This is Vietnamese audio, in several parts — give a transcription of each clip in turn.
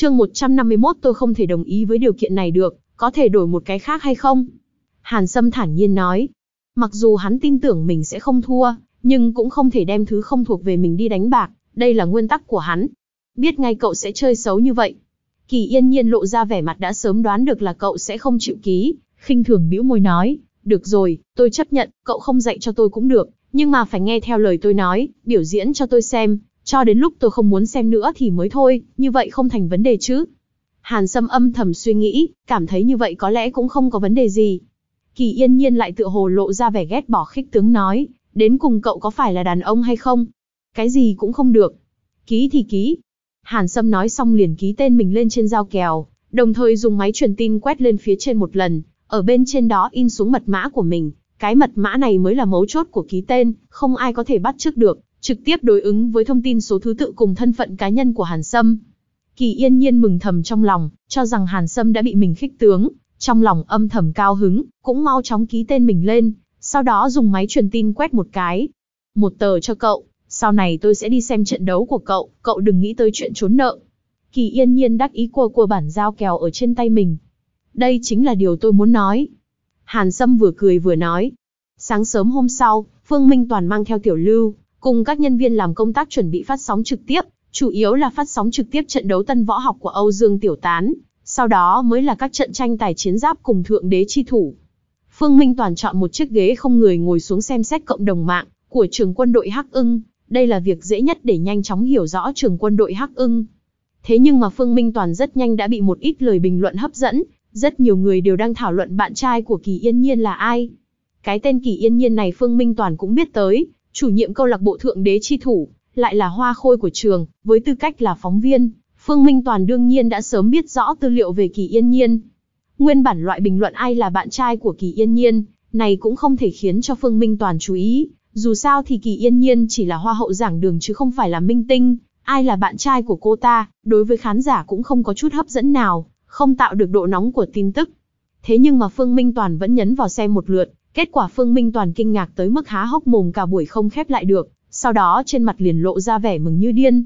chương 151 tôi không thể đồng ý với điều kiện này được, có thể đổi một cái khác hay không? Hàn Sâm thản nhiên nói. Mặc dù hắn tin tưởng mình sẽ không thua, nhưng cũng không thể đem thứ không thuộc về mình đi đánh bạc, đây là nguyên tắc của hắn. Biết ngay cậu sẽ chơi xấu như vậy. Kỳ yên nhiên lộ ra vẻ mặt đã sớm đoán được là cậu sẽ không chịu ký, khinh thường bĩu môi nói, được rồi, tôi chấp nhận, cậu không dạy cho tôi cũng được, nhưng mà phải nghe theo lời tôi nói, biểu diễn cho tôi xem, cho đến lúc tôi không muốn xem nữa thì mới thôi, như vậy không thành vấn đề chứ. Hàn Sâm âm thầm suy nghĩ, cảm thấy như vậy có lẽ cũng không có vấn đề gì. Kỳ yên nhiên lại tựa hồ lộ ra vẻ ghét bỏ khích tướng nói, đến cùng cậu có phải là đàn ông hay không? Cái gì cũng không được. Ký thì ký. Hàn Sâm nói xong liền ký tên mình lên trên dao kèo, đồng thời dùng máy truyền tin quét lên phía trên một lần, ở bên trên đó in xuống mật mã của mình. Cái mật mã này mới là mấu chốt của ký tên, không ai có thể bắt trước được, trực tiếp đối ứng với thông tin số thứ tự cùng thân phận cá nhân của Hàn Sâm. Kỳ yên nhiên mừng thầm trong lòng, cho rằng Hàn Sâm đã bị mình khích tướng, trong lòng âm thầm cao hứng, cũng mau chóng ký tên mình lên, sau đó dùng máy truyền tin quét một cái. Một tờ cho cậu, sau này tôi sẽ đi xem trận đấu của cậu, cậu đừng nghĩ tới chuyện trốn nợ. Kỳ yên nhiên đắc ý cua cua bản giao kèo ở trên tay mình. Đây chính là điều tôi muốn nói. Hàn Sâm vừa cười vừa nói. Sáng sớm hôm sau, Phương Minh Toàn mang theo Tiểu Lưu, cùng các nhân viên làm công tác chuẩn bị phát sóng trực tiếp, chủ yếu là phát sóng trực tiếp trận đấu tân võ học của Âu Dương Tiểu Tán, sau đó mới là các trận tranh tài chiến giáp cùng thượng đế chi thủ. Phương Minh Toàn chọn một chiếc ghế không người ngồi xuống xem xét cộng đồng mạng của trường quân đội Hắc Ưng, đây là việc dễ nhất để nhanh chóng hiểu rõ trường quân đội Hắc Ưng. Thế nhưng mà Phương Minh Toàn rất nhanh đã bị một ít lời bình luận hấp dẫn, rất nhiều người đều đang thảo luận bạn trai của Kỳ Yên Nhiên là ai. Cái tên Kỳ Yên Nhiên này Phương Minh Toàn cũng biết tới, chủ nhiệm câu lạc bộ thượng đế chi thủ, lại là hoa khôi của trường, với tư cách là phóng viên, Phương Minh Toàn đương nhiên đã sớm biết rõ tư liệu về Kỳ Yên Nhiên. Nguyên bản loại bình luận ai là bạn trai của Kỳ Yên Nhiên, này cũng không thể khiến cho Phương Minh Toàn chú ý, dù sao thì Kỳ Yên Nhiên chỉ là hoa hậu giảng đường chứ không phải là minh tinh, ai là bạn trai của cô ta, đối với khán giả cũng không có chút hấp dẫn nào, không tạo được độ nóng của tin tức. Thế nhưng mà Phương Minh Toàn vẫn nhấn vào xem một lượt, kết quả Phương Minh Toàn kinh ngạc tới mức há hốc mồm cả buổi không khép lại được, sau đó trên mặt liền lộ ra vẻ mừng như điên.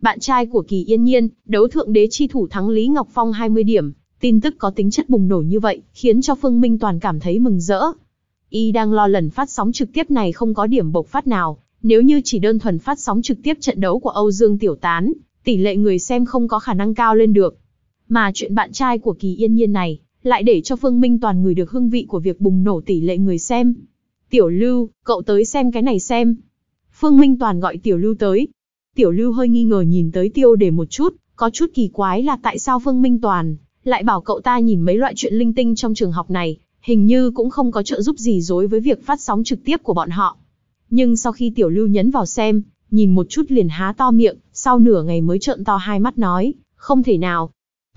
Bạn trai của Kỳ Yên Nhiên, đấu thượng đế chi thủ thắng Lý Ngọc Phong 20 điểm, tin tức có tính chất bùng nổ như vậy, khiến cho Phương Minh Toàn cảm thấy mừng rỡ. Y đang lo lần phát sóng trực tiếp này không có điểm bộc phát nào, nếu như chỉ đơn thuần phát sóng trực tiếp trận đấu của Âu Dương Tiểu Tán, tỷ lệ người xem không có khả năng cao lên được. Mà chuyện bạn trai của Kỳ Yên Nhiên này, lại để cho Phương Minh Toàn người được hương vị của việc bùng nổ tỷ lệ người xem. Tiểu Lưu, cậu tới xem cái này xem. Phương Minh Toàn gọi Tiểu Lưu tới. Tiểu Lưu hơi nghi ngờ nhìn tới Tiêu để một chút, có chút kỳ quái là tại sao Phương Minh Toàn lại bảo cậu ta nhìn mấy loại chuyện linh tinh trong trường học này, hình như cũng không có trợ giúp gì dối với việc phát sóng trực tiếp của bọn họ. Nhưng sau khi Tiểu Lưu nhấn vào xem, nhìn một chút liền há to miệng, sau nửa ngày mới trợn to hai mắt nói, không thể nào.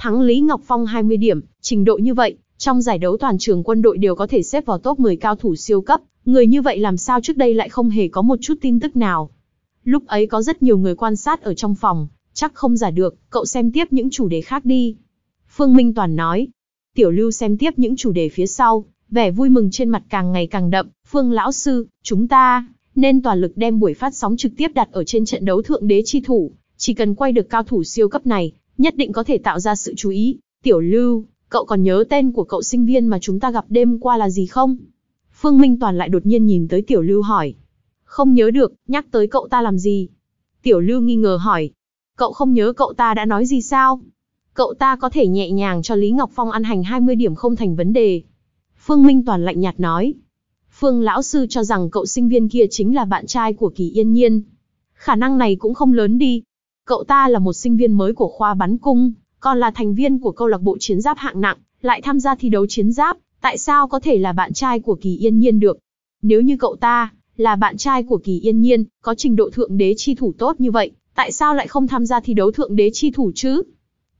Thắng Lý Ngọc Phong 20 điểm, trình độ như vậy, trong giải đấu toàn trường quân đội đều có thể xếp vào top 10 cao thủ siêu cấp, người như vậy làm sao trước đây lại không hề có một chút tin tức nào. Lúc ấy có rất nhiều người quan sát ở trong phòng, chắc không giả được, cậu xem tiếp những chủ đề khác đi. Phương Minh Toàn nói, Tiểu Lưu xem tiếp những chủ đề phía sau, vẻ vui mừng trên mặt càng ngày càng đậm, Phương Lão Sư, chúng ta, nên toàn lực đem buổi phát sóng trực tiếp đặt ở trên trận đấu thượng đế chi thủ, chỉ cần quay được cao thủ siêu cấp này, nhất định có thể tạo ra sự chú ý. Tiểu Lưu, cậu còn nhớ tên của cậu sinh viên mà chúng ta gặp đêm qua là gì không? Phương Minh Toàn lại đột nhiên nhìn tới Tiểu Lưu hỏi. Không nhớ được, nhắc tới cậu ta làm gì? Tiểu Lưu nghi ngờ hỏi. Cậu không nhớ cậu ta đã nói gì sao? Cậu ta có thể nhẹ nhàng cho Lý Ngọc Phong ăn hành 20 điểm không thành vấn đề. Phương Minh Toàn lạnh nhạt nói. Phương lão sư cho rằng cậu sinh viên kia chính là bạn trai của Kỳ Yên Nhiên. Khả năng này cũng không lớn đi. Cậu ta là một sinh viên mới của khoa bắn cung, còn là thành viên của câu lạc bộ chiến giáp hạng nặng, lại tham gia thi đấu chiến giáp, tại sao có thể là bạn trai của Kỳ Yên Nhiên được? Nếu như cậu ta là bạn trai của Kỳ Yên Nhiên, có trình độ thượng đế chi thủ tốt như vậy, tại sao lại không tham gia thi đấu thượng đế chi thủ chứ?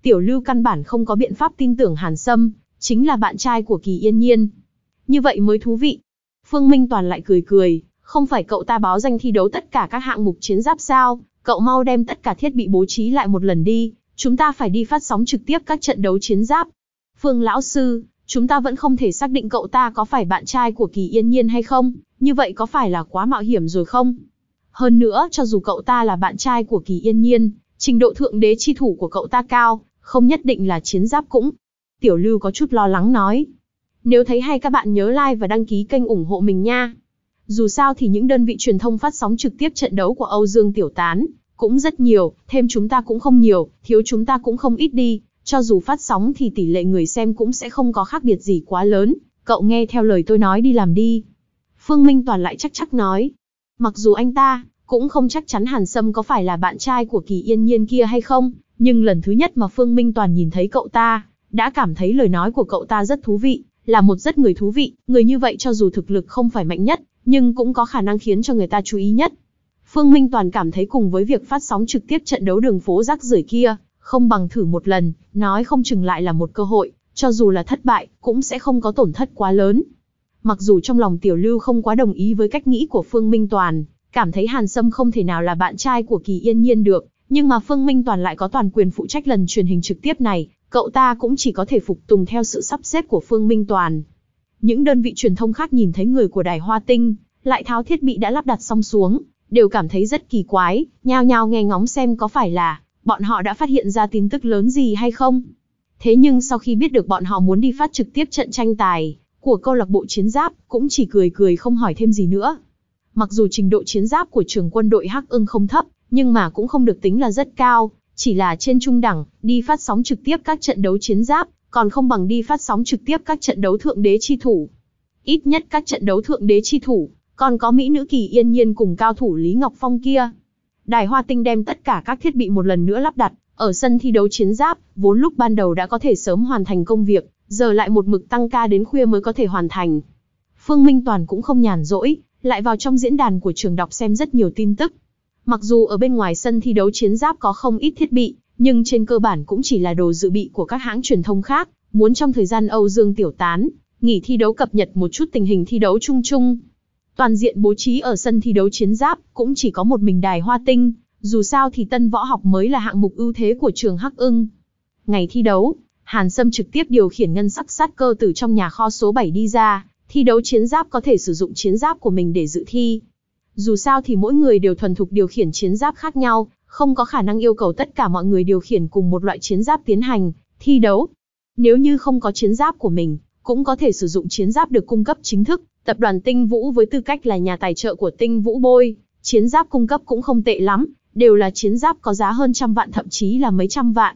Tiểu Lưu căn bản không có biện pháp tin tưởng Hàn Sâm, chính là bạn trai của Kỳ Yên Nhiên. Như vậy mới thú vị. Phương Minh Toàn lại cười cười, không phải cậu ta báo danh thi đấu tất cả các hạng mục chiến giáp sao, cậu mau đem tất cả thiết bị bố trí lại một lần đi, chúng ta phải đi phát sóng trực tiếp các trận đấu chiến giáp. Phương Lão Sư, chúng ta vẫn không thể xác định cậu ta có phải bạn trai của Kỳ Yên Nhiên hay không, như vậy có phải là quá mạo hiểm rồi không? Hơn nữa, cho dù cậu ta là bạn trai của Kỳ Yên Nhiên, trình độ thượng đế chi thủ của cậu ta cao, không nhất định là chiến giáp cũng. Tiểu Lưu có chút lo lắng nói. Nếu thấy hay các bạn nhớ like và đăng ký kênh ủng hộ mình nha. Dù sao thì những đơn vị truyền thông phát sóng trực tiếp trận đấu của Âu Dương Tiểu Tán cũng rất nhiều, thêm chúng ta cũng không nhiều, thiếu chúng ta cũng không ít đi, cho dù phát sóng thì tỷ lệ người xem cũng sẽ không có khác biệt gì quá lớn, cậu nghe theo lời tôi nói đi làm đi. Phương Minh Toàn lại chắc chắc nói. Mặc dù anh ta cũng không chắc chắn Hàn Sâm có phải là bạn trai của Kỳ Yên Nhiên kia hay không, nhưng lần thứ nhất mà Phương Minh Toàn nhìn thấy cậu ta, đã cảm thấy lời nói của cậu ta rất thú vị, là một rất người thú vị, người như vậy cho dù thực lực không phải mạnh nhất, nhưng cũng có khả năng khiến cho người ta chú ý nhất. Phương Minh Toàn cảm thấy cùng với việc phát sóng trực tiếp trận đấu đường phố rác rưởi kia, không bằng thử một lần, nói không chừng lại là một cơ hội, cho dù là thất bại, cũng sẽ không có tổn thất quá lớn. Mặc dù trong lòng Tiểu Lưu không quá đồng ý với cách nghĩ của Phương Minh Toàn, cảm thấy Hàn Sâm không thể nào là bạn trai của Kỳ Yên Nhiên được, nhưng mà Phương Minh Toàn lại có toàn quyền phụ trách lần truyền hình trực tiếp này, cậu ta cũng chỉ có thể phục tùng theo sự sắp xếp của Phương Minh Toàn. Những đơn vị truyền thông khác nhìn thấy người của Đài Hoa Tinh, lại tháo thiết bị đã lắp đặt xong xuống, đều cảm thấy rất kỳ quái, nhao nhao nghe ngóng xem có phải là bọn họ đã phát hiện ra tin tức lớn gì hay không. Thế nhưng sau khi biết được bọn họ muốn đi phát trực tiếp trận tranh tài của câu lạc bộ chiến giáp, cũng chỉ cười cười không hỏi thêm gì nữa. Mặc dù trình độ chiến giáp của trường quân đội Hắc Ưng không thấp, nhưng mà cũng không được tính là rất cao, chỉ là trên trung đẳng, đi phát sóng trực tiếp các trận đấu chiến giáp, còn không bằng đi phát sóng trực tiếp các trận đấu thượng đế chi thủ. Ít nhất các trận đấu thượng đế chi thủ, còn có Mỹ nữ kỳ yên nhiên cùng cao thủ Lý Ngọc Phong kia. Đài Hoa Tinh đem tất cả các thiết bị một lần nữa lắp đặt, ở sân thi đấu chiến giáp, vốn lúc ban đầu đã có thể sớm hoàn thành công việc, giờ lại một mực tăng ca đến khuya mới có thể hoàn thành. Phương Minh Toàn cũng không nhàn rỗi, lại vào trong diễn đàn của trường đọc xem rất nhiều tin tức. Mặc dù ở bên ngoài sân thi đấu chiến giáp có không ít thiết bị, nhưng trên cơ bản cũng chỉ là đồ dự bị của các hãng truyền thông khác, muốn trong thời gian Âu Dương tiểu tán, nghỉ thi đấu cập nhật một chút tình hình thi đấu chung chung. Toàn diện bố trí ở sân thi đấu chiến giáp, cũng chỉ có một mình đài hoa tinh, dù sao thì tân võ học mới là hạng mục ưu thế của trường Hắc ưng. Ngày thi đấu, Hàn Sâm trực tiếp điều khiển ngân sắc sát cơ từ trong nhà kho số 7 đi ra, thi đấu chiến giáp có thể sử dụng chiến giáp của mình để dự thi. Dù sao thì mỗi người đều thuần thục điều khiển chiến giáp khác nhau, không có khả năng yêu cầu tất cả mọi người điều khiển cùng một loại chiến giáp tiến hành, thi đấu. Nếu như không có chiến giáp của mình, cũng có thể sử dụng chiến giáp được cung cấp chính thức, tập đoàn Tinh Vũ với tư cách là nhà tài trợ của Tinh Vũ Bôi, chiến giáp cung cấp cũng không tệ lắm, đều là chiến giáp có giá hơn trăm vạn thậm chí là mấy trăm vạn.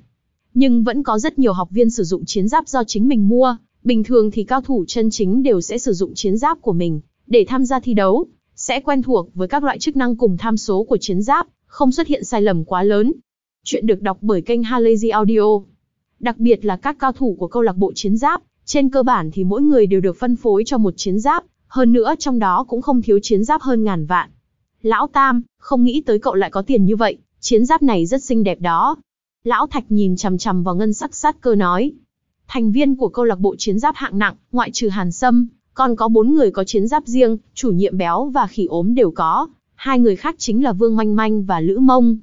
Nhưng vẫn có rất nhiều học viên sử dụng chiến giáp do chính mình mua, bình thường thì cao thủ chân chính đều sẽ sử dụng chiến giáp của mình để tham gia thi đấu, sẽ quen thuộc với các loại chức năng cùng tham số của chiến giáp, không xuất hiện sai lầm quá lớn. Chuyện được đọc bởi kênh Halazy Audio. Đặc biệt là các cao thủ của câu lạc bộ chiến giáp, trên cơ bản thì mỗi người đều được phân phối cho một chiến giáp, hơn nữa trong đó cũng không thiếu chiến giáp hơn ngàn vạn. Lão Tam, không nghĩ tới cậu lại có tiền như vậy, chiến giáp này rất xinh đẹp đó. Lão Thạch nhìn chằm chằm vào ngân sắc sát cơ nói. Thành viên của câu lạc bộ chiến giáp hạng nặng, ngoại trừ Hàn Sâm, còn có bốn người có chiến giáp riêng, chủ nhiệm béo và khỉ ốm đều có, hai người khác chính là Vương Manh Manh và Lữ Mông.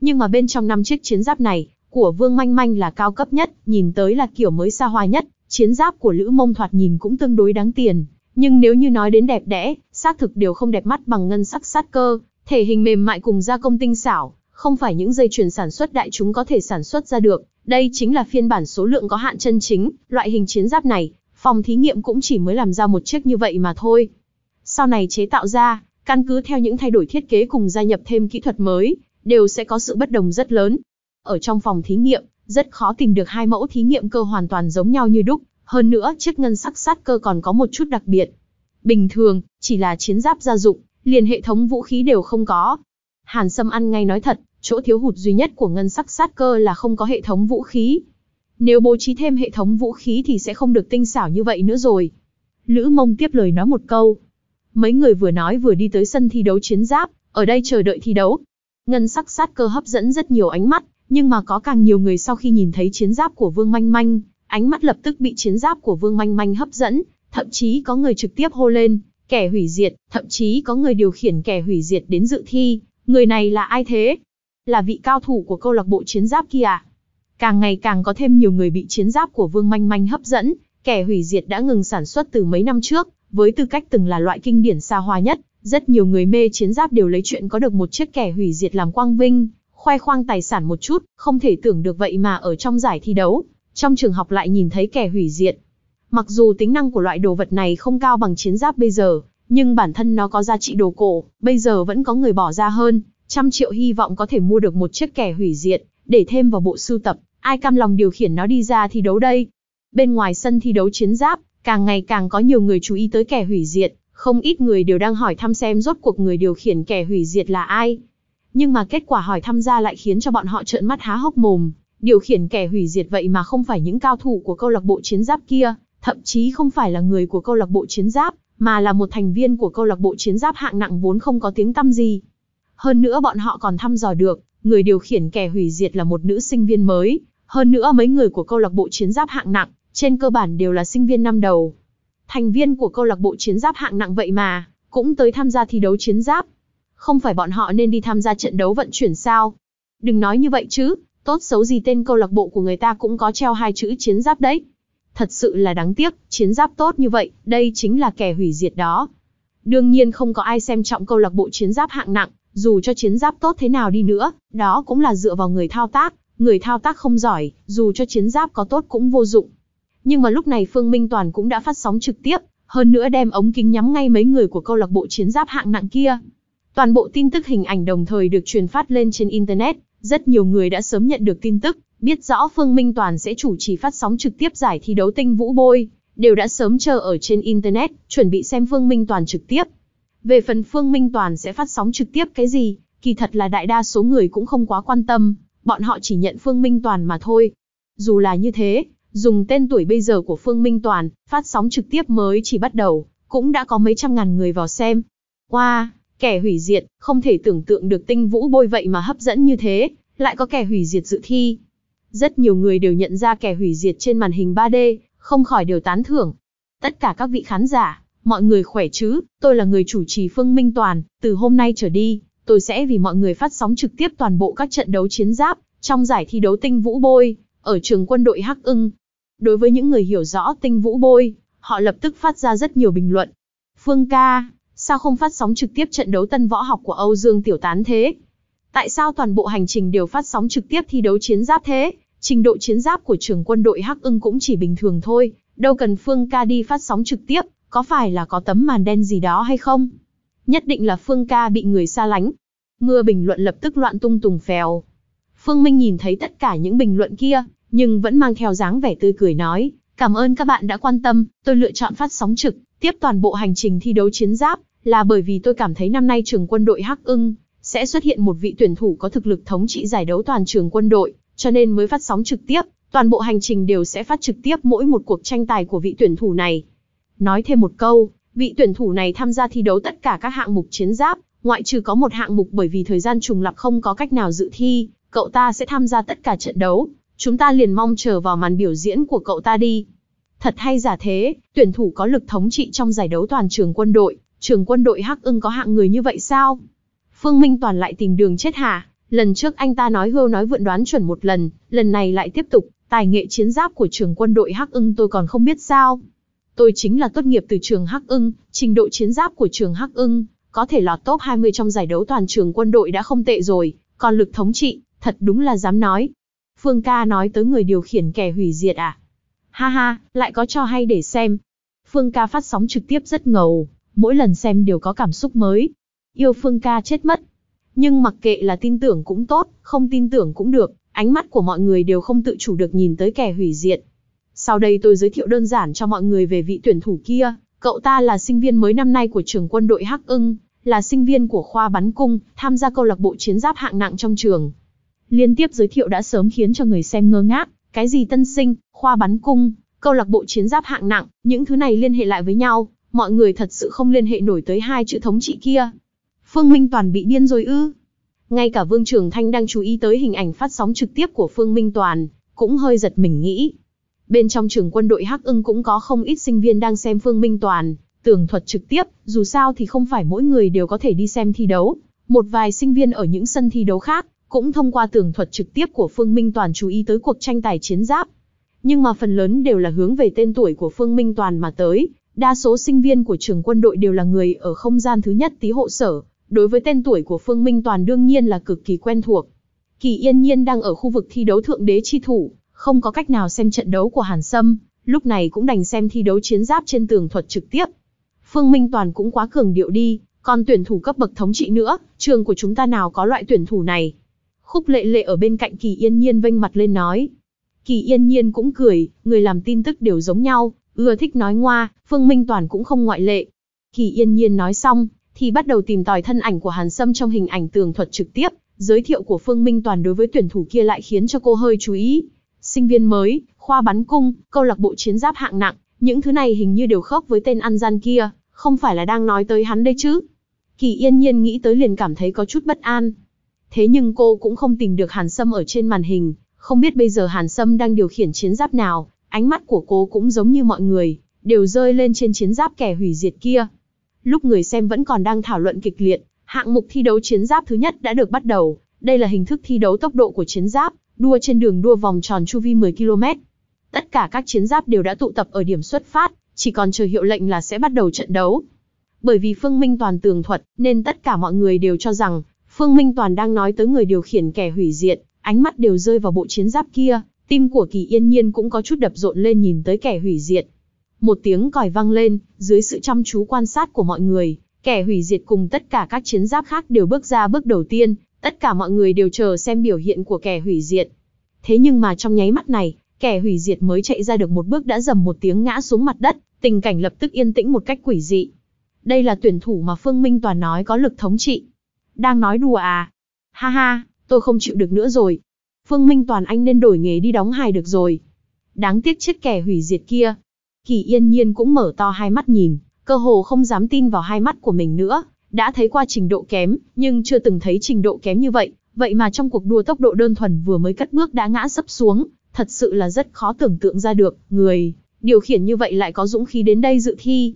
Nhưng mà bên trong năm chiếc chiến giáp này, của Vương Manh Manh là cao cấp nhất, nhìn tới là kiểu mới xa hoa nhất, chiến giáp của Lữ Mông thoạt nhìn cũng tương đối đáng tiền. Nhưng nếu như nói đến đẹp đẽ, xác thực đều không đẹp mắt bằng ngân sắc sát cơ, thể hình mềm mại cùng gia công tinh xảo, không phải những dây chuyền sản xuất đại chúng có thể sản xuất ra được. Đây chính là phiên bản số lượng có hạn chân chính, loại hình chiến giáp này, phòng thí nghiệm cũng chỉ mới làm ra một chiếc như vậy mà thôi. Sau này chế tạo ra, căn cứ theo những thay đổi thiết kế cùng gia nhập thêm kỹ thuật mới, đều sẽ có sự bất đồng rất lớn. Ở trong phòng thí nghiệm, rất khó tìm được hai mẫu thí nghiệm cơ hoàn toàn giống nhau như đúc, hơn nữa chiếc ngân sắc sát cơ còn có một chút đặc biệt. Bình thường, chỉ là chiến giáp gia dụng, liền hệ thống vũ khí đều không có. Hàn Sâm ăn ngay nói thật, chỗ thiếu hụt duy nhất của ngân sắc sát cơ là không có hệ thống vũ khí. Nếu bố trí thêm hệ thống vũ khí thì sẽ không được tinh xảo như vậy nữa rồi. Lữ mông tiếp lời nói một câu. Mấy người vừa nói vừa đi tới sân thi đấu chiến giáp, ở đây chờ đợi thi đấu. Ngân sắc sát cơ hấp dẫn rất nhiều ánh mắt, nhưng mà có càng nhiều người sau khi nhìn thấy chiến giáp của Vương Manh Manh, ánh mắt lập tức bị chiến giáp của Vương Manh Manh hấp dẫn, thậm chí có người trực tiếp hô lên, kẻ hủy diệt, thậm chí có người điều khiển kẻ hủy diệt đến dự thi, người này là ai thế? Là vị cao thủ của câu lạc bộ chiến giáp kia à? Càng ngày càng có thêm nhiều người bị chiến giáp của Vương Manh Manh hấp dẫn, kẻ hủy diệt đã ngừng sản xuất từ mấy năm trước, với tư cách từng là loại kinh điển xa hoa nhất, rất nhiều người mê chiến giáp đều lấy chuyện có được một chiếc kẻ hủy diệt làm quang vinh, khoe khoang tài sản một chút, không thể tưởng được vậy mà ở trong giải thi đấu, trong trường học lại nhìn thấy kẻ hủy diệt. Mặc dù tính năng của loại đồ vật này không cao bằng chiến giáp bây giờ, nhưng bản thân nó có giá trị đồ cổ, bây giờ vẫn có người bỏ ra hơn, trăm triệu hy vọng có thể mua được một chiếc kẻ hủy diệt, để thêm vào bộ sưu tập, ai cam lòng điều khiển nó đi ra thi đấu đây. Bên ngoài sân thi đấu chiến giáp, càng ngày càng có nhiều người chú ý tới kẻ hủy diệt, không ít người đều đang hỏi thăm xem rốt cuộc người điều khiển kẻ hủy diệt là ai. Nhưng mà kết quả hỏi thăm ra lại khiến cho bọn họ trợn mắt há hốc mồm, điều khiển kẻ hủy diệt vậy mà không phải những cao thủ của câu lạc bộ chiến giáp kia, thậm chí không phải là người của câu lạc bộ chiến giáp, mà là một thành viên của câu lạc bộ chiến giáp hạng nặng vốn không có tiếng tăm gì. Hơn nữa bọn họ còn thăm dò được, người điều khiển kẻ hủy diệt là một nữ sinh viên mới, hơn nữa mấy người của câu lạc bộ chiến giáp hạng nặng, trên cơ bản đều là sinh viên năm đầu. Thành viên của câu lạc bộ chiến giáp hạng nặng vậy mà, cũng tới tham gia thi đấu chiến giáp. Không phải bọn họ nên đi tham gia trận đấu vận chuyển sao? Đừng nói như vậy chứ, tốt xấu gì tên câu lạc bộ của người ta cũng có treo hai chữ chiến giáp đấy. Thật sự là đáng tiếc, chiến giáp tốt như vậy, đây chính là kẻ hủy diệt đó. Đương nhiên không có ai xem trọng câu lạc bộ chiến giáp hạng nặng, dù cho chiến giáp tốt thế nào đi nữa, đó cũng là dựa vào người thao tác, người thao tác không giỏi, dù cho chiến giáp có tốt cũng vô dụng. Nhưng mà lúc này Phương Minh Toàn cũng đã phát sóng trực tiếp, hơn nữa đem ống kính nhắm ngay mấy người của câu lạc bộ chiến giáp hạng nặng kia. Toàn bộ tin tức hình ảnh đồng thời được truyền phát lên trên Internet, rất nhiều người đã sớm nhận được tin tức, biết rõ Phương Minh Toàn sẽ chủ trì phát sóng trực tiếp giải thi đấu tinh vũ bôi, đều đã sớm chờ ở trên Internet, chuẩn bị xem Phương Minh Toàn trực tiếp. Về phần Phương Minh Toàn sẽ phát sóng trực tiếp cái gì, kỳ thật là đại đa số người cũng không quá quan tâm, bọn họ chỉ nhận Phương Minh Toàn mà thôi. Dù là như thế, dùng tên tuổi bây giờ của Phương Minh Toàn, phát sóng trực tiếp mới chỉ bắt đầu, cũng đã có mấy trăm ngàn người vào xem. Wow, kẻ hủy diệt, không thể tưởng tượng được tinh vũ bôi vậy mà hấp dẫn như thế, lại có kẻ hủy diệt dự thi. Rất nhiều người đều nhận ra kẻ hủy diệt trên màn hình 3D, không khỏi đều tán thưởng. Tất cả các vị khán giả, mọi người khỏe chứ, tôi là người chủ trì Phương Minh Toàn, từ hôm nay trở đi, tôi sẽ vì mọi người phát sóng trực tiếp toàn bộ các trận đấu chiến giáp, trong giải thi đấu tinh vũ bôi, ở trường quân đội Hắc ưng. Đối với những người hiểu rõ tinh vũ bôi, họ lập tức phát ra rất nhiều bình luận. Phương ca, sao không phát sóng trực tiếp trận đấu tân võ học của Âu Dương Tiểu Tán thế? Tại sao toàn bộ hành trình đều phát sóng trực tiếp thi đấu chiến giáp thế? Trình độ chiến giáp của trường quân đội Hắc ưng cũng chỉ bình thường thôi, đâu cần Phương ca đi phát sóng trực tiếp, có phải là có tấm màn đen gì đó hay không? Nhất định là Phương ca bị người xa lánh. Mưa bình luận lập tức loạn tung tùng phèo. Phương Minh nhìn thấy tất cả những bình luận kia, nhưng vẫn mang theo dáng vẻ tươi cười nói, cảm ơn các bạn đã quan tâm, tôi lựa chọn phát sóng trực, tiếp toàn bộ hành trình thi đấu chiến giáp, là bởi vì tôi cảm thấy năm nay trường quân đội Hắc ưng sẽ xuất hiện một vị tuyển thủ có thực lực thống trị giải đấu toàn trường quân đội, cho nên mới phát sóng trực tiếp, toàn bộ hành trình đều sẽ phát trực tiếp mỗi một cuộc tranh tài của vị tuyển thủ này. Nói thêm một câu, vị tuyển thủ này tham gia thi đấu tất cả các hạng mục chiến giáp, ngoại trừ có một hạng mục bởi vì thời gian trùng lặp không có cách nào dự thi, cậu ta sẽ tham gia tất cả trận đấu. Chúng ta liền mong chờ vào màn biểu diễn của cậu ta đi. Thật hay giả thế, tuyển thủ có lực thống trị trong giải đấu toàn trường quân đội, trường quân đội Hắc ưng có hạng người như vậy sao? Phương Minh Toàn lại tìm đường chết hả? Lần trước anh ta nói hưu nói vượn đoán chuẩn một lần, lần này lại tiếp tục, tài nghệ chiến giáp của trường quân đội Hắc ưng tôi còn không biết sao. Tôi chính là tốt nghiệp từ trường Hắc ưng, trình độ chiến giáp của trường Hắc ưng, có thể lọt top 20 trong giải đấu toàn trường quân đội đã không tệ rồi, còn lực thống trị, thật đúng là dám nói. Phương ca nói tới người điều khiển kẻ hủy diệt à? Ha ha, lại có cho hay để xem. Phương ca phát sóng trực tiếp rất ngầu, mỗi lần xem đều có cảm xúc mới. Yêu Phương ca chết mất. Nhưng mặc kệ là tin tưởng cũng tốt, không tin tưởng cũng được, ánh mắt của mọi người đều không tự chủ được nhìn tới kẻ hủy diệt. Sau đây tôi giới thiệu đơn giản cho mọi người về vị tuyển thủ kia. Cậu ta là sinh viên mới năm nay của trường quân đội Hắc ưng, là sinh viên của khoa bắn cung, tham gia câu lạc bộ chiến giáp hạng nặng trong trường. Liên tiếp giới thiệu đã sớm khiến cho người xem ngơ ngác, cái gì tân sinh, khoa bắn cung, câu lạc bộ chiến giáp hạng nặng, những thứ này liên hệ lại với nhau, mọi người thật sự không liên hệ nổi tới hai chữ thống trị kia. Phương Minh Toàn bị điên rồi ư? Ngay cả Vương Trường Thanh đang chú ý tới hình ảnh phát sóng trực tiếp của Phương Minh Toàn, cũng hơi giật mình nghĩ. Bên trong trường quân đội Hắc ưng cũng có không ít sinh viên đang xem Phương Minh Toàn, tường thuật trực tiếp, dù sao thì không phải mỗi người đều có thể đi xem thi đấu. Một vài sinh viên ở những sân thi đấu khác, cũng thông qua tường thuật trực tiếp của Phương Minh Toàn chú ý tới cuộc tranh tài chiến giáp. Nhưng mà phần lớn đều là hướng về tên tuổi của Phương Minh Toàn mà tới, đa số sinh viên của trường quân đội đều là người ở không gian thứ nhất tí hộ sở, đối với tên tuổi của Phương Minh Toàn đương nhiên là cực kỳ quen thuộc. Kỳ Yên Nhiên đang ở khu vực thi đấu thượng đế chi thủ, không có cách nào xem trận đấu của Hàn Sâm, lúc này cũng đành xem thi đấu chiến giáp trên tường thuật trực tiếp. Phương Minh Toàn cũng quá cường điệu đi, còn tuyển thủ cấp bậc thống trị nữa, trường của chúng ta nào có loại tuyển thủ này. Khúc lệ lệ ở bên cạnh Kỳ Yên Nhiên vênh mặt lên nói. Kỳ Yên Nhiên cũng cười, người làm tin tức đều giống nhau, ưa thích nói ngoa, Phương Minh Toàn cũng không ngoại lệ. Kỳ Yên Nhiên nói xong, thì bắt đầu tìm tòi thân ảnh của Hàn Sâm trong hình ảnh tường thuật trực tiếp, giới thiệu của Phương Minh Toàn đối với tuyển thủ kia lại khiến cho cô hơi chú ý. Sinh viên mới, khoa bắn cung, câu lạc bộ chiến giáp hạng nặng, những thứ này hình như đều khớp với tên ăn gian kia, không phải là đang nói tới hắn đây chứ. Kỳ yên nhiên nghĩ tới liền cảm thấy có chút bất an. Thế nhưng cô cũng không tìm được Hàn Sâm ở trên màn hình, không biết bây giờ Hàn Sâm đang điều khiển chiến giáp nào, ánh mắt của cô cũng giống như mọi người, đều rơi lên trên chiến giáp kẻ hủy diệt kia. Lúc người xem vẫn còn đang thảo luận kịch liệt, hạng mục thi đấu chiến giáp thứ nhất đã được bắt đầu. Đây là hình thức thi đấu tốc độ của chiến giáp, đua trên đường đua vòng tròn chu vi 10 km. Tất cả các chiến giáp đều đã tụ tập ở điểm xuất phát, chỉ còn chờ hiệu lệnh là sẽ bắt đầu trận đấu. Bởi vì Phương Minh Toàn tường thuật, nên tất cả mọi người đều cho rằng, Phương Minh Toàn đang nói tới người điều khiển kẻ hủy diệt, ánh mắt đều rơi vào bộ chiến giáp kia, tim của Kỳ Yên Nhiên cũng có chút đập rộn lên nhìn tới kẻ hủy diệt. Một tiếng còi vang lên, dưới sự chăm chú quan sát của mọi người, kẻ hủy diệt cùng tất cả các chiến giáp khác đều bước ra bước đầu tiên, tất cả mọi người đều chờ xem biểu hiện của kẻ hủy diệt. Thế nhưng mà trong nháy mắt này, kẻ hủy diệt mới chạy ra được một bước đã dầm một tiếng ngã xuống mặt đất, tình cảnh lập tức yên tĩnh một cách quỷ dị. Đây là tuyển thủ mà Phương Minh Toàn nói có lực thống trị. Đang nói đùa à? Ha ha, tôi không chịu được nữa rồi. Phương Minh Toàn anh nên đổi nghề đi đóng hài được rồi. Đáng tiếc chết kẻ hủy diệt kia. Kỳ yên nhiên cũng mở to hai mắt nhìn, cơ hồ không dám tin vào hai mắt của mình nữa. Đã thấy qua trình độ kém, nhưng chưa từng thấy trình độ kém như vậy. Vậy mà trong cuộc đua tốc độ đơn thuần vừa mới cất bước đã ngã sấp xuống, thật sự là rất khó tưởng tượng ra được, người, điều khiển như vậy lại có dũng khí đến đây dự thi.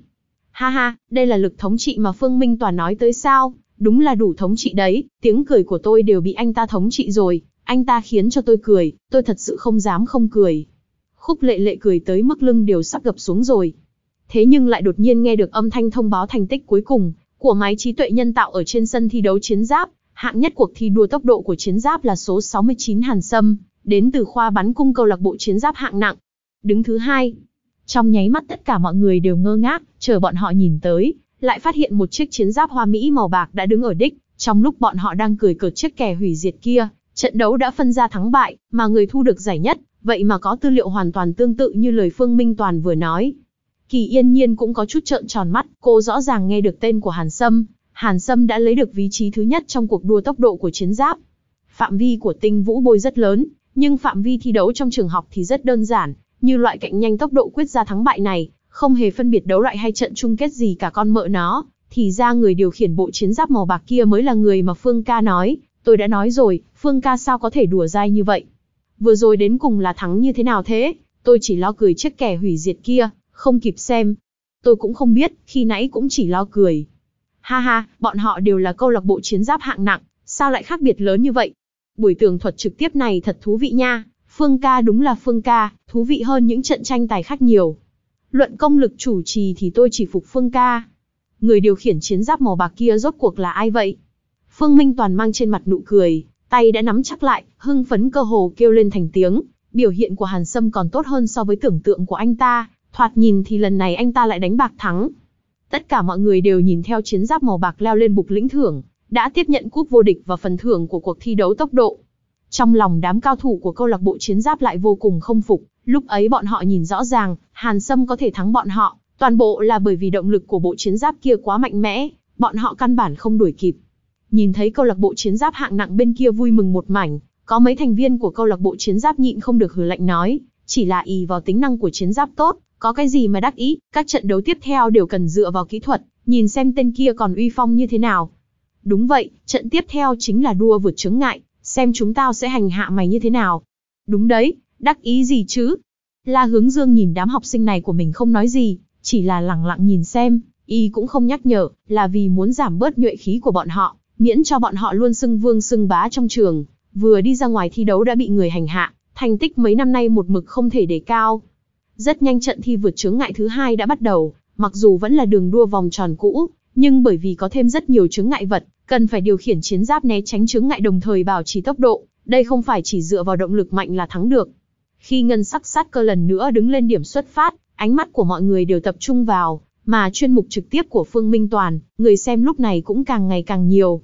Ha ha, đây là lực thống trị mà Phương Minh Toàn nói tới sao, đúng là đủ thống trị đấy, tiếng cười của tôi đều bị anh ta thống trị rồi, anh ta khiến cho tôi cười, tôi thật sự không dám không cười. Khúc lệ lệ cười tới mức lưng đều sắp gập xuống rồi. Thế nhưng lại đột nhiên nghe được âm thanh thông báo thành tích cuối cùng, của máy trí tuệ nhân tạo ở trên sân thi đấu chiến giáp, hạng nhất cuộc thi đua tốc độ của chiến giáp là số 69 Hàn Sâm, đến từ khoa bắn cung câu lạc bộ chiến giáp hạng nặng. Đứng thứ hai. Trong nháy mắt tất cả mọi người đều ngơ ngác, chờ bọn họ nhìn tới, lại phát hiện một chiếc chiến giáp hoa mỹ màu bạc đã đứng ở đích, trong lúc bọn họ đang cười cợt chiếc kẻ hủy diệt kia, trận đấu đã phân ra thắng bại, mà người thu được giải nhất, vậy mà có tư liệu hoàn toàn tương tự như lời Phương Minh Toàn vừa nói. Kỳ Yên Nhiên cũng có chút trợn tròn mắt, cô rõ ràng nghe được tên của Hàn Sâm, Hàn Sâm đã lấy được vị trí thứ nhất trong cuộc đua tốc độ của chiến giáp. Phạm vi của tinh vũ bôi rất lớn, nhưng phạm vi thi đấu trong trường học thì rất đơn giản, như loại cạnh nhanh tốc độ quyết ra thắng bại này, không hề phân biệt đấu loại hay trận chung kết gì cả con mợ nó, thì ra người điều khiển bộ chiến giáp màu bạc kia mới là người mà Phương ca nói, tôi đã nói rồi, Phương ca sao có thể đùa dai như vậy. Vừa rồi đến cùng là thắng như thế nào thế, tôi chỉ lo cười chiếc kẻ hủy diệt kia, không kịp xem. Tôi cũng không biết, khi nãy cũng chỉ lo cười. Ha ha, bọn họ đều là câu lạc bộ chiến giáp hạng nặng, sao lại khác biệt lớn như vậy? Buổi tường thuật trực tiếp này thật thú vị nha, Phương ca đúng là Phương ca, thú vị hơn những trận tranh tài khác nhiều. Luận công lực chủ trì thì tôi chỉ phục Phương ca. Người điều khiển chiến giáp màu bạc kia rốt cuộc là ai vậy? Phương Minh Toàn mang trên mặt nụ cười, tay đã nắm chắc lại, hưng phấn cơ hồ kêu lên thành tiếng. Biểu hiện của Hàn Sâm còn tốt hơn so với tưởng tượng của anh ta, thoạt nhìn thì lần này anh ta lại đánh bạc thắng. Tất cả mọi người đều nhìn theo chiến giáp màu bạc leo lên bục lĩnh thưởng, đã tiếp nhận cúp vô địch và phần thưởng của cuộc thi đấu tốc độ. Trong lòng đám cao thủ của câu lạc bộ chiến giáp lại vô cùng không phục, lúc ấy bọn họ nhìn rõ ràng, Hàn Sâm có thể thắng bọn họ, toàn bộ là bởi vì động lực của bộ chiến giáp kia quá mạnh mẽ, bọn họ căn bản không đuổi kịp. Nhìn thấy câu lạc bộ chiến giáp hạng nặng bên kia vui mừng một mảnh, có mấy thành viên của câu lạc bộ chiến giáp nhịn không được hừ lạnh nói, chỉ là ý vào tính năng của chiến giáp tốt, có cái gì mà đắc ý, các trận đấu tiếp theo đều cần dựa vào kỹ thuật, nhìn xem tên kia còn uy phong như thế nào. Đúng vậy, trận tiếp theo chính là đua vượt chướng ngại, xem chúng tao sẽ hành hạ mày như thế nào. Đúng đấy, đắc ý gì chứ? La hướng dương nhìn đám học sinh này của mình không nói gì, chỉ là lặng lặng nhìn xem, y cũng không nhắc nhở, là vì muốn giảm bớt nhuệ khí của bọn họ, miễn cho bọn họ luôn xưng vương xưng bá trong trường, vừa đi ra ngoài thi đấu đã bị người hành hạ, thành tích mấy năm nay một mực không thể đề cao. Rất nhanh trận thi vượt chướng ngại thứ hai đã bắt đầu, mặc dù vẫn là đường đua vòng tròn cũ, nhưng bởi vì có thêm rất nhiều chướng ngại vật, cần phải điều khiển chiến giáp né tránh chướng ngại đồng thời bảo trì tốc độ, đây không phải chỉ dựa vào động lực mạnh là thắng được. Khi ngân sắc sát cơ lần nữa đứng lên điểm xuất phát, ánh mắt của mọi người đều tập trung vào, mà chuyên mục trực tiếp của Phương Minh Toàn, người xem lúc này cũng càng ngày càng nhiều.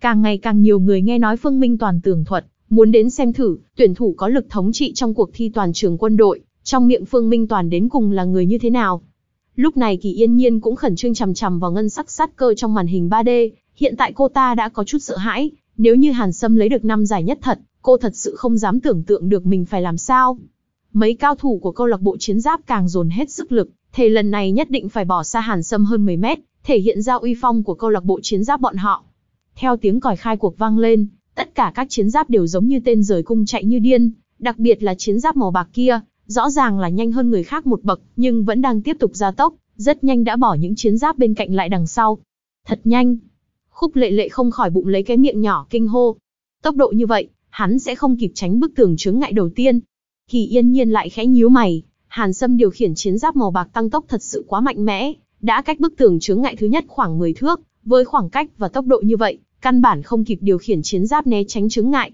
Càng ngày càng nhiều người nghe nói Phương Minh Toàn tường thuật, muốn đến xem thử, tuyển thủ có lực thống trị trong cuộc thi toàn trường quân đội, trong miệng Phương Minh Toàn đến cùng là người như thế nào. Lúc này Kỳ Yên Nhiên cũng khẩn trương chằm chằm vào ngân sắc sát cơ trong màn hình 3D, hiện tại cô ta đã có chút sợ hãi, nếu như Hàn Sâm lấy được năm giải nhất thật, cô thật sự không dám tưởng tượng được mình phải làm sao. Mấy cao thủ của câu lạc bộ chiến giáp càng dồn hết sức lực, thề lần này nhất định phải bỏ xa Hàn Sâm hơn 10 mét, thể hiện ra uy phong của câu lạc bộ chiến giáp bọn họ. Theo tiếng còi khai cuộc vang lên, tất cả các chiến giáp đều giống như tên rời cung chạy như điên, đặc biệt là chiến giáp màu bạc kia, rõ ràng là nhanh hơn người khác một bậc, nhưng vẫn đang tiếp tục gia tốc, rất nhanh đã bỏ những chiến giáp bên cạnh lại đằng sau. Thật nhanh. Khúc lệ lệ không khỏi bụng lấy cái miệng nhỏ kinh hô. Tốc độ như vậy, hắn sẽ không kịp tránh bức tường chướng ngại đầu tiên. Kỳ yên nhiên lại khẽ nhíu mày, Hàn Sâm điều khiển chiến giáp màu bạc tăng tốc thật sự quá mạnh mẽ, đã cách bức tường chướng ngại thứ nhất khoảng 10 thước, với khoảng cách và tốc độ như vậy, căn bản không kịp điều khiển chiến giáp né tránh chướng ngại.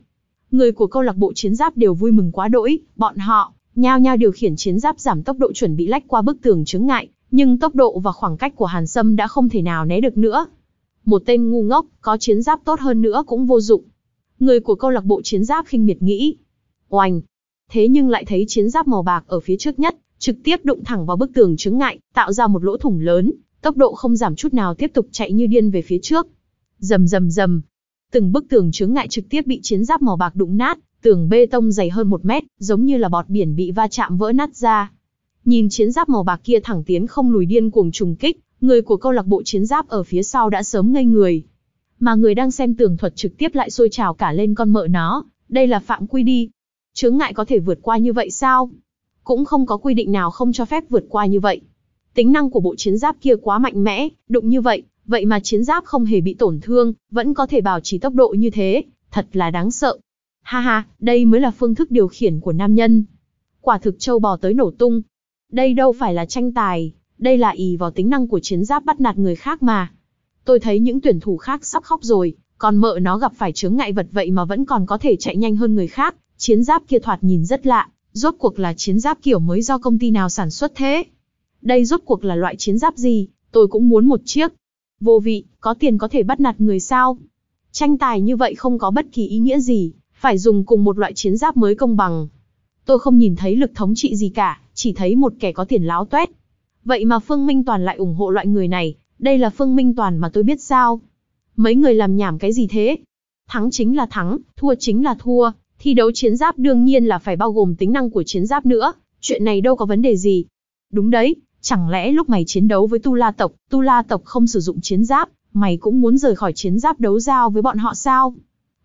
Người của câu lạc bộ chiến giáp đều vui mừng quá đỗi, bọn họ nhao nhao điều khiển chiến giáp giảm tốc độ chuẩn bị lách qua bức tường chướng ngại, nhưng tốc độ và khoảng cách của Hàn Sâm đã không thể nào né được nữa. Một tên ngu ngốc, có chiến giáp tốt hơn nữa cũng vô dụng. Người của câu lạc bộ chiến giáp khinh miệt nghĩ. Oanh! Thế nhưng lại thấy chiến giáp màu bạc ở phía trước nhất, trực tiếp đụng thẳng vào bức tường chứng ngại, tạo ra một lỗ thủng lớn, tốc độ không giảm chút nào tiếp tục chạy như điên về phía trước. Rầm rầm rầm. Từng bức tường chứng ngại trực tiếp bị chiến giáp màu bạc đụng nát, tường bê tông dày hơn một mét, giống như là bọt biển bị va chạm vỡ nát ra. Nhìn chiến giáp màu bạc kia thẳng tiến không lùi điên cuồng trùng kích, người của câu lạc bộ chiến giáp ở phía sau đã sớm ngây người. Mà người đang xem tường thuật trực tiếp lại sôi trào cả lên con mợ nó, đây là phạm quy đi. Chướng ngại có thể vượt qua như vậy sao? Cũng không có quy định nào không cho phép vượt qua như vậy. Tính năng của bộ chiến giáp kia quá mạnh mẽ, đụng như vậy, vậy mà chiến giáp không hề bị tổn thương, vẫn có thể bảo trì tốc độ như thế, thật là đáng sợ. Ha ha, đây mới là phương thức điều khiển của nam nhân. Quả thực châu bò tới nổ tung. Đây đâu phải là tranh tài, đây là ý vào tính năng của chiến giáp bắt nạt người khác mà. Tôi thấy những tuyển thủ khác sắp khóc rồi, còn mợ nó gặp phải chướng ngại vật vậy mà vẫn còn có thể chạy nhanh hơn người khác, chiến giáp kia thoạt nhìn rất lạ, rốt cuộc là chiến giáp kiểu mới do công ty nào sản xuất thế? Đây rốt cuộc là loại chiến giáp gì, tôi cũng muốn một chiếc. Vô vị, có tiền có thể bắt nạt người sao? Tranh tài như vậy không có bất kỳ ý nghĩa gì, phải dùng cùng một loại chiến giáp mới công bằng. Tôi không nhìn thấy lực thống trị gì cả, chỉ thấy một kẻ có tiền láo toét. Vậy mà Phương Minh Toàn lại ủng hộ loại người này, đây là Phương Minh Toàn mà tôi biết sao. Mấy người làm nhảm cái gì thế? Thắng chính là thắng, thua chính là thua, thi đấu chiến giáp đương nhiên là phải bao gồm tính năng của chiến giáp nữa, chuyện này đâu có vấn đề gì. Đúng đấy, chẳng lẽ lúc mày chiến đấu với Tu La tộc, Tu La tộc không sử dụng chiến giáp, mày cũng muốn rời khỏi chiến giáp đấu giao với bọn họ sao?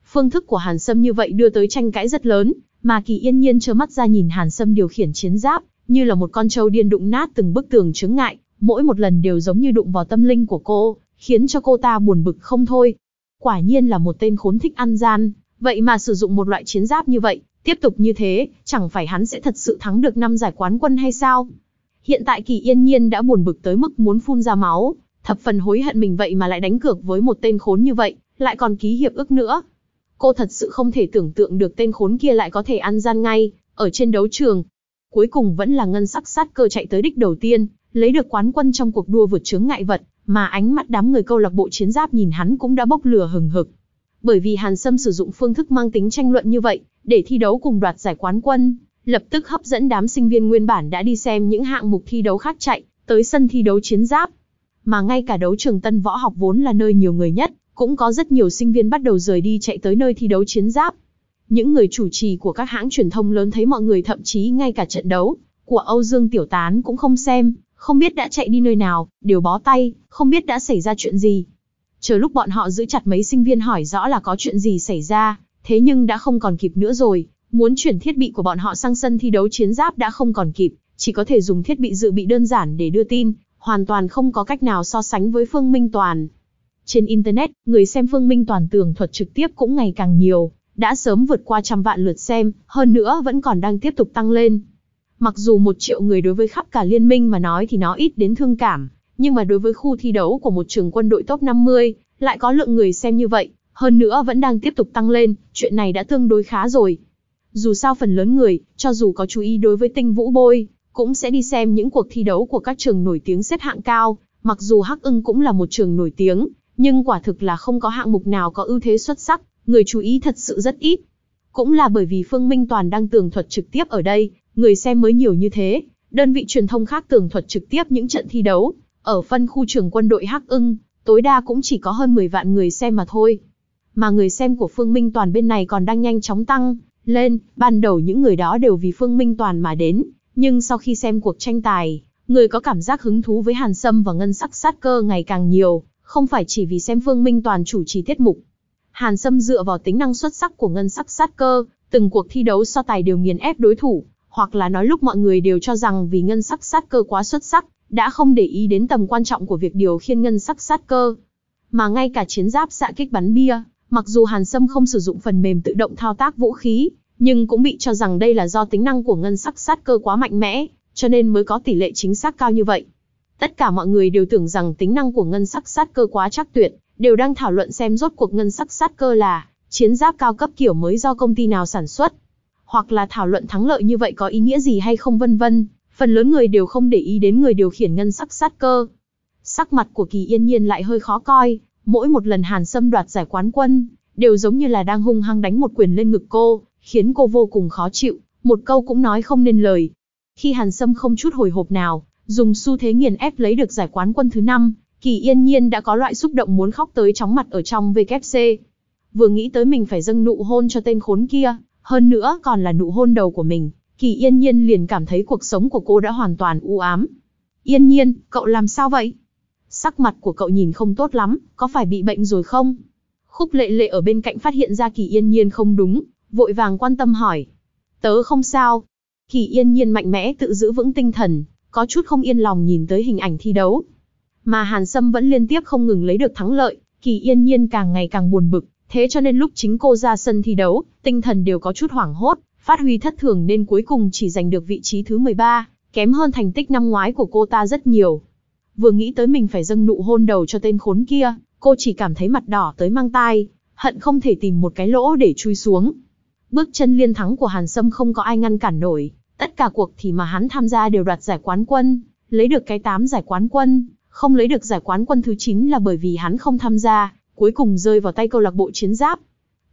Phương thức của Hàn Sâm như vậy đưa tới tranh cãi rất lớn, mà Kỳ Yên Nhiên trơ mắt ra nhìn Hàn Sâm điều khiển chiến giáp, như là một con trâu điên đụng nát từng bức tường chướng ngại, mỗi một lần đều giống như đụng vào tâm linh của cô, khiến cho cô ta buồn bực không thôi. Quả nhiên là một tên khốn thích ăn gian, vậy mà sử dụng một loại chiến giáp như vậy, tiếp tục như thế, chẳng phải hắn sẽ thật sự thắng được năm giải quán quân hay sao? Hiện tại Kỳ Yên Nhiên đã buồn bực tới mức muốn phun ra máu, thập phần hối hận mình vậy mà lại đánh cược với một tên khốn như vậy, lại còn ký hiệp ước nữa. Cô thật sự không thể tưởng tượng được tên khốn kia lại có thể ăn gian ngay, ở trên đấu trường. Cuối cùng vẫn là ngân sắc sát cơ chạy tới đích đầu tiên, lấy được quán quân trong cuộc đua vượt chướng ngại vật, mà ánh mắt đám người câu lạc bộ chiến giáp nhìn hắn cũng đã bốc lửa hừng hực. Bởi vì Hàn Sâm sử dụng phương thức mang tính tranh luận như vậy, để thi đấu cùng đoạt giải quán quân, lập tức hấp dẫn đám sinh viên nguyên bản đã đi xem những hạng mục thi đấu khác chạy, tới sân thi đấu chiến giáp. Mà ngay cả đấu trường tân võ học vốn là nơi nhiều người nhất, cũng có rất nhiều sinh viên bắt đầu rời đi chạy tới nơi thi đấu chiến giáp. Những người chủ trì của các hãng truyền thông lớn thấy mọi người thậm chí ngay cả trận đấu của Âu Dương Tiểu Tán cũng không xem, không biết đã chạy đi nơi nào, đều bó tay, không biết đã xảy ra chuyện gì. Chờ lúc bọn họ giữ chặt mấy sinh viên hỏi rõ là có chuyện gì xảy ra, thế nhưng đã không còn kịp nữa rồi, muốn chuyển thiết bị của bọn họ sang sân thi đấu chiến giáp đã không còn kịp, chỉ có thể dùng thiết bị dự bị đơn giản để đưa tin, hoàn toàn không có cách nào so sánh với Phương Minh Toàn. Trên Internet, người xem Phương Minh Toàn tường thuật trực tiếp cũng ngày càng nhiều, đã sớm vượt qua trăm vạn lượt xem, hơn nữa vẫn còn đang tiếp tục tăng lên. Mặc dù một triệu người đối với khắp cả liên minh mà nói thì nó ít đến thương cảm, nhưng mà đối với khu thi đấu của một trường quân đội top 50, lại có lượng người xem như vậy, hơn nữa vẫn đang tiếp tục tăng lên, chuyện này đã tương đối khá rồi. Dù sao phần lớn người, cho dù có chú ý đối với tinh vũ bôi, cũng sẽ đi xem những cuộc thi đấu của các trường nổi tiếng xếp hạng cao, mặc dù Hắc ưng cũng là một trường nổi tiếng, nhưng quả thực là không có hạng mục nào có ưu thế xuất sắc, người chú ý thật sự rất ít. Cũng là bởi vì Phương Minh Toàn đang tường thuật trực tiếp ở đây, người xem mới nhiều như thế, đơn vị truyền thông khác tường thuật trực tiếp những trận thi đấu, ở phân khu trường quân đội Hắc ưng, tối đa cũng chỉ có hơn 10 vạn người xem mà thôi. Mà người xem của Phương Minh Toàn bên này còn đang nhanh chóng tăng lên, ban đầu những người đó đều vì Phương Minh Toàn mà đến, nhưng sau khi xem cuộc tranh tài, người có cảm giác hứng thú với Hàn Sâm và Ngân Sắc Sát Cơ ngày càng nhiều, không phải chỉ vì xem Phương Minh Toàn chủ trì tiết mục. Hàn Sâm dựa vào tính năng xuất sắc của Ngân Sắc Sát Cơ, từng cuộc thi đấu so tài đều nghiền ép đối thủ, hoặc là nói lúc mọi người đều cho rằng vì Ngân Sắc Sát Cơ quá xuất sắc, đã không để ý đến tầm quan trọng của việc điều khiên Ngân Sắc Sát Cơ. Mà ngay cả chiến giáp xạ kích bắn bia, mặc dù Hàn Sâm không sử dụng phần mềm tự động thao tác vũ khí, nhưng cũng bị cho rằng đây là do tính năng của ngân sắc sát cơ quá mạnh mẽ, cho nên mới có tỷ lệ chính xác cao như vậy. Tất cả mọi người đều tưởng rằng tính năng của ngân sắc sát cơ quá chắc tuyệt, đều đang thảo luận xem rốt cuộc ngân sắc sát cơ là chiến giáp cao cấp kiểu mới do công ty nào sản xuất, hoặc là thảo luận thắng lợi như vậy có ý nghĩa gì hay không vân vân. Phần lớn người đều không để ý đến người điều khiển ngân sắc sát cơ. Sắc mặt của Kỳ Yên Nhiên lại hơi khó coi, mỗi một lần Hàn Sâm đoạt giải quán quân, đều giống như là đang hung hăng đánh một quyền lên ngực cô, khiến cô vô cùng khó chịu, một câu cũng nói không nên lời. Khi Hàn Sâm không chút hồi hộp nào, dùng xu thế nghiền ép lấy được giải quán quân thứ 5, Kỳ Yên Nhiên đã có loại xúc động muốn khóc tới chóng mặt ở trong VKC. Vừa nghĩ tới mình phải dâng nụ hôn cho tên khốn kia, hơn nữa còn là nụ hôn đầu của mình, Kỳ Yên Nhiên liền cảm thấy cuộc sống của cô đã hoàn toàn u ám. Yên Nhiên, cậu làm sao vậy? Sắc mặt của cậu nhìn không tốt lắm, có phải bị bệnh rồi không? Khúc lệ lệ ở bên cạnh phát hiện ra Kỳ Yên Nhiên không đúng, vội vàng quan tâm hỏi. Tớ không sao. Kỳ yên nhiên mạnh mẽ tự giữ vững tinh thần, có chút không yên lòng nhìn tới hình ảnh thi đấu. Mà Hàn Sâm vẫn liên tiếp không ngừng lấy được thắng lợi, Kỳ yên nhiên càng ngày càng buồn bực, thế cho nên lúc chính cô ra sân thi đấu, tinh thần đều có chút hoảng hốt, phát huy thất thường nên cuối cùng chỉ giành được vị trí thứ 13, kém hơn thành tích năm ngoái của cô ta rất nhiều. Vừa nghĩ tới mình phải dâng nụ hôn đầu cho tên khốn kia, cô chỉ cảm thấy mặt đỏ tới mang tai, hận không thể tìm một cái lỗ để chui xuống. Bước chân liên thắng của Hàn Sâm không có ai ngăn cản nổi, tất cả cuộc thì mà hắn tham gia đều đoạt giải quán quân, lấy được cái 8 giải quán quân, không lấy được giải quán quân thứ 9 là bởi vì hắn không tham gia, cuối cùng rơi vào tay câu lạc bộ chiến giáp.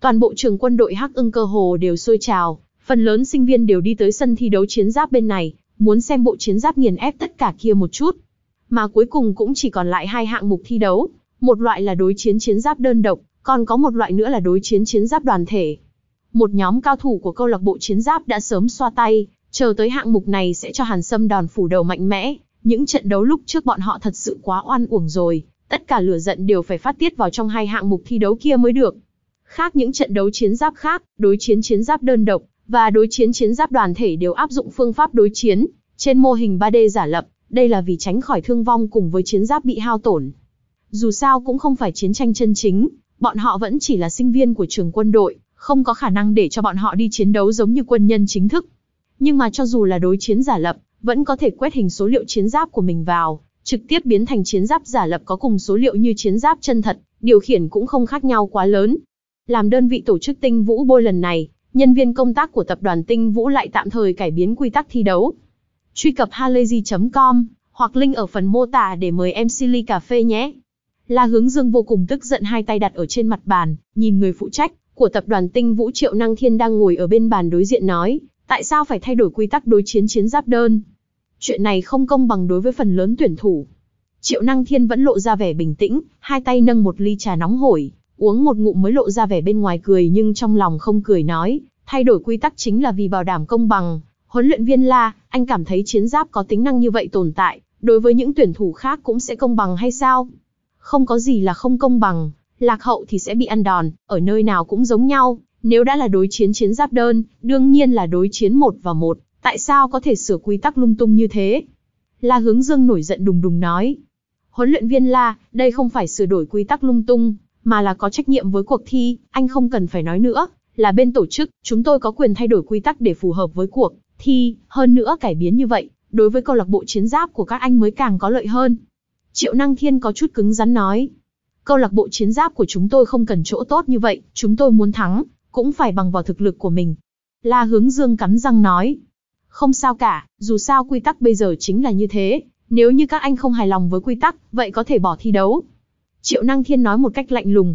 Toàn bộ trường quân đội Hắc ưng cơ hồ đều sôi trào, phần lớn sinh viên đều đi tới sân thi đấu chiến giáp bên này, muốn xem bộ chiến giáp nghiền ép tất cả kia một chút. Mà cuối cùng cũng chỉ còn lại hai hạng mục thi đấu, một loại là đối chiến chiến giáp đơn độc, còn có một loại nữa là đối chiến chiến giáp đoàn thể. Một nhóm cao thủ của câu lạc bộ chiến giáp đã sớm xoa tay, chờ tới hạng mục này sẽ cho Hàn Sâm đòn phủ đầu mạnh mẽ. Những trận đấu lúc trước bọn họ thật sự quá oan uổng rồi, tất cả lửa giận đều phải phát tiết vào trong hai hạng mục thi đấu kia mới được. Khác những trận đấu chiến giáp khác, đối chiến chiến giáp đơn độc và đối chiến chiến giáp đoàn thể đều áp dụng phương pháp đối chiến trên mô hình 3D giả lập, đây là vì tránh khỏi thương vong cùng với chiến giáp bị hao tổn. Dù sao cũng không phải chiến tranh chân chính, bọn họ vẫn chỉ là sinh viên của trường quân đội, không có khả năng để cho bọn họ đi chiến đấu giống như quân nhân chính thức. Nhưng mà cho dù là đối chiến giả lập, vẫn có thể quét hình số liệu chiến giáp của mình vào, trực tiếp biến thành chiến giáp giả lập có cùng số liệu như chiến giáp chân thật, điều khiển cũng không khác nhau quá lớn. Làm đơn vị tổ chức tinh vũ bôi lần này, nhân viên công tác của tập đoàn tinh vũ lại tạm thời cải biến quy tắc thi đấu. Truy cập halayzi.com hoặc link ở phần mô tả để mời MC ly cà phê nhé. La hướng dương vô cùng tức giận hai tay đặt ở trên mặt bàn, nhìn người phụ trách, của tập đoàn tinh vũ Triệu Năng Thiên đang ngồi ở bên bàn đối diện nói, tại sao phải thay đổi quy tắc đối chiến chiến giáp đơn? Chuyện này không công bằng đối với phần lớn tuyển thủ. Triệu Năng Thiên vẫn lộ ra vẻ bình tĩnh, hai tay nâng một ly trà nóng hổi, uống một ngụm mới lộ ra vẻ bên ngoài cười nhưng trong lòng không cười nói, thay đổi quy tắc chính là vì bảo đảm công bằng. Huấn luyện viên La, anh cảm thấy chiến giáp có tính năng như vậy tồn tại, đối với những tuyển thủ khác cũng sẽ công bằng hay sao? Không có gì là không công bằng, lạc hậu thì sẽ bị ăn đòn, ở nơi nào cũng giống nhau, nếu đã là đối chiến chiến giáp đơn, đương nhiên là đối chiến một và một, tại sao có thể sửa quy tắc lung tung như thế? La Hướng Dương nổi giận đùng đùng nói. Huấn luyện viên La, đây không phải sửa đổi quy tắc lung tung, mà là có trách nhiệm với cuộc thi, anh không cần phải nói nữa, là bên tổ chức, chúng tôi có quyền thay đổi quy tắc để phù hợp với cuộc thi, hơn nữa cải biến như vậy, đối với câu lạc bộ chiến giáp của các anh mới càng có lợi hơn. Triệu Năng Thiên có chút cứng rắn nói. câu lạc bộ chiến giáp của chúng tôi không cần chỗ tốt như vậy, chúng tôi muốn thắng, cũng phải bằng vào thực lực của mình. La hướng dương cắn răng nói. Không sao cả, dù sao quy tắc bây giờ chính là như thế, nếu như các anh không hài lòng với quy tắc, vậy có thể bỏ thi đấu. Triệu Năng Thiên nói một cách lạnh lùng.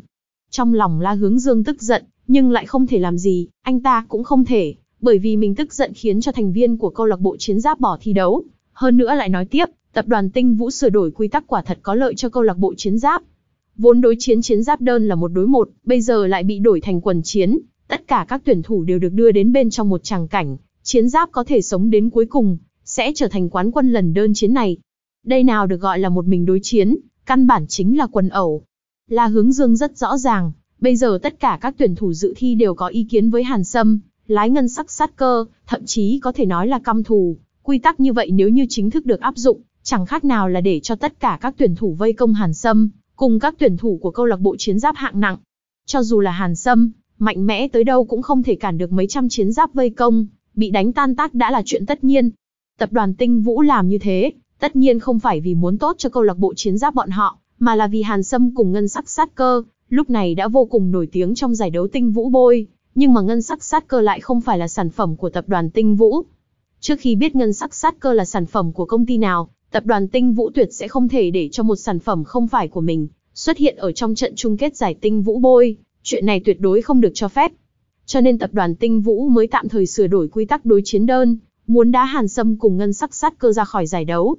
Trong lòng La Hướng Dương tức giận, nhưng lại không thể làm gì, anh ta cũng không thể, bởi vì mình tức giận khiến cho thành viên của câu lạc bộ chiến giáp bỏ thi đấu. Hơn nữa lại nói tiếp, tập đoàn Tinh Vũ sửa đổi quy tắc quả thật có lợi cho câu lạc bộ chiến giáp. Vốn đối chiến chiến giáp đơn là một đối một, bây giờ lại bị đổi thành quần chiến, tất cả các tuyển thủ đều được đưa đến bên trong một tràng cảnh, chiến giáp có thể sống đến cuối cùng, sẽ trở thành quán quân lần đơn chiến này. Đây nào được gọi là một mình đối chiến, căn bản chính là quần ẩu. La Hướng Dương rất rõ ràng, bây giờ tất cả các tuyển thủ dự thi đều có ý kiến với Hàn Sâm, lái ngân sắc sát cơ, thậm chí có thể nói là căm thù. Quy tắc như vậy nếu như chính thức được áp dụng, chẳng khác nào là để cho tất cả các tuyển thủ vây công Hàn Sâm, cùng các tuyển thủ của câu lạc bộ chiến giáp hạng nặng. Cho dù là Hàn Sâm, mạnh mẽ tới đâu cũng không thể cản được mấy trăm chiến giáp vây công, bị đánh tan tác đã là chuyện tất nhiên. Tập đoàn Tinh Vũ làm như thế, tất nhiên không phải vì muốn tốt cho câu lạc bộ chiến giáp bọn họ, mà là vì Hàn Sâm cùng ngân sắc sát cơ, lúc này đã vô cùng nổi tiếng trong giải đấu Tinh Vũ Bôi, nhưng mà ngân sắc sát cơ lại không phải là sản phẩm của tập đoàn Tinh Vũ. Trước khi biết ngân sắc sát cơ là sản phẩm của công ty nào, tập đoàn Tinh Vũ tuyệt sẽ không thể để cho một sản phẩm không phải của mình xuất hiện ở trong trận chung kết giải Tinh Vũ Bôi, chuyện này tuyệt đối không được cho phép. Cho nên tập đoàn Tinh Vũ mới tạm thời sửa đổi quy tắc đối chiến đơn, muốn đá Hàn Sâm cùng ngân sắc sát cơ ra khỏi giải đấu.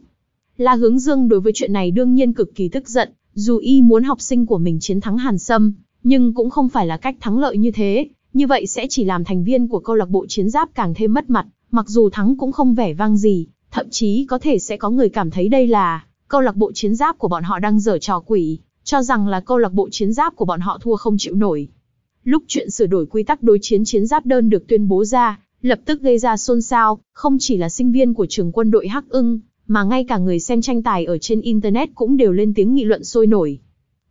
La Hướng Dương đối với chuyện này đương nhiên cực kỳ tức giận, dù y muốn học sinh của mình chiến thắng Hàn Sâm, nhưng cũng không phải là cách thắng lợi như thế, như vậy sẽ chỉ làm thành viên của câu lạc bộ chiến giáp càng thêm mất mặt, mặc dù thắng cũng không vẻ vang gì, thậm chí có thể sẽ có người cảm thấy đây là câu lạc bộ chiến giáp của bọn họ đang dở trò quỷ, cho rằng là câu lạc bộ chiến giáp của bọn họ thua không chịu nổi. Lúc chuyện sửa đổi quy tắc đối chiến chiến giáp đơn được tuyên bố ra, lập tức gây ra xôn xao, không chỉ là sinh viên của trường quân đội Hắc ưng, mà ngay cả người xem tranh tài ở trên Internet cũng đều lên tiếng nghị luận sôi nổi.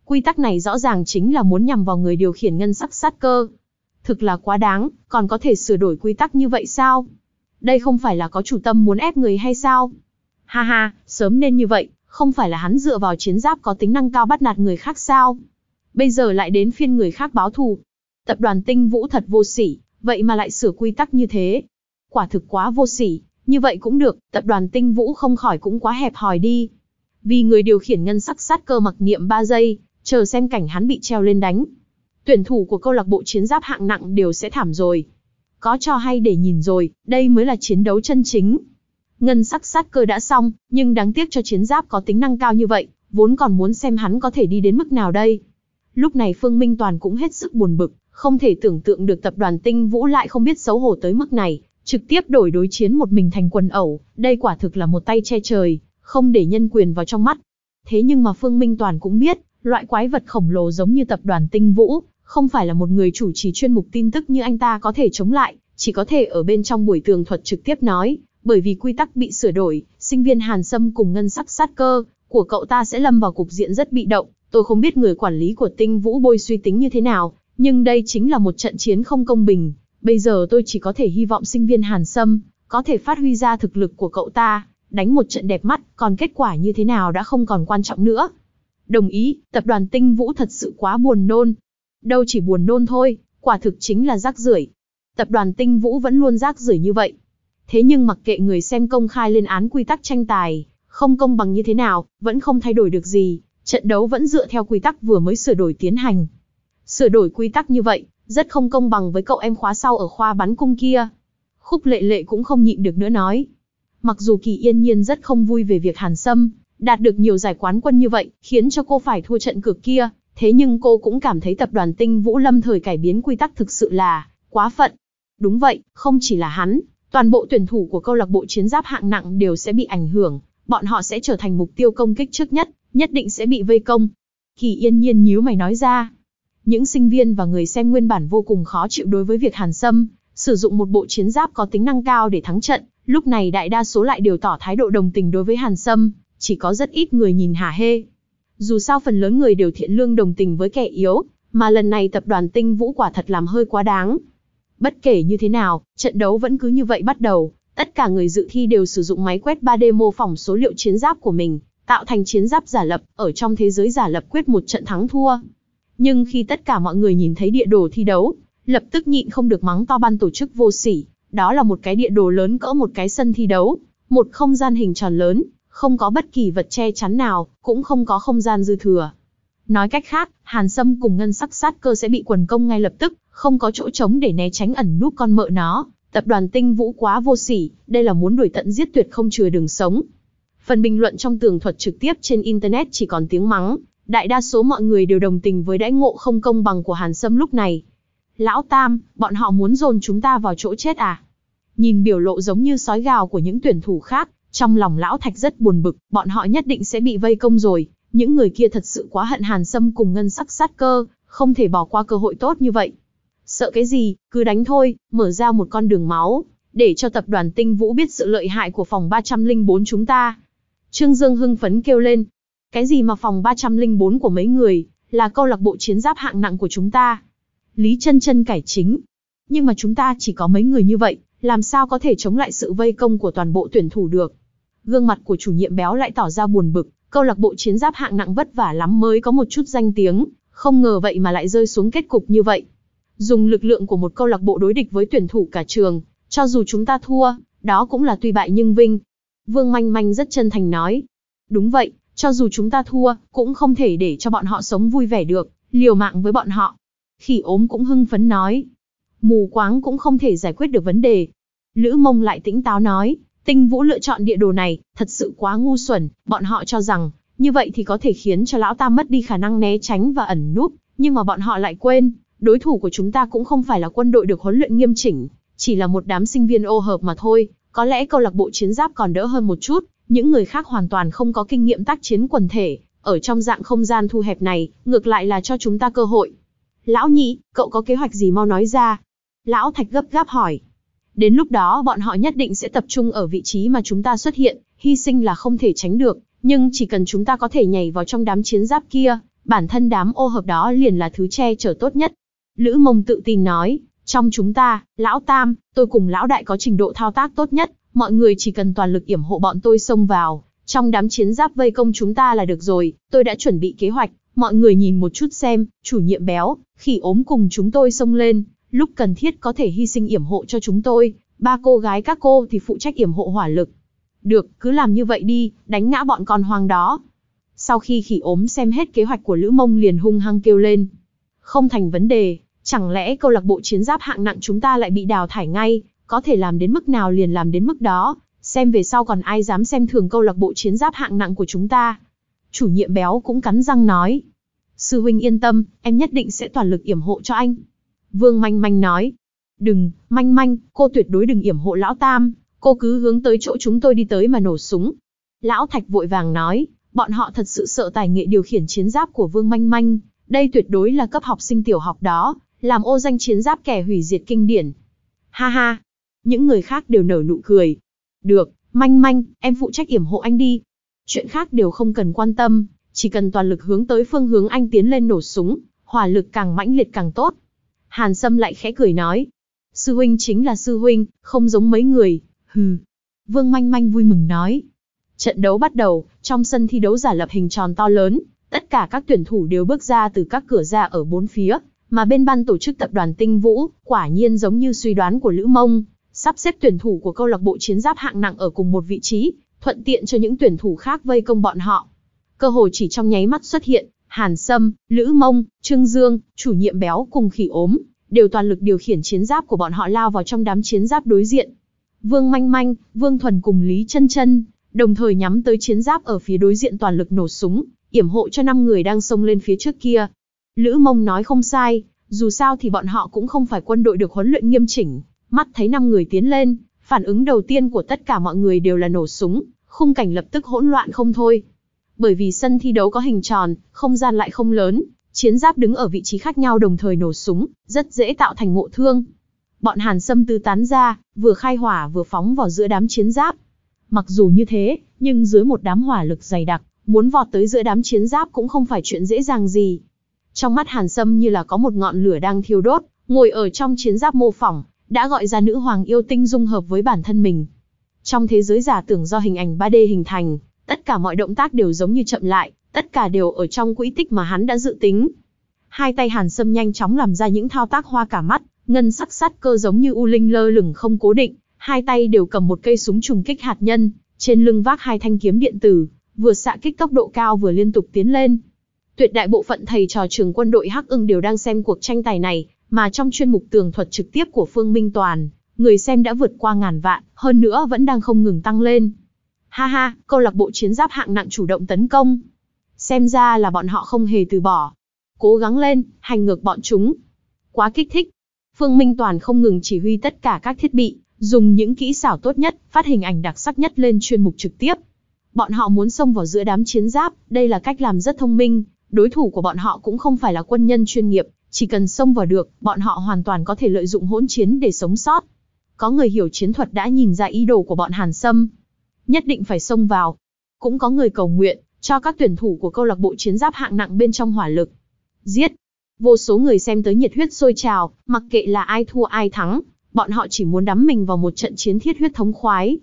Quy tắc này rõ ràng chính là muốn nhằm vào người điều khiển ngân sắc sát cơ. Thực là quá đáng, còn có thể sửa đổi quy tắc như vậy sao? Đây không phải là có chủ tâm muốn ép người hay sao? Ha ha, sớm nên như vậy, không phải là hắn dựa vào chiến giáp có tính năng cao bắt nạt người khác sao? Bây giờ lại đến phiên người khác báo thù. Tập đoàn tinh vũ thật vô sỉ, vậy mà lại sửa quy tắc như thế. Quả thực quá vô sỉ, như vậy cũng được, tập đoàn tinh vũ không khỏi cũng quá hẹp hòi đi. Vì người điều khiển ngân sắc sát cơ mặc niệm 3 giây, chờ xem cảnh hắn bị treo lên đánh. Tuyển thủ của câu lạc bộ chiến giáp hạng nặng đều sẽ thảm rồi. Có cho hay để nhìn rồi, đây mới là chiến đấu chân chính. Ngân sắc sát cơ đã xong, nhưng đáng tiếc cho chiến giáp có tính năng cao như vậy, vốn còn muốn xem hắn có thể đi đến mức nào đây. Lúc này Phương Minh Toàn cũng hết sức buồn bực, không thể tưởng tượng được tập đoàn tinh vũ lại không biết xấu hổ tới mức này, trực tiếp đổi đối chiến một mình thành quần ẩu, đây quả thực là một tay che trời, không để nhân quyền vào trong mắt. Thế nhưng mà Phương Minh Toàn cũng biết, loại quái vật khổng lồ giống như tập đoàn tinh vũ, không phải là một người chủ trì chuyên mục tin tức như anh ta có thể chống lại, chỉ có thể ở bên trong buổi tường thuật trực tiếp nói, bởi vì quy tắc bị sửa đổi, sinh viên Hàn Sâm cùng ngân sắc sát cơ của cậu ta sẽ lâm vào cục diện rất bị động, tôi không biết người quản lý của Tinh Vũ Bôi suy tính như thế nào, nhưng đây chính là một trận chiến không công bình, bây giờ tôi chỉ có thể hy vọng sinh viên Hàn Sâm có thể phát huy ra thực lực của cậu ta, đánh một trận đẹp mắt, còn kết quả như thế nào đã không còn quan trọng nữa. Đồng ý, tập đoàn Tinh Vũ thật sự quá buồn nôn. Đâu chỉ buồn nôn thôi, quả thực chính là rác rưởi. Tập đoàn Tinh Vũ vẫn luôn rác rưởi như vậy. Thế nhưng mặc kệ người xem công khai lên án quy tắc tranh tài, không công bằng như thế nào, vẫn không thay đổi được gì, trận đấu vẫn dựa theo quy tắc vừa mới sửa đổi tiến hành. Sửa đổi quy tắc như vậy, rất không công bằng với cậu em khóa sau ở khoa bắn cung kia. Khúc lệ lệ cũng không nhịn được nữa nói. Mặc dù kỳ yên nhiên rất không vui về việc Hàn Sâm, đạt được nhiều giải quán quân như vậy, khiến cho cô phải thua trận cược kia, thế nhưng cô cũng cảm thấy tập đoàn tinh Vũ Lâm thời cải biến quy tắc thực sự là quá phận. Đúng vậy, không chỉ là hắn, toàn bộ tuyển thủ của câu lạc bộ chiến giáp hạng nặng đều sẽ bị ảnh hưởng, bọn họ sẽ trở thành mục tiêu công kích trước nhất, nhất định sẽ bị vây công. Kỳ yên nhiên nhíu mày nói ra. Những sinh viên và người xem nguyên bản vô cùng khó chịu đối với việc Hàn Sâm, sử dụng một bộ chiến giáp có tính năng cao để thắng trận, lúc này đại đa số lại đều tỏ thái độ đồng tình đối với Hàn Sâm, chỉ có rất ít người nhìn hả hê. Dù sao phần lớn người đều thiện lương đồng tình với kẻ yếu, mà lần này tập đoàn tinh vũ quả thật làm hơi quá đáng. Bất kể như thế nào, trận đấu vẫn cứ như vậy bắt đầu, tất cả người dự thi đều sử dụng máy quét 3D mô phỏng số liệu chiến giáp của mình, tạo thành chiến giáp giả lập, ở trong thế giới giả lập quyết một trận thắng thua. Nhưng khi tất cả mọi người nhìn thấy địa đồ thi đấu, lập tức nhịn không được mắng to ban tổ chức vô sỉ, đó là một cái địa đồ lớn cỡ một cái sân thi đấu, một không gian hình tròn lớn, không có bất kỳ vật che chắn nào, cũng không có không gian dư thừa. Nói cách khác, Hàn Sâm cùng ngân sắc sát cơ sẽ bị quần công ngay lập tức, không có chỗ trống để né tránh ẩn núp con mợ nó. Tập đoàn tinh vũ quá vô sỉ, đây là muốn đuổi tận giết tuyệt không chừa đường sống. Phần bình luận trong tường thuật trực tiếp trên Internet chỉ còn tiếng mắng, đại đa số mọi người đều đồng tình với đãi ngộ không công bằng của Hàn Sâm lúc này. Lão Tam, bọn họ muốn dồn chúng ta vào chỗ chết à? Nhìn biểu lộ giống như sói gào của những tuyển thủ khác, trong lòng Lão Thạch rất buồn bực, bọn họ nhất định sẽ bị vây công rồi. Những người kia thật sự quá hận Hàn Sâm cùng ngân sắc sát cơ, không thể bỏ qua cơ hội tốt như vậy. Sợ cái gì, cứ đánh thôi, mở ra một con đường máu, để cho tập đoàn Tinh Vũ biết sự lợi hại của phòng 304 chúng ta. Trương Dương hưng phấn kêu lên. Cái gì mà phòng 304 của mấy người, là câu lạc bộ chiến giáp hạng nặng của chúng ta. Lý chân chân cải chính. Nhưng mà chúng ta chỉ có mấy người như vậy, làm sao có thể chống lại sự vây công của toàn bộ tuyển thủ được. Gương mặt của chủ nhiệm béo lại tỏ ra buồn bực, câu lạc bộ chiến giáp hạng nặng vất vả lắm mới có một chút danh tiếng, không ngờ vậy mà lại rơi xuống kết cục như vậy. Dùng lực lượng của một câu lạc bộ đối địch với tuyển thủ cả trường, cho dù chúng ta thua, đó cũng là tuy bại nhưng vinh. Vương Manh Manh rất chân thành nói. Đúng vậy, cho dù chúng ta thua, cũng không thể để cho bọn họ sống vui vẻ được, liều mạng với bọn họ. Khỉ ốm cũng hưng phấn nói. Mù quáng cũng không thể giải quyết được vấn đề. Lữ mông lại tĩnh táo nói, tinh vũ lựa chọn địa đồ này, thật sự quá ngu xuẩn, bọn họ cho rằng, như vậy thì có thể khiến cho lão ta mất đi khả năng né tránh và ẩn núp, nhưng mà bọn họ lại quên, đối thủ của chúng ta cũng không phải là quân đội được huấn luyện nghiêm chỉnh, chỉ là một đám sinh viên ô hợp mà thôi, có lẽ câu lạc bộ chiến giáp còn đỡ hơn một chút, những người khác hoàn toàn không có kinh nghiệm tác chiến quần thể, ở trong dạng không gian thu hẹp này, ngược lại là cho chúng ta cơ hội. Lão nhị, cậu có kế hoạch gì mau nói ra? Lão Thạch gấp gáp hỏi. Đến lúc đó bọn họ nhất định sẽ tập trung ở vị trí mà chúng ta xuất hiện, hy sinh là không thể tránh được, nhưng chỉ cần chúng ta có thể nhảy vào trong đám chiến giáp kia, bản thân đám ô hợp đó liền là thứ che chở tốt nhất. Lữ mông tự tin nói, trong chúng ta, lão tam, tôi cùng lão đại có trình độ thao tác tốt nhất, mọi người chỉ cần toàn lực yểm hộ bọn tôi xông vào, trong đám chiến giáp vây công chúng ta là được rồi, tôi đã chuẩn bị kế hoạch, mọi người nhìn một chút xem, chủ nhiệm béo, khỉ ốm cùng chúng tôi xông lên, lúc cần thiết có thể hy sinh yểm hộ cho chúng tôi, ba cô gái các cô thì phụ trách yểm hộ hỏa lực. Được, cứ làm như vậy đi, đánh ngã bọn con hoang đó. Sau khi khỉ ốm xem hết kế hoạch của Lữ Mông liền hung hăng kêu lên. Không thành vấn đề, chẳng lẽ câu lạc bộ chiến giáp hạng nặng chúng ta lại bị đào thải ngay, có thể làm đến mức nào liền làm đến mức đó, xem về sau còn ai dám xem thường câu lạc bộ chiến giáp hạng nặng của chúng ta. Chủ nhiệm béo cũng cắn răng nói. Sư huynh yên tâm, em nhất định sẽ toàn lực yểm hộ cho anh. Vương Manh Manh nói. Đừng, Manh Manh, cô tuyệt đối đừng yểm hộ Lão Tam, cô cứ hướng tới chỗ chúng tôi đi tới mà nổ súng. Lão Thạch vội vàng nói, bọn họ thật sự sợ tài nghệ điều khiển chiến giáp của Vương Manh Manh, đây tuyệt đối là cấp học sinh tiểu học đó, làm ô danh chiến giáp kẻ hủy diệt kinh điển. Ha ha, những người khác đều nở nụ cười. Được, Manh Manh, em phụ trách yểm hộ anh đi. Chuyện khác đều không cần quan tâm, chỉ cần toàn lực hướng tới phương hướng anh tiến lên nổ súng, hỏa lực càng mãnh liệt càng tốt. Hàn Sâm lại khẽ cười nói. Sư huynh chính là sư huynh, không giống mấy người, hừ. Vương Manh Manh vui mừng nói. Trận đấu bắt đầu, trong sân thi đấu giả lập hình tròn to lớn, tất cả các tuyển thủ đều bước ra từ các cửa ra ở bốn phía, mà bên ban tổ chức tập đoàn Tinh Vũ, quả nhiên giống như suy đoán của Lữ Mông, sắp xếp tuyển thủ của câu lạc bộ chiến giáp hạng nặng ở cùng một vị trí, thuận tiện cho những tuyển thủ khác vây công bọn họ. Cơ hội chỉ trong nháy mắt xuất hiện, Hàn Sâm, Lữ Mông, Trương Dương, chủ nhiệm béo cùng khỉ ốm, đều toàn lực điều khiển chiến giáp của bọn họ lao vào trong đám chiến giáp đối diện. Vương Manh Manh, Vương Thuần cùng Lý Chân Chân, đồng thời nhắm tới chiến giáp ở phía đối diện toàn lực nổ súng, yểm hộ cho năm người đang xông lên phía trước kia. Lữ Mông nói không sai, dù sao thì bọn họ cũng không phải quân đội được huấn luyện nghiêm chỉnh, mắt thấy năm người tiến lên, phản ứng đầu tiên của tất cả mọi người đều là nổ súng, khung cảnh lập tức hỗn loạn không thôi. Bởi vì sân thi đấu có hình tròn, không gian lại không lớn, chiến giáp đứng ở vị trí khác nhau đồng thời nổ súng, rất dễ tạo thành ngộ thương. Bọn Hàn Sâm tứ tán ra, vừa khai hỏa vừa phóng vào giữa đám chiến giáp. Mặc dù như thế, nhưng dưới một đám hỏa lực dày đặc, muốn vọt tới giữa đám chiến giáp cũng không phải chuyện dễ dàng gì. Trong mắt Hàn Sâm như là có một ngọn lửa đang thiêu đốt, ngồi ở trong chiến giáp mô phỏng, đã gọi ra nữ hoàng yêu tinh dung hợp với bản thân mình. Trong thế giới giả tưởng do hình ảnh 3D hình thành, tất cả mọi động tác đều giống như chậm lại, tất cả đều ở trong quỹ tích mà hắn đã dự tính. Hai tay Hàn Sâm nhanh chóng làm ra những thao tác hoa cả mắt, ngân sắc sát cơ giống như u linh lơ lửng không cố định, hai tay đều cầm một cây súng trùng kích hạt nhân, trên lưng vác hai thanh kiếm điện tử, vừa xạ kích tốc độ cao vừa liên tục tiến lên. Tuyệt đại bộ phận thầy trò trường quân đội Hắc Ưng đều đang xem cuộc tranh tài này, mà trong chuyên mục tường thuật trực tiếp của Phương Minh Toàn, người xem đã vượt qua ngàn vạn, hơn nữa vẫn đang không ngừng tăng lên. Ha ha, câu lạc bộ chiến giáp hạng nặng chủ động tấn công. Xem ra là bọn họ không hề từ bỏ. Cố gắng lên, hành ngược bọn chúng. Quá kích thích. Phương Minh Toàn không ngừng chỉ huy tất cả các thiết bị, dùng những kỹ xảo tốt nhất, phát hình ảnh đặc sắc nhất lên chuyên mục trực tiếp. Bọn họ muốn xông vào giữa đám chiến giáp, đây là cách làm rất thông minh, đối thủ của bọn họ cũng không phải là quân nhân chuyên nghiệp, chỉ cần xông vào được, bọn họ hoàn toàn có thể lợi dụng hỗn chiến để sống sót. Có người hiểu chiến thuật đã nhìn ra ý đồ của bọn Hàn Sâm. Nhất định phải xông vào. Cũng có người cầu nguyện, cho các tuyển thủ của câu lạc bộ chiến giáp hạng nặng bên trong hỏa lực. Giết! Vô số người xem tới nhiệt huyết sôi trào, mặc kệ là ai thua ai thắng, bọn họ chỉ muốn đắm mình vào một trận chiến thiết huyết thống khoái.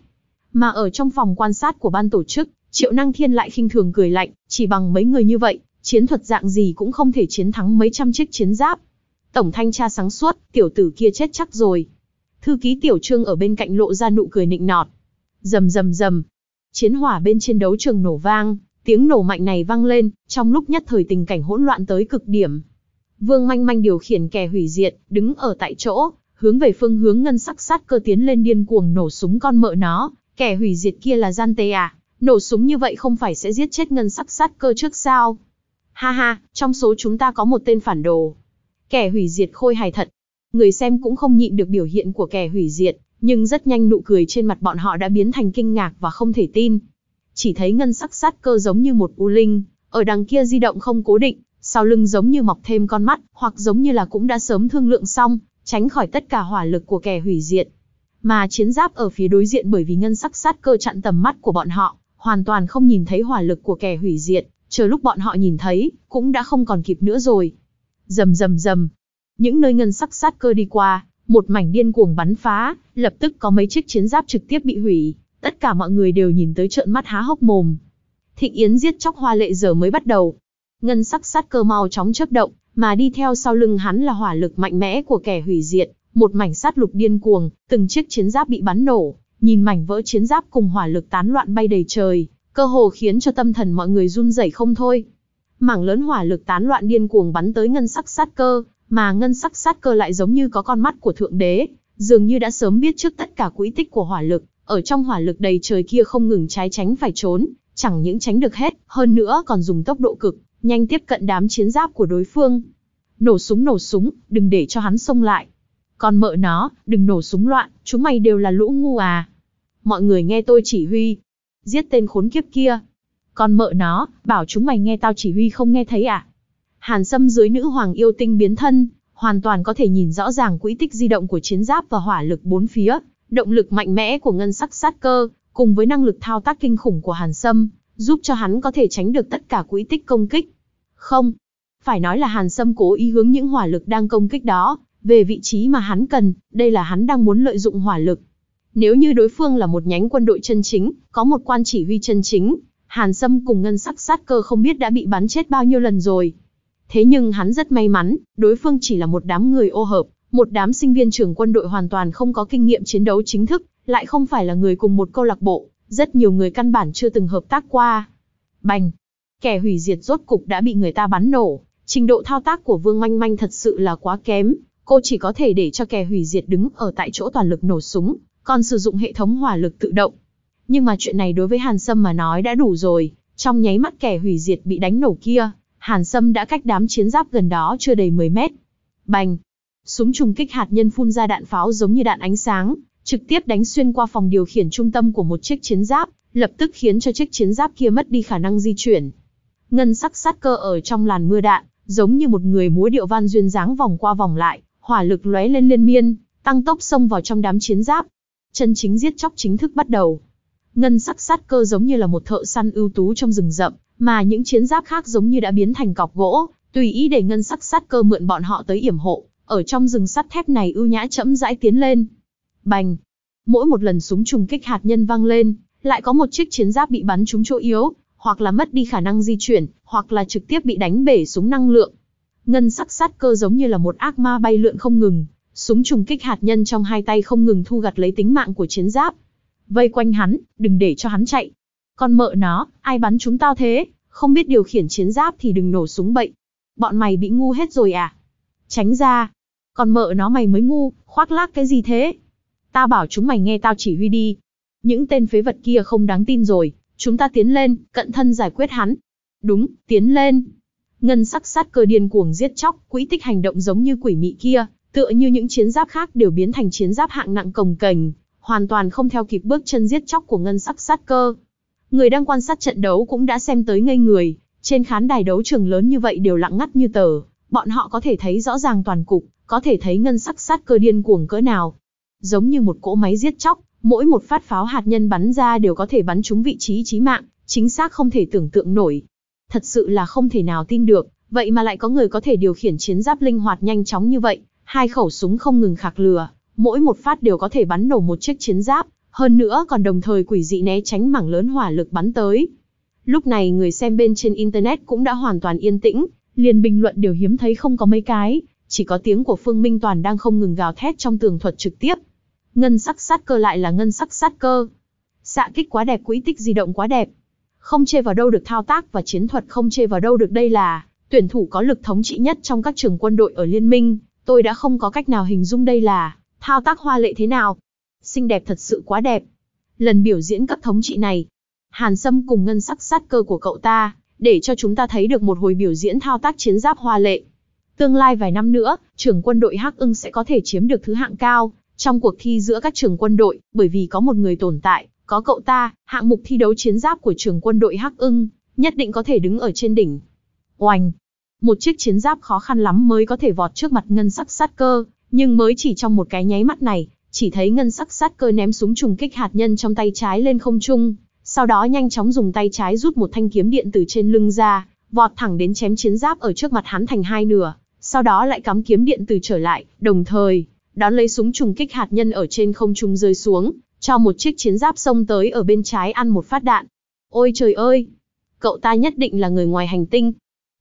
Mà ở trong phòng quan sát của ban tổ chức, Triệu Năng Thiên lại khinh thường cười lạnh, chỉ bằng mấy người như vậy, chiến thuật dạng gì cũng không thể chiến thắng mấy trăm chiếc chiến giáp. Tổng thanh tra sáng suốt, tiểu tử kia chết chắc rồi. Thư ký tiểu trương ở bên cạnh lộ ra nụ cười nịnh nọt. Rầm rầm rầm. Chiến hỏa bên trên đấu trường nổ vang, tiếng nổ mạnh này vang lên, trong lúc nhất thời tình cảnh hỗn loạn tới cực điểm. Vương manh manh điều khiển kẻ hủy diệt, đứng ở tại chỗ, hướng về phương hướng ngân sắc sát cơ tiến lên điên cuồng nổ súng con mợ nó, kẻ hủy diệt kia là gian tê à, nổ súng như vậy không phải sẽ giết chết ngân sắc sát cơ trước sao? Ha ha, trong số chúng ta có một tên phản đồ. Kẻ hủy diệt khôi hài thật. Người xem cũng không nhịn được biểu hiện của kẻ hủy diệt, nhưng rất nhanh nụ cười trên mặt bọn họ đã biến thành kinh ngạc và không thể tin. Chỉ thấy ngân sắc sát cơ giống như một u linh, ở đằng kia di động không cố định, sau lưng giống như mọc thêm con mắt, hoặc giống như là cũng đã sớm thương lượng xong, tránh khỏi tất cả hỏa lực của kẻ hủy diệt. Mà chiến giáp ở phía đối diện bởi vì ngân sắc sát cơ chặn tầm mắt của bọn họ, hoàn toàn không nhìn thấy hỏa lực của kẻ hủy diệt, chờ lúc bọn họ nhìn thấy, cũng đã không còn kịp nữa rồi. Rầm rầm rầm. Những nơi ngân sắc sát cơ đi qua, một mảnh điên cuồng bắn phá, lập tức có mấy chiếc chiến giáp trực tiếp bị hủy, tất cả mọi người đều nhìn tới trợn mắt há hốc mồm. Thịnh Yến giết chóc hoa lệ giờ mới bắt đầu. Ngân sắc sát cơ mau chóng chớp động, mà đi theo sau lưng hắn là hỏa lực mạnh mẽ của kẻ hủy diệt, một mảnh sát lục điên cuồng, từng chiếc chiến giáp bị bắn nổ, nhìn mảnh vỡ chiến giáp cùng hỏa lực tán loạn bay đầy trời, cơ hồ khiến cho tâm thần mọi người run rẩy không thôi. Mảng lớn hỏa lực tán loạn điên cuồng bắn tới ngân sắc sát cơ, mà ngân sắc sát cơ lại giống như có con mắt của thượng đế, dường như đã sớm biết trước tất cả quỹ tích của hỏa lực, ở trong hỏa lực đầy trời kia không ngừng trái tránh phải trốn, chẳng những tránh được hết, hơn nữa còn dùng tốc độ cực nhanh tiếp cận đám chiến giáp của đối phương. Nổ súng nổ súng, đừng để cho hắn xông lại. Còn mợ nó, đừng nổ súng loạn, chúng mày đều là lũ ngu à. Mọi người nghe tôi chỉ huy. Giết tên khốn kiếp kia. Còn mợ nó, bảo chúng mày nghe tao chỉ huy không nghe thấy à. Hàn Sâm dưới nữ hoàng yêu tinh biến thân, hoàn toàn có thể nhìn rõ ràng quỹ tích di động của chiến giáp và hỏa lực bốn phía, động lực mạnh mẽ của ngân sắc sát cơ, cùng với năng lực thao tác kinh khủng của Hàn Sâm, giúp cho hắn có thể tránh được tất cả quỹ tích công kích. Không, phải nói là Hàn Sâm cố ý hướng những hỏa lực đang công kích đó, về vị trí mà hắn cần, đây là hắn đang muốn lợi dụng hỏa lực. Nếu như đối phương là một nhánh quân đội chân chính, có một quan chỉ huy chân chính, Hàn Sâm cùng ngân sắc sát cơ không biết đã bị bắn chết bao nhiêu lần rồi. Thế nhưng hắn rất may mắn, đối phương chỉ là một đám người ô hợp, một đám sinh viên trường quân đội hoàn toàn không có kinh nghiệm chiến đấu chính thức, lại không phải là người cùng một câu lạc bộ, rất nhiều người căn bản chưa từng hợp tác qua. Bành! Kẻ hủy diệt rốt cục đã bị người ta bắn nổ, trình độ thao tác của Vương Manh Manh thật sự là quá kém, cô chỉ có thể để cho kẻ hủy diệt đứng ở tại chỗ toàn lực nổ súng, còn sử dụng hệ thống hỏa lực tự động. Nhưng mà chuyện này đối với Hàn Sâm mà nói đã đủ rồi, trong nháy mắt kẻ hủy diệt bị đánh nổ kia, Hàn Sâm đã cách đám chiến giáp gần đó chưa đầy 10 mét. Bành! Súng trùng kích hạt nhân phun ra đạn pháo giống như đạn ánh sáng, trực tiếp đánh xuyên qua phòng điều khiển trung tâm của một chiếc chiến giáp, lập tức khiến cho chiếc chiến giáp kia mất đi khả năng di chuyển. Ngân sắc sát cơ ở trong làn mưa đạn, giống như một người múa điệu văn duyên dáng vòng qua vòng lại, hỏa lực lóe lên liên miên, tăng tốc xông vào trong đám chiến giáp. Chân chính giết chóc chính thức bắt đầu. Ngân sắc sát cơ giống như là một thợ săn ưu tú trong rừng rậm, mà những chiến giáp khác giống như đã biến thành cọc gỗ, tùy ý để ngân sắc sát cơ mượn bọn họ tới yểm hộ, ở trong rừng sắt thép này ưu nhã chậm rãi tiến lên. Bành! Mỗi một lần súng trùng kích hạt nhân vang lên, lại có một chiếc chiến giáp bị bắn trúng chỗ yếu, hoặc là mất đi khả năng di chuyển, hoặc là trực tiếp bị đánh bể súng năng lượng. Ngân sắc sát cơ giống như là một ác ma bay lượn không ngừng, súng trùng kích hạt nhân trong hai tay không ngừng thu gặt lấy tính mạng của chiến giáp. Vây quanh hắn, đừng để cho hắn chạy. Con mợ nó, ai bắn chúng tao thế, không biết điều khiển chiến giáp thì đừng nổ súng bậy. Bọn mày bị ngu hết rồi à? Tránh ra. Còn mợ nó mày mới ngu, khoác lác cái gì thế? Tao bảo chúng mày nghe tao chỉ huy đi. Những tên phế vật kia không đáng tin rồi, chúng ta tiến lên, cận thân giải quyết hắn. Đúng, tiến lên. Ngân sắc sát cơ điên cuồng giết chóc, quỹ tích hành động giống như quỷ mị kia, tựa như những chiến giáp khác đều biến thành chiến giáp hạng nặng cồng kềnh, hoàn toàn không theo kịp bước chân giết chóc của ngân sắc sát cơ. Người đang quan sát trận đấu cũng đã xem tới ngây người, trên khán đài đấu trường lớn như vậy đều lặng ngắt như tờ, bọn họ có thể thấy rõ ràng toàn cục, có thể thấy ngân sắc sát cơ điên cuồng cỡ nào. Giống như một cỗ máy giết chóc, mỗi một phát pháo hạt nhân bắn ra đều có thể bắn trúng vị trí chí mạng, chính xác không thể tưởng tượng nổi. Thật sự là không thể nào tin được, vậy mà lại có người có thể điều khiển chiến giáp linh hoạt nhanh chóng như vậy, hai khẩu súng không ngừng khạc lửa, mỗi một phát đều có thể bắn nổ một chiếc chiến giáp, hơn nữa còn đồng thời quỷ dị né tránh mảng lớn hỏa lực bắn tới. Lúc này người xem bên trên Internet cũng đã hoàn toàn yên tĩnh, liền bình luận đều hiếm thấy không có mấy cái, chỉ có tiếng của Phương Minh Toàn đang không ngừng gào thét trong tường thuật trực tiếp. Ngân sắc sát cơ lại là ngân sắc sát cơ. Xạ kích quá đẹp quỹ tích di động quá đẹp. Không chê vào đâu được thao tác và chiến thuật không chê vào đâu được đây là tuyển thủ có lực thống trị nhất trong các trường quân đội ở liên minh. Tôi đã không có cách nào hình dung đây là thao tác hoa lệ thế nào. Xinh đẹp thật sự quá đẹp. Lần biểu diễn cấp thống trị này, Hàn Sâm cùng ngân sắc sát cơ của cậu ta, để cho chúng ta thấy được một hồi biểu diễn thao tác chiến giáp hoa lệ. Tương lai vài năm nữa, trưởng quân đội Hắc ưng sẽ có thể chiếm được thứ hạng cao, trong cuộc thi giữa các trường quân đội, bởi vì có một người tồn tại, có cậu ta, hạng mục thi đấu chiến giáp của trường quân đội Hắc ưng, nhất định có thể đứng ở trên đỉnh. Oanh! Một chiếc chiến giáp khó khăn lắm mới có thể vọt trước mặt ngân sắc sát cơ, nhưng mới chỉ trong một cái nháy mắt này, chỉ thấy ngân sắc sát cơ ném súng trùng kích hạt nhân trong tay trái lên không trung, sau đó nhanh chóng dùng tay trái rút một thanh kiếm điện từ trên lưng ra, vọt thẳng đến chém chiến giáp ở trước mặt hắn thành hai nửa, sau đó lại cắm kiếm điện từ trở lại, đồng thời, đón lấy súng trùng kích hạt nhân ở trên không trung rơi xuống, cho một chiếc chiến giáp xông tới ở bên trái ăn một phát đạn. Ôi trời ơi! Cậu ta nhất định là người ngoài hành tinh.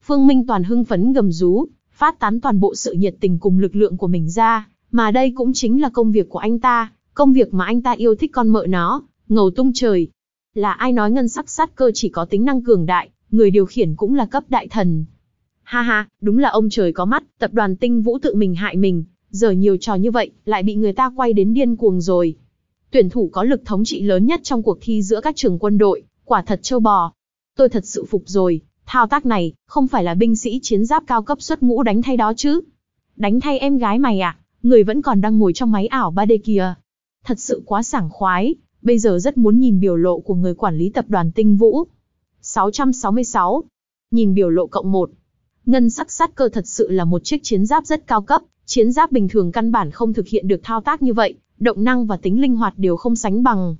Phương Minh toàn hưng phấn gầm rú, phát tán toàn bộ sự nhiệt tình cùng lực lượng của mình ra, mà đây cũng chính là công việc của anh ta, công việc mà anh ta yêu thích con mợ nó, ngầu tung trời. Là ai nói ngân sắc sát cơ chỉ có tính năng cường đại, người điều khiển cũng là cấp đại thần. Ha ha, đúng là ông trời có mắt, tập đoàn tinh vũ tự mình hại mình, giờ nhiều trò như vậy, lại bị người ta quay đến điên cuồng rồi. Tuyển thủ có lực thống trị lớn nhất trong cuộc thi giữa các trường quân đội, quả thật châu bò. Tôi thật sự phục rồi, thao tác này, không phải là binh sĩ chiến giáp cao cấp xuất ngũ đánh thay đó chứ. Đánh thay em gái mày à, người vẫn còn đang ngồi trong máy ảo 3D kìa. Thật sự quá sảng khoái, bây giờ rất muốn nhìn biểu lộ của người quản lý tập đoàn tinh vũ. 666. Nhìn biểu lộ cộng 1. Ngân sắc sát cơ thật sự là một chiếc chiến giáp rất cao cấp, chiến giáp bình thường căn bản không thực hiện được thao tác như vậy, động năng và tính linh hoạt đều không sánh bằng.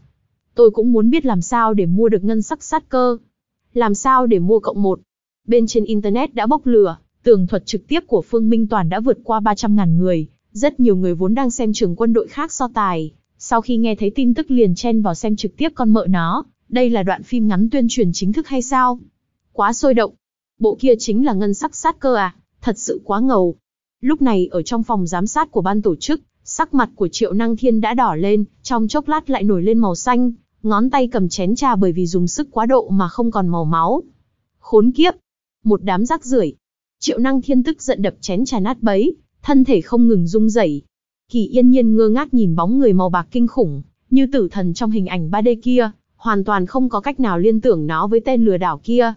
Tôi cũng muốn biết làm sao để mua được ngân sắc sát cơ. Làm sao để mua cộng một. Bên trên Internet đã bốc lửa, tường thuật trực tiếp của Phương Minh Toàn đã vượt qua 300.000 người, rất nhiều người vốn đang xem trường quân đội khác so tài. Sau khi nghe thấy tin tức liền chen vào xem trực tiếp con mợ nó, đây là đoạn phim ngắn tuyên truyền chính thức hay sao? Quá sôi động. Bộ kia chính là ngân sắc sát cơ à, thật sự quá ngầu. Lúc này ở trong phòng giám sát của ban tổ chức, sắc mặt của Triệu Năng Thiên đã đỏ lên, trong chốc lát lại nổi lên màu xanh, ngón tay cầm chén trà bởi vì dùng sức quá độ mà không còn màu máu. Khốn kiếp! Một đám rác rưởi. Triệu Năng Thiên tức giận đập chén trà nát bấy, thân thể không ngừng rung rẩy. Kỳ Yên Nhiên ngơ ngác nhìn bóng người màu bạc kinh khủng, như tử thần trong hình ảnh 3D kia, hoàn toàn không có cách nào liên tưởng nó với tên lừa đảo kia.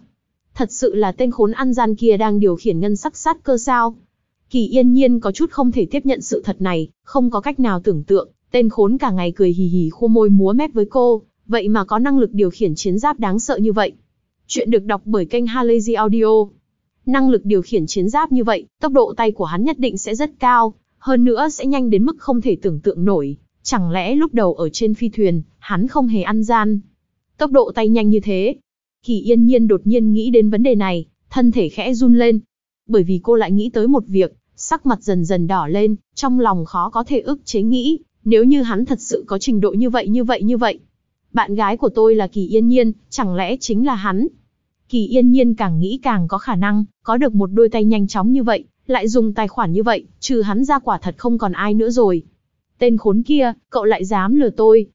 Thật sự là tên khốn ăn gian kia đang điều khiển ngân sắc sát cơ sao? Kỳ yên nhiên có chút không thể tiếp nhận sự thật này, không có cách nào tưởng tượng, tên khốn cả ngày cười hì hì khua môi múa mép với cô, vậy mà có năng lực điều khiển chiến giáp đáng sợ như vậy. Chuyện được đọc bởi kênh Halazy Audio. Năng lực điều khiển chiến giáp như vậy, tốc độ tay của hắn nhất định sẽ rất cao, hơn nữa sẽ nhanh đến mức không thể tưởng tượng nổi. Chẳng lẽ lúc đầu ở trên phi thuyền, hắn không hề ăn gian. Tốc độ tay nhanh như thế. Kỳ yên nhiên đột nhiên nghĩ đến vấn đề này, thân thể khẽ run lên. Bởi vì cô lại nghĩ tới một việc, sắc mặt dần dần đỏ lên, trong lòng khó có thể ức chế nghĩ, nếu như hắn thật sự có trình độ như vậy như vậy như vậy. Bạn gái của tôi là Kỳ Yên Nhiên, chẳng lẽ chính là hắn? Kỳ Yên Nhiên càng nghĩ càng có khả năng, có được một đôi tay nhanh chóng như vậy, lại dùng tài khoản như vậy, trừ hắn ra quả thật không còn ai nữa rồi. Tên khốn kia, cậu lại dám lừa tôi.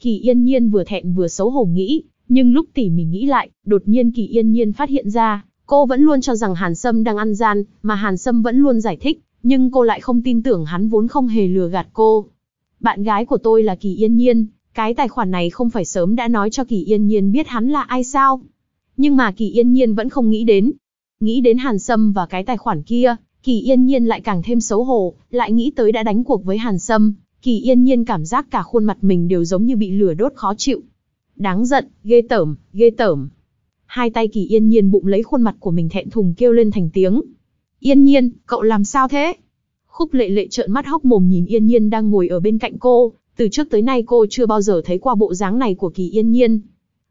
Kỳ Yên Nhiên vừa thẹn vừa xấu hổ nghĩ, nhưng lúc tỉ mỉ nghĩ lại, đột nhiên Kỳ Yên Nhiên phát hiện ra, cô vẫn luôn cho rằng Hàn Sâm đang ăn gian, mà Hàn Sâm vẫn luôn giải thích, nhưng cô lại không tin tưởng hắn vốn không hề lừa gạt cô. Bạn gái của tôi là Kỳ Yên Nhiên, cái tài khoản này không phải sớm đã nói cho Kỳ Yên Nhiên biết hắn là ai sao? Nhưng mà Kỳ Yên Nhiên vẫn không nghĩ đến. Nghĩ đến Hàn Sâm và cái tài khoản kia, Kỳ Yên Nhiên lại càng thêm xấu hổ, lại nghĩ tới đã đánh cuộc với Hàn Sâm, Kỳ Yên Nhiên cảm giác cả khuôn mặt mình đều giống như bị lửa đốt khó chịu. Đáng giận, ghê tởm, ghê tởm. Hai tay Kỳ Yên Nhiên bụng lấy khuôn mặt của mình thẹn thùng kêu lên thành tiếng. Yên Nhiên, cậu làm sao thế? Khúc lệ lệ trợn mắt hốc mồm nhìn Yên Nhiên đang ngồi ở bên cạnh cô, từ trước tới nay cô chưa bao giờ thấy qua bộ dáng này của Kỳ Yên Nhiên.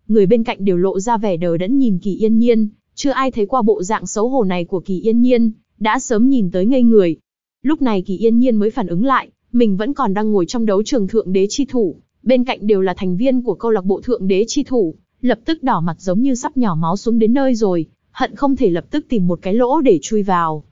Người bên cạnh đều lộ ra vẻ đờ đẫn nhìn Kỳ Yên Nhiên, chưa ai thấy qua bộ dạng xấu hổ này của Kỳ Yên Nhiên, đã sớm nhìn tới ngây người. Lúc này Kỳ Yên Nhiên mới phản ứng lại, mình vẫn còn đang ngồi trong đấu trường thượng đế chi thủ, bên cạnh đều là thành viên của câu lạc bộ thượng đế chi thủ, lập tức đỏ mặt giống như sắp nhỏ máu xuống đến nơi rồi, hận không thể lập tức tìm một cái lỗ để chui vào.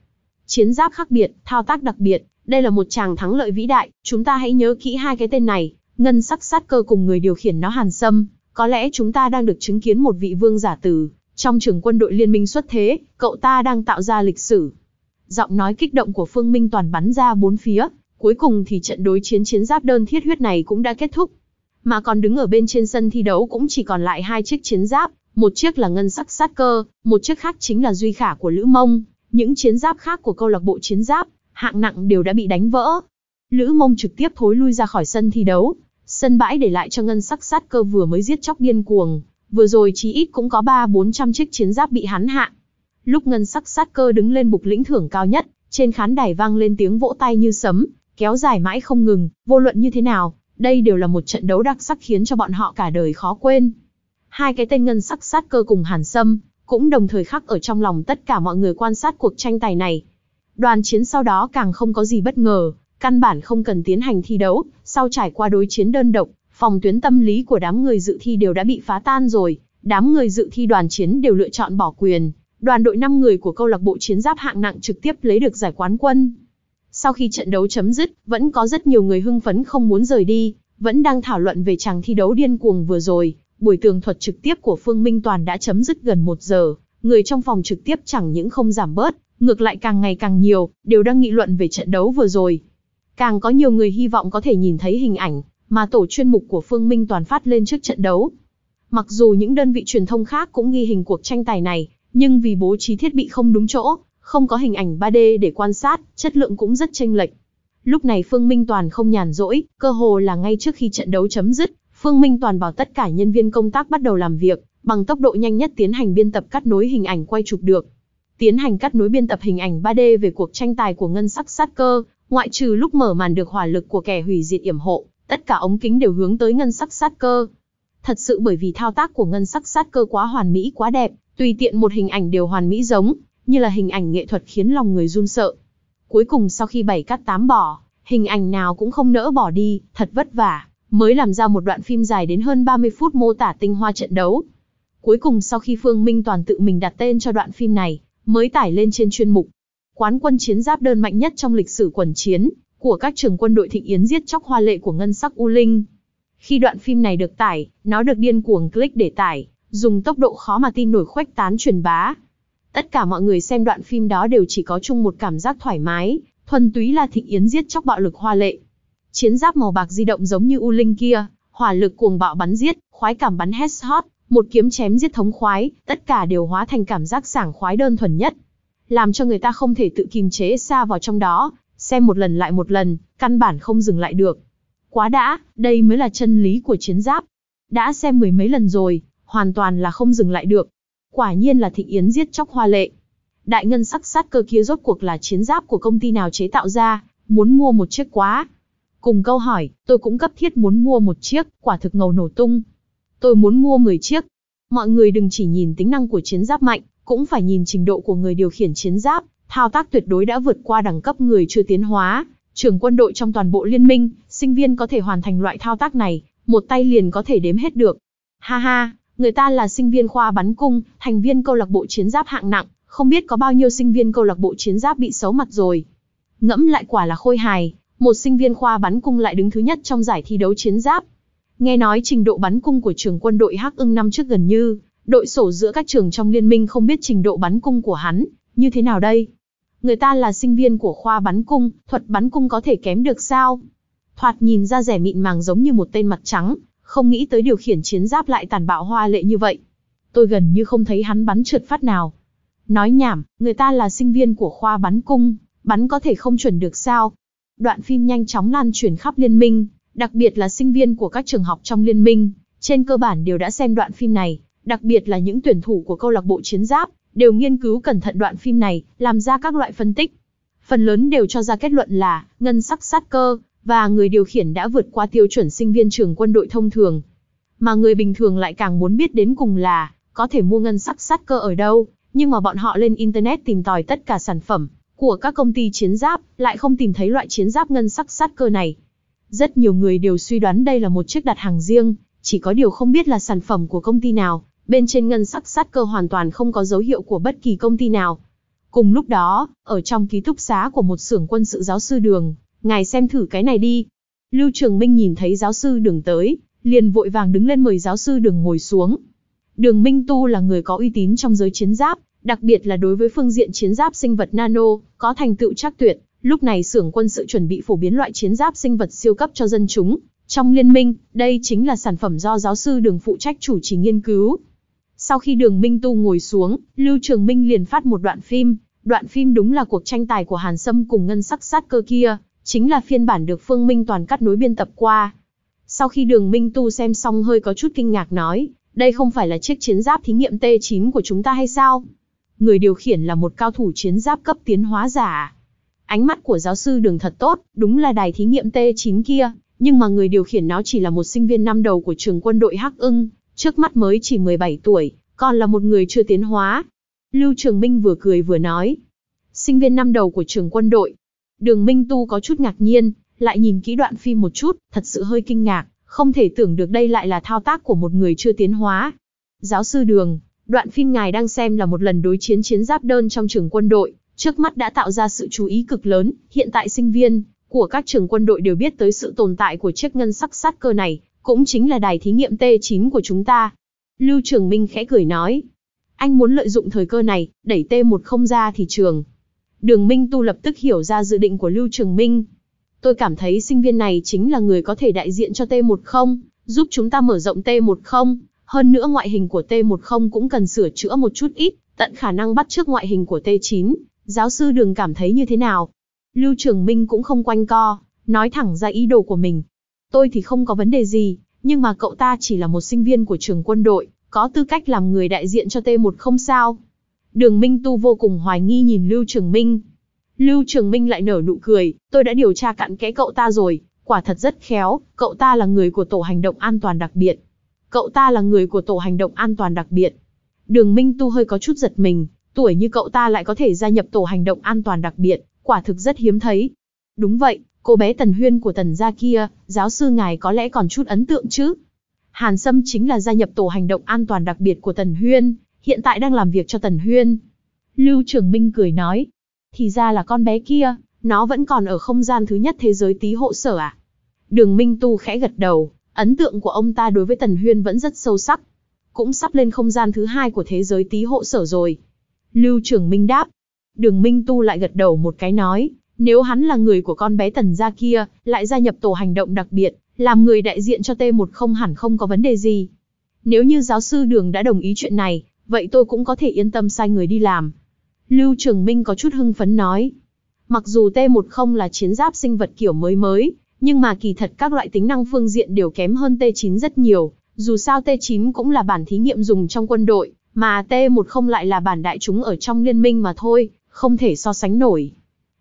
Chiến giáp khác biệt, thao tác đặc biệt, đây là một chàng thắng lợi vĩ đại, chúng ta hãy nhớ kỹ hai cái tên này, ngân sắc sát cơ cùng người điều khiển nó hàn sâm, có lẽ chúng ta đang được chứng kiến một vị vương giả tử, trong trường quân đội liên minh xuất thế, cậu ta đang tạo ra lịch sử. Giọng nói kích động của Phương Minh toàn bắn ra bốn phía, cuối cùng thì trận đối chiến chiến giáp đơn thiết huyết này cũng đã kết thúc. Mà còn đứng ở bên trên sân thi đấu cũng chỉ còn lại hai chiếc chiến giáp, một chiếc là ngân sắc sát cơ, một chiếc khác chính là duy khả của Lữ Mông. Những chiến giáp khác của câu lạc bộ chiến giáp, hạng nặng đều đã bị đánh vỡ. Lữ Mông trực tiếp thối lui ra khỏi sân thi đấu, sân bãi để lại cho ngân sắc sát cơ vừa mới giết chóc điên cuồng, vừa rồi chí ít cũng có ba bốn trăm chiếc chiến giáp bị hắn hạ. Lúc ngân sắc sát cơ đứng lên bục lĩnh thưởng cao nhất, trên khán đài vang lên tiếng vỗ tay như sấm, kéo dài mãi không ngừng, vô luận như thế nào, đây đều là một trận đấu đặc sắc khiến cho bọn họ cả đời khó quên. Hai cái tên ngân sắc sát cơ cùng Hàn Sâm, cũng đồng thời khắc ở trong lòng tất cả mọi người quan sát cuộc tranh tài này. Đoàn chiến sau đó càng không có gì bất ngờ, căn bản không cần tiến hành thi đấu, sau trải qua đối chiến đơn độc, phòng tuyến tâm lý của đám người dự thi đều đã bị phá tan rồi, đám người dự thi đoàn chiến đều lựa chọn bỏ quyền, đoàn đội 5 người của câu lạc bộ chiến giáp hạng nặng trực tiếp lấy được giải quán quân. Sau khi trận đấu chấm dứt, vẫn có rất nhiều người hưng phấn không muốn rời đi, vẫn đang thảo luận về chàng thi đấu điên cuồng vừa rồi. Buổi tường thuật trực tiếp của Phương Minh Toàn đã chấm dứt gần một giờ, người trong phòng trực tiếp chẳng những không giảm bớt, ngược lại càng ngày càng nhiều, đều đang nghị luận về trận đấu vừa rồi. Càng có nhiều người hy vọng có thể nhìn thấy hình ảnh mà tổ chuyên mục của Phương Minh Toàn phát lên trước trận đấu. Mặc dù những đơn vị truyền thông khác cũng ghi hình cuộc tranh tài này, nhưng vì bố trí thiết bị không đúng chỗ, không có hình ảnh 3D để quan sát, chất lượng cũng rất chênh lệch. Lúc này Phương Minh Toàn không nhàn rỗi, cơ hồ là ngay trước khi trận đấu chấm dứt, Phương Minh Toàn bảo tất cả nhân viên công tác bắt đầu làm việc, bằng tốc độ nhanh nhất tiến hành biên tập cắt nối hình ảnh quay chụp được. Tiến hành cắt nối biên tập hình ảnh 3D về cuộc tranh tài của ngân sắc sát cơ, ngoại trừ lúc mở màn được hỏa lực của kẻ hủy diệt yểm hộ, tất cả ống kính đều hướng tới ngân sắc sát cơ. Thật sự bởi vì thao tác của ngân sắc sát cơ quá hoàn mỹ quá đẹp, tùy tiện một hình ảnh đều hoàn mỹ giống, như là hình ảnh nghệ thuật khiến lòng người run sợ. Cuối cùng sau khi bảy cắt tám bỏ, hình ảnh nào cũng không nỡ bỏ đi, thật vất vả, mới làm ra một đoạn phim dài đến hơn 30 phút mô tả tinh hoa trận đấu. Cuối cùng sau khi Phương Minh Toàn tự mình đặt tên cho đoạn phim này, mới tải lên trên chuyên mục. Quán quân chiến giáp đơn mạnh nhất trong lịch sử quần chiến, của các trường quân đội thịnh yến giết chóc hoa lệ của ngân sắc U Linh. Khi đoạn phim này được tải, nó được điên cuồng click để tải, dùng tốc độ khó mà tin nổi khuếch tán truyền bá. Tất cả mọi người xem đoạn phim đó đều chỉ có chung một cảm giác thoải mái, thuần túy là thịnh yến giết chóc bạo lực hoa lệ. Chiến giáp màu bạc di động giống như U Linh kia, hỏa lực cuồng bạo bắn giết, khoái cảm bắn headshot, một kiếm chém giết thống khoái, tất cả đều hóa thành cảm giác sảng khoái đơn thuần nhất. Làm cho người ta không thể tự kìm chế xa vào trong đó, xem một lần lại một lần, căn bản không dừng lại được. Quá đã, đây mới là chân lý của chiến giáp. Đã xem mười mấy lần rồi, hoàn toàn là không dừng lại được. Quả nhiên là thịnh yến giết chóc hoa lệ. Đại ngân sắc sát cơ kia rốt cuộc là chiến giáp của công ty nào chế tạo ra, muốn mua một chiếc quá. Cùng câu hỏi, tôi cũng cấp thiết muốn mua một chiếc, quả thực ngầu nổ tung. Tôi muốn mua 10 chiếc. Mọi người đừng chỉ nhìn tính năng của chiến giáp mạnh, cũng phải nhìn trình độ của người điều khiển chiến giáp, thao tác tuyệt đối đã vượt qua đẳng cấp người chưa tiến hóa. Trưởng quân đội trong toàn bộ liên minh, sinh viên có thể hoàn thành loại thao tác này, một tay liền có thể đếm hết được. Ha ha, người ta là sinh viên khoa bắn cung, thành viên câu lạc bộ chiến giáp hạng nặng, không biết có bao nhiêu sinh viên câu lạc bộ chiến giáp bị xấu mặt rồi. Ngẫm lại quả là khôi hài, một sinh viên khoa bắn cung lại đứng thứ nhất trong giải thi đấu chiến giáp. Nghe nói trình độ bắn cung của trường quân đội Hắc Ưng năm trước gần như, đội sổ giữa các trường trong liên minh không biết trình độ bắn cung của hắn, như thế nào đây? Người ta là sinh viên của khoa bắn cung, thuật bắn cung có thể kém được sao? Thoạt nhìn ra rẻ mịn màng giống như một tên mặt trắng, không nghĩ tới điều khiển chiến giáp lại tàn bạo hoa lệ như vậy. Tôi gần như không thấy hắn bắn trượt phát nào. Nói nhảm, người ta là sinh viên của khoa bắn cung, bắn có thể không chuẩn được sao? Đoạn phim nhanh chóng lan truyền khắp liên minh, đặc biệt là sinh viên của các trường học trong liên minh, trên cơ bản đều đã xem đoạn phim này, đặc biệt là những tuyển thủ của câu lạc bộ chiến giáp, đều nghiên cứu cẩn thận đoạn phim này, làm ra các loại phân tích. Phần lớn đều cho ra kết luận là, ngân sắc sát cơ, và người điều khiển đã vượt qua tiêu chuẩn sinh viên trường quân đội thông thường. Mà người bình thường lại càng muốn biết đến cùng là, có thể mua ngân sắc sát cơ ở đâu, nhưng mà bọn họ lên Internet tìm tòi tất cả sản phẩm của các công ty chiến giáp, lại không tìm thấy loại chiến giáp ngân sắc sát cơ này. Rất nhiều người đều suy đoán đây là một chiếc đặt hàng riêng, chỉ có điều không biết là sản phẩm của công ty nào, bên trên ngân sắc sát cơ hoàn toàn không có dấu hiệu của bất kỳ công ty nào. Cùng lúc đó, ở trong ký túc xá của một xưởng quân sự giáo sư đường, ngài xem thử cái này đi. Lưu Trường Minh nhìn thấy giáo sư đường tới, liền vội vàng đứng lên mời giáo sư đường ngồi xuống. Đường Minh Tu là người có uy tín trong giới chiến giáp, đặc biệt là đối với phương diện chiến giáp sinh vật nano, có thành tựu chắc tuyệt. Lúc này xưởng quân sự chuẩn bị phổ biến loại chiến giáp sinh vật siêu cấp cho dân chúng. Trong liên minh, đây chính là sản phẩm do giáo sư đường phụ trách chủ trì nghiên cứu. Sau khi đường Minh Tu ngồi xuống, Lưu Trường Minh liền phát một đoạn phim. Đoạn phim đúng là cuộc tranh tài của Hàn Sâm cùng ngân sắc sát cơ kia, chính là phiên bản được Phương Minh toàn cắt nối biên tập qua. Sau khi đường Minh Tu xem xong hơi có chút kinh ngạc nói, đây không phải là chiếc chiến giáp thí nghiệm T9 của chúng ta hay sao? Người điều khiển là một cao thủ chiến giáp cấp tiến hóa giả. Ánh mắt của giáo sư đường thật tốt, đúng là đài thí nghiệm T9 kia, nhưng mà người điều khiển nó chỉ là một sinh viên năm đầu của trường quân đội Hắc ưng, trước mắt mới chỉ 17 tuổi, còn là một người chưa tiến hóa. Lưu Trường Minh vừa cười vừa nói. Sinh viên năm đầu của trường quân đội. Đường Minh Tu có chút ngạc nhiên, lại nhìn kỹ đoạn phim một chút, thật sự hơi kinh ngạc, không thể tưởng được đây lại là thao tác của một người chưa tiến hóa. Giáo sư Đường, đoạn phim ngài đang xem là một lần đối chiến chiến giáp đơn trong trường quân đội, trước mắt đã tạo ra sự chú ý cực lớn, hiện tại sinh viên của các trường quân đội đều biết tới sự tồn tại của chiếc ngân sắc sát cơ này, cũng chính là đài thí nghiệm T9 của chúng ta. Lưu Trường Minh khẽ cười nói, anh muốn lợi dụng thời cơ này, đẩy T1 không ra thị trường. Đường Minh Tu lập tức hiểu ra dự định của Lưu Trường Minh. Tôi cảm thấy sinh viên này chính là người có thể đại diện cho T1 không, giúp chúng ta mở rộng T1 không, hơn nữa ngoại hình của T1 không cũng cần sửa chữa một chút ít, tận khả năng bắt trước ngoại hình của T9. Giáo sư Đường cảm thấy như thế nào? Lưu Trường Minh cũng không quanh co, nói thẳng ra ý đồ của mình. Tôi thì không có vấn đề gì, nhưng mà cậu ta chỉ là một sinh viên của trường quân đội, có tư cách làm người đại diện cho T1 không sao. Đường Minh Tu vô cùng hoài nghi nhìn Lưu Trường Minh. Lưu Trường Minh lại nở nụ cười, tôi đã điều tra cặn kẽ cậu ta rồi, quả thật rất khéo, cậu ta là người của tổ hành động an toàn đặc biệt. Cậu ta là người của tổ hành động an toàn đặc biệt. Đường Minh Tu hơi có chút giật mình, tuổi như cậu ta lại có thể gia nhập tổ hành động an toàn đặc biệt, quả thực rất hiếm thấy. Đúng vậy, cô bé Tần Huyên của Tần gia kia, giáo sư ngài có lẽ còn chút ấn tượng chứ. Hàn Sâm chính là gia nhập tổ hành động an toàn đặc biệt của Tần Huyên, hiện tại đang làm việc cho Tần Huyên. Lưu Trường Minh cười nói, thì ra là con bé kia, nó vẫn còn ở không gian thứ nhất thế giới tí hộ sở à? Đường Minh Tu khẽ gật đầu, ấn tượng của ông ta đối với Tần Huyên vẫn rất sâu sắc. Cũng sắp lên không gian thứ hai của thế giới tí hộ sở rồi. Lưu Trường Minh đáp. Đường Minh Tu lại gật đầu một cái nói, nếu hắn là người của con bé Tần gia kia, lại gia nhập tổ hành động đặc biệt, làm người đại diện cho T1 không hẳn không có vấn đề gì. Nếu như giáo sư Đường đã đồng ý chuyện này, vậy tôi cũng có thể yên tâm sai người đi làm. Lưu Trường Minh có chút hưng phấn nói. Mặc dù T10 là chiến giáp sinh vật kiểu mới mới, nhưng mà kỳ thật các loại tính năng phương diện đều kém hơn T9 rất nhiều. Dù sao T9 cũng là bản thí nghiệm dùng trong quân đội, mà T10 lại là bản đại chúng ở trong liên minh mà thôi, không thể so sánh nổi.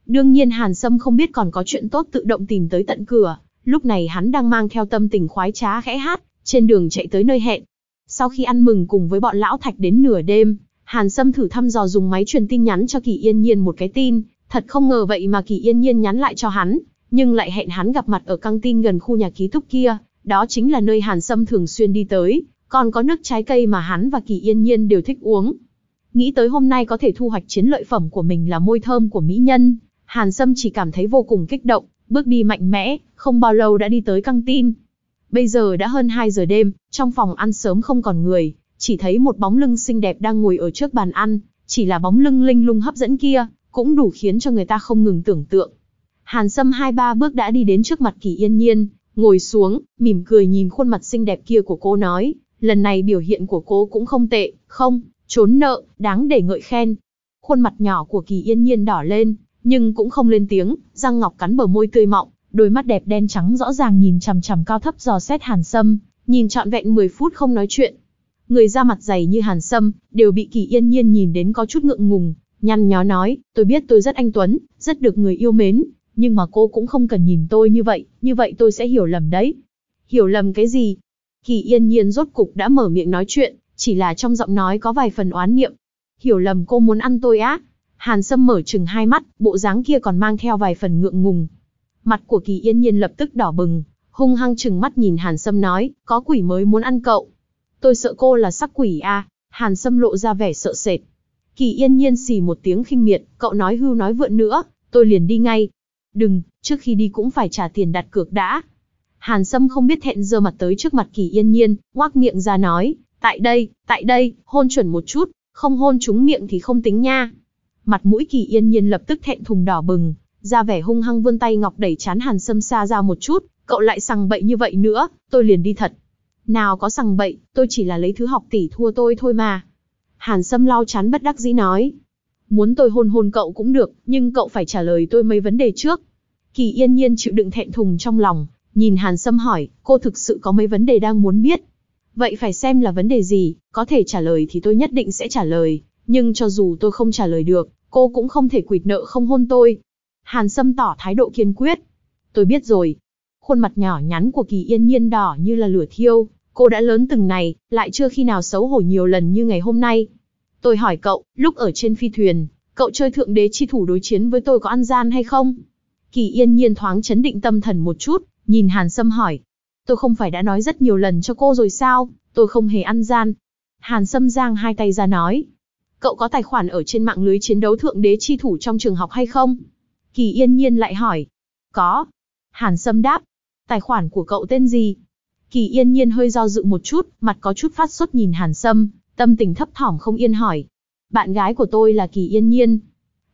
Đương nhiên Hàn Sâm không biết còn có chuyện tốt tự động tìm tới tận cửa, lúc này hắn đang mang theo tâm tình khoái trá khẽ hát, trên đường chạy tới nơi hẹn. Sau khi ăn mừng cùng với bọn lão thạch đến nửa đêm, Hàn Sâm thử thăm dò dùng máy truyền tin nhắn cho Kỳ Yên Nhiên một cái tin, thật không ngờ vậy mà Kỳ Yên Nhiên nhắn lại cho hắn, nhưng lại hẹn hắn gặp mặt ở căng tin gần khu nhà ký túc kia, đó chính là nơi Hàn Sâm thường xuyên đi tới, còn có nước trái cây mà hắn và Kỳ Yên Nhiên đều thích uống. Nghĩ tới hôm nay có thể thu hoạch chiến lợi phẩm của mình là môi thơm của mỹ nhân, Hàn Sâm chỉ cảm thấy vô cùng kích động, bước đi mạnh mẽ, không bao lâu đã đi tới căng tin. Bây giờ đã hơn 2 giờ đêm, trong phòng ăn sớm không còn người, chỉ thấy một bóng lưng xinh đẹp đang ngồi ở trước bàn ăn, chỉ là bóng lưng linh lung hấp dẫn kia, cũng đủ khiến cho người ta không ngừng tưởng tượng. Hàn Sâm hai ba bước đã đi đến trước mặt Kỳ Yên Nhiên, ngồi xuống, mỉm cười nhìn khuôn mặt xinh đẹp kia của cô nói, lần này biểu hiện của cô cũng không tệ, không, trốn nợ, đáng để ngợi khen. Khuôn mặt nhỏ của Kỳ Yên Nhiên đỏ lên, nhưng cũng không lên tiếng, răng ngọc cắn bờ môi tươi mọng, đôi mắt đẹp đen trắng rõ ràng nhìn chằm chằm cao thấp dò xét Hàn Sâm, nhìn trọn vẹn 10 phút không nói chuyện. Người da mặt dày như Hàn Sâm, đều bị Kỳ Yên Nhiên nhìn đến có chút ngượng ngùng, nhăn nhó nói, tôi biết tôi rất anh tuấn, rất được người yêu mến, nhưng mà cô cũng không cần nhìn tôi như vậy, như vậy tôi sẽ hiểu lầm đấy. Hiểu lầm cái gì? Kỳ Yên Nhiên rốt cục đã mở miệng nói chuyện, chỉ là trong giọng nói có vài phần oán niệm. Hiểu lầm cô muốn ăn tôi á? Hàn Sâm mở chừng hai mắt, bộ dáng kia còn mang theo vài phần ngượng ngùng. Mặt của Kỳ Yên Nhiên lập tức đỏ bừng, hung hăng chừng mắt nhìn Hàn Sâm nói, có quỷ mới muốn ăn cậu. Tôi sợ cô là sắc quỷ à, Hàn Sâm lộ ra vẻ sợ sệt. Kỳ Yên Nhiên xì một tiếng khinh miệt, cậu nói hưu nói vượn nữa, tôi liền đi ngay. Đừng, trước khi đi cũng phải trả tiền đặt cược đã. Hàn Sâm không biết thẹn dơ mặt tới trước mặt Kỳ Yên Nhiên, ngoác miệng ra nói, tại đây, tại đây, hôn chuẩn một chút, không hôn trúng miệng thì không tính nha. Mặt mũi Kỳ Yên Nhiên lập tức thẹn thùng đỏ bừng, ra vẻ hung hăng vươn tay ngọc đẩy chán Hàn Sâm xa ra một chút, cậu lại sằng bậy như vậy nữa, tôi liền đi thật. Nào có sằng bậy, tôi chỉ là lấy thứ học tỷ thua tôi thôi mà. Hàn Sâm lau chán bất đắc dĩ nói. Muốn tôi hôn hôn cậu cũng được, nhưng cậu phải trả lời tôi mấy vấn đề trước. Kỳ yên nhiên chịu đựng thẹn thùng trong lòng, nhìn Hàn Sâm hỏi, cô thực sự có mấy vấn đề đang muốn biết. Vậy phải xem là vấn đề gì, có thể trả lời thì tôi nhất định sẽ trả lời, nhưng cho dù tôi không trả lời được, cô cũng không thể quỵt nợ không hôn tôi. Hàn Sâm tỏ thái độ kiên quyết. Tôi biết rồi. Khuôn mặt nhỏ nhắn của Kỳ Yên Nhiên đỏ như là lửa thiêu, cô đã lớn từng này, lại chưa khi nào xấu hổ nhiều lần như ngày hôm nay. Tôi hỏi cậu, lúc ở trên phi thuyền, cậu chơi thượng đế chi thủ đối chiến với tôi có ăn gian hay không? Kỳ Yên Nhiên thoáng chấn định tâm thần một chút, nhìn Hàn Sâm hỏi. Tôi không phải đã nói rất nhiều lần cho cô rồi sao, tôi không hề ăn gian. Hàn Sâm giang hai tay ra nói. Cậu có tài khoản ở trên mạng lưới chiến đấu thượng đế chi thủ trong trường học hay không? Kỳ Yên Nhiên lại hỏi. Có. Hàn Sâm đáp. Tài khoản của cậu tên gì? Kỳ Yên Nhiên hơi do dự một chút, mặt có chút phát sốt nhìn Hàn Sâm, tâm tình thấp thỏm không yên hỏi. Bạn gái của tôi là Kỳ Yên Nhiên.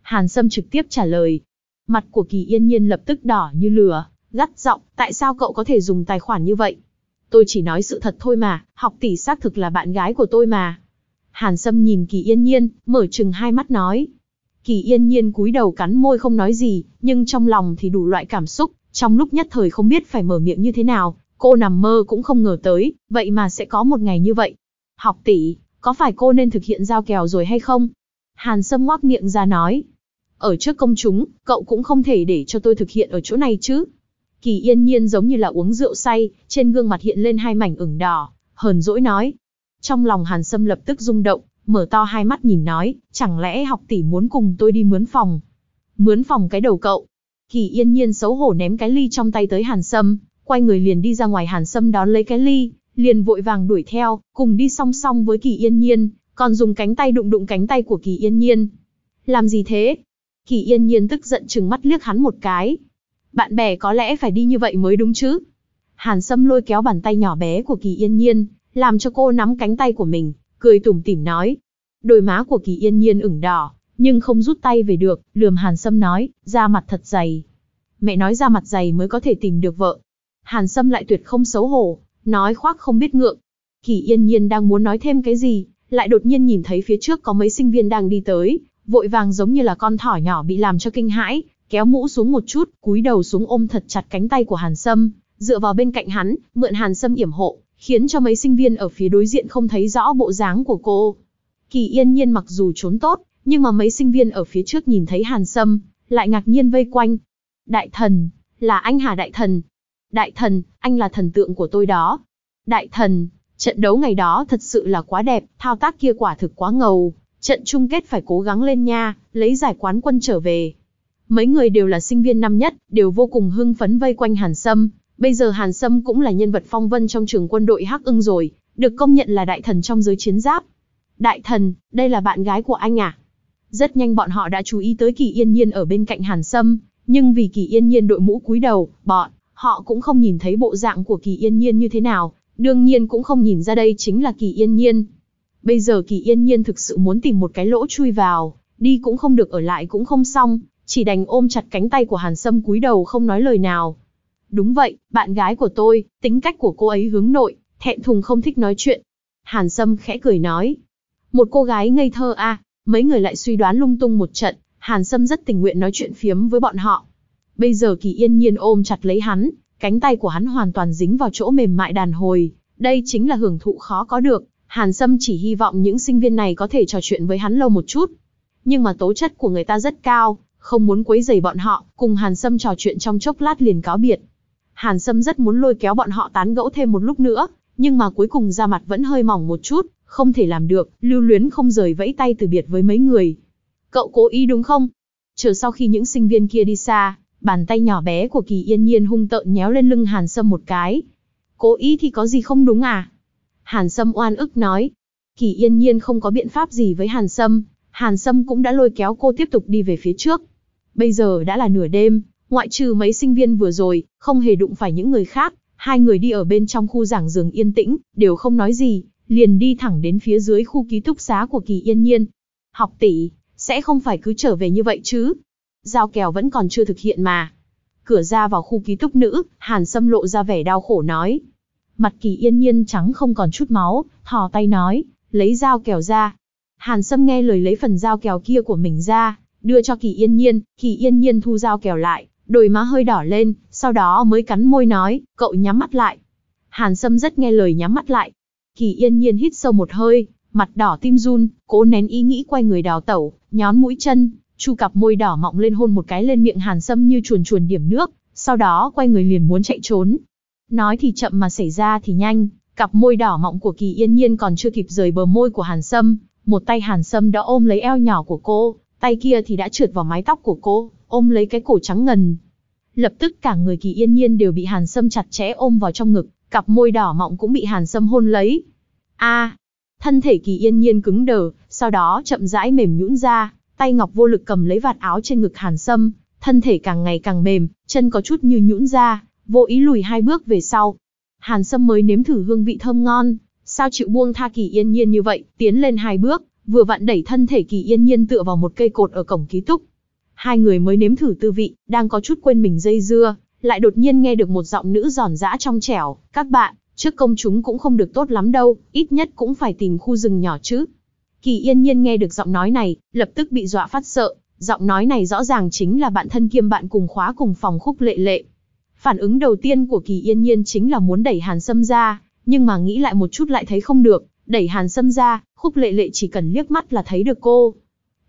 Hàn Sâm trực tiếp trả lời. Mặt của Kỳ Yên Nhiên lập tức đỏ như lửa, gắt giọng, tại sao cậu có thể dùng tài khoản như vậy? Tôi chỉ nói sự thật thôi mà, học tỷ xác thực là bạn gái của tôi mà. Hàn Sâm nhìn Kỳ Yên Nhiên, mở chừng hai mắt nói. Kỳ Yên Nhiên cúi đầu cắn môi không nói gì, nhưng trong lòng thì đủ loại cảm xúc, trong lúc nhất thời không biết phải mở miệng như thế nào, cô nằm mơ cũng không ngờ tới, vậy mà sẽ có một ngày như vậy. Học tỷ, có phải cô nên thực hiện giao kèo rồi hay không? Hàn Sâm ngoác miệng ra nói. Ở trước công chúng, cậu cũng không thể để cho tôi thực hiện ở chỗ này chứ. Kỳ yên nhiên giống như là uống rượu say, trên gương mặt hiện lên hai mảnh ửng đỏ, hờn dỗi nói. Trong lòng Hàn Sâm lập tức rung động, mở to hai mắt nhìn nói, chẳng lẽ học tỷ muốn cùng tôi đi mướn phòng? Mướn phòng cái đầu cậu. Kỳ yên nhiên xấu hổ ném cái ly trong tay tới Hàn Sâm, quay người liền đi ra ngoài Hàn Sâm đón lấy cái ly, liền vội vàng đuổi theo, cùng đi song song với Kỳ Yên Nhiên, còn dùng cánh tay đụng đụng cánh tay của Kỳ Yên Nhiên. Làm gì thế? Kỳ Yên Nhiên tức giận chừng mắt liếc hắn một cái. Bạn bè có lẽ phải đi như vậy mới đúng chứ? Hàn Sâm lôi kéo bàn tay nhỏ bé của Kỳ Yên Nhiên, làm cho cô nắm cánh tay của mình, cười tủm tỉm nói. Đôi má của Kỳ Yên Nhiên ửng đỏ, nhưng không rút tay về được, lườm Hàn Sâm nói, da mặt thật dày. Mẹ nói da mặt dày mới có thể tìm được vợ. Hàn Sâm lại tuyệt không xấu hổ, nói khoác không biết ngượng. Kỳ yên nhiên đang muốn nói thêm cái gì, lại đột nhiên nhìn thấy phía trước có mấy sinh viên đang đi tới, vội vàng giống như là con thỏ nhỏ bị làm cho kinh hãi, kéo mũ xuống một chút, cúi đầu xuống ôm thật chặt cánh tay của Hàn Sâm, dựa vào bên cạnh hắn, mượn Hàn Sâm yểm hộ, khiến cho mấy sinh viên ở phía đối diện không thấy rõ bộ dáng của cô. Kỳ yên nhiên mặc dù trốn tốt, nhưng mà mấy sinh viên ở phía trước nhìn thấy Hàn Sâm, lại ngạc nhiên vây quanh. Đại thần, là anh Hà Đại thần, Đại thần, anh là thần tượng của tôi đó. Đại thần, trận đấu ngày đó thật sự là quá đẹp, thao tác kia quả thực quá ngầu. Trận chung kết phải cố gắng lên nha, lấy giải quán quân trở về. Mấy người đều là sinh viên năm nhất, đều vô cùng hưng phấn vây quanh Hàn Sâm. Bây giờ Hàn Sâm cũng là nhân vật phong vân trong trường quân đội Hắc ưng rồi, được công nhận là đại thần trong giới chiến giáp. Đại thần, đây là bạn gái của anh à? Rất nhanh bọn họ đã chú ý tới Kỳ Yên Nhiên ở bên cạnh Hàn Sâm, nhưng vì Kỳ Yên Nhiên đội mũ cúi đầu, bọn họ cũng không nhìn thấy bộ dạng của Kỳ Yên Nhiên như thế nào, đương nhiên cũng không nhìn ra đây chính là Kỳ Yên Nhiên. Bây giờ Kỳ Yên Nhiên thực sự muốn tìm một cái lỗ chui vào, đi cũng không được ở lại cũng không xong, chỉ đành ôm chặt cánh tay của Hàn Sâm cúi đầu không nói lời nào. Đúng vậy, bạn gái của tôi, tính cách của cô ấy hướng nội, thẹn thùng không thích nói chuyện. Hàn Sâm khẽ cười nói. Một cô gái ngây thơ à, mấy người lại suy đoán lung tung một trận, Hàn Sâm rất tình nguyện nói chuyện phiếm với bọn họ. Bây giờ Kỳ Yên Nhiên ôm chặt lấy hắn, cánh tay của hắn hoàn toàn dính vào chỗ mềm mại đàn hồi. Đây chính là hưởng thụ khó có được, Hàn Sâm chỉ hy vọng những sinh viên này có thể trò chuyện với hắn lâu một chút. Nhưng mà tố chất của người ta rất cao, không muốn quấy rầy bọn họ, cùng Hàn Sâm trò chuyện trong chốc lát liền cáo biệt. Hàn Sâm rất muốn lôi kéo bọn họ tán gẫu thêm một lúc nữa, nhưng mà cuối cùng da mặt vẫn hơi mỏng một chút, không thể làm được, lưu luyến không rời vẫy tay từ biệt với mấy người. Cậu cố ý đúng không? Chờ sau khi những sinh viên kia đi xa, bàn tay nhỏ bé của Kỳ Yên Nhiên hung tợn nhéo lên lưng Hàn Sâm một cái. Cố ý thì có gì không đúng à? Hàn Sâm oan ức nói. Kỳ Yên Nhiên không có biện pháp gì với Hàn Sâm, Hàn Sâm cũng đã lôi kéo cô tiếp tục đi về phía trước. Bây giờ đã là nửa đêm, ngoại trừ mấy sinh viên vừa rồi, không hề đụng phải những người khác, hai người đi ở bên trong khu giảng giường yên tĩnh, đều không nói gì, liền đi thẳng đến phía dưới khu ký túc xá của Kỳ Yên Nhiên. Học tỷ, sẽ không phải cứ trở về như vậy chứ? Giao kèo vẫn còn chưa thực hiện mà. Cửa ra vào khu ký túc nữ, Hàn Sâm lộ ra vẻ đau khổ nói. Mặt Kỳ Yên Nhiên trắng không còn chút máu, thò tay nói, lấy dao kèo ra. Hàn Sâm nghe lời lấy phần dao kèo kia của mình ra, đưa cho Kỳ Yên Nhiên, Kỳ Yên Nhiên thu dao kèo lại, đôi má hơi đỏ lên, sau đó mới cắn môi nói, cậu nhắm mắt lại. Hàn Sâm rất nghe lời nhắm mắt lại. Kỳ Yên Nhiên hít sâu một hơi, mặt đỏ tim run, cố nén ý nghĩ quay người đào tẩu, nhón mũi chân, chu cặp môi đỏ mọng lên hôn một cái lên miệng Hàn Sâm như chuồn chuồn điểm nước, sau đó quay người liền muốn chạy trốn. Nói thì chậm mà xảy ra thì nhanh, cặp môi đỏ mọng của Kỳ Yên Nhiên còn chưa kịp rời bờ môi của Hàn Sâm, một tay Hàn Sâm đã ôm lấy eo nhỏ của cô, tay kia thì đã trượt vào mái tóc của cô, ôm lấy cái cổ trắng ngần. Lập tức cả người Kỳ Yên Nhiên đều bị Hàn Sâm chặt chẽ ôm vào trong ngực, cặp môi đỏ mọng cũng bị Hàn Sâm hôn lấy. A, thân thể Kỳ Yên Nhiên cứng đờ, sau đó chậm rãi mềm nhũn ra, tay ngọc vô lực cầm lấy vạt áo trên ngực Hàn Sâm, thân thể càng ngày càng mềm, chân có chút như nhũn ra, vô ý lùi hai bước về sau. Hàn Sâm mới nếm thử hương vị thơm ngon, sao chịu buông tha Kỳ Yên Nhiên như vậy, tiến lên hai bước, vừa vặn đẩy thân thể Kỳ Yên Nhiên tựa vào một cây cột ở cổng ký túc. Hai người mới nếm thử tư vị, đang có chút quên mình dây dưa, lại đột nhiên nghe được một giọng nữ giòn giã trong trẻo, "Các bạn, trước công chúng cũng không được tốt lắm đâu, ít nhất cũng phải tìm khu rừng nhỏ chứ." Kỳ Yên Nhiên nghe được giọng nói này, lập tức bị dọa phát sợ, giọng nói này rõ ràng chính là bạn thân kiêm bạn cùng khóa cùng phòng Khúc Lệ Lệ. Phản ứng đầu tiên của Kỳ Yên Nhiên chính là muốn đẩy Hàn Sâm ra, nhưng mà nghĩ lại một chút lại thấy không được, đẩy Hàn Sâm ra, Khúc Lệ Lệ chỉ cần liếc mắt là thấy được cô.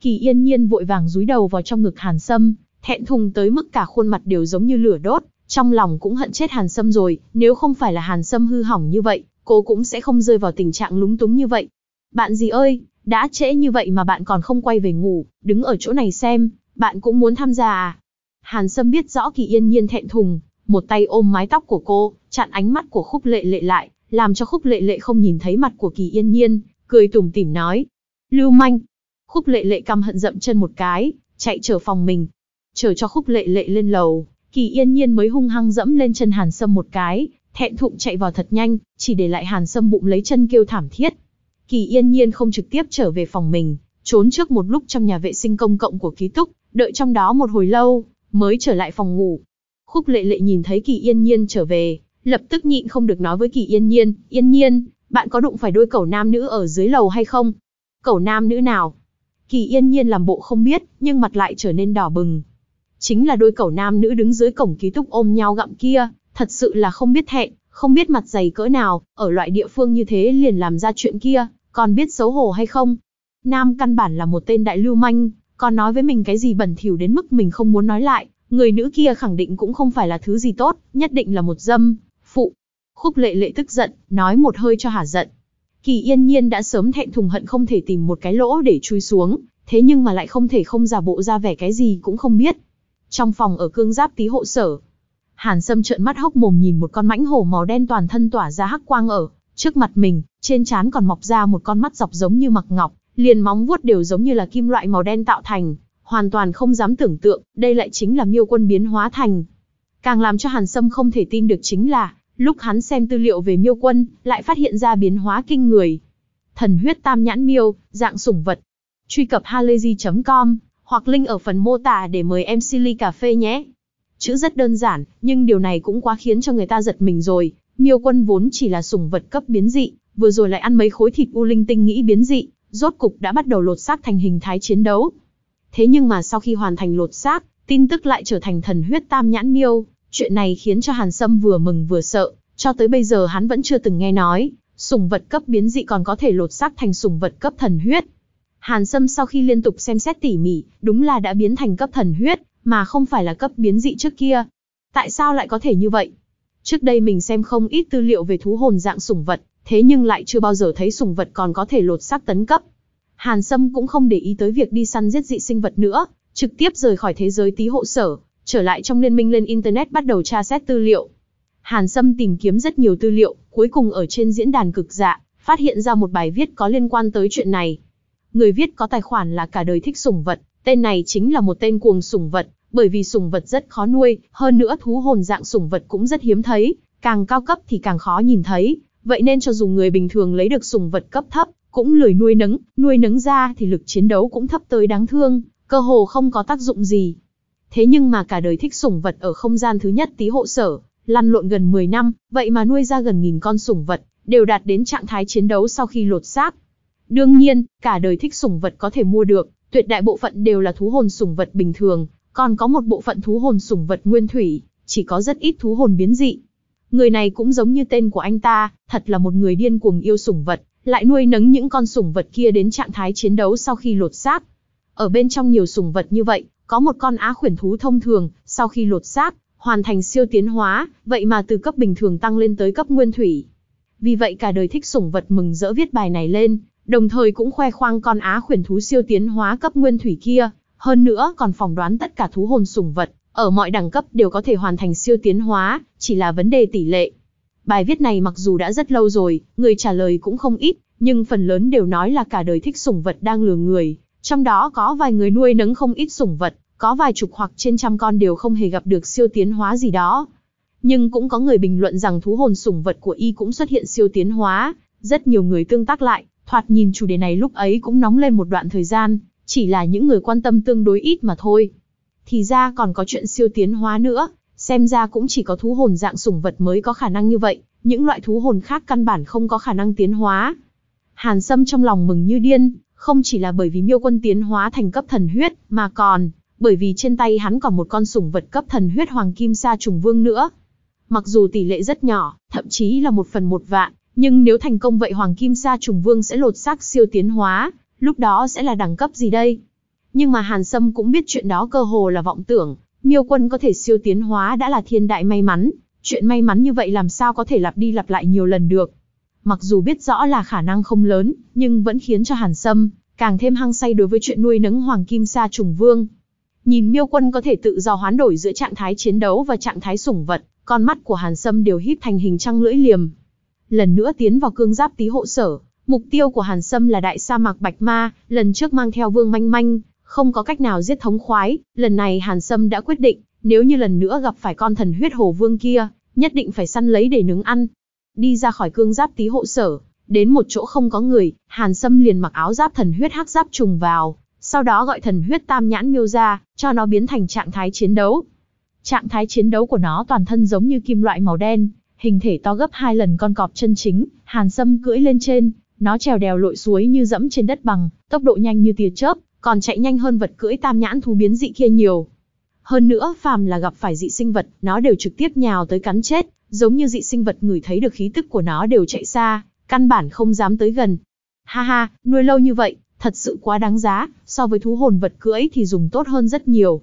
Kỳ Yên Nhiên vội vàng dúi đầu vào trong ngực Hàn Sâm, thẹn thùng tới mức cả khuôn mặt đều giống như lửa đốt, trong lòng cũng hận chết Hàn Sâm rồi, nếu không phải là Hàn Sâm hư hỏng như vậy, cô cũng sẽ không rơi vào tình trạng lúng túng như vậy. Bạn gì ơi, đã trễ như vậy mà bạn còn không quay về ngủ, đứng ở chỗ này xem, bạn cũng muốn tham gia à? Hàn Sâm biết rõ Kỳ Yên Nhiên thẹn thùng, một tay ôm mái tóc của cô, chặn ánh mắt của Khúc Lệ Lệ lại, làm cho Khúc Lệ Lệ không nhìn thấy mặt của Kỳ Yên Nhiên, cười tủm tỉm nói. Lưu manh. Khúc Lệ Lệ căm hận dậm chân một cái, chạy trở phòng mình. Chờ cho Khúc Lệ Lệ lên lầu, Kỳ Yên Nhiên mới hung hăng dẫm lên chân Hàn Sâm một cái, thẹn thụng chạy vào thật nhanh, chỉ để lại Hàn Sâm bụng lấy chân kêu thảm thiết. Kỳ Yên Nhiên không trực tiếp trở về phòng mình, trốn trước một lúc trong nhà vệ sinh công cộng của ký túc, đợi trong đó một hồi lâu, mới trở lại phòng ngủ. Khúc Lệ Lệ nhìn thấy Kỳ Yên Nhiên trở về, lập tức nhịn không được nói với Kỳ Yên Nhiên, Yên Nhiên, bạn có đụng phải đôi cẩu nam nữ ở dưới lầu hay không? Cẩu nam nữ nào? Kỳ Yên Nhiên làm bộ không biết, nhưng mặt lại trở nên đỏ bừng. Chính là đôi cẩu nam nữ đứng dưới cổng ký túc ôm nhau gặm kia, thật sự là không biết thẹn, không biết mặt dày cỡ nào, ở loại địa phương như thế liền làm ra chuyện kia, còn biết xấu hổ hay không? Nam căn bản là một tên đại lưu manh, còn nói với mình cái gì bẩn thỉu đến mức mình không muốn nói lại, người nữ kia khẳng định cũng không phải là thứ gì tốt, nhất định là một dâm. Khúc lệ lệ tức giận, nói một hơi cho hả giận. Kỳ yên nhiên đã sớm thẹn thùng hận không thể tìm một cái lỗ để chui xuống, thế nhưng mà lại không thể không giả bộ ra vẻ cái gì cũng không biết. Trong phòng ở cương giáp tí hộ sở, Hàn Sâm trợn mắt hốc mồm nhìn một con mãnh hổ màu đen toàn thân tỏa ra hắc quang ở trước mặt mình, trên trán còn mọc ra một con mắt dọc giống như mặc ngọc, liền móng vuốt đều giống như là kim loại màu đen tạo thành, hoàn toàn không dám tưởng tượng, đây lại chính là miêu quân biến hóa thành. Càng làm cho Hàn Sâm không thể tin được chính là, lúc hắn xem tư liệu về miêu quân, lại phát hiện ra biến hóa kinh người. Thần huyết tam nhãn miêu, dạng sủng vật. Truy cập halayzi.com, hoặc link ở phần mô tả để mời em Silly Cà Phê nhé. Chữ rất đơn giản, nhưng điều này cũng quá khiến cho người ta giật mình rồi. Miêu quân vốn chỉ là sủng vật cấp biến dị, vừa rồi lại ăn mấy khối thịt u linh tinh nghĩ biến dị, rốt cục đã bắt đầu lột xác thành hình thái chiến đấu. Thế nhưng mà sau khi hoàn thành lột xác, tin tức lại trở thành thần huyết tam nhãn miêu, chuyện này khiến cho Hàn Sâm vừa mừng vừa sợ, cho tới bây giờ hắn vẫn chưa từng nghe nói, sủng vật cấp biến dị còn có thể lột xác thành sủng vật cấp thần huyết. Hàn Sâm sau khi liên tục xem xét tỉ mỉ, đúng là đã biến thành cấp thần huyết, mà không phải là cấp biến dị trước kia. Tại sao lại có thể như vậy? Trước đây mình xem không ít tư liệu về thú hồn dạng sủng vật, thế nhưng lại chưa bao giờ thấy sủng vật còn có thể lột xác tấn cấp. Hàn Sâm cũng không để ý tới việc đi săn giết dị sinh vật nữa, trực tiếp rời khỏi thế giới tí hộ sở, trở lại trong liên minh lên Internet bắt đầu tra xét tư liệu. Hàn Sâm tìm kiếm rất nhiều tư liệu, cuối cùng ở trên diễn đàn cực dạ, phát hiện ra một bài viết có liên quan tới chuyện này. Người viết có tài khoản là cả đời thích sủng vật, tên này chính là một tên cuồng sủng vật, bởi vì sủng vật rất khó nuôi, hơn nữa thú hồn dạng sủng vật cũng rất hiếm thấy, càng cao cấp thì càng khó nhìn thấy, vậy nên cho dù người bình thường lấy được sủng vật cấp thấp, cũng lười nuôi nấng, nuôi nấng ra thì lực chiến đấu cũng thấp tới đáng thương, cơ hồ không có tác dụng gì. Thế nhưng mà cả đời thích sủng vật ở không gian thứ nhất tí hộ sở, lăn lộn gần 10 năm, vậy mà nuôi ra gần nghìn con sủng vật, đều đạt đến trạng thái chiến đấu sau khi lột xác. Đương nhiên, cả đời thích sủng vật có thể mua được, tuyệt đại bộ phận đều là thú hồn sủng vật bình thường, còn có một bộ phận thú hồn sủng vật nguyên thủy, chỉ có rất ít thú hồn biến dị. Người này cũng giống như tên của anh ta, thật là một người điên cuồng yêu sủng vật, lại nuôi nấng những con sủng vật kia đến trạng thái chiến đấu sau khi lột xác. Ở bên trong nhiều sủng vật như vậy, có một con á khuyển thú thông thường, sau khi lột xác, hoàn thành siêu tiến hóa, vậy mà từ cấp bình thường tăng lên tới cấp nguyên thủy. Vì vậy cả đời thích sủng vật mừng rỡ viết bài này lên, đồng thời cũng khoe khoang con á khuyển thú siêu tiến hóa cấp nguyên thủy kia, hơn nữa còn phỏng đoán tất cả thú hồn sủng vật, ở mọi đẳng cấp đều có thể hoàn thành siêu tiến hóa, chỉ là vấn đề tỷ lệ. Bài viết này mặc dù đã rất lâu rồi, người trả lời cũng không ít, nhưng phần lớn đều nói là cả đời thích sủng vật đang lừa người, trong đó có vài người nuôi nấng không ít sủng vật, có vài chục hoặc trên trăm con đều không hề gặp được siêu tiến hóa gì đó. Nhưng cũng có người bình luận rằng thú hồn sủng vật của y cũng xuất hiện siêu tiến hóa, rất nhiều người tương tác lại, thoạt nhìn chủ đề này lúc ấy cũng nóng lên một đoạn thời gian, chỉ là những người quan tâm tương đối ít mà thôi. Thì ra còn có chuyện siêu tiến hóa nữa, xem ra cũng chỉ có thú hồn dạng sủng vật mới có khả năng như vậy, những loại thú hồn khác căn bản không có khả năng tiến hóa. Hàn Sâm trong lòng mừng như điên, không chỉ là bởi vì miêu quân tiến hóa thành cấp thần huyết, mà còn, bởi vì trên tay hắn còn một con sủng vật cấp thần huyết hoàng kim sa trùng vương nữa. Mặc dù tỷ lệ rất nhỏ, thậm chí là một phần một vạn, nhưng nếu thành công vậy hoàng kim sa trùng vương sẽ lột xác siêu tiến hóa, lúc đó sẽ là đẳng cấp gì đây? Nhưng mà Hàn Sâm cũng biết chuyện đó cơ hồ là vọng tưởng, miêu quân có thể siêu tiến hóa đã là thiên đại may mắn, chuyện may mắn như vậy làm sao có thể lặp đi lặp lại nhiều lần được. Mặc dù biết rõ là khả năng không lớn, nhưng vẫn khiến cho Hàn Sâm càng thêm hăng say đối với chuyện nuôi nấng hoàng kim sa trùng vương. Nhìn miêu quân có thể tự do hoán đổi giữa trạng thái chiến đấu và trạng thái sủng vật, con mắt của Hàn Sâm đều híp thành hình trăng lưỡi liềm. Lần nữa tiến vào cương giáp tí hộ sở, mục tiêu của Hàn Sâm là đại sa mạc Bạch Ma, lần trước mang theo Vương Manh Manh, không có cách nào giết thống khoái, lần này Hàn Sâm đã quyết định, nếu như lần nữa gặp phải con thần huyết hồ vương kia, nhất định phải săn lấy để nướng ăn. Đi ra khỏi cương giáp tí hộ sở, đến một chỗ không có người, Hàn Sâm liền mặc áo giáp thần huyết hắc giáp trùng vào, sau đó gọi thần huyết tam nhãn miêu ra, cho nó biến thành trạng thái chiến đấu. Trạng thái chiến đấu của nó toàn thân giống như kim loại màu đen, hình thể to gấp hai lần con cọp chân chính, Hàn Sâm cưỡi lên trên, nó trèo đèo lội suối như dẫm trên đất bằng, tốc độ nhanh như tia chớp, còn chạy nhanh hơn vật cưỡi tam nhãn thú biến dị kia nhiều. Hơn nữa, phàm là gặp phải dị sinh vật, nó đều trực tiếp nhào tới cắn chết, giống như dị sinh vật ngửi thấy được khí tức của nó đều chạy xa, căn bản không dám tới gần. Ha ha, nuôi lâu như vậy, thật sự quá đáng giá, so với thú hồn vật cưỡi thì dùng tốt hơn rất nhiều.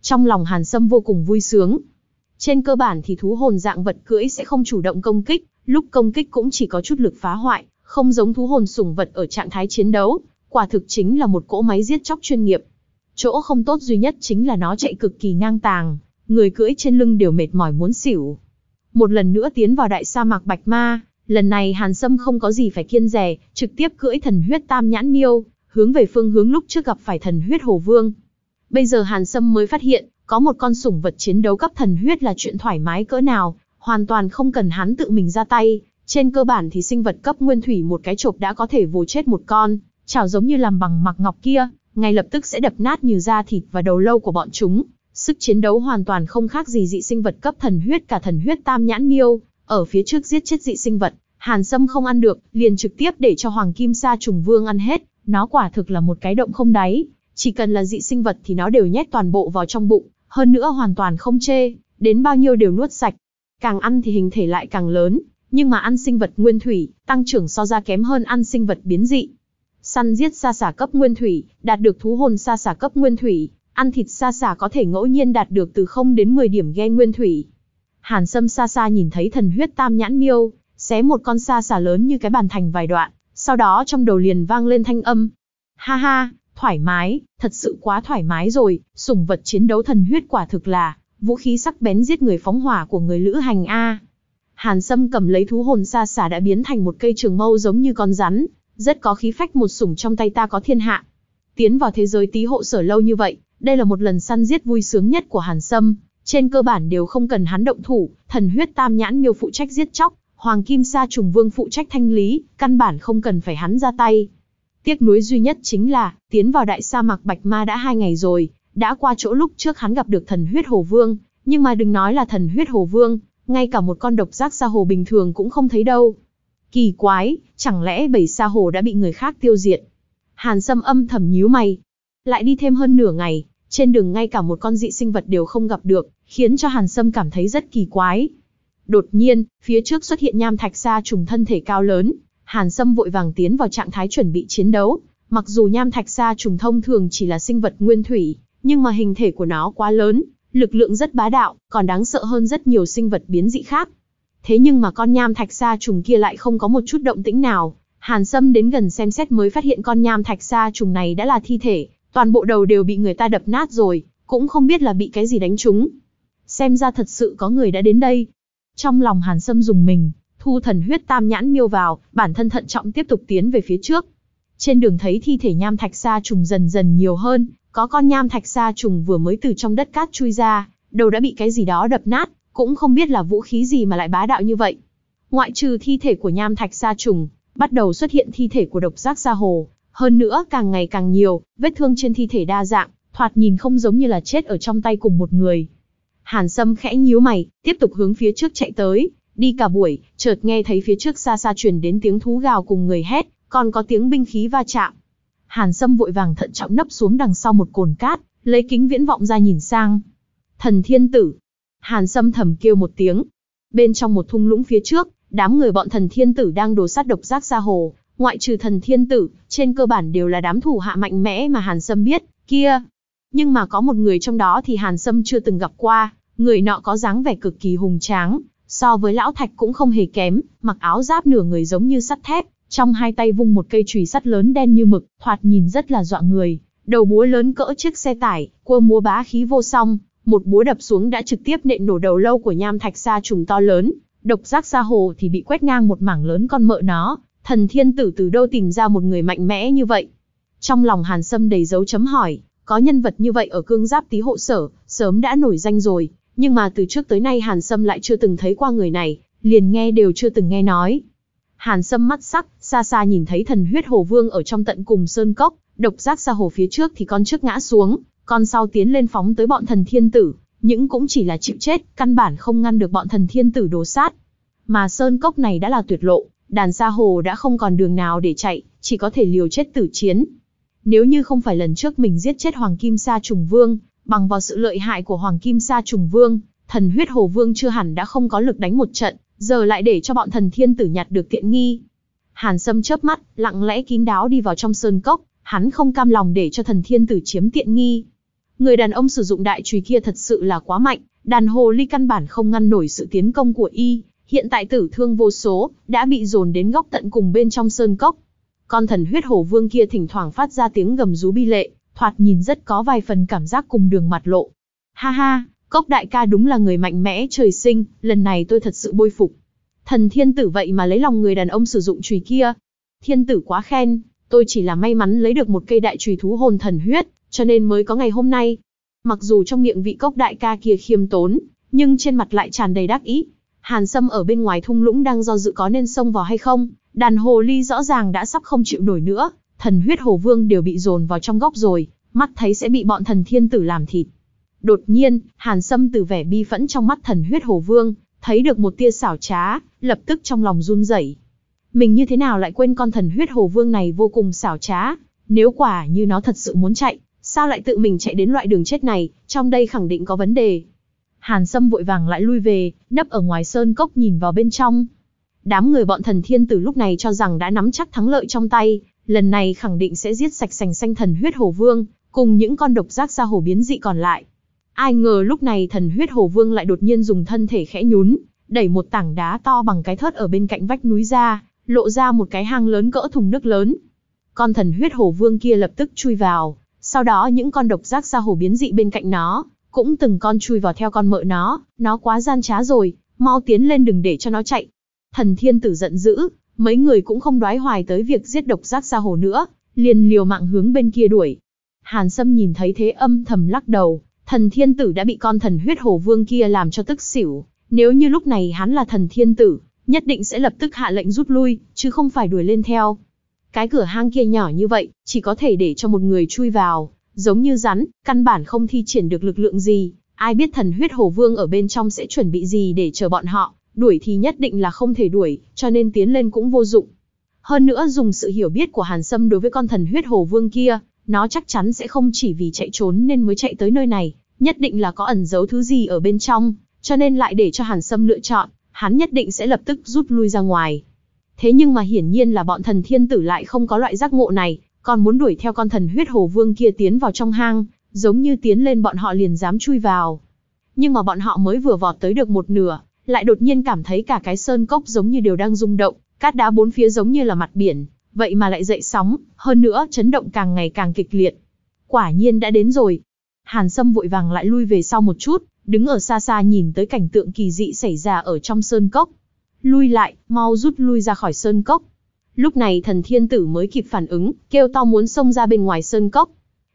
Trong lòng Hàn Sâm vô cùng vui sướng. Trên cơ bản thì thú hồn dạng vật cưỡi sẽ không chủ động công kích, lúc công kích cũng chỉ có chút lực phá hoại, không giống thú hồn sủng vật ở trạng thái chiến đấu, quả thực chính là một cỗ máy giết chóc chuyên nghiệp. Chỗ không tốt duy nhất chính là nó chạy cực kỳ ngang tàng, người cưỡi trên lưng đều mệt mỏi muốn xỉu. Một lần nữa tiến vào đại sa mạc Bạch Ma, Lần này Hàn Sâm không có gì phải kiên rẻ, trực tiếp cưỡi thần huyết tam nhãn miêu, hướng về phương hướng lúc trước gặp phải thần huyết hồ vương. Bây giờ Hàn Sâm mới phát hiện, có một con sủng vật chiến đấu cấp thần huyết là chuyện thoải mái cỡ nào, hoàn toàn không cần hắn tự mình ra tay. Trên cơ bản thì sinh vật cấp nguyên thủy một cái chộp đã có thể vồ chết một con, chảo giống như làm bằng mặc ngọc kia, ngay lập tức sẽ đập nát như da thịt và đầu lâu của bọn chúng. Sức chiến đấu hoàn toàn không khác gì dị sinh vật cấp thần huyết cả thần huyết tam nhãn miêu, ở phía trước giết chết dị sinh vật, Hàn Sâm không ăn được, liền trực tiếp để cho Hoàng Kim Sa trùng vương ăn hết, nó quả thực là một cái động không đáy, chỉ cần là dị sinh vật thì nó đều nhét toàn bộ vào trong bụng, hơn nữa hoàn toàn không chê, đến bao nhiêu đều nuốt sạch. Càng ăn thì hình thể lại càng lớn, nhưng mà ăn sinh vật nguyên thủy, tăng trưởng so ra kém hơn ăn sinh vật biến dị. Săn giết sa xả cấp nguyên thủy, đạt được thú hồn sa xả cấp nguyên thủy, ăn thịt sa xả có thể ngẫu nhiên đạt được từ 0 đến 10 điểm gen nguyên thủy. Hàn Sâm xa xa nhìn thấy thần huyết tam nhãn miêu, xé một con sa xả lớn như cái bàn thành vài đoạn, sau đó trong đầu liền vang lên thanh âm. Ha ha, thoải mái, thật sự quá thoải mái rồi, sủng vật chiến đấu thần huyết quả thực là, vũ khí sắc bén giết người phóng hỏa của người lữ hành A. Hàn Sâm cầm lấy thú hồn sa xả đã biến thành một cây trường mâu giống như con rắn, rất có khí phách một sủng trong tay ta có thiên hạ. Tiến vào thế giới tí hộ sở lâu như vậy, đây là một lần săn giết vui sướng nhất của Hàn Sâm, trên cơ bản đều không cần hắn động thủ, thần huyết tam nhãn miêu phụ trách giết chóc, Hoàng Kim Sa trùng vương phụ trách thanh lý, căn bản không cần phải hắn ra tay. Tiếc nuối duy nhất chính là, tiến vào đại sa mạc Bạch Ma đã hai ngày rồi, đã qua chỗ lúc trước hắn gặp được thần huyết hồ vương, nhưng mà đừng nói là thần huyết hồ vương, ngay cả một con độc giác sa hồ bình thường cũng không thấy đâu. Kỳ quái, chẳng lẽ bảy sa hồ đã bị người khác tiêu diệt? Hàn Sâm âm thầm nhíu mày. Lại đi thêm hơn nửa ngày, trên đường ngay cả một con dị sinh vật đều không gặp được, khiến cho Hàn Sâm cảm thấy rất kỳ quái. Đột nhiên, phía trước xuất hiện nham thạch sa trùng thân thể cao lớn, Hàn Sâm vội vàng tiến vào trạng thái chuẩn bị chiến đấu. Mặc dù nham thạch sa trùng thông thường chỉ là sinh vật nguyên thủy, nhưng mà hình thể của nó quá lớn, lực lượng rất bá đạo, còn đáng sợ hơn rất nhiều sinh vật biến dị khác. Thế nhưng mà con nham thạch sa trùng kia lại không có một chút động tĩnh nào. Hàn Sâm đến gần xem xét mới phát hiện con nham thạch sa trùng này đã là thi thể, toàn bộ đầu đều bị người ta đập nát rồi, cũng không biết là bị cái gì đánh trúng. Xem ra thật sự có người đã đến đây. Trong lòng Hàn Sâm dùng mình, thu thần huyết tam nhãn miêu vào, bản thân thận trọng tiếp tục tiến về phía trước. Trên đường thấy thi thể nham thạch sa trùng dần dần nhiều hơn, có con nham thạch sa trùng vừa mới từ trong đất cát chui ra, đầu đã bị cái gì đó đập nát, cũng không biết là vũ khí gì mà lại bá đạo như vậy. Ngoại trừ thi thể của nham thạch sa trùng, bắt đầu xuất hiện thi thể của độc giác sa hồ, hơn nữa càng ngày càng nhiều, vết thương trên thi thể đa dạng, thoạt nhìn không giống như là chết ở trong tay cùng một người. Hàn Sâm khẽ nhíu mày, tiếp tục hướng phía trước chạy tới, đi cả buổi, chợt nghe thấy phía trước xa xa truyền đến tiếng thú gào cùng người hét, còn có tiếng binh khí va chạm. Hàn Sâm vội vàng thận trọng nấp xuống đằng sau một cồn cát, lấy kính viễn vọng ra nhìn sang. Thần Thiên Tử. Hàn Sâm thầm kêu một tiếng. Bên trong một thung lũng phía trước, đám người bọn Thần Thiên Tử đang đổ sát độc giác ra hồ, ngoại trừ Thần Thiên Tử, trên cơ bản đều là đám thủ hạ mạnh mẽ mà Hàn Sâm biết, kia. Nhưng mà có một người trong đó thì Hàn Sâm chưa từng gặp qua, người nọ có dáng vẻ cực kỳ hùng tráng, so với lão thạch cũng không hề kém, mặc áo giáp nửa người giống như sắt thép, trong hai tay vung một cây chùy sắt lớn đen như mực, thoạt nhìn rất là dọa người. Đầu búa lớn cỡ chiếc xe tải, cua múa bá khí vô song, một búa đập xuống đã trực tiếp nện nổ đầu lâu của nham thạch sa trùng to lớn, độc giác sa hồ thì bị quét ngang một mảng lớn con mợ nó, thần thiên tử từ đâu tìm ra một người mạnh mẽ như vậy. Trong lòng hàn sâm đầy dấu chấm hỏi, có nhân vật như vậy ở cương giáp tí hộ sở, sớm đã nổi danh rồi, nhưng mà từ trước tới nay hàn sâm lại chưa từng thấy qua người này, liền nghe đều chưa từng nghe nói. Hàn Sâm mắt sắc, xa xa nhìn thấy thần huyết hồ vương ở trong tận cùng sơn cốc, độc giác xa hồ phía trước thì con trước ngã xuống, con sau tiến lên phóng tới bọn thần thiên tử, những cũng chỉ là chịu chết, căn bản không ngăn được bọn thần thiên tử đổ sát. Mà sơn cốc này đã là tuyệt lộ, đàn sa hồ đã không còn đường nào để chạy, chỉ có thể liều chết tử chiến. Nếu như không phải lần trước mình giết chết Hoàng Kim Sa Trùng Vương, bằng vào sự lợi hại của Hoàng Kim Sa Trùng Vương, thần huyết hồ vương chưa hẳn đã không có lực đánh một trận, giờ lại để cho bọn thần thiên tử nhặt được tiện nghi. Hàn Sâm chớp mắt, lặng lẽ kín đáo đi vào trong sơn cốc, hắn không cam lòng để cho thần thiên tử chiếm tiện nghi. Người đàn ông sử dụng đại chùy kia thật sự là quá mạnh, đàn hồ ly căn bản không ngăn nổi sự tiến công của y, hiện tại tử thương vô số, đã bị dồn đến góc tận cùng bên trong sơn cốc. Con thần huyết hổ vương kia thỉnh thoảng phát ra tiếng gầm rú bi lệ, thoạt nhìn rất có vài phần cảm giác cùng đường mặt lộ. Ha ha, Cốc đại ca đúng là người mạnh mẽ trời sinh, lần này tôi thật sự bôi phục. Thần thiên tử vậy mà lấy lòng người đàn ông sử dụng chùy kia. Thiên tử quá khen, tôi chỉ là may mắn lấy được một cây đại chùy thú hồn thần huyết, cho nên mới có ngày hôm nay. Mặc dù trong miệng vị cốc đại ca kia khiêm tốn, nhưng trên mặt lại tràn đầy đắc ý. Hàn Sâm ở bên ngoài thung lũng đang do dự có nên xông vào hay không, đàn hồ ly rõ ràng đã sắp không chịu nổi nữa, thần huyết hồ vương đều bị dồn vào trong góc rồi, mắt thấy sẽ bị bọn thần thiên tử làm thịt. Đột nhiên, Hàn Sâm từ vẻ bi phẫn trong mắt thần huyết hồ vương, thấy được một tia xảo trá, lập tức trong lòng run rẩy. Mình như thế nào lại quên con thần huyết hồ vương này vô cùng xảo trá, nếu quả như nó thật sự muốn chạy, sao lại tự mình chạy đến loại đường chết này, trong đây khẳng định có vấn đề. Hàn Sâm vội vàng lại lui về, nấp ở ngoài sơn cốc nhìn vào bên trong. Đám người bọn thần thiên tử lúc này cho rằng đã nắm chắc thắng lợi trong tay, lần này khẳng định sẽ giết sạch sành xanh thần huyết hồ vương, cùng những con độc giác ra hồ biến dị còn lại. Ai ngờ lúc này thần huyết hồ vương lại đột nhiên dùng thân thể khẽ nhún, đẩy một tảng đá to bằng cái thớt ở bên cạnh vách núi ra, lộ ra một cái hang lớn cỡ thùng nước lớn. Con thần huyết hồ vương kia lập tức chui vào, sau đó những con độc giác ra hồ biến dị bên cạnh nó, cũng từng con chui vào theo con mợ nó, nó quá gian trá rồi, mau tiến lên đừng để cho nó chạy. Thần thiên tử giận dữ, mấy người cũng không đoái hoài tới việc giết độc giác xa hồ nữa, liền liều mạng hướng bên kia đuổi. Hàn Sâm nhìn thấy thế âm thầm lắc đầu, thần thiên tử đã bị con thần huyết hồ vương kia làm cho tức xỉu, nếu như lúc này hắn là thần thiên tử, nhất định sẽ lập tức hạ lệnh rút lui, chứ không phải đuổi lên theo. Cái cửa hang kia nhỏ như vậy, chỉ có thể để cho một người chui vào, giống như rắn, căn bản không thi triển được lực lượng gì, ai biết thần huyết hồ vương ở bên trong sẽ chuẩn bị gì để chờ bọn họ, đuổi thì nhất định là không thể đuổi, cho nên tiến lên cũng vô dụng. Hơn nữa dùng sự hiểu biết của Hàn Sâm đối với con thần huyết hồ vương kia, nó chắc chắn sẽ không chỉ vì chạy trốn nên mới chạy tới nơi này, nhất định là có ẩn giấu thứ gì ở bên trong, cho nên lại để cho Hàn Sâm lựa chọn, hắn nhất định sẽ lập tức rút lui ra ngoài. Thế nhưng mà hiển nhiên là bọn thần thiên tử lại không có loại giác ngộ này, còn muốn đuổi theo con thần huyết hồ vương kia tiến vào trong hang, giống như tiến lên bọn họ liền dám chui vào. Nhưng mà bọn họ mới vừa vọt tới được một nửa, lại đột nhiên cảm thấy cả cái sơn cốc giống như đều đang rung động, cát đá bốn phía giống như là mặt biển, vậy mà lại dậy sóng, hơn nữa chấn động càng ngày càng kịch liệt. Quả nhiên đã đến rồi. Hàn Sâm vội vàng lại lui về sau một chút, đứng ở xa xa nhìn tới cảnh tượng kỳ dị xảy ra ở trong sơn cốc. Lui lại, mau rút lui ra khỏi sơn cốc. Lúc này thần thiên tử mới kịp phản ứng, kêu to muốn xông ra bên ngoài sơn cốc.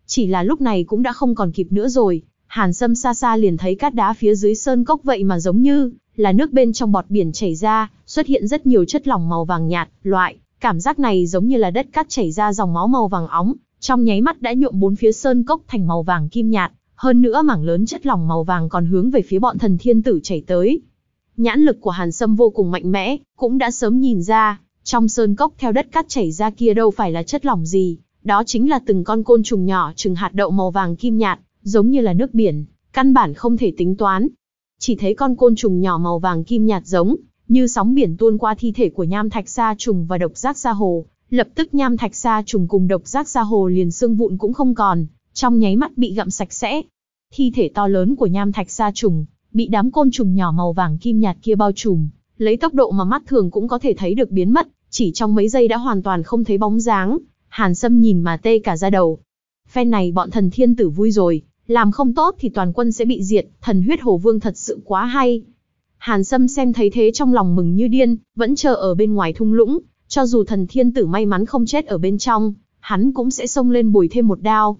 Chỉ là lúc này cũng đã không còn kịp nữa rồi, Hàn Sâm xa xa liền thấy cát đá phía dưới sơn cốc vậy mà giống như là nước bên trong bọt biển chảy ra, xuất hiện rất nhiều chất lỏng màu vàng nhạt, loại, cảm giác này giống như là đất cát chảy ra dòng máu màu vàng óng, trong nháy mắt đã nhuộm bốn phía sơn cốc thành màu vàng kim nhạt, hơn nữa mảng lớn chất lỏng màu vàng còn hướng về phía bọn thần thiên tử chảy tới. Nhãn lực của Hàn Sâm vô cùng mạnh mẽ, cũng đã sớm nhìn ra, trong sơn cốc theo đất cát chảy ra kia đâu phải là chất lỏng gì, đó chính là từng con côn trùng nhỏ chừng hạt đậu màu vàng kim nhạt, giống như là nước biển, căn bản không thể tính toán. Chỉ thấy con côn trùng nhỏ màu vàng kim nhạt giống, như sóng biển tuôn qua thi thể của nham thạch sa trùng và độc giác sa hồ, lập tức nham thạch sa trùng cùng độc giác sa hồ liền xương vụn cũng không còn, trong nháy mắt bị gặm sạch sẽ. Thi thể to lớn của nham thạch sa trùng, bị đám côn trùng nhỏ màu vàng kim nhạt kia bao trùm, lấy tốc độ mà mắt thường cũng có thể thấy được biến mất, chỉ trong mấy giây đã hoàn toàn không thấy bóng dáng. Hàn Sâm nhìn mà tê cả da đầu. Phen này bọn thần thiên tử vui rồi, làm không tốt thì toàn quân sẽ bị diệt, thần huyết hồ vương thật sự quá hay. Hàn Sâm xem thấy thế trong lòng mừng như điên, vẫn chờ ở bên ngoài thung lũng, cho dù thần thiên tử may mắn không chết ở bên trong, hắn cũng sẽ xông lên bồi thêm một đao.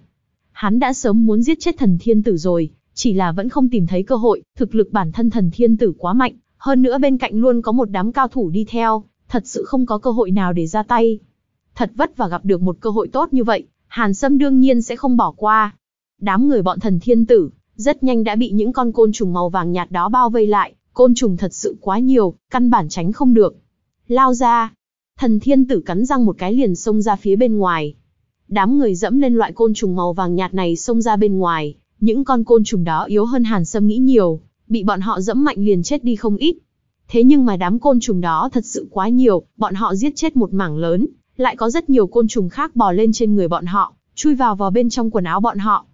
Hắn đã sớm muốn giết chết thần thiên tử rồi, chỉ là vẫn không tìm thấy cơ hội, thực lực bản thân thần thiên tử quá mạnh, hơn nữa bên cạnh luôn có một đám cao thủ đi theo, thật sự không có cơ hội nào để ra tay. Thật vất và gặp được một cơ hội tốt như vậy, Hàn Sâm đương nhiên sẽ không bỏ qua. Đám người bọn thần thiên tử, rất nhanh đã bị những con côn trùng màu vàng nhạt đó bao vây lại, côn trùng thật sự quá nhiều, căn bản tránh không được. Lao ra, thần thiên tử cắn răng một cái liền xông ra phía bên ngoài. Đám người dẫm lên loại côn trùng màu vàng nhạt này xông ra bên ngoài, những con côn trùng đó yếu hơn Hàn Sâm nghĩ nhiều, bị bọn họ dẫm mạnh liền chết đi không ít. Thế nhưng mà đám côn trùng đó thật sự quá nhiều, bọn họ giết chết một mảng lớn, lại có rất nhiều côn trùng khác bò lên trên người bọn họ, chui vào vào bên trong quần áo bọn họ.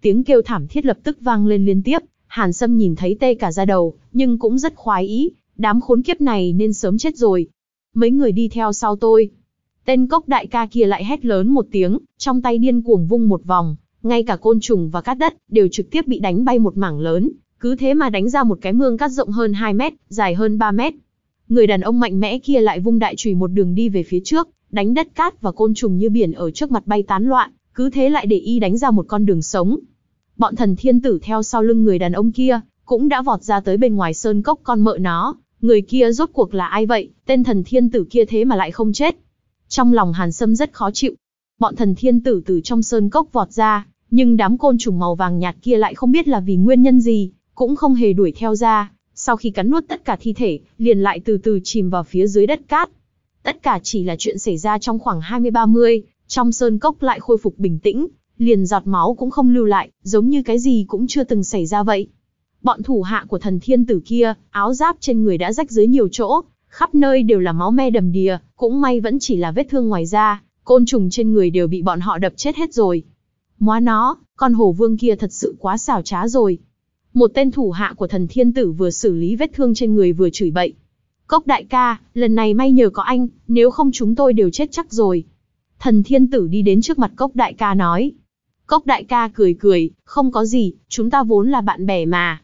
Tiếng kêu thảm thiết lập tức vang lên liên tiếp, Hàn Sâm nhìn thấy tê cả da đầu, nhưng cũng rất khoái ý, đám khốn kiếp này nên sớm chết rồi. Mấy người đi theo sau tôi. Tên cốc đại ca kia lại hét lớn một tiếng, trong tay điên cuồng vung một vòng, ngay cả côn trùng và cát đất đều trực tiếp bị đánh bay một mảng lớn, cứ thế mà đánh ra một cái mương cát rộng hơn 2 mét, dài hơn 3 mét. người đàn ông mạnh mẽ kia lại vung đại chùy một đường đi về phía trước, đánh đất cát và côn trùng như biển ở trước mặt bay tán loạn, cứ thế lại để y đánh ra một con đường sống. Bọn thần thiên tử theo sau lưng người đàn ông kia, cũng đã vọt ra tới bên ngoài sơn cốc con mợ nó, người kia rốt cuộc là ai vậy, tên thần thiên tử kia thế mà lại không chết. Trong lòng Hàn Sâm rất khó chịu. Bọn thần thiên tử từ trong sơn cốc vọt ra, nhưng đám côn trùng màu vàng nhạt kia lại không biết là vì nguyên nhân gì, cũng không hề đuổi theo ra. Sau khi cắn nuốt tất cả thi thể, liền lại từ từ chìm vào phía dưới đất cát. Tất cả chỉ là chuyện xảy ra trong khoảng 20-30, trong sơn cốc lại khôi phục bình tĩnh, liền giọt máu cũng không lưu lại, giống như cái gì cũng chưa từng xảy ra vậy. Bọn thủ hạ của thần thiên tử kia, áo giáp trên người đã rách dưới nhiều chỗ, khắp nơi đều là máu me đầm đìa, cũng may vẫn chỉ là vết thương ngoài da, côn trùng trên người đều bị bọn họ đập chết hết rồi. Móa nó, con hổ vương kia thật sự quá xảo trá rồi. Một tên thủ hạ của thần thiên tử vừa xử lý vết thương trên người vừa chửi bậy. Cốc đại ca, lần này may nhờ có anh, nếu không chúng tôi đều chết chắc rồi. Thần thiên tử đi đến trước mặt cốc đại ca nói. Cốc đại ca cười cười, không có gì, chúng ta vốn là bạn bè mà.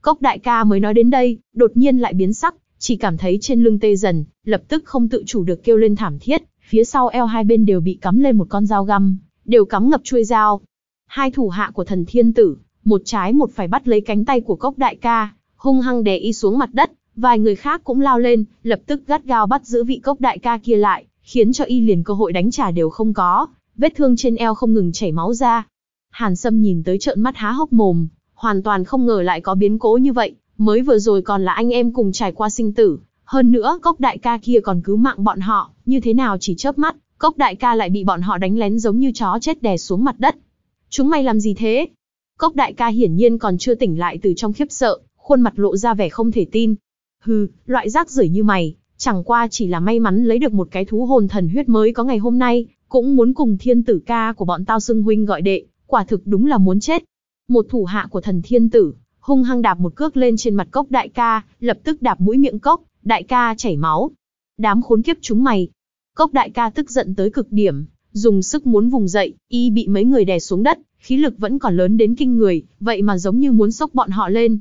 Cốc đại ca mới nói đến đây, đột nhiên lại biến sắc, chỉ cảm thấy trên lưng tê dần, lập tức không tự chủ được kêu lên thảm thiết, phía sau eo hai bên đều bị cắm lên một con dao găm, đều cắm ngập chuôi dao. Hai thủ hạ của thần thiên tử, một trái một phải bắt lấy cánh tay của cốc đại ca, hung hăng đè y xuống mặt đất, vài người khác cũng lao lên, lập tức gắt gao bắt giữ vị cốc đại ca kia lại, khiến cho y liền cơ hội đánh trả đều không có, vết thương trên eo không ngừng chảy máu ra. Hàn Sâm nhìn tới trợn mắt há hốc mồm, hoàn toàn không ngờ lại có biến cố như vậy, mới vừa rồi còn là anh em cùng trải qua sinh tử, hơn nữa cốc đại ca kia còn cứu mạng bọn họ, như thế nào chỉ chớp mắt, cốc đại ca lại bị bọn họ đánh lén giống như chó chết đè xuống mặt đất. Chúng mày làm gì thế? Cốc đại ca hiển nhiên còn chưa tỉnh lại từ trong khiếp sợ, khuôn mặt lộ ra vẻ không thể tin. Hừ, loại rác rưởi như mày, chẳng qua chỉ là may mắn lấy được một cái thú hồn thần huyết mới có ngày hôm nay, cũng muốn cùng thiên tử ca của bọn tao xưng huynh gọi đệ, quả thực đúng là muốn chết. Một thủ hạ của thần thiên tử, hung hăng đạp một cước lên trên mặt cốc đại ca, lập tức đạp mũi miệng cốc, đại ca chảy máu. Đám khốn kiếp chúng mày. Cốc đại ca tức giận tới cực điểm, dùng sức muốn vùng dậy, y bị mấy người đè xuống đất, khí lực vẫn còn lớn đến kinh người, vậy mà giống như muốn sốc bọn họ lên.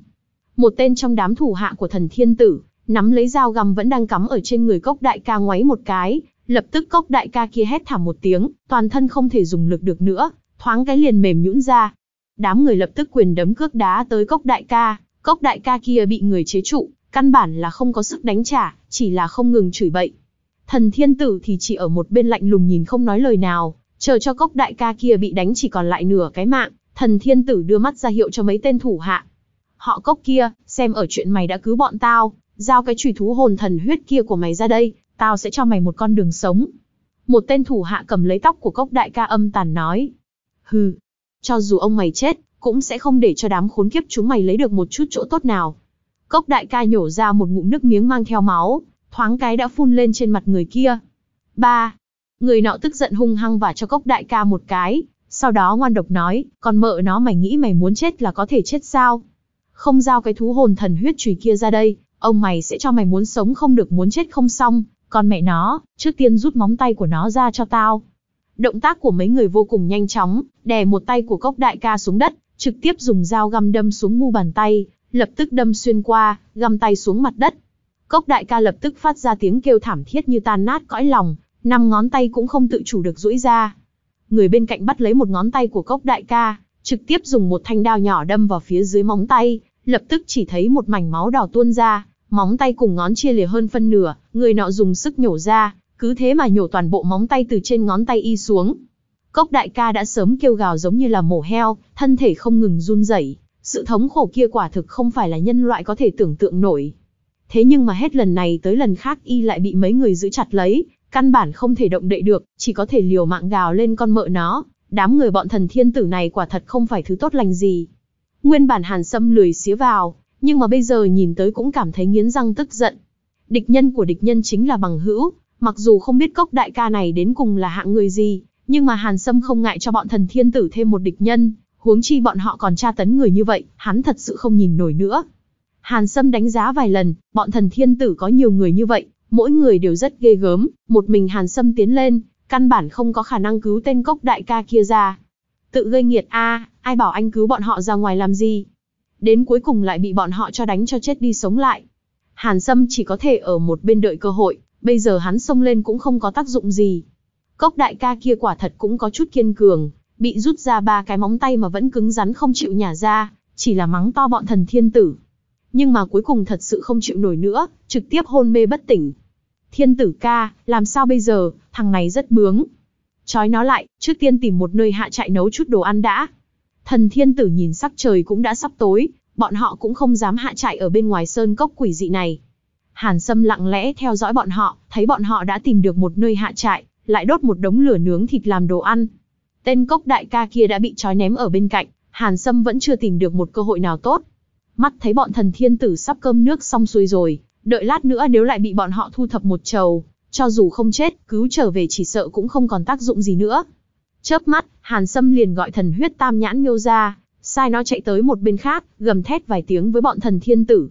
Một tên trong đám thủ hạ của thần thiên tử, nắm lấy dao găm vẫn đang cắm ở trên người cốc đại ca ngoáy một cái, lập tức cốc đại ca kia hét thảm một tiếng, toàn thân không thể dùng lực được nữa, thoáng cái liền mềm nhũn ra. Đám người lập tức quyền đấm cước đá tới cốc đại ca, cốc đại ca kia bị người chế trụ, căn bản là không có sức đánh trả, chỉ là không ngừng chửi bậy. Thần thiên tử thì chỉ ở một bên lạnh lùng nhìn không nói lời nào, chờ cho cốc đại ca kia bị đánh chỉ còn lại nửa cái mạng, thần thiên tử đưa mắt ra hiệu cho mấy tên thủ hạ. Họ cốc kia, xem ở chuyện mày đã cứu bọn tao, giao cái trùy thú hồn thần huyết kia của mày ra đây, tao sẽ cho mày một con đường sống. Một tên thủ hạ cầm lấy tóc của cốc đại ca âm tàn nói. Hừ, cho dù ông mày chết, cũng sẽ không để cho đám khốn kiếp chúng mày lấy được một chút chỗ tốt nào. Cốc đại ca nhổ ra một ngụm nước miếng mang theo máu, thoáng cái đã phun lên trên mặt người kia. Ba, Người nọ tức giận hung hăng và cho cốc đại ca một cái, sau đó ngoan độc nói, còn mợ nó mày nghĩ mày muốn chết là có thể chết sao? Không giao cái thú hồn thần huyết chùy kia ra đây, ông mày sẽ cho mày muốn sống không được muốn chết không xong, còn mẹ nó, trước tiên rút móng tay của nó ra cho tao. Động tác của mấy người vô cùng nhanh chóng, đè một tay của cốc đại ca xuống đất, trực tiếp dùng dao găm đâm xuống mu bàn tay, lập tức đâm xuyên qua, găm tay xuống mặt đất. Cốc đại ca lập tức phát ra tiếng kêu thảm thiết như tan nát cõi lòng, năm ngón tay cũng không tự chủ được duỗi ra. Người bên cạnh bắt lấy một ngón tay của cốc đại ca, trực tiếp dùng một thanh đao nhỏ đâm vào phía dưới móng tay, lập tức chỉ thấy một mảnh máu đỏ tuôn ra, móng tay cùng ngón chia lìa hơn phân nửa, người nọ dùng sức nhổ ra, cứ thế mà nhổ toàn bộ móng tay từ trên ngón tay y xuống. Cốc đại ca đã sớm kêu gào giống như là mổ heo, thân thể không ngừng run rẩy, sự thống khổ kia quả thực không phải là nhân loại có thể tưởng tượng nổi. Thế nhưng mà hết lần này tới lần khác y lại bị mấy người giữ chặt lấy, căn bản không thể động đậy được, chỉ có thể liều mạng gào lên con mợ nó. Đám người bọn thần thiên tử này quả thật không phải thứ tốt lành gì. Nguyên bản hàn sâm lười xía vào, nhưng mà bây giờ nhìn tới cũng cảm thấy nghiến răng tức giận. Địch nhân của địch nhân chính là bằng hữu, mặc dù không biết cốc đại ca này đến cùng là hạng người gì, nhưng mà hàn sâm không ngại cho bọn thần thiên tử thêm một địch nhân, huống chi bọn họ còn tra tấn người như vậy, hắn thật sự không nhìn nổi nữa. Hàn Sâm đánh giá vài lần, bọn thần thiên tử có nhiều người như vậy, mỗi người đều rất ghê gớm, một mình Hàn Sâm tiến lên, căn bản không có khả năng cứu tên cốc đại ca kia ra. Tự gây nghiệt a, ai bảo anh cứu bọn họ ra ngoài làm gì? Đến cuối cùng lại bị bọn họ cho đánh cho chết đi sống lại. Hàn Sâm chỉ có thể ở một bên đợi cơ hội, bây giờ hắn xông lên cũng không có tác dụng gì. Cốc đại ca kia quả thật cũng có chút kiên cường, bị rút ra ba cái móng tay mà vẫn cứng rắn không chịu nhả ra, chỉ là mắng to bọn thần thiên tử. Nhưng mà cuối cùng thật sự không chịu nổi nữa, trực tiếp hôn mê bất tỉnh. Thiên tử ca, làm sao bây giờ, thằng này rất bướng. Chói nó lại, trước tiên tìm một nơi hạ trại nấu chút đồ ăn đã. Thần thiên tử nhìn sắc trời cũng đã sắp tối, bọn họ cũng không dám hạ trại ở bên ngoài sơn cốc quỷ dị này. Hàn Sâm lặng lẽ theo dõi bọn họ, thấy bọn họ đã tìm được một nơi hạ trại, lại đốt một đống lửa nướng thịt làm đồ ăn. Tên cốc đại ca kia đã bị trói ném ở bên cạnh, Hàn Sâm vẫn chưa tìm được một cơ hội nào tốt. Mắt thấy bọn thần thiên tử sắp cơm nước xong xuôi rồi, đợi lát nữa nếu lại bị bọn họ thu thập một trầu, cho dù không chết, cứu trở về chỉ sợ cũng không còn tác dụng gì nữa. Chớp mắt, Hàn Sâm liền gọi thần huyết tam nhãn miêu ra, sai nó chạy tới một bên khác, gầm thét vài tiếng với bọn thần thiên tử.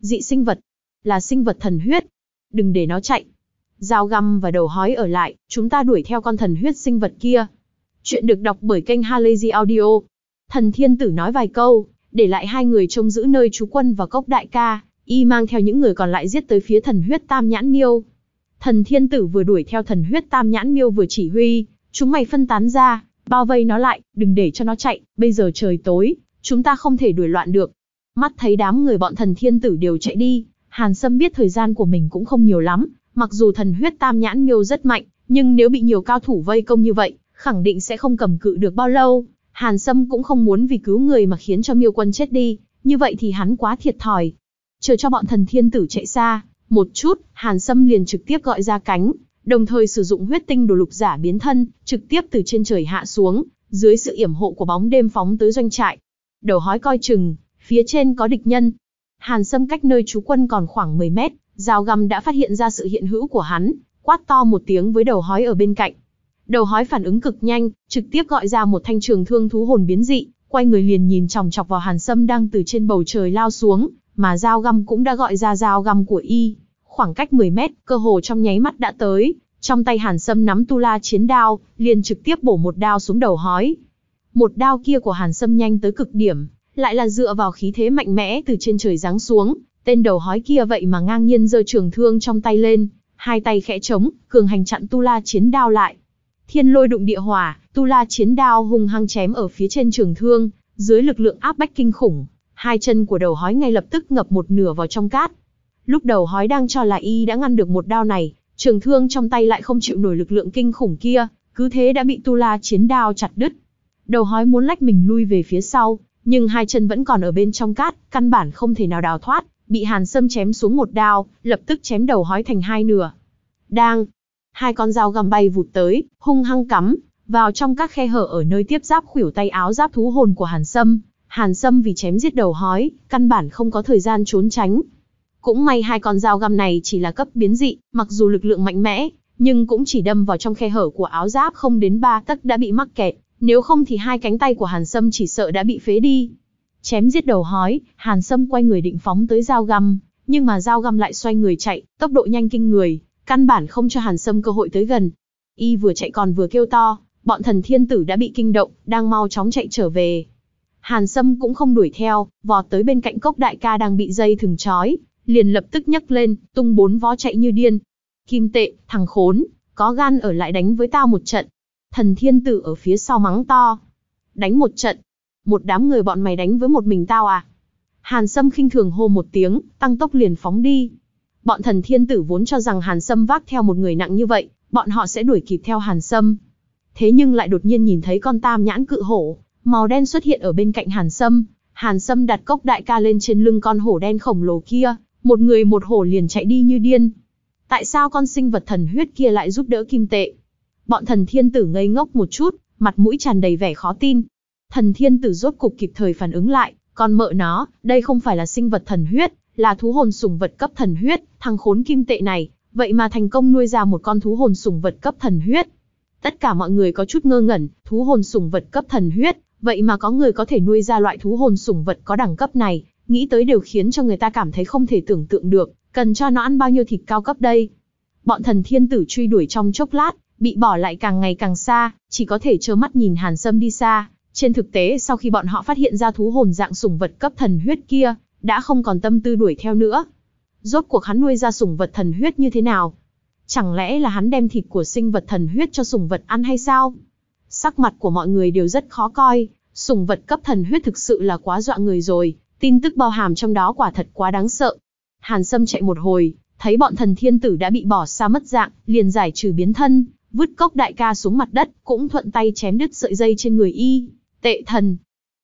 Dị sinh vật, là sinh vật thần huyết. Đừng để nó chạy. Dao găm và đầu hói ở lại, chúng ta đuổi theo con thần huyết sinh vật kia. Chuyện được đọc bởi kênh Halazy Audio. Thần thiên tử nói vài câu, để lại hai người trông giữ nơi trú quân và cốc đại ca, y mang theo những người còn lại giết tới phía thần huyết tam nhãn miêu. Thần thiên tử vừa đuổi theo thần huyết tam nhãn miêu vừa chỉ huy, chúng mày phân tán ra, bao vây nó lại, đừng để cho nó chạy, bây giờ trời tối, chúng ta không thể đuổi loạn được. Mắt thấy đám người bọn thần thiên tử đều chạy đi, Hàn Sâm biết thời gian của mình cũng không nhiều lắm, mặc dù thần huyết tam nhãn miêu rất mạnh, nhưng nếu bị nhiều cao thủ vây công như vậy, khẳng định sẽ không cầm cự được bao lâu. Hàn Sâm cũng không muốn vì cứu người mà khiến cho miêu quân chết đi, như vậy thì hắn quá thiệt thòi. Chờ cho bọn thần thiên tử chạy xa, một chút, Hàn Sâm liền trực tiếp gọi ra cánh, đồng thời sử dụng huyết tinh đồ lục giả biến thân, trực tiếp từ trên trời hạ xuống, dưới sự yểm hộ của bóng đêm phóng tới doanh trại. Đầu hói coi chừng, phía trên có địch nhân. Hàn Sâm cách nơi trú quân còn khoảng 10 mét, dao găm đã phát hiện ra sự hiện hữu của hắn, quát to một tiếng với đầu hói ở bên cạnh. Đầu hói phản ứng cực nhanh, trực tiếp gọi ra một thanh trường thương thú hồn biến dị, quay người liền nhìn chòng chọc vào Hàn Sâm đang từ trên bầu trời lao xuống, mà dao găm cũng đã gọi ra dao găm của y. Khoảng cách 10 mét, cơ hồ trong nháy mắt đã tới, trong tay Hàn Sâm nắm tu la chiến đao, liền trực tiếp bổ một đao xuống đầu hói. Một đao kia của Hàn Sâm nhanh tới cực điểm, lại là dựa vào khí thế mạnh mẽ từ trên trời giáng xuống, tên đầu hói kia vậy mà ngang nhiên giơ trường thương trong tay lên, hai tay khẽ trống, cường hành chặn tu la chiến đao lại. Thiên lôi đụng địa hỏa, tu la chiến đao hung hăng chém ở phía trên trường thương, dưới lực lượng áp bách kinh khủng, hai chân của đầu hói ngay lập tức ngập một nửa vào trong cát. Lúc đầu hói đang cho là y đã ngăn được một đao này, trường thương trong tay lại không chịu nổi lực lượng kinh khủng kia, cứ thế đã bị tu la chiến đao chặt đứt. Đầu hói muốn lách mình lui về phía sau, nhưng hai chân vẫn còn ở bên trong cát, căn bản không thể nào đào thoát, bị Hàn Sâm chém xuống một đao, lập tức chém đầu hói thành hai nửa. Đang, hai con dao găm bay vụt tới, hung hăng cắm vào trong các khe hở ở nơi tiếp giáp khuỷu tay áo giáp thú hồn của Hàn Sâm. Hàn Sâm vì chém giết đầu hói, căn bản không có thời gian trốn tránh. Cũng may hai con dao găm này chỉ là cấp biến dị, mặc dù lực lượng mạnh mẽ, nhưng cũng chỉ đâm vào trong khe hở của áo giáp không đến ba tấc đã bị mắc kẹt, nếu không thì hai cánh tay của Hàn Sâm chỉ sợ đã bị phế đi. Chém giết đầu hói, Hàn Sâm quay người định phóng tới dao găm, nhưng mà dao găm lại xoay người chạy, tốc độ nhanh kinh người, căn bản không cho Hàn Sâm cơ hội tới gần. Y vừa chạy còn vừa kêu to, bọn thần thiên tử đã bị kinh động, đang mau chóng chạy trở về. Hàn Sâm cũng không đuổi theo, vọt tới bên cạnh cốc đại ca đang bị dây thừng trói, liền lập tức nhấc lên, tung bốn vó chạy như điên. Kim tệ, thằng khốn, có gan ở lại đánh với tao một trận. Thần thiên tử ở phía sau mắng to. Đánh một trận. Một đám người bọn mày đánh với một mình tao à? Hàn Sâm khinh thường hô một tiếng, tăng tốc liền phóng đi. Bọn thần thiên tử vốn cho rằng Hàn Sâm vác theo một người nặng như vậy, bọn họ sẽ đuổi kịp theo Hàn Sâm. Thế nhưng lại đột nhiên nhìn thấy con tam nhãn cự hổ, màu đen xuất hiện ở bên cạnh Hàn Sâm. Hàn Sâm đặt cốc đại ca lên trên lưng con hổ đen khổng lồ kia, một người một hổ liền chạy đi như điên. Tại sao con sinh vật thần huyết kia lại giúp đỡ kim tệ? Bọn thần thiên tử ngây ngốc một chút, mặt mũi tràn đầy vẻ khó tin. Thần thiên tử rốt cục kịp thời phản ứng lại, con mợ nó, đây không phải là sinh vật thần huyết, là thú hồn sủng vật cấp thần huyết, thằng khốn kim tệ này, vậy mà thành công nuôi ra một con thú hồn sủng vật cấp thần huyết. Tất cả mọi người có chút ngơ ngẩn, thú hồn sủng vật cấp thần huyết, vậy mà có người có thể nuôi ra loại thú hồn sủng vật có đẳng cấp này, nghĩ tới đều khiến cho người ta cảm thấy không thể tưởng tượng được, cần cho nó ăn bao nhiêu thịt cao cấp đây. Bọn thần thiên tử truy đuổi trong chốc lát, bị bỏ lại càng ngày càng xa, chỉ có thể trơ mắt nhìn Hàn Sâm đi xa. Trên thực tế sau khi bọn họ phát hiện ra thú hồn dạng sủng vật cấp thần huyết kia, đã không còn tâm tư đuổi theo nữa. Rốt cuộc hắn nuôi ra sủng vật thần huyết như thế nào? Chẳng lẽ là hắn đem thịt của sinh vật thần huyết cho sủng vật ăn hay sao? Sắc mặt của mọi người đều rất khó coi, sùng vật cấp thần huyết thực sự là quá dọa người rồi, tin tức bao hàm trong đó quả thật quá đáng sợ. Hàn Sâm chạy một hồi, thấy bọn thần thiên tử đã bị bỏ xa mất dạng, liền giải trừ biến thân, vứt cốc đại ca xuống mặt đất, cũng thuận tay chém đứt sợi dây trên người y. Tệ thần.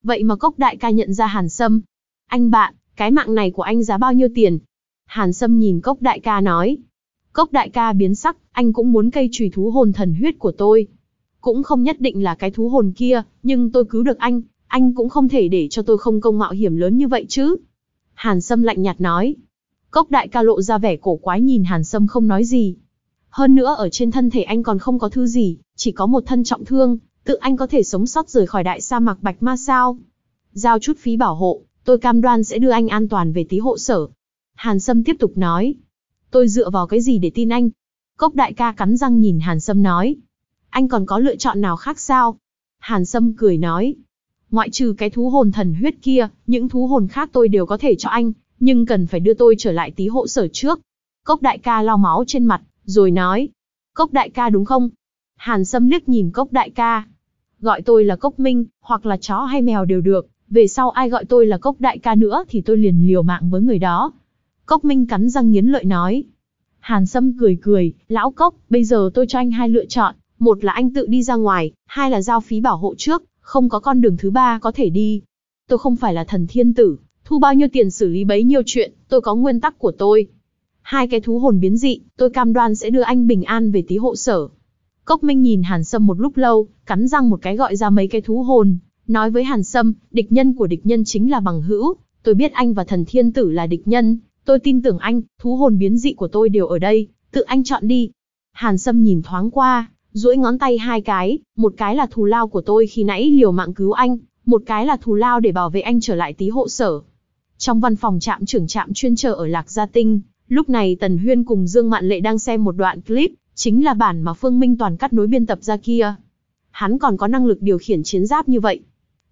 Vậy mà cốc đại ca nhận ra Hàn Sâm. Anh bạn, cái mạng này của anh giá bao nhiêu tiền? Hàn Sâm nhìn cốc đại ca nói. Cốc đại ca biến sắc, anh cũng muốn cây trùy thú hồn thần huyết của tôi. Cũng không nhất định là cái thú hồn kia, nhưng tôi cứu được anh, anh cũng không thể để cho tôi không công mạo hiểm lớn như vậy chứ. Hàn Sâm lạnh nhạt nói. Cốc đại ca lộ ra vẻ cổ quái nhìn Hàn Sâm không nói gì. Hơn nữa ở trên thân thể anh còn không có thứ gì, chỉ có một thân trọng thương, tự anh có thể sống sót rời khỏi đại sa mạc Bạch Ma sao? Giao chút phí bảo hộ, tôi cam đoan sẽ đưa anh an toàn về tí hộ sở. Hàn Sâm tiếp tục nói. Tôi dựa vào cái gì để tin anh? Cốc đại ca cắn răng nhìn Hàn Sâm nói. Anh còn có lựa chọn nào khác sao? Hàn Sâm cười nói. Ngoại trừ cái thú hồn thần huyết kia, những thú hồn khác tôi đều có thể cho anh, nhưng cần phải đưa tôi trở lại tí hộ sở trước. Cốc đại ca lau máu trên mặt, rồi nói. Cốc đại ca đúng không? Hàn Sâm liếc nhìn cốc đại ca. Gọi tôi là cốc minh, hoặc là chó hay mèo đều được, về sau ai gọi tôi là cốc đại ca nữa thì tôi liền liều mạng với người đó. Cốc minh cắn răng nghiến lợi nói. Hàn Sâm cười cười, lão cốc, bây giờ tôi cho anh hai lựa chọn, một là anh tự đi ra ngoài, hai là giao phí bảo hộ trước, không có con đường thứ ba có thể đi. Tôi không phải là thần thiên tử, thu bao nhiêu tiền xử lý bấy nhiêu chuyện, tôi có nguyên tắc của tôi. Hai cái thú hồn biến dị, tôi cam đoan sẽ đưa anh bình an về tí hộ sở. Cốc Minh nhìn Hàn Sâm một lúc lâu, cắn răng một cái gọi ra mấy cái thú hồn, nói với Hàn Sâm, địch nhân của địch nhân chính là bằng hữu, tôi biết anh và thần thiên tử là địch nhân, tôi tin tưởng anh, thú hồn biến dị của tôi đều ở đây, tự anh chọn đi. Hàn Sâm nhìn thoáng qua, duỗi ngón tay hai cái, một cái là thù lao của tôi khi nãy liều mạng cứu anh, một cái là thù lao để bảo vệ anh trở lại tí hộ sở. Trong văn phòng trạm trưởng trạm chuyên trở ở Lạc Gia Tinh, lúc này Tần Huyên cùng Dương Mạn Lệ đang xem một đoạn clip, chính là bản mà Phương Minh Toàn cắt nối biên tập ra kia. Hắn còn có năng lực điều khiển chiến giáp như vậy.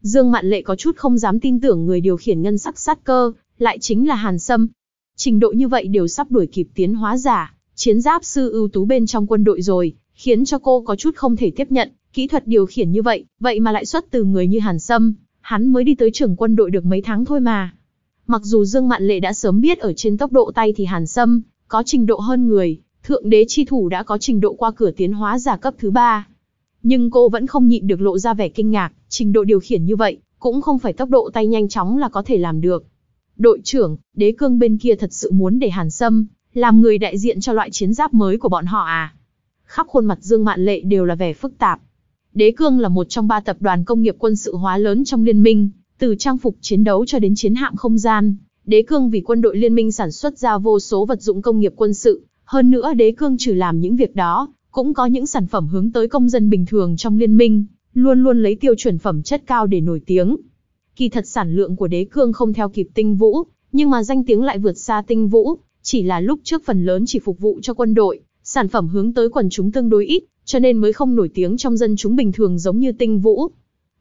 Dương Mạn Lệ có chút không dám tin tưởng người điều khiển ngân sắc sát cơ, lại chính là Hàn Sâm. Trình độ như vậy đều sắp đuổi kịp tiến hóa giả, chiến giáp sư ưu tú bên trong quân đội rồi, khiến cho cô có chút không thể tiếp nhận, kỹ thuật điều khiển như vậy, vậy mà lại xuất từ người như Hàn Sâm, hắn mới đi tới trưởng quân đội được mấy tháng thôi mà. Mặc dù Dương Mạn Lệ đã sớm biết ở trên tốc độ tay thì Hàn Sâm có trình độ hơn người, thượng đế chi thủ đã có trình độ qua cửa tiến hóa giả cấp thứ ba. Nhưng cô vẫn không nhịn được lộ ra vẻ kinh ngạc, trình độ điều khiển như vậy, cũng không phải tốc độ tay nhanh chóng là có thể làm được. Đội trưởng, đế cương bên kia thật sự muốn để Hàn Sâm làm người đại diện cho loại chiến giáp mới của bọn họ à? Khắp khuôn mặt Dương Mạn Lệ đều là vẻ phức tạp. Đế cương là một trong ba tập đoàn công nghiệp quân sự hóa lớn trong liên minh, từ trang phục chiến đấu cho đến chiến hạm không gian, đế cương vì quân đội liên minh sản xuất ra vô số vật dụng công nghiệp quân sự, hơn nữa đế cương trừ làm những việc đó, cũng có những sản phẩm hướng tới công dân bình thường trong liên minh, luôn luôn lấy tiêu chuẩn phẩm chất cao để nổi tiếng. Kỳ thật sản lượng của đế cương không theo kịp tinh vũ, nhưng mà danh tiếng lại vượt xa tinh vũ, chỉ là lúc trước phần lớn chỉ phục vụ cho quân đội, sản phẩm hướng tới quần chúng tương đối ít, cho nên mới không nổi tiếng trong dân chúng bình thường giống như tinh vũ.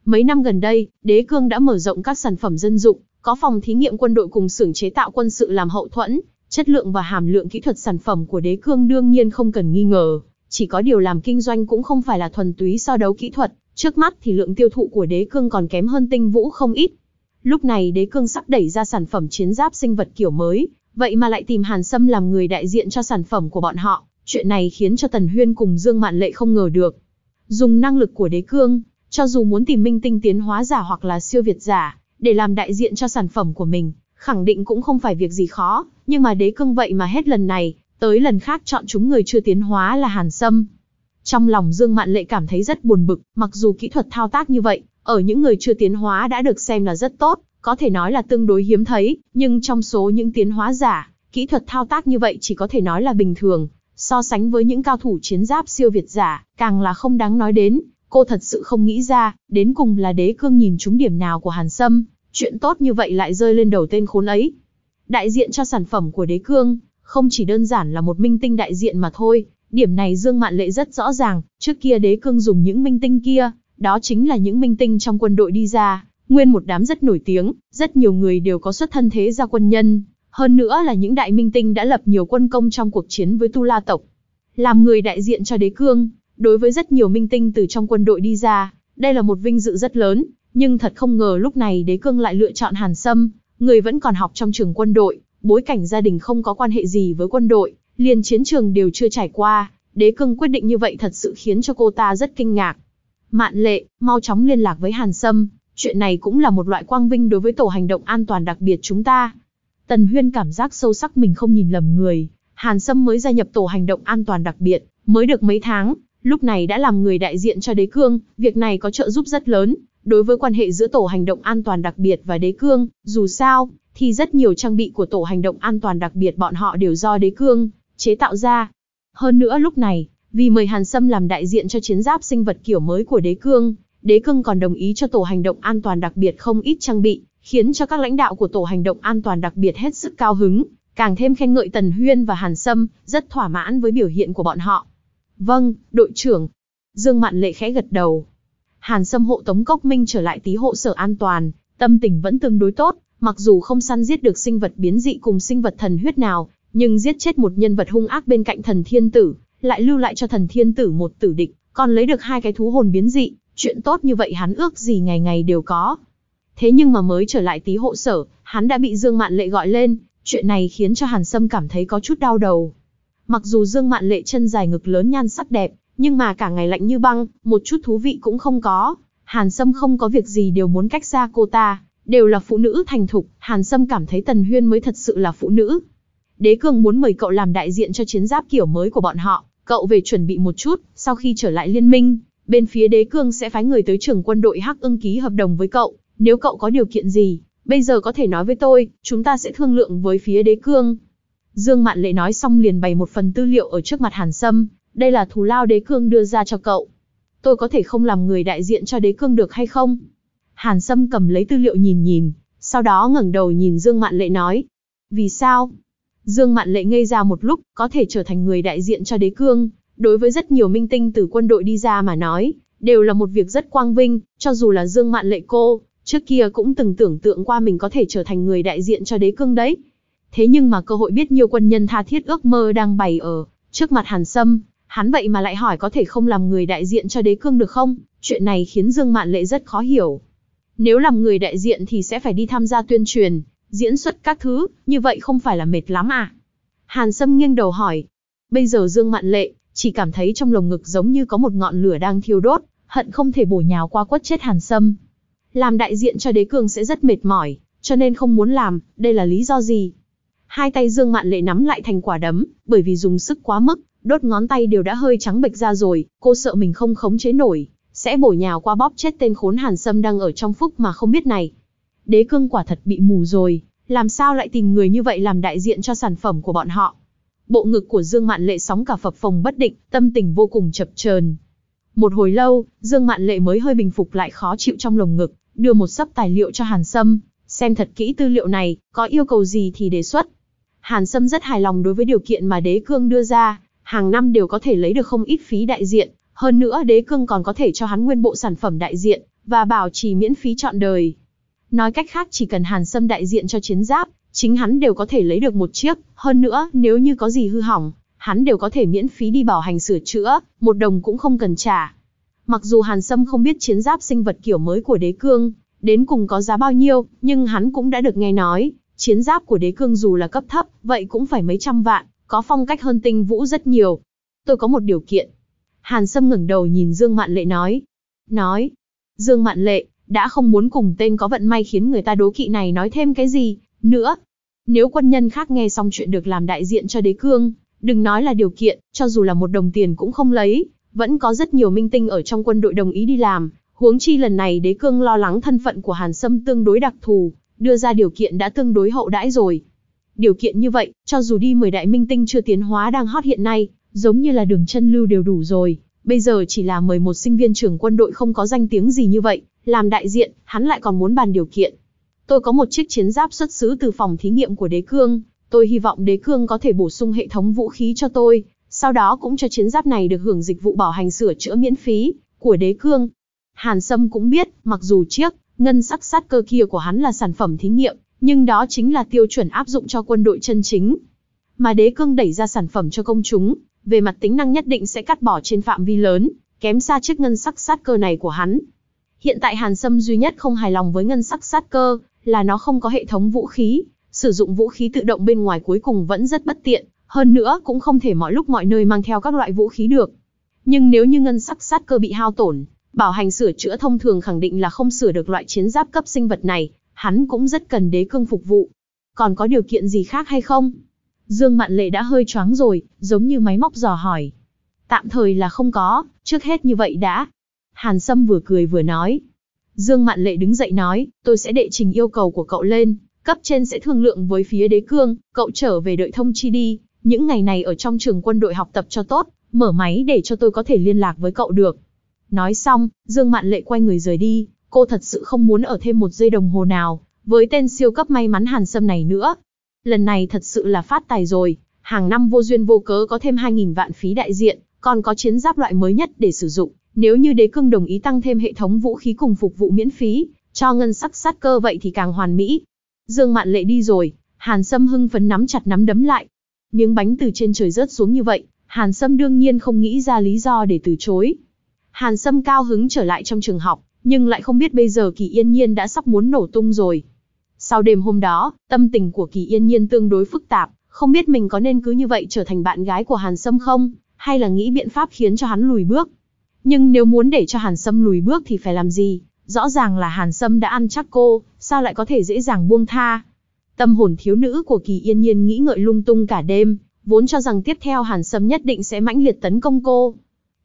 Mấy năm gần đây, đế cương đã mở rộng các sản phẩm dân dụng, có phòng thí nghiệm quân đội cùng xưởng chế tạo quân sự làm hậu thuẫn, chất lượng và hàm lượng kỹ thuật sản phẩm của đế cương đương nhiên không cần nghi ngờ, chỉ có điều làm kinh doanh cũng không phải là thuần túy so đấu kỹ thuật, trước mắt thì lượng tiêu thụ của đế cương còn kém hơn tinh vũ không ít. Lúc này đế cương sắp đẩy ra sản phẩm chiến giáp sinh vật kiểu mới, vậy mà lại tìm Hàn Sâm làm người đại diện cho sản phẩm của bọn họ, chuyện này khiến cho Tần Huyên cùng Dương Mạn Lệ không ngờ được. Dùng năng lực của đế cương, cho dù muốn tìm minh tinh tiến hóa giả hoặc là siêu việt giả, để làm đại diện cho sản phẩm của mình, khẳng định cũng không phải việc gì khó, nhưng mà đế cương vậy mà hết lần này, tới lần khác chọn chúng người chưa tiến hóa là Hàn Sâm. Trong lòng Dương Mạn Lệ cảm thấy rất buồn bực, mặc dù kỹ thuật thao tác như vậy, ở những người chưa tiến hóa đã được xem là rất tốt, có thể nói là tương đối hiếm thấy, nhưng trong số những tiến hóa giả, kỹ thuật thao tác như vậy chỉ có thể nói là bình thường, so sánh với những cao thủ chiến giáp siêu việt giả, càng là không đáng nói đến. Cô thật sự không nghĩ ra, đến cùng là đế cương nhìn trúng điểm nào của Hàn Sâm, chuyện tốt như vậy lại rơi lên đầu tên khốn ấy. Đại diện cho sản phẩm của đế cương, không chỉ đơn giản là một minh tinh đại diện mà thôi, điểm này Dương Mạn Lệ rất rõ ràng, trước kia đế cương dùng những minh tinh kia, đó chính là những minh tinh trong quân đội đi ra, nguyên một đám rất nổi tiếng, rất nhiều người đều có xuất thân thế gia quân nhân, hơn nữa là những đại minh tinh đã lập nhiều quân công trong cuộc chiến với Tu La tộc. Làm người đại diện cho đế cương, đối với rất nhiều minh tinh từ trong quân đội đi ra, đây là một vinh dự rất lớn, nhưng thật không ngờ lúc này đế cương lại lựa chọn Hàn Sâm, người vẫn còn học trong trường quân đội, bối cảnh gia đình không có quan hệ gì với quân đội, liền chiến trường đều chưa trải qua, đế cương quyết định như vậy thật sự khiến cho cô ta rất kinh ngạc. Mạn lệ, mau chóng liên lạc với Hàn Sâm, chuyện này cũng là một loại quang vinh đối với tổ hành động an toàn đặc biệt chúng ta. Tần Huyên cảm giác sâu sắc mình không nhìn lầm người, Hàn Sâm mới gia nhập tổ hành động an toàn đặc biệt, mới được mấy tháng, lúc này đã làm người đại diện cho đế cương, việc này có trợ giúp rất lớn, đối với quan hệ giữa tổ hành động an toàn đặc biệt và đế cương, dù sao, thì rất nhiều trang bị của tổ hành động an toàn đặc biệt bọn họ đều do đế cương chế tạo ra. Hơn nữa lúc này, vì mời Hàn Sâm làm đại diện cho chiến giáp sinh vật kiểu mới của đế cương, đế cương còn đồng ý cho tổ hành động an toàn đặc biệt không ít trang bị, khiến cho các lãnh đạo của tổ hành động an toàn đặc biệt hết sức cao hứng, càng thêm khen ngợi Tần Huyên và Hàn Sâm, rất thỏa mãn với biểu hiện của bọn họ. Vâng, đội trưởng. Dương Mạn Lệ khẽ gật đầu. Hàn Sâm hộ tống Cốc Minh trở lại tí hộ sở an toàn, tâm tình vẫn tương đối tốt, mặc dù không săn giết được sinh vật biến dị cùng sinh vật thần huyết nào, nhưng giết chết một nhân vật hung ác bên cạnh thần thiên tử, lại lưu lại cho thần thiên tử một tử địch, còn lấy được hai cái thú hồn biến dị, chuyện tốt như vậy hắn ước gì ngày ngày đều có. Thế nhưng mà mới trở lại tí hộ sở, hắn đã bị Dương Mạn Lệ gọi lên, chuyện này khiến cho Hàn Sâm cảm thấy có chút đau đầu. Mặc dù Dương Mạn Lệ chân dài ngực lớn nhan sắc đẹp, nhưng mà cả ngày lạnh như băng, một chút thú vị cũng không có. Hàn Sâm không có việc gì đều muốn cách xa cô ta, đều là phụ nữ thành thục, Hàn Sâm cảm thấy Tần Huyên mới thật sự là phụ nữ. Đế Cương muốn mời cậu làm đại diện cho chiến giáp kiểu mới của bọn họ, cậu về chuẩn bị một chút, sau khi trở lại liên minh, bên phía Đế Cương sẽ phái người tới trưởng quân đội Hắc ưng ký hợp đồng với cậu, nếu cậu có điều kiện gì, bây giờ có thể nói với tôi, chúng ta sẽ thương lượng với phía Đế Cương. Dương Mạn Lệ nói xong liền bày một phần tư liệu ở trước mặt Hàn Sâm, đây là thù lao Đế Cương đưa ra cho cậu. Tôi có thể không làm người đại diện cho Đế Cương được hay không? Hàn Sâm cầm lấy tư liệu nhìn nhìn, sau đó ngẩng đầu nhìn Dương Mạn Lệ nói. Vì sao? Dương Mạn Lệ ngây ra một lúc, có thể trở thành người đại diện cho đế cương, đối với rất nhiều minh tinh từ quân đội đi ra mà nói, đều là một việc rất quang vinh, cho dù là Dương Mạn Lệ cô, trước kia cũng từng tưởng tượng qua mình có thể trở thành người đại diện cho đế cương đấy. Thế nhưng mà cơ hội biết nhiều quân nhân tha thiết ước mơ đang bày ở trước mặt Hàn Sâm, hắn vậy mà lại hỏi có thể không làm người đại diện cho đế cương được không? Chuyện này khiến Dương Mạn Lệ rất khó hiểu. Nếu làm người đại diện thì sẽ phải đi tham gia tuyên truyền, diễn xuất các thứ, như vậy không phải là mệt lắm à? Hàn Sâm nghiêng đầu hỏi. Bây giờ Dương Mạn Lệ, chỉ cảm thấy trong lồng ngực giống như có một ngọn lửa đang thiêu đốt, hận không thể bổ nhào qua quất chết Hàn Sâm. Làm đại diện cho đế cường sẽ rất mệt mỏi, cho nên không muốn làm, đây là lý do gì? Hai tay Dương Mạn Lệ nắm lại thành quả đấm, bởi vì dùng sức quá mức, đốt ngón tay đều đã hơi trắng bệch ra rồi, cô sợ mình không khống chế nổi, sẽ bổ nhào qua bóp chết tên khốn Hàn Sâm đang ở trong phúc mà không biết này. Đế cương quả thật bị mù rồi, làm sao lại tìm người như vậy làm đại diện cho sản phẩm của bọn họ. Bộ ngực của Dương Mạn Lệ sóng cả phập phồng bất định, tâm tình vô cùng chập chờn. Một hồi lâu, Dương Mạn Lệ mới hơi bình phục lại khó chịu trong lồng ngực, đưa một sấp tài liệu cho Hàn Sâm, xem thật kỹ tư liệu này, có yêu cầu gì thì đề xuất. Hàn Sâm rất hài lòng đối với điều kiện mà đế cương đưa ra, hàng năm đều có thể lấy được không ít phí đại diện, hơn nữa đế cương còn có thể cho hắn nguyên bộ sản phẩm đại diện, và bảo trì miễn phí trọn đời. Nói cách khác chỉ cần Hàn Sâm đại diện cho chiến giáp, chính hắn đều có thể lấy được một chiếc, hơn nữa, nếu như có gì hư hỏng, hắn đều có thể miễn phí đi bảo hành sửa chữa, một đồng cũng không cần trả. Mặc dù Hàn Sâm không biết chiến giáp sinh vật kiểu mới của đế cương, đến cùng có giá bao nhiêu, nhưng hắn cũng đã được nghe nói, chiến giáp của đế cương dù là cấp thấp, vậy cũng phải mấy trăm vạn, có phong cách hơn tinh vũ rất nhiều. Tôi có một điều kiện. Hàn Sâm ngẩng đầu nhìn Dương Mạn Lệ nói. Nói. Dương Mạn Lệ, đã không muốn cùng tên có vận may khiến người ta đố kỵ này nói thêm cái gì, nữa. Nếu quân nhân khác nghe xong chuyện được làm đại diện cho đế cương, đừng nói là điều kiện, cho dù là một đồng tiền cũng không lấy, vẫn có rất nhiều minh tinh ở trong quân đội đồng ý đi làm, huống chi lần này đế cương lo lắng thân phận của Hàn Sâm tương đối đặc thù, đưa ra điều kiện đã tương đối hậu đãi rồi. Điều kiện như vậy, cho dù đi 10 đại minh tinh chưa tiến hóa đang hot hiện nay, giống như là đường chân lưu đều đủ rồi, bây giờ chỉ là mời một sinh viên trưởng quân đội không có danh tiếng gì như vậy, làm đại diện, hắn lại còn muốn bàn điều kiện. Tôi có một chiếc chiến giáp xuất xứ từ phòng thí nghiệm của đế cương, tôi hy vọng đế cương có thể bổ sung hệ thống vũ khí cho tôi, sau đó cũng cho chiến giáp này được hưởng dịch vụ bảo hành sửa chữa miễn phí của đế cương. Hàn Sâm cũng biết, mặc dù chiếc ngân sắc sát cơ kia của hắn là sản phẩm thí nghiệm, Nhưng đó chính là tiêu chuẩn áp dụng cho quân đội chân chính. Mà đế cương đẩy ra sản phẩm cho công chúng, về mặt tính năng nhất định sẽ cắt bỏ trên phạm vi lớn, kém xa chiếc ngân sắc sát cơ này của hắn. Hiện tại Hàn Sâm duy nhất không hài lòng với ngân sắc sát cơ, là nó không có hệ thống vũ khí, sử dụng vũ khí tự động bên ngoài cuối cùng vẫn rất bất tiện, hơn nữa cũng không thể mọi lúc mọi nơi mang theo các loại vũ khí được. Nhưng nếu như ngân sắc sát cơ bị hao tổn, bảo hành sửa chữa thông thường khẳng định là không sửa được loại chiến giáp cấp sinh vật này, hắn cũng rất cần đế cương phục vụ. Còn có điều kiện gì khác hay không? Dương Mạn Lệ đã hơi choáng rồi, giống như máy móc dò hỏi. Tạm thời là không có, trước hết như vậy đã. Hàn Sâm vừa cười vừa nói. Dương Mạn Lệ đứng dậy nói, tôi sẽ đệ trình yêu cầu của cậu lên, cấp trên sẽ thương lượng với phía đế cương, cậu trở về đợi thông chi đi, những ngày này ở trong trường quân đội học tập cho tốt, mở máy để cho tôi có thể liên lạc với cậu được. Nói xong, Dương Mạn Lệ quay người rời đi, cô thật sự không muốn ở thêm một giây đồng hồ nào, với tên siêu cấp may mắn Hàn Sâm này nữa. Lần này thật sự là phát tài rồi, hàng năm vô duyên vô cớ có thêm 2.000 vạn phí đại diện, còn có chiến giáp loại mới nhất để sử dụng. Nếu như đế cương đồng ý tăng thêm hệ thống vũ khí cùng phục vụ miễn phí, cho ngân sắc sát cơ vậy thì càng hoàn mỹ. Dương Mạn Lệ đi rồi, Hàn Sâm hưng phấn nắm chặt nắm đấm lại. Miếng bánh từ trên trời rớt xuống như vậy, Hàn Sâm đương nhiên không nghĩ ra lý do để từ chối. Hàn Sâm cao hứng trở lại trong trường học, nhưng lại không biết bây giờ Kỳ Yên Nhiên đã sắp muốn nổ tung rồi. Sau đêm hôm đó, tâm tình của Kỳ Yên Nhiên tương đối phức tạp, không biết mình có nên cứ như vậy trở thành bạn gái của Hàn Sâm không, hay là nghĩ biện pháp khiến cho hắn lùi bước. Nhưng nếu muốn để cho Hàn Sâm lùi bước thì phải làm gì? Rõ ràng là Hàn Sâm đã ăn chắc cô, sao lại có thể dễ dàng buông tha? Tâm hồn thiếu nữ của Kỳ Yên Nhiên nghĩ ngợi lung tung cả đêm, vốn cho rằng tiếp theo Hàn Sâm nhất định sẽ mãnh liệt tấn công cô.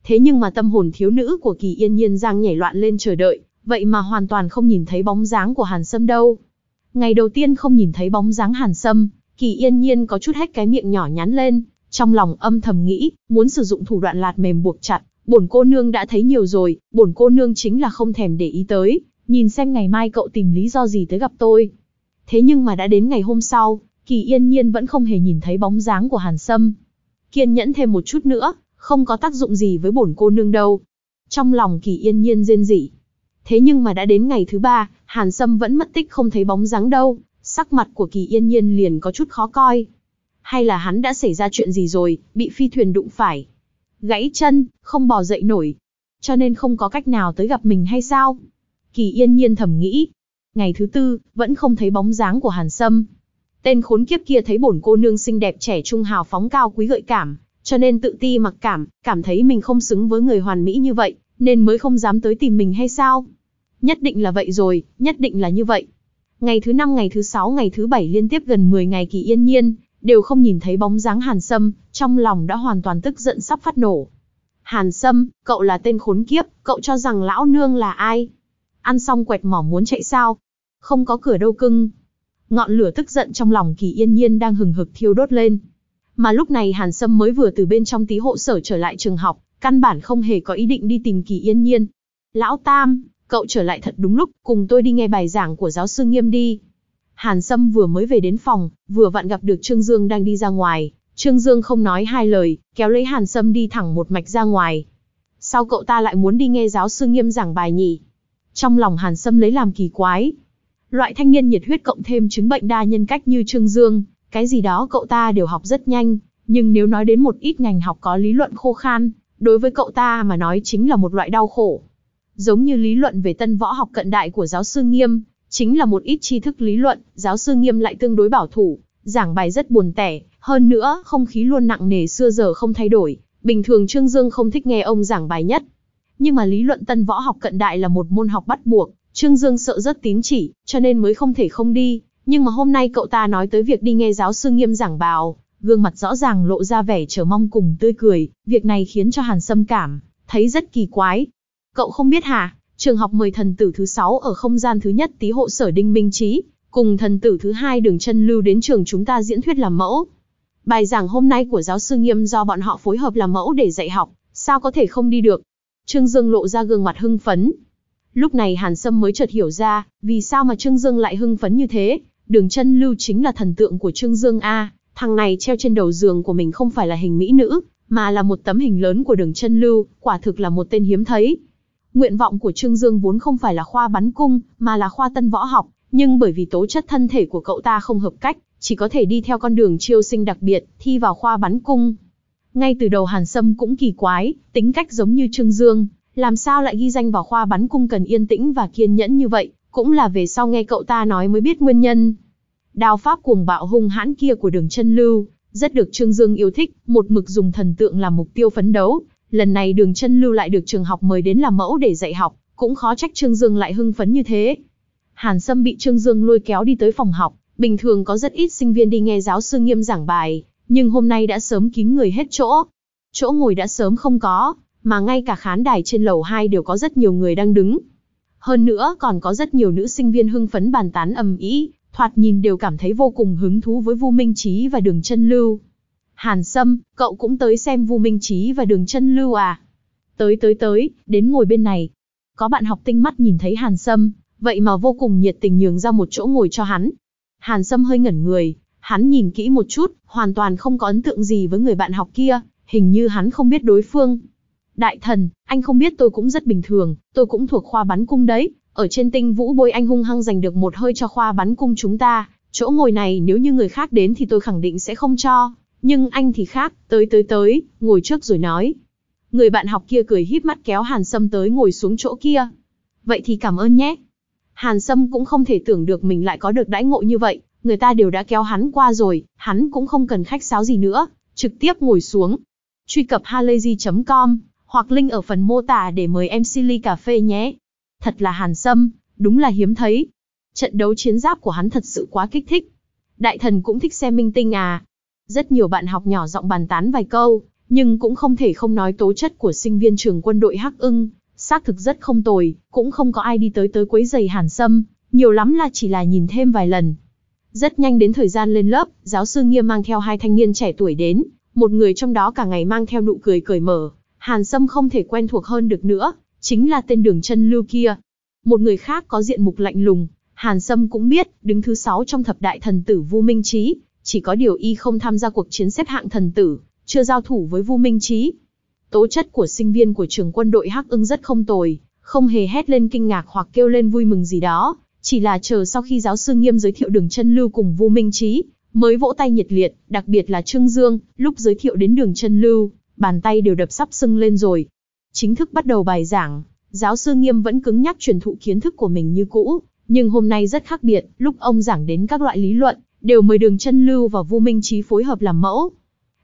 Thế nhưng mà tâm hồn thiếu nữ của Kỳ Yên Nhiên giang nhảy loạn lên chờ đợi, vậy mà hoàn toàn không nhìn thấy bóng dáng của Hàn Sâm đâu. Ngày đầu tiên không nhìn thấy bóng dáng Hàn Sâm, Kỳ Yên Nhiên có chút hết cái miệng nhỏ nhắn lên, trong lòng âm thầm nghĩ, muốn sử dụng thủ đoạn lạt mềm buộc chặt, bổn cô nương đã thấy nhiều rồi, bổn cô nương chính là không thèm để ý tới, nhìn xem ngày mai cậu tìm lý do gì tới gặp tôi. Thế nhưng mà đã đến ngày hôm sau, Kỳ Yên Nhiên vẫn không hề nhìn thấy bóng dáng của Hàn Sâm. Kiên nhẫn thêm một chút nữa, không có tác dụng gì với bổn cô nương đâu. Trong lòng Kỳ Yên Nhiên rên rỉ. Thế nhưng mà đã đến ngày thứ ba, Hàn Sâm vẫn mất tích không thấy bóng dáng đâu, sắc mặt của Kỳ Yên Nhiên liền có chút khó coi. Hay là hắn đã xảy ra chuyện gì rồi, bị phi thuyền đụng phải. Gãy chân, không bò dậy nổi. Cho nên không có cách nào tới gặp mình hay sao? Kỳ Yên Nhiên thầm nghĩ. Ngày thứ tư, vẫn không thấy bóng dáng của Hàn Sâm. Tên khốn kiếp kia thấy bổn cô nương xinh đẹp trẻ trung hào phóng cao quý gợi cảm, cho nên tự ti mặc cảm, cảm thấy mình không xứng với người hoàn mỹ như vậy, nên mới không dám tới tìm mình hay sao? Nhất định là vậy rồi, nhất định là như vậy. Ngày thứ năm, ngày thứ sáu, ngày thứ bảy liên tiếp gần 10 ngày kỳ yên nhiên, đều không nhìn thấy bóng dáng Hàn Sâm, trong lòng đã hoàn toàn tức giận sắp phát nổ. Hàn Sâm, cậu là tên khốn kiếp, cậu cho rằng lão nương là ai? Ăn xong quẹt mỏ muốn chạy sao? Không có cửa đâu cưng. Ngọn lửa tức giận trong lòng kỳ yên nhiên đang hừng hực thiêu đốt lên. Mà lúc này Hàn Sâm mới vừa từ bên trong tí hộ sở trở lại trường học, căn bản không hề có ý định đi tìm kỳ yên nhiên. Lão Tam, cậu trở lại thật đúng lúc, cùng tôi đi nghe bài giảng của giáo sư Nghiêm đi. Hàn Sâm vừa mới về đến phòng, vừa vặn gặp được Trương Dương đang đi ra ngoài. Trương Dương không nói hai lời, kéo lấy Hàn Sâm đi thẳng một mạch ra ngoài. Sao cậu ta lại muốn đi nghe giáo sư Nghiêm giảng bài nhỉ? Trong lòng Hàn Sâm lấy làm kỳ quái. Loại thanh niên nhiệt huyết cộng thêm chứng bệnh đa nhân cách như Trương Dương, cái gì đó cậu ta đều học rất nhanh, nhưng nếu nói đến một ít ngành học có lý luận khô khan, đối với cậu ta mà nói chính là một loại đau khổ. Giống như lý luận về tân võ học cận đại của giáo sư Nghiêm, chính là một ít tri thức lý luận, giáo sư Nghiêm lại tương đối bảo thủ, giảng bài rất buồn tẻ, hơn nữa không khí luôn nặng nề xưa giờ không thay đổi, bình thường Trương Dương không thích nghe ông giảng bài nhất. Nhưng mà lý luận tân võ học cận đại là một môn học bắt buộc, Trương Dương sợ rất tín chỉ, cho nên mới không thể không đi. Nhưng mà hôm nay cậu ta nói tới việc đi nghe giáo sư nghiêm giảng bào, gương mặt rõ ràng lộ ra vẻ chờ mong cùng tươi cười, việc này khiến cho Hàn Sâm cảm, thấy rất kỳ quái. Cậu không biết hả, trường học mời thần tử thứ sáu ở không gian thứ nhất tí hộ sở Đinh Minh Trí, cùng thần tử thứ hai đường chân lưu đến trường chúng ta diễn thuyết làm mẫu. Bài giảng hôm nay của giáo sư nghiêm do bọn họ phối hợp làm mẫu để dạy học, sao có thể không đi được. Trương Dương lộ ra gương mặt hưng phấn, Lúc này Hàn Sâm mới chợt hiểu ra, vì sao mà Trương Dương lại hưng phấn như thế. Đường chân lưu chính là thần tượng của Trương Dương A, thằng này treo trên đầu giường của mình không phải là hình mỹ nữ, mà là một tấm hình lớn của đường chân lưu, quả thực là một tên hiếm thấy. Nguyện vọng của Trương Dương vốn không phải là khoa bắn cung, mà là khoa tân võ học, nhưng bởi vì tố chất thân thể của cậu ta không hợp cách, chỉ có thể đi theo con đường chiêu sinh đặc biệt, thi vào khoa bắn cung. Ngay từ đầu Hàn Sâm cũng kỳ quái, tính cách giống như Trương Dương, làm sao lại ghi danh vào khoa bắn cung cần yên tĩnh và kiên nhẫn như vậy, cũng là về sau nghe cậu ta nói mới biết nguyên nhân. Đao pháp cuồng bạo hung hãn kia của đường chân lưu, rất được Trương Dương yêu thích, một mực dùng thần tượng làm mục tiêu phấn đấu. Lần này đường chân lưu lại được trường học mời đến làm mẫu để dạy học, cũng khó trách Trương Dương lại hưng phấn như thế. Hàn Sâm bị Trương Dương lôi kéo đi tới phòng học, bình thường có rất ít sinh viên đi nghe giáo sư nghiêm giảng bài, nhưng hôm nay đã sớm kín người hết chỗ. Chỗ ngồi đã sớm không có, mà ngay cả khán đài trên lầu 2 đều có rất nhiều người đang đứng. Hơn nữa còn có rất nhiều nữ sinh viên hưng phấn bàn tán ầm ĩ, thoạt nhìn đều cảm thấy vô cùng hứng thú với Vu Minh Chí và Đường Chân Lưu. Hàn Sâm, cậu cũng tới xem Vu Minh Chí và Đường Chân Lưu à? Tới tới tới, đến ngồi bên này. Có bạn học tinh mắt nhìn thấy Hàn Sâm, vậy mà vô cùng nhiệt tình nhường ra một chỗ ngồi cho hắn. Hàn Sâm hơi ngẩn người, hắn nhìn kỹ một chút, hoàn toàn không có ấn tượng gì với người bạn học kia, hình như hắn không biết đối phương. Đại thần, anh không biết tôi cũng rất bình thường, tôi cũng thuộc khoa bắn cung đấy, ở trên tinh vũ bôi anh hung hăng giành được một hơi cho khoa bắn cung chúng ta, chỗ ngồi này nếu như người khác đến thì tôi khẳng định sẽ không cho, nhưng anh thì khác, tới tới tới, ngồi trước rồi nói. Người bạn học kia cười híp mắt kéo Hàn Sâm tới ngồi xuống chỗ kia. Vậy thì cảm ơn nhé. Hàn Sâm cũng không thể tưởng được mình lại có được đãi ngộ như vậy, người ta đều đã kéo hắn qua rồi, hắn cũng không cần khách sáo gì nữa, trực tiếp ngồi xuống. Truy cập halayzi.com hoặc link ở phần mô tả để mời em Silly cà phê nhé. Thật là hàn sâm, đúng là hiếm thấy. Trận đấu chiến giáp của hắn thật sự quá kích thích. Đại thần cũng thích xem minh tinh à. Rất nhiều bạn học nhỏ giọng bàn tán vài câu, nhưng cũng không thể không nói tố chất của sinh viên trường quân đội Hắc ưng, xác thực rất không tồi, cũng không có ai đi tới tới quấy giày hàn sâm, nhiều lắm là chỉ là nhìn thêm vài lần. Rất nhanh đến thời gian lên lớp, giáo sư nghiêm mang theo hai thanh niên trẻ tuổi đến, một người trong đó cả ngày mang theo nụ cười cởi mở, Hàn Sâm không thể quen thuộc hơn được nữa, chính là tên đường chân lưu kia. Một người khác có diện mục lạnh lùng, Hàn Sâm cũng biết, đứng thứ sáu trong thập đại thần tử Vu Minh Chí, chỉ có điều y không tham gia cuộc chiến xếp hạng thần tử, chưa giao thủ với Vu Minh Chí. Tố chất của sinh viên của trường quân đội Hắc Ưng rất không tồi, không hề hét lên kinh ngạc hoặc kêu lên vui mừng gì đó, chỉ là chờ sau khi giáo sư Nghiêm giới thiệu Đường Chân Lưu cùng Vu Minh Chí, mới vỗ tay nhiệt liệt, đặc biệt là Trương Dương, lúc giới thiệu đến Đường Chân Lưu, bàn tay đều đập sắp sưng lên rồi. Chính thức bắt đầu bài giảng, giáo sư Nghiêm vẫn cứng nhắc truyền thụ kiến thức của mình như cũ, nhưng hôm nay rất khác biệt, lúc ông giảng đến các loại lý luận, đều mời Đường Chân Lưu và Vu Minh Chí phối hợp làm mẫu.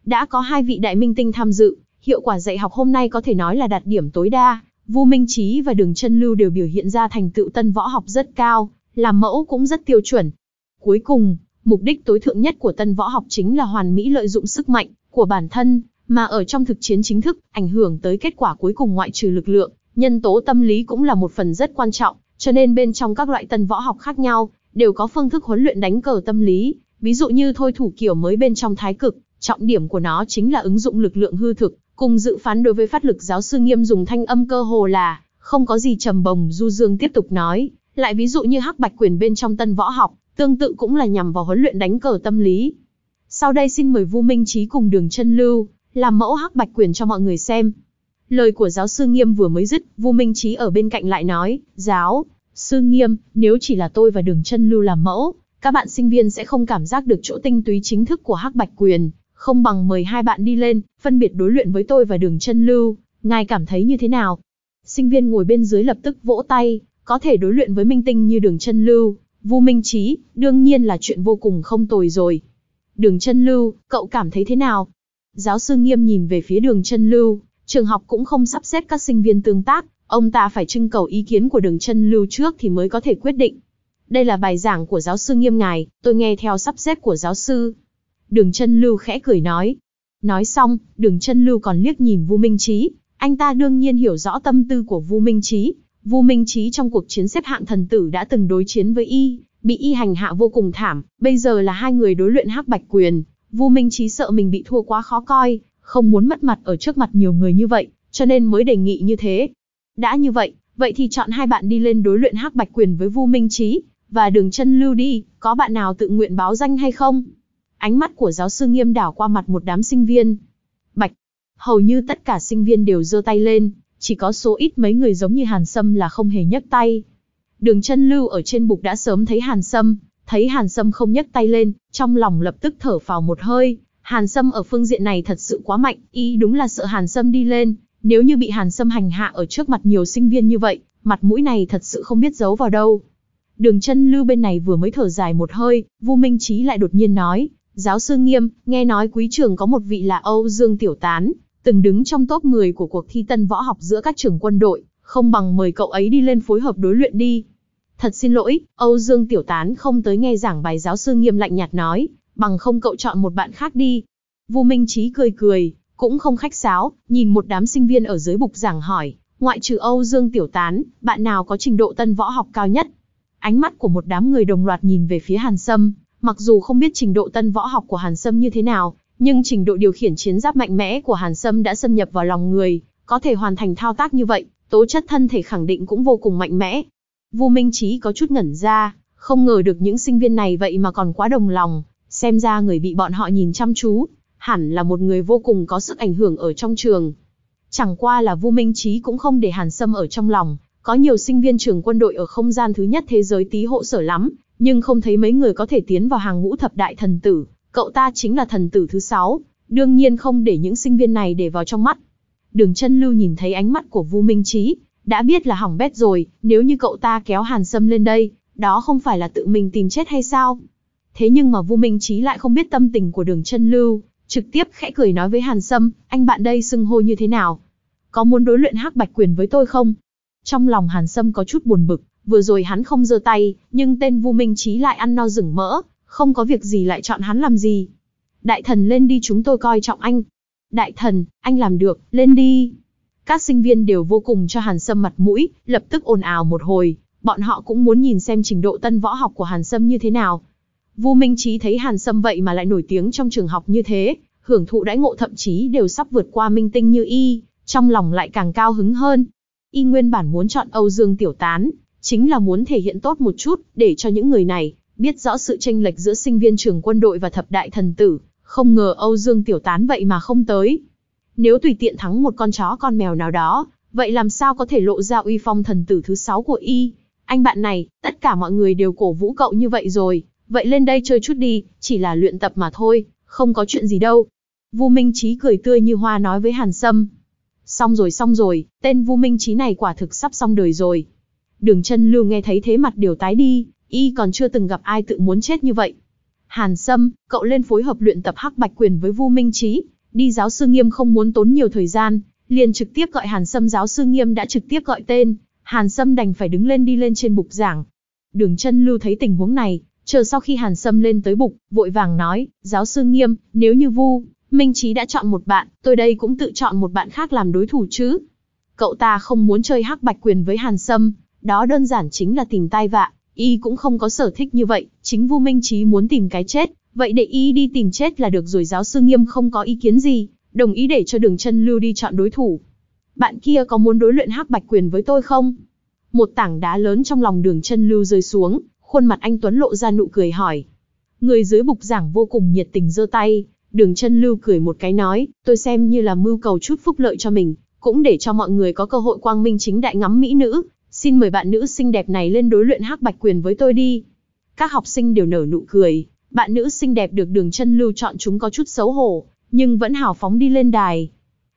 Đã có hai vị đại minh tinh tham dự, hiệu quả dạy học hôm nay có thể nói là đạt điểm tối đa, Vu Minh Chí và Đường Chân Lưu đều biểu hiện ra thành tựu tân võ học rất cao, làm mẫu cũng rất tiêu chuẩn. Cuối cùng, mục đích tối thượng nhất của tân võ học chính là hoàn mỹ lợi dụng sức mạnh của bản thân, mà ở trong thực chiến chính thức, ảnh hưởng tới kết quả cuối cùng ngoại trừ lực lượng, nhân tố tâm lý cũng là một phần rất quan trọng, cho nên bên trong các loại tân võ học khác nhau, đều có phương thức huấn luyện đánh cờ tâm lý, ví dụ như thôi thủ kiểu mới bên trong thái cực, trọng điểm của nó chính là ứng dụng lực lượng hư thực, cùng dự phán đối với phát lực giáo sư nghiêm dùng thanh âm cơ hồ là, không có gì trầm bồng du dương tiếp tục nói, lại ví dụ như hắc bạch quyền bên trong tân võ học, tương tự cũng là nhằm vào huấn luyện đánh cờ tâm lý. Sau đây xin mời Vu Minh Trí cùng Đường Chân Lưu, làm mẫu hắc bạch quyền cho mọi người xem. Lời của giáo sư Nghiêm vừa mới dứt, Vu Minh Trí ở bên cạnh lại nói, giáo, sư Nghiêm, nếu chỉ là tôi và đường chân lưu làm mẫu, các bạn sinh viên sẽ không cảm giác được chỗ tinh túy chính thức của hắc bạch quyền, không bằng mời hai bạn đi lên, phân biệt đối luyện với tôi và đường chân lưu, ngài cảm thấy như thế nào? Sinh viên ngồi bên dưới lập tức vỗ tay, có thể đối luyện với minh tinh như đường chân lưu, Vu Minh Trí, đương nhiên là chuyện vô cùng không tồi rồi. Đường chân lưu, cậu cảm thấy thế nào? Giáo sư nghiêm nhìn về phía đường chân lưu, trường học cũng không sắp xếp các sinh viên tương tác, ông ta phải trưng cầu ý kiến của đường chân lưu trước thì mới có thể quyết định. Đây là bài giảng của giáo sư nghiêm ngài, tôi nghe theo sắp xếp của giáo sư. Đường chân lưu khẽ cười nói. Nói xong, đường chân lưu còn liếc nhìn Vu Minh Trí, anh ta đương nhiên hiểu rõ tâm tư của Vu Minh Trí. Vu Minh Trí trong cuộc chiến xếp hạng thần tử đã từng đối chiến với y, bị y hành hạ vô cùng thảm, bây giờ là hai người đối luyện hắc bạch quyền, Vu Minh Chí sợ mình bị thua quá khó coi, không muốn mất mặt ở trước mặt nhiều người như vậy, cho nên mới đề nghị như thế. Đã như vậy, vậy thì chọn hai bạn đi lên đối luyện hắc bạch quyền với Vu Minh Chí, và đường chân lưu đi, có bạn nào tự nguyện báo danh hay không? Ánh mắt của giáo sư nghiêm đảo qua mặt một đám sinh viên. Bạch, hầu như tất cả sinh viên đều giơ tay lên, chỉ có số ít mấy người giống như Hàn Sâm là không hề nhấc tay. Đường chân lưu ở trên bục đã sớm thấy Hàn Sâm, thấy Hàn Sâm không nhấc tay lên, trong lòng lập tức thở phào một hơi. Hàn Sâm ở phương diện này thật sự quá mạnh, ý đúng là sợ Hàn Sâm đi lên. Nếu như bị Hàn Sâm hành hạ ở trước mặt nhiều sinh viên như vậy, mặt mũi này thật sự không biết giấu vào đâu. Đường chân lưu bên này vừa mới thở dài một hơi, Vu Minh Trí lại đột nhiên nói, giáo sư nghiêm, nghe nói quý trường có một vị là Âu Dương Tiểu Tán, từng đứng trong top 10 của cuộc thi tân võ học giữa các trường quân đội, không bằng mời cậu ấy đi lên phối hợp đối luyện đi. Thật xin lỗi, Âu Dương Tiểu Tán không tới nghe giảng bài giáo sư nghiêm lạnh nhạt nói, bằng không cậu chọn một bạn khác đi. Vu Minh Trí cười cười, cũng không khách sáo, nhìn một đám sinh viên ở dưới bục giảng hỏi, ngoại trừ Âu Dương Tiểu Tán, bạn nào có trình độ tân võ học cao nhất? Ánh mắt của một đám người đồng loạt nhìn về phía Hàn Sâm, mặc dù không biết trình độ tân võ học của Hàn Sâm như thế nào, nhưng trình độ điều khiển chiến giáp mạnh mẽ của Hàn Sâm đã xâm nhập vào lòng người, có thể hoàn thành thao tác như vậy, tố chất thân thể khẳng định cũng vô cùng mạnh mẽ. Vu Minh Trí có chút ngẩn ra, không ngờ được những sinh viên này vậy mà còn quá đồng lòng, xem ra người bị bọn họ nhìn chăm chú, hẳn là một người vô cùng có sức ảnh hưởng ở trong trường. Chẳng qua là Vu Minh Trí cũng không để Hàn Sâm ở trong lòng, có nhiều sinh viên trường quân đội ở không gian thứ nhất thế giới tí hộ sở lắm, nhưng không thấy mấy người có thể tiến vào hàng ngũ thập đại thần tử, cậu ta chính là thần tử thứ sáu, đương nhiên không để những sinh viên này để vào trong mắt. Đường chân lưu nhìn thấy ánh mắt của Vu Minh Trí, đã biết là hỏng bét rồi, nếu như cậu ta kéo Hàn Sâm lên đây, đó không phải là tự mình tìm chết hay sao? Thế nhưng mà Vu Minh Chí lại không biết tâm tình của đường chân lưu, trực tiếp khẽ cười nói với Hàn Sâm, anh bạn đây xưng hô như thế nào? Có muốn đối luyện hắc bạch quyền với tôi không? Trong lòng Hàn Sâm có chút buồn bực, vừa rồi hắn không giơ tay, nhưng tên Vu Minh Chí lại ăn no rừng mỡ, không có việc gì lại chọn hắn làm gì. Đại thần lên đi chúng tôi coi trọng anh. Đại thần, anh làm được, lên đi. Các sinh viên đều vô cùng cho Hàn Sâm mặt mũi, lập tức ồn ào một hồi, bọn họ cũng muốn nhìn xem trình độ tân võ học của Hàn Sâm như thế nào. Vu Minh Trí thấy Hàn Sâm vậy mà lại nổi tiếng trong trường học như thế, hưởng thụ đãi ngộ thậm chí đều sắp vượt qua minh tinh như y, trong lòng lại càng cao hứng hơn. Y nguyên bản muốn chọn Âu Dương Tiểu Tán, chính là muốn thể hiện tốt một chút, để cho những người này biết rõ sự tranh lệch giữa sinh viên trường quân đội và thập đại thần tử, không ngờ Âu Dương Tiểu Tán vậy mà không tới. Nếu tùy tiện thắng một con chó con mèo nào đó, vậy làm sao có thể lộ ra uy phong thần tử thứ sáu của y? Anh bạn này, tất cả mọi người đều cổ vũ cậu như vậy rồi, vậy lên đây chơi chút đi, chỉ là luyện tập mà thôi, không có chuyện gì đâu. Vu Minh Chí cười tươi như hoa nói với Hàn Sâm. Xong rồi xong rồi, tên Vu Minh Chí này quả thực sắp xong đời rồi. Đường chân lưu nghe thấy thế mặt điều tái đi, y còn chưa từng gặp ai tự muốn chết như vậy. Hàn Sâm, cậu lên phối hợp luyện tập hắc bạch quyền với Vu Minh Chí, đi giáo sư Nghiêm không muốn tốn nhiều thời gian, liền trực tiếp gọi Hàn Sâm giáo sư Nghiêm đã trực tiếp gọi tên, Hàn Sâm đành phải đứng lên đi lên trên bục giảng. Đường chân lưu thấy tình huống này, chờ sau khi Hàn Sâm lên tới bục, vội vàng nói, giáo sư Nghiêm, nếu như Vu Minh Chí đã chọn một bạn, tôi đây cũng tự chọn một bạn khác làm đối thủ chứ. Cậu ta không muốn chơi hắc bạch quyền với Hàn Sâm, đó đơn giản chính là tìm tai vạ, y cũng không có sở thích như vậy, chính Vu Minh Chí muốn tìm cái chết, vậy để y đi tìm chết là được rồi giáo sư Nghiêm không có ý kiến gì, đồng ý để cho đường chân lưu đi chọn đối thủ. Bạn kia có muốn đối luyện hắc bạch quyền với tôi không? Một tảng đá lớn trong lòng đường chân lưu rơi xuống, khuôn mặt anh Tuấn lộ ra nụ cười hỏi. Người dưới bục giảng vô cùng nhiệt tình giơ tay, đường chân lưu cười một cái nói, tôi xem như là mưu cầu chút phúc lợi cho mình, cũng để cho mọi người có cơ hội quang minh chính đại ngắm mỹ nữ, xin mời bạn nữ xinh đẹp này lên đối luyện hắc bạch quyền với tôi đi. Các học sinh đều nở nụ cười, bạn nữ xinh đẹp được đường chân lưu chọn chúng có chút xấu hổ, nhưng vẫn hào phóng đi lên đài.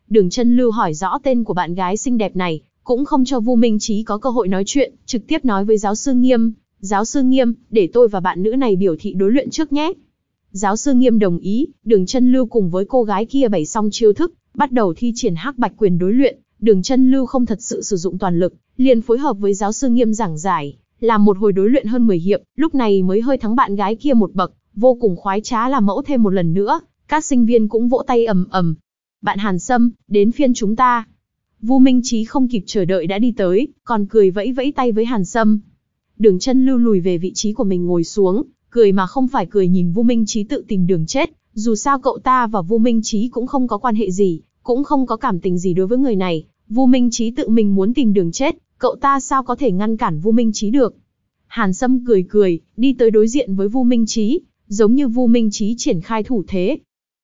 Đường chân lưu hỏi rõ tên của bạn gái xinh đẹp này, cũng không cho Vu Minh Trí có cơ hội nói chuyện, trực tiếp nói với giáo sư Nghiêm, giáo sư Nghiêm, để tôi và bạn nữ này biểu thị đối luyện trước nhé. Giáo sư Nghiêm đồng ý, đường chân lưu cùng với cô gái kia bày xong chiêu thức, bắt đầu thi triển hắc bạch quyền đối luyện, đường chân lưu không thật sự sử dụng toàn lực, liền phối hợp với giáo sư nghiêm giảng giải, làm một hồi đối luyện hơn 10 hiệp, lúc này mới hơi thắng bạn gái kia một bậc, vô cùng khoái trá làm mẫu thêm một lần nữa, các sinh viên cũng vỗ tay ầm ầm. Bạn Hàn Sâm, đến phiên chúng ta. Vu Minh Chí không kịp chờ đợi đã đi tới, còn cười vẫy vẫy tay với Hàn Sâm. Đường chân lưu lùi về vị trí của mình ngồi xuống, cười mà không phải cười nhìn Vu Minh Chí tự tìm đường chết, dù sao cậu ta và Vu Minh Chí cũng không có quan hệ gì, cũng không có cảm tình gì đối với người này, Vu Minh Chí tự mình muốn tìm đường chết, cậu ta sao có thể ngăn cản Vu Minh Chí được? Hàn Sâm cười cười, đi tới đối diện với Vu Minh Chí, giống như Vu Minh Chí triển khai thủ thế.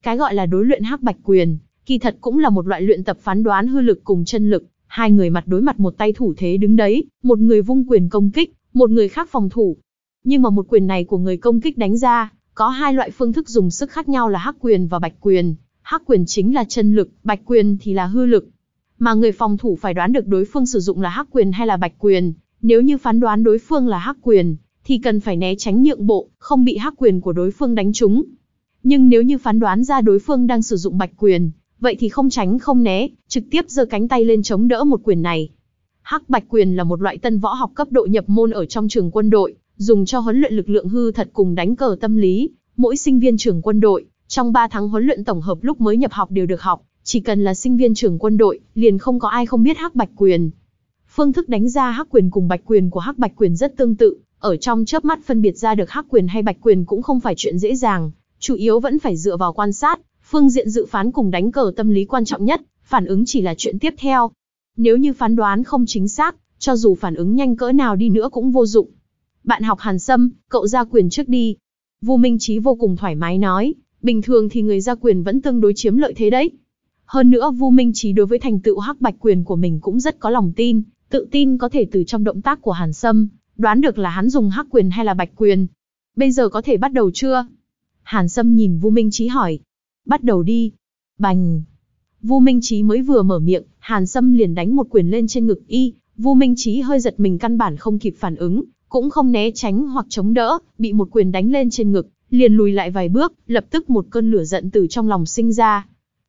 Cái gọi là đối luyện hắc bạch quyền, kỳ thật cũng là một loại luyện tập phán đoán hư lực cùng chân lực, hai người mặt đối mặt một tay thủ thế đứng đấy, một người vung quyền công kích, một người khác phòng thủ. Nhưng mà một quyền này của người công kích đánh ra, có hai loại phương thức dùng sức khác nhau là hắc quyền và bạch quyền. Hắc quyền chính là chân lực, bạch quyền thì là hư lực. Mà người phòng thủ phải đoán được đối phương sử dụng là hắc quyền hay là bạch quyền. Nếu như phán đoán đối phương là hắc quyền, thì cần phải né tránh nhượng bộ, không bị hắc quyền của đối phương đánh trúng. Nhưng nếu như phán đoán ra đối phương đang sử dụng bạch quyền, vậy thì không tránh không né, trực tiếp giơ cánh tay lên chống đỡ một quyền này. Hắc bạch quyền là một loại tân võ học cấp độ nhập môn ở trong trường quân đội, dùng cho huấn luyện lực lượng hư thật cùng đánh cờ tâm lý. Mỗi sinh viên trường quân đội, trong 3 tháng huấn luyện tổng hợp lúc mới nhập học đều được học, chỉ cần là sinh viên trường quân đội, liền không có ai không biết hắc bạch quyền. Phương thức đánh ra hắc quyền cùng bạch quyền của hắc bạch quyền rất tương tự, ở trong chớp mắt phân biệt ra được hắc quyền hay bạch quyền cũng không phải chuyện dễ dàng, chủ yếu vẫn phải dựa vào quan sát, phương diện dự phán cùng đánh cờ tâm lý quan trọng nhất, phản ứng chỉ là chuyện tiếp theo. Nếu như phán đoán không chính xác, cho dù phản ứng nhanh cỡ nào đi nữa cũng vô dụng. Bạn học Hàn Sâm, cậu ra quyền trước đi. Vu Minh Chí vô cùng thoải mái nói, bình thường thì người ra quyền vẫn tương đối chiếm lợi thế đấy. Hơn nữa Vu Minh Chí đối với thành tựu hắc bạch quyền của mình cũng rất có lòng tin, tự tin có thể từ trong động tác của Hàn Sâm, đoán được là hắn dùng hắc quyền hay là bạch quyền. Bây giờ có thể bắt đầu chưa? Hàn Sâm nhìn Vu Minh Chí hỏi. Bắt đầu đi. Bành. Vu Minh Chí mới vừa mở miệng, Hàn Sâm liền đánh một quyền lên trên ngực y, Vu Minh Chí hơi giật mình căn bản không kịp phản ứng, cũng không né tránh hoặc chống đỡ, bị một quyền đánh lên trên ngực, liền lùi lại vài bước, lập tức một cơn lửa giận từ trong lòng sinh ra.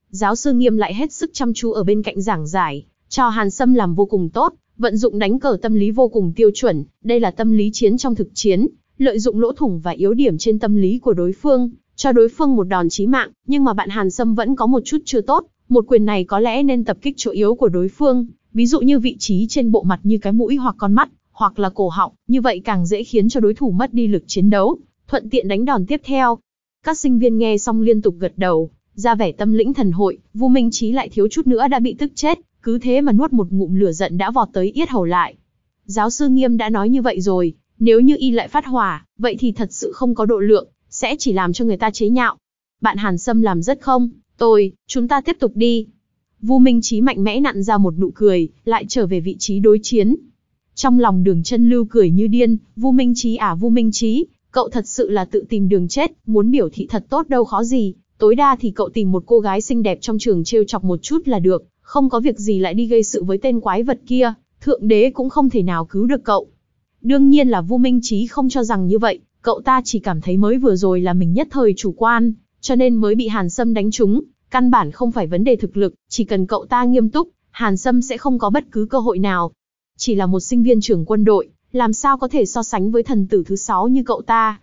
Giáo sư Nghiêm lại hết sức chăm chú ở bên cạnh giảng giải, cho Hàn Sâm làm vô cùng tốt, vận dụng đánh cờ tâm lý vô cùng tiêu chuẩn, đây là tâm lý chiến trong thực chiến, lợi dụng lỗ thủng và yếu điểm trên tâm lý của đối phương, cho đối phương một đòn chí mạng, nhưng mà bạn Hàn Sâm vẫn có một chút chưa tốt, một quyền này có lẽ nên tập kích chỗ yếu của đối phương, ví dụ như vị trí trên bộ mặt như cái mũi hoặc con mắt, hoặc là cổ họng, như vậy càng dễ khiến cho đối thủ mất đi lực chiến đấu, thuận tiện đánh đòn tiếp theo. Các sinh viên nghe xong liên tục gật đầu, ra vẻ tâm lĩnh thần hội, Vu Minh Chí lại thiếu chút nữa đã bị tức chết, cứ thế mà nuốt một ngụm lửa giận đã vọt tới yết hầu lại. Giáo sư Nghiêm đã nói như vậy rồi, nếu như y lại phát hỏa, vậy thì thật sự không có độ lượng, sẽ chỉ làm cho người ta chế nhạo. Bạn Hàn Sâm làm rất không, tôi, chúng ta tiếp tục đi. Vu Minh Chí mạnh mẽ nặn ra một nụ cười, lại trở về vị trí đối chiến. Trong lòng đường chân lưu cười như điên, Vu Minh Chí à Vu Minh Chí, cậu thật sự là tự tìm đường chết, muốn biểu thị thật tốt đâu khó gì, tối đa thì cậu tìm một cô gái xinh đẹp trong trường trêu chọc một chút là được, không có việc gì lại đi gây sự với tên quái vật kia, thượng đế cũng không thể nào cứu được cậu. Đương nhiên là Vu Minh Chí không cho rằng như vậy, cậu ta chỉ cảm thấy mới vừa rồi là mình nhất thời chủ quan, cho nên mới bị Hàn Sâm đánh trúng, căn bản không phải vấn đề thực lực, chỉ cần cậu ta nghiêm túc, Hàn Sâm sẽ không có bất cứ cơ hội nào. Chỉ là một sinh viên trưởng quân đội, làm sao có thể so sánh với thần tử thứ sáu như cậu ta.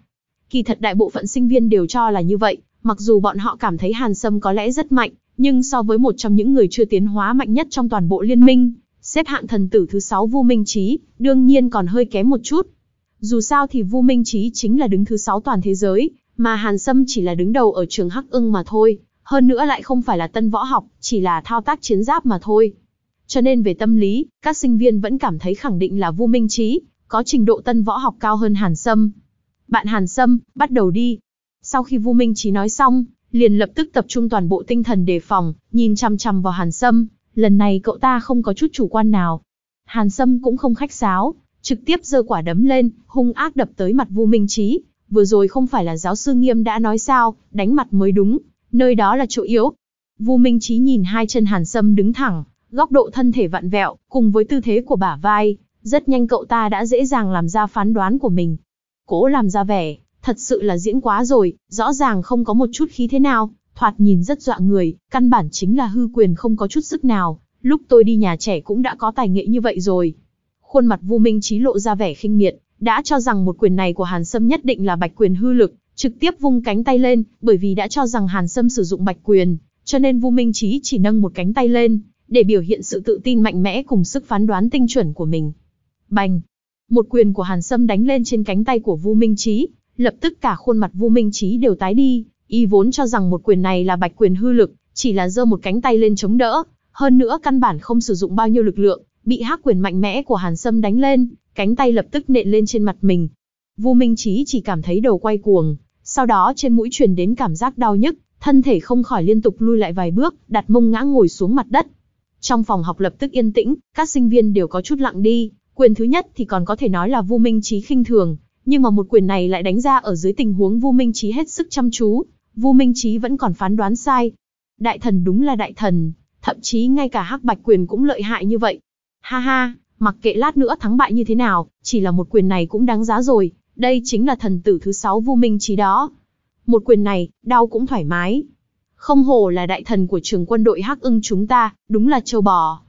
Kỳ thật đại bộ phận sinh viên đều cho là như vậy, mặc dù bọn họ cảm thấy Hàn Sâm có lẽ rất mạnh, nhưng so với một trong những người chưa tiến hóa mạnh nhất trong toàn bộ liên minh, xếp hạng thần tử thứ sáu Vu Minh Chí, đương nhiên còn hơi kém một chút. Dù sao thì Vu Minh Chí chính là đứng thứ sáu toàn thế giới, mà Hàn Sâm chỉ là đứng đầu ở trường Hắc Ưng mà thôi, hơn nữa lại không phải là tân võ học, chỉ là thao tác chiến giáp mà thôi. Cho nên về tâm lý, các sinh viên vẫn cảm thấy khẳng định là Vu Minh Chí, có trình độ tân võ học cao hơn Hàn Sâm. Bạn Hàn Sâm, bắt đầu đi. Sau khi Vu Minh Chí nói xong, liền lập tức tập trung toàn bộ tinh thần đề phòng, nhìn chăm chăm vào Hàn Sâm, lần này cậu ta không có chút chủ quan nào. Hàn Sâm cũng không khách sáo, trực tiếp giơ quả đấm lên, hung ác đập tới mặt Vu Minh Chí. Vừa rồi không phải là giáo sư Nghiêm đã nói sao, đánh mặt mới đúng, nơi đó là chỗ yếu. Vu Minh Chí nhìn hai chân Hàn Sâm đứng thẳng, góc độ thân thể vặn vẹo, cùng với tư thế của bả vai, rất nhanh cậu ta đã dễ dàng làm ra phán đoán của mình. Cố làm ra vẻ, thật sự là diễn quá rồi, rõ ràng không có một chút khí thế nào, thoạt nhìn rất dọa người, căn bản chính là hư quyền không có chút sức nào, lúc tôi đi nhà trẻ cũng đã có tài nghệ như vậy rồi. Khuôn mặt Vu Minh Chí lộ ra vẻ khinh miệt, đã cho rằng một quyền này của Hàn Sâm nhất định là bạch quyền hư lực, trực tiếp vung cánh tay lên, bởi vì đã cho rằng Hàn Sâm sử dụng bạch quyền, cho nên Vu Minh Chí chỉ nâng một cánh tay lên, để biểu hiện sự tự tin mạnh mẽ cùng sức phán đoán tinh chuẩn của mình. Bành! Một quyền của Hàn Sâm đánh lên trên cánh tay của Vu Minh Chí, lập tức cả khuôn mặt Vu Minh Chí đều tái đi, y vốn cho rằng một quyền này là bạch quyền hư lực, chỉ là giơ một cánh tay lên chống đỡ, hơn nữa căn bản không sử dụng bao nhiêu lực lượng, bị hắc quyền mạnh mẽ của Hàn Sâm đánh lên, cánh tay lập tức nện lên trên mặt mình. Vu Minh Chí chỉ cảm thấy đầu quay cuồng, sau đó trên mũi truyền đến cảm giác đau nhức, thân thể không khỏi liên tục lui lại vài bước, đặt mông ngã ngồi xuống mặt đất. Trong phòng học lập tức yên tĩnh, các sinh viên đều có chút lặng đi, Quyền thứ nhất thì còn có thể nói là Vu Minh Chí khinh thường, nhưng mà một quyền này lại đánh ra ở dưới tình huống Vu Minh Chí hết sức chăm chú, Vu Minh Chí vẫn còn phán đoán sai. Đại thần đúng là đại thần, thậm chí ngay cả Hắc Bạch quyền cũng lợi hại như vậy. Ha ha, mặc kệ lát nữa thắng bại như thế nào, chỉ là một quyền này cũng đáng giá rồi, đây chính là thần tử thứ sáu Vu Minh Chí đó. Một quyền này, đau cũng thoải mái. Không hổ là đại thần của trường quân đội Hắc Ưng chúng ta, đúng là châu bò.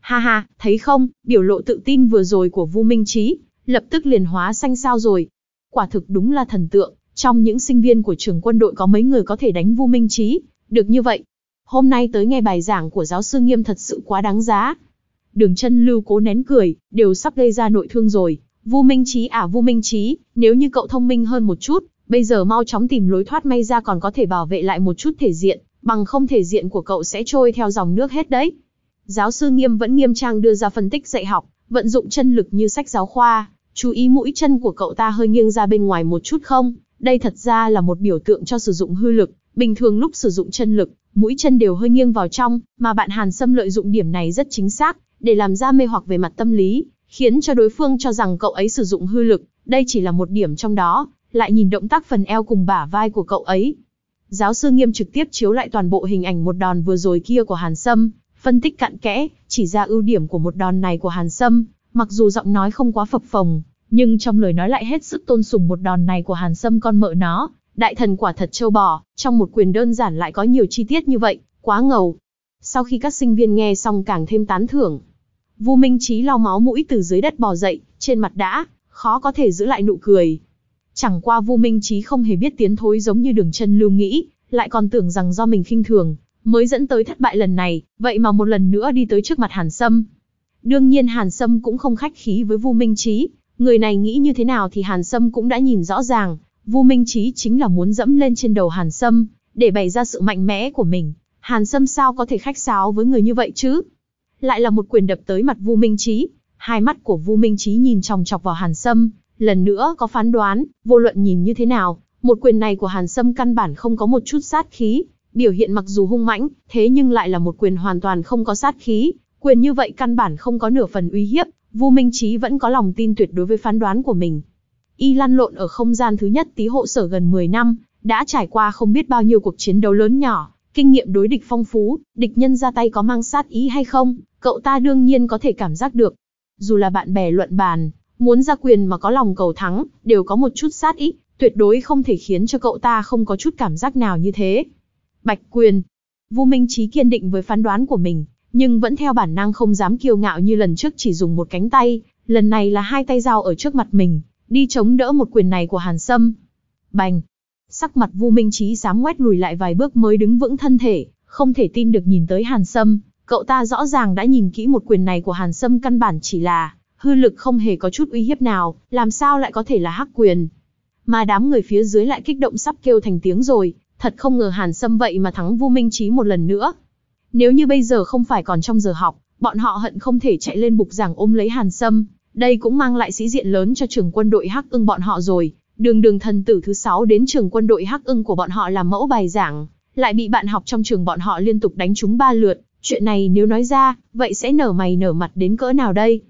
Ha ha, thấy không, biểu lộ tự tin vừa rồi của Vu Minh Chí, lập tức liền hóa xanh sao rồi. Quả thực đúng là thần tượng, trong những sinh viên của trường quân đội có mấy người có thể đánh Vu Minh Chí, được như vậy. Hôm nay tới nghe bài giảng của giáo sư Nghiêm thật sự quá đáng giá. Đường chân lưu cố nén cười, đều sắp gây ra nội thương rồi. Vu Minh Chí à Vu Minh Chí, nếu như cậu thông minh hơn một chút, bây giờ mau chóng tìm lối thoát may ra còn có thể bảo vệ lại một chút thể diện, bằng không thể diện của cậu sẽ trôi theo dòng nước hết đấy. Giáo sư Nghiêm vẫn nghiêm trang đưa ra phân tích dạy học, vận dụng chân lực như sách giáo khoa, chú ý mũi chân của cậu ta hơi nghiêng ra bên ngoài một chút không, đây thật ra là một biểu tượng cho sử dụng hư lực, bình thường lúc sử dụng chân lực, mũi chân đều hơi nghiêng vào trong, mà bạn Hàn Sâm lợi dụng điểm này rất chính xác, để làm ra mê hoặc về mặt tâm lý, khiến cho đối phương cho rằng cậu ấy sử dụng hư lực, đây chỉ là một điểm trong đó, lại nhìn động tác phần eo cùng bả vai của cậu ấy. Giáo sư Nghiêm trực tiếp chiếu lại toàn bộ hình ảnh một đòn vừa rồi kia của Hàn Sâm, phân tích cặn kẽ, chỉ ra ưu điểm của một đòn này của Hàn Sâm, mặc dù giọng nói không quá phập phồng, nhưng trong lời nói lại hết sức tôn sùng một đòn này của Hàn Sâm con mợ nó, đại thần quả thật châu bò, trong một quyền đơn giản lại có nhiều chi tiết như vậy, quá ngầu. Sau khi các sinh viên nghe xong càng thêm tán thưởng, Vu Minh Chí lau máu mũi từ dưới đất bò dậy, trên mặt đã khó có thể giữ lại nụ cười. Chẳng qua Vu Minh Chí không hề biết tiến thối giống như Đường Chân Lưu nghĩ, lại còn tưởng rằng do mình khinh thường, mới dẫn tới thất bại lần này, vậy mà một lần nữa đi tới trước mặt Hàn Sâm. Đương nhiên Hàn Sâm cũng không khách khí với Vu Minh Chí, người này nghĩ như thế nào thì Hàn Sâm cũng đã nhìn rõ ràng, Vu Minh Chí chính là muốn dẫm lên trên đầu Hàn Sâm, để bày ra sự mạnh mẽ của mình. Hàn Sâm sao có thể khách sáo với người như vậy chứ? Lại là một quyền đập tới mặt Vu Minh Chí, hai mắt của Vu Minh Chí nhìn chòng chọc vào Hàn Sâm, lần nữa có phán đoán, vô luận nhìn như thế nào, một quyền này của Hàn Sâm căn bản không có một chút sát khí, biểu hiện mặc dù hung mãnh, thế nhưng lại là một quyền hoàn toàn không có sát khí, quyền như vậy căn bản không có nửa phần uy hiếp, Vu Minh Chí vẫn có lòng tin tuyệt đối với phán đoán của mình. Y lăn lộn ở không gian thứ nhất tí hộ sở gần 10 năm, đã trải qua không biết bao nhiêu cuộc chiến đấu lớn nhỏ, kinh nghiệm đối địch phong phú, địch nhân ra tay có mang sát ý hay không, cậu ta đương nhiên có thể cảm giác được. Dù là bạn bè luận bàn, muốn ra quyền mà có lòng cầu thắng, đều có một chút sát ý, tuyệt đối không thể khiến cho cậu ta không có chút cảm giác nào như thế. Bạch quyền. Vu Minh Chí kiên định với phán đoán của mình, nhưng vẫn theo bản năng không dám kiêu ngạo như lần trước chỉ dùng một cánh tay, lần này là hai tay dao ở trước mặt mình, đi chống đỡ một quyền này của Hàn Sâm. Bành! Sắc mặt Vu Minh Chí dám ngoét lùi lại vài bước mới đứng vững thân thể, không thể tin được nhìn tới Hàn Sâm, cậu ta rõ ràng đã nhìn kỹ một quyền này của Hàn Sâm căn bản chỉ là hư lực không hề có chút uy hiếp nào, làm sao lại có thể là hắc quyền. Mà đám người phía dưới lại kích động sắp kêu thành tiếng rồi, thật không ngờ Hàn Sâm vậy mà thắng Vu Minh Chí một lần nữa. Nếu như bây giờ không phải còn trong giờ học, bọn họ hận không thể chạy lên bục giảng ôm lấy Hàn Sâm, đây cũng mang lại sĩ diện lớn cho trường quân đội Hắc Ưng bọn họ rồi. Đường đường thần tử thứ sáu đến trường quân đội Hắc Ưng của bọn họ làm mẫu bài giảng, lại bị bạn học trong trường bọn họ liên tục đánh trúng ba lượt. Chuyện này nếu nói ra, vậy sẽ nở mày nở mặt đến cỡ nào đây?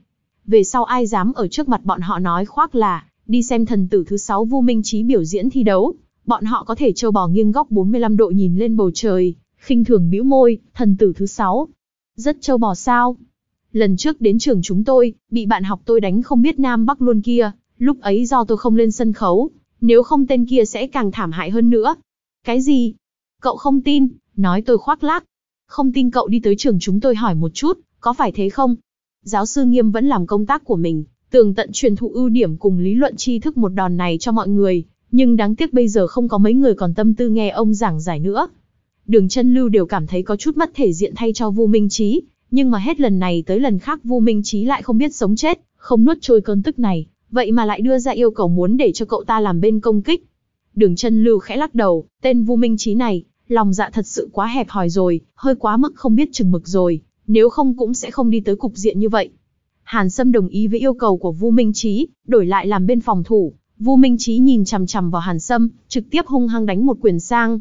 Về sau ai dám ở trước mặt bọn họ nói khoác là, đi xem thần tử thứ sáu Vu Minh Chí biểu diễn thi đấu, bọn họ có thể trâu bò nghiêng góc 45 độ nhìn lên bầu trời, khinh thường bĩu môi, thần tử thứ sáu. Rất trâu bò sao? Lần trước đến trường chúng tôi, bị bạn học tôi đánh không biết Nam Bắc luôn kia, lúc ấy do tôi không lên sân khấu, nếu không tên kia sẽ càng thảm hại hơn nữa. Cái gì? Cậu không tin, nói tôi khoác lác. Không tin cậu đi tới trường chúng tôi hỏi một chút, có phải thế không? Giáo sư Nghiêm vẫn làm công tác của mình, tường tận truyền thụ ưu điểm cùng lý luận tri thức một đòn này cho mọi người, nhưng đáng tiếc bây giờ không có mấy người còn tâm tư nghe ông giảng giải nữa. Đường chân lưu đều cảm thấy có chút mất thể diện thay cho Vu Minh trí nhưng mà hết lần này tới lần khác Vu Minh trí lại không biết sống chết, không nuốt trôi cơn tức này, vậy mà lại đưa ra yêu cầu muốn để cho cậu ta làm bên công kích. Đường chân lưu khẽ lắc đầu, tên Vu Minh trí này, lòng dạ thật sự quá hẹp hòi rồi, hơi quá mức không biết chừng mực rồi, nếu không cũng sẽ không đi tới cục diện như vậy. Hàn Sâm đồng ý với yêu cầu của Vu Minh trí đổi lại làm bên phòng thủ. Vu Minh trí nhìn chằm chằm vào Hàn Sâm, trực tiếp hung hăng đánh một quyền sang.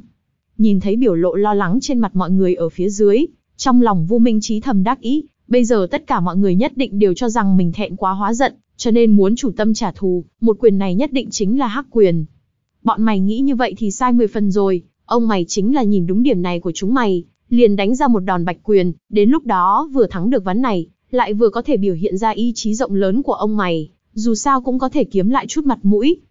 Nhìn thấy biểu lộ lo lắng trên mặt mọi người ở phía dưới, trong lòng Vu Minh Chí thầm đắc ý, Bây giờ tất cả mọi người nhất định đều cho rằng mình thẹn quá hóa giận, cho nên muốn chủ tâm trả thù, một quyền này nhất định chính là hắc quyền. Bọn mày nghĩ như vậy thì sai 10 phần rồi, ông mày chính là nhìn đúng điểm này của chúng mày, liền đánh ra một đòn bạch quyền, đến lúc đó vừa thắng được ván này, lại vừa có thể biểu hiện ra ý chí rộng lớn của ông mày, dù sao cũng có thể kiếm lại chút mặt mũi.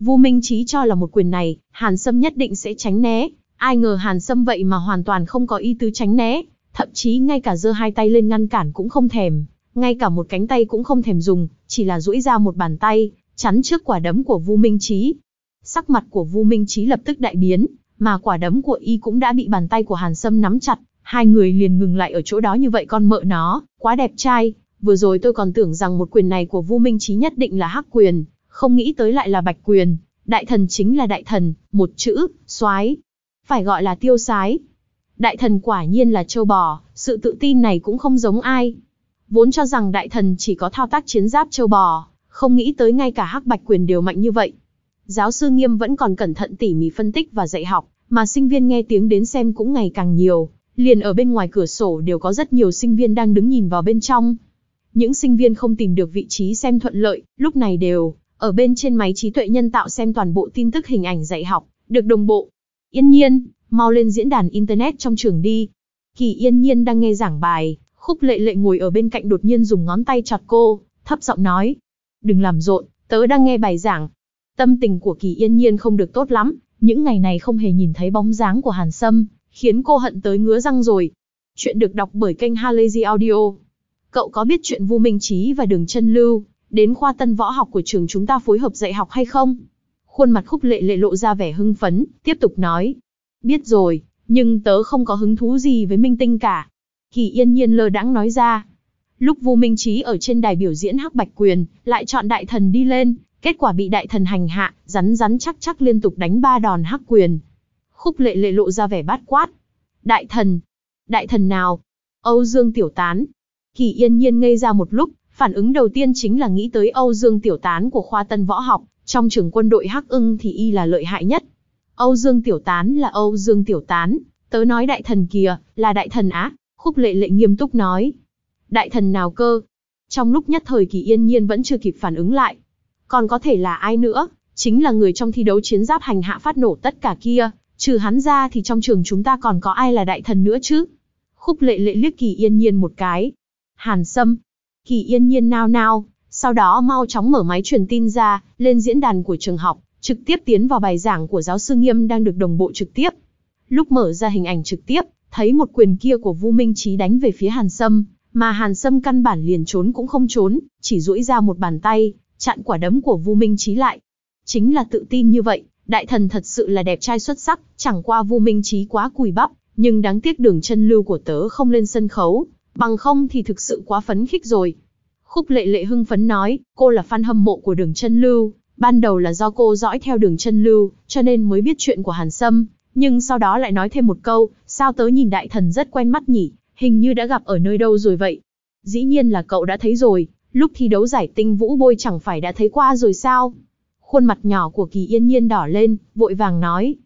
Vu Minh Chí cho là một quyền này, Hàn Sâm nhất định sẽ tránh né, ai ngờ Hàn Sâm vậy mà hoàn toàn không có ý tứ tránh né, thậm chí ngay cả giơ hai tay lên ngăn cản cũng không thèm, ngay cả một cánh tay cũng không thèm dùng, chỉ là duỗi ra một bàn tay, chắn trước quả đấm của Vu Minh Chí. Sắc mặt của Vu Minh Chí lập tức đại biến, mà quả đấm của y cũng đã bị bàn tay của Hàn Sâm nắm chặt, hai người liền ngừng lại ở chỗ đó như vậy con mợ nó, quá đẹp trai, vừa rồi tôi còn tưởng rằng một quyền này của Vu Minh Chí nhất định là hắc quyền, không nghĩ tới lại là bạch quyền, đại thần chính là đại thần, một chữ, soái, phải gọi là tiêu sái. Đại thần quả nhiên là châu bò, sự tự tin này cũng không giống ai. Vốn cho rằng đại thần chỉ có thao tác chiến giáp châu bò, không nghĩ tới ngay cả hắc bạch quyền đều mạnh như vậy. Giáo sư Nghiêm vẫn còn cẩn thận tỉ mỉ phân tích và dạy học, mà sinh viên nghe tiếng đến xem cũng ngày càng nhiều, liền ở bên ngoài cửa sổ đều có rất nhiều sinh viên đang đứng nhìn vào bên trong. Những sinh viên không tìm được vị trí xem thuận lợi, lúc này đều ở bên trên máy trí tuệ nhân tạo xem toàn bộ tin tức hình ảnh dạy học, được đồng bộ. Yên nhiên, mau lên diễn đàn internet trong trường đi. Kỳ yên nhiên đang nghe giảng bài, khúc lệ lệ ngồi ở bên cạnh đột nhiên dùng ngón tay chọt cô, thấp giọng nói. Đừng làm rộn, tớ đang nghe bài giảng. Tâm tình của kỳ yên nhiên không được tốt lắm, những ngày này không hề nhìn thấy bóng dáng của Hàn Sâm, khiến cô hận tới ngứa răng rồi. Chuyện được đọc bởi kênh Halazy Audio. Cậu có biết chuyện Vu Minh Trí và Đường Chân Lưu đến khoa tân võ học của trường chúng ta phối hợp dạy học hay không? Khuôn mặt khúc lệ lệ lộ ra vẻ hưng phấn, tiếp tục nói. Biết rồi, nhưng tớ không có hứng thú gì với minh tinh cả. Kỳ yên nhiên lơ đãng nói ra. Lúc Vu Minh Trí ở trên đài biểu diễn hắc bạch quyền, lại chọn đại thần đi lên, kết quả bị đại thần hành hạ, rắn rắn chắc chắc liên tục đánh ba đòn hắc quyền. Khúc lệ lệ lộ ra vẻ bát quát. Đại thần? Đại thần nào? Âu Dương Tiểu Tán. Kỳ yên nhiên ngây ra một lúc, phản ứng đầu tiên chính là nghĩ tới Âu Dương Tiểu Tán của khoa tân võ học, trong trường quân đội Hắc ưng thì y là lợi hại nhất. Âu Dương Tiểu Tán là Âu Dương Tiểu Tán, tớ nói đại thần kìa, là đại thần á, khúc lệ lệ nghiêm túc nói. Đại thần nào cơ? Trong lúc nhất thời kỳ yên nhiên vẫn chưa kịp phản ứng lại. Còn có thể là ai nữa? Chính là người trong thi đấu chiến giáp hành hạ phát nổ tất cả kia, trừ hắn ra thì trong trường chúng ta còn có ai là đại thần nữa chứ? Khúc lệ lệ liếc kỳ yên nhiên một cái. Hàn Sâm. Kỳ yên nhiên nao nao, sau đó mau chóng mở máy truyền tin ra, lên diễn đàn của trường học, trực tiếp tiến vào bài giảng của giáo sư Nghiêm đang được đồng bộ trực tiếp. Lúc mở ra hình ảnh trực tiếp, thấy một quyền kia của Vu Minh Trí đánh về phía Hàn Sâm, mà Hàn Sâm căn bản liền trốn cũng không trốn, chỉ duỗi ra một bàn tay, chặn quả đấm của Vu Minh Trí lại. Chính là tự tin như vậy, đại thần thật sự là đẹp trai xuất sắc, chẳng qua Vu Minh Trí quá cùi bắp, nhưng đáng tiếc đường chân lưu của tớ không lên sân khấu, bằng không thì thực sự quá phấn khích rồi. Khúc lệ lệ hưng phấn nói, cô là fan hâm mộ của đường chân lưu, ban đầu là do cô dõi theo đường chân lưu, cho nên mới biết chuyện của Hàn Sâm, nhưng sau đó lại nói thêm một câu, sao tớ nhìn đại thần rất quen mắt nhỉ, hình như đã gặp ở nơi đâu rồi vậy. Dĩ nhiên là cậu đã thấy rồi, lúc thi đấu giải tinh vũ bôi chẳng phải đã thấy qua rồi sao? Khuôn mặt nhỏ của Kỳ Yên Nhiên đỏ lên, vội vàng nói.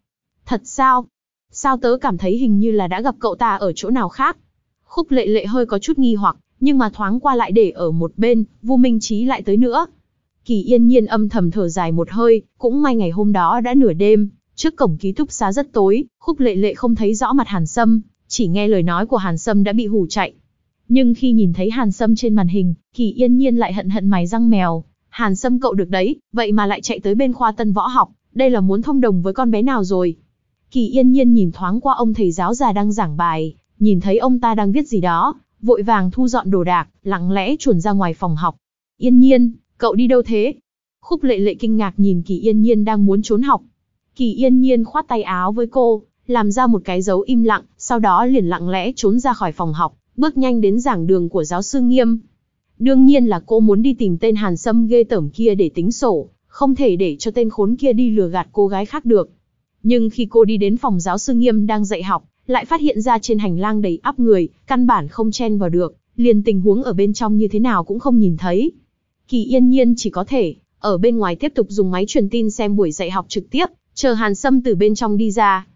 Thật sao? Sao tớ cảm thấy hình như là đã gặp cậu ta ở chỗ nào khác? Khúc lệ lệ hơi có chút nghi hoặc, nhưng mà thoáng qua lại để ở một bên, Vu Minh Chí lại tới nữa. Kỳ Yên Nhiên âm thầm thở dài một hơi, cũng may ngày hôm đó đã nửa đêm, trước cổng ký túc xá rất tối, Khúc Lệ Lệ không thấy rõ mặt Hàn Sâm, chỉ nghe lời nói của Hàn Sâm đã bị hù chạy. Nhưng khi nhìn thấy Hàn Sâm trên màn hình, Kỳ Yên Nhiên lại hận hận mày răng mèo, Hàn Sâm cậu được đấy, vậy mà lại chạy tới bên khoa tân võ học, đây là muốn thông đồng với con bé nào rồi? Kỳ Yên Nhiên nhìn thoáng qua ông thầy giáo già đang giảng bài, nhìn thấy ông ta đang viết gì đó, vội vàng thu dọn đồ đạc, lặng lẽ chuồn ra ngoài phòng học. Yên Nhiên, cậu đi đâu thế? Khúc lệ lệ kinh ngạc nhìn Kỳ Yên Nhiên đang muốn trốn học. Kỳ Yên Nhiên khoát tay áo với cô, làm ra một cái dấu im lặng, sau đó liền lặng lẽ trốn ra khỏi phòng học, bước nhanh đến giảng đường của giáo sư Nghiêm. Đương nhiên là cô muốn đi tìm tên Hàn Sâm ghê tởm kia để tính sổ, không thể để cho tên khốn kia đi lừa gạt cô gái khác được. Nhưng khi cô đi đến phòng giáo sư Nghiêm đang dạy học, lại phát hiện ra trên hành lang đầy áp người, căn bản không chen vào được, liền tình huống ở bên trong như thế nào cũng không nhìn thấy. Kỳ yên nhiên chỉ có thể, ở bên ngoài tiếp tục dùng máy truyền tin xem buổi dạy học trực tiếp, chờ Hàn Sâm từ bên trong đi ra.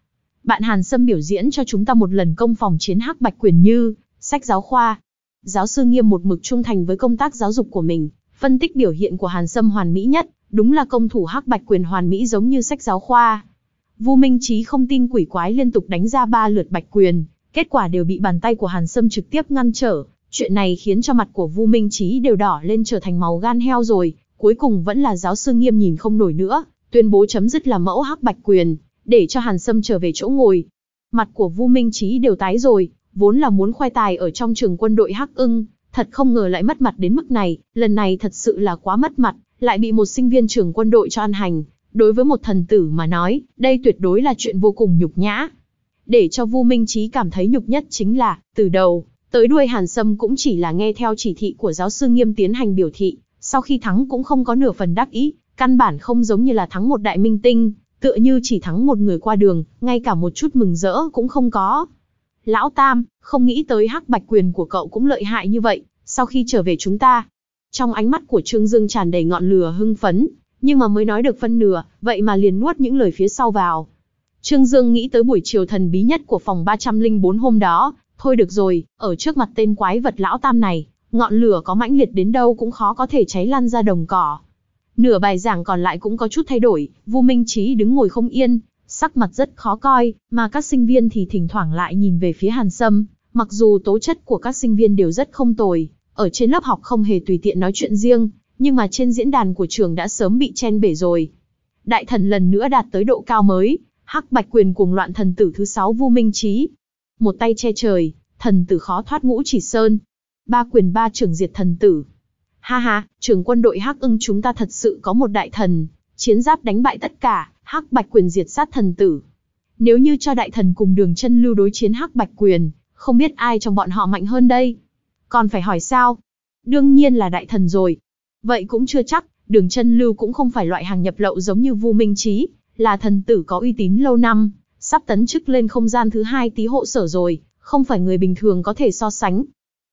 Bạn Hàn Sâm biểu diễn cho chúng ta một lần công phòng chiến hắc bạch quyền như, sách giáo khoa. giáo sư nghiêm một mực trung thành với công tác giáo dục của mình, phân tích biểu hiện của Hàn Sâm hoàn mỹ nhất, đúng là công thủ hắc bạch quyền hoàn mỹ giống như sách giáo khoa. Vu Minh Chí không tin quỷ quái liên tục đánh ra ba lượt bạch quyền, kết quả đều bị bàn tay của Hàn Sâm trực tiếp ngăn trở. Chuyện này khiến cho mặt của Vu Minh Chí đều đỏ lên trở thành màu gan heo rồi, cuối cùng vẫn là giáo sư nghiêm nhìn không nổi nữa, tuyên bố chấm dứt là mẫu hắc bạch quyền, để cho Hàn Sâm trở về chỗ ngồi. Mặt của Vu Minh Chí đều tái rồi, vốn là muốn khoe tài ở trong trường quân đội Hắc Ưng, thật không ngờ lại mất mặt đến mức này, lần này thật sự là quá mất mặt, lại bị một sinh viên trường quân đội cho ăn hành. Đối với một thần tử mà nói, đây tuyệt đối là chuyện vô cùng nhục nhã. Để cho Vu Minh Chí cảm thấy nhục nhất chính là, từ đầu, tới đuôi Hàn Sâm cũng chỉ là nghe theo chỉ thị của giáo sư nghiêm tiến hành biểu thị, sau khi thắng cũng không có nửa phần đắc ý, căn bản không giống như là thắng một đại minh tinh, tựa như chỉ thắng một người qua đường, ngay cả một chút mừng rỡ cũng không có. Lão Tam, không nghĩ tới hắc bạch quyền của cậu cũng lợi hại như vậy, sau khi trở về chúng ta. Trong ánh mắt của Trương Dương tràn đầy ngọn lửa hưng phấn, nhưng mà mới nói được phân nửa, vậy mà liền nuốt những lời phía sau vào. Trương Dương nghĩ tới buổi chiều thần bí nhất của phòng 304 hôm đó, thôi được rồi, ở trước mặt tên quái vật lão tam này, ngọn lửa có mãnh liệt đến đâu cũng khó có thể cháy lan ra đồng cỏ. Nửa bài giảng còn lại cũng có chút thay đổi, Vu Minh Trí đứng ngồi không yên, sắc mặt rất khó coi, mà các sinh viên thì thỉnh thoảng lại nhìn về phía Hàn Sâm, mặc dù tố chất của các sinh viên đều rất không tồi, ở trên lớp học không hề tùy tiện nói chuyện riêng, nhưng mà trên diễn đàn của trường đã sớm bị chen bể rồi. Đại thần lần nữa đạt tới độ cao mới, hắc bạch quyền cuồng loạn thần tử thứ sáu Vu Minh Trí. Một tay che trời, thần tử khó thoát ngũ chỉ sơn. Ba quyền ba trưởng diệt thần tử. Ha ha, trường quân đội hắc ưng chúng ta thật sự có một đại thần, chiến giáp đánh bại tất cả, hắc bạch quyền diệt sát thần tử. Nếu như cho đại thần cùng đường chân lưu đối chiến hắc bạch quyền, không biết ai trong bọn họ mạnh hơn đây. Còn phải hỏi sao? Đương nhiên là đại thần rồi. Vậy cũng chưa chắc, đường chân lưu cũng không phải loại hàng nhập lậu giống như Vu Minh Trí, là thần tử có uy tín lâu năm, sắp tấn chức lên không gian thứ hai tí hộ sở rồi, không phải người bình thường có thể so sánh.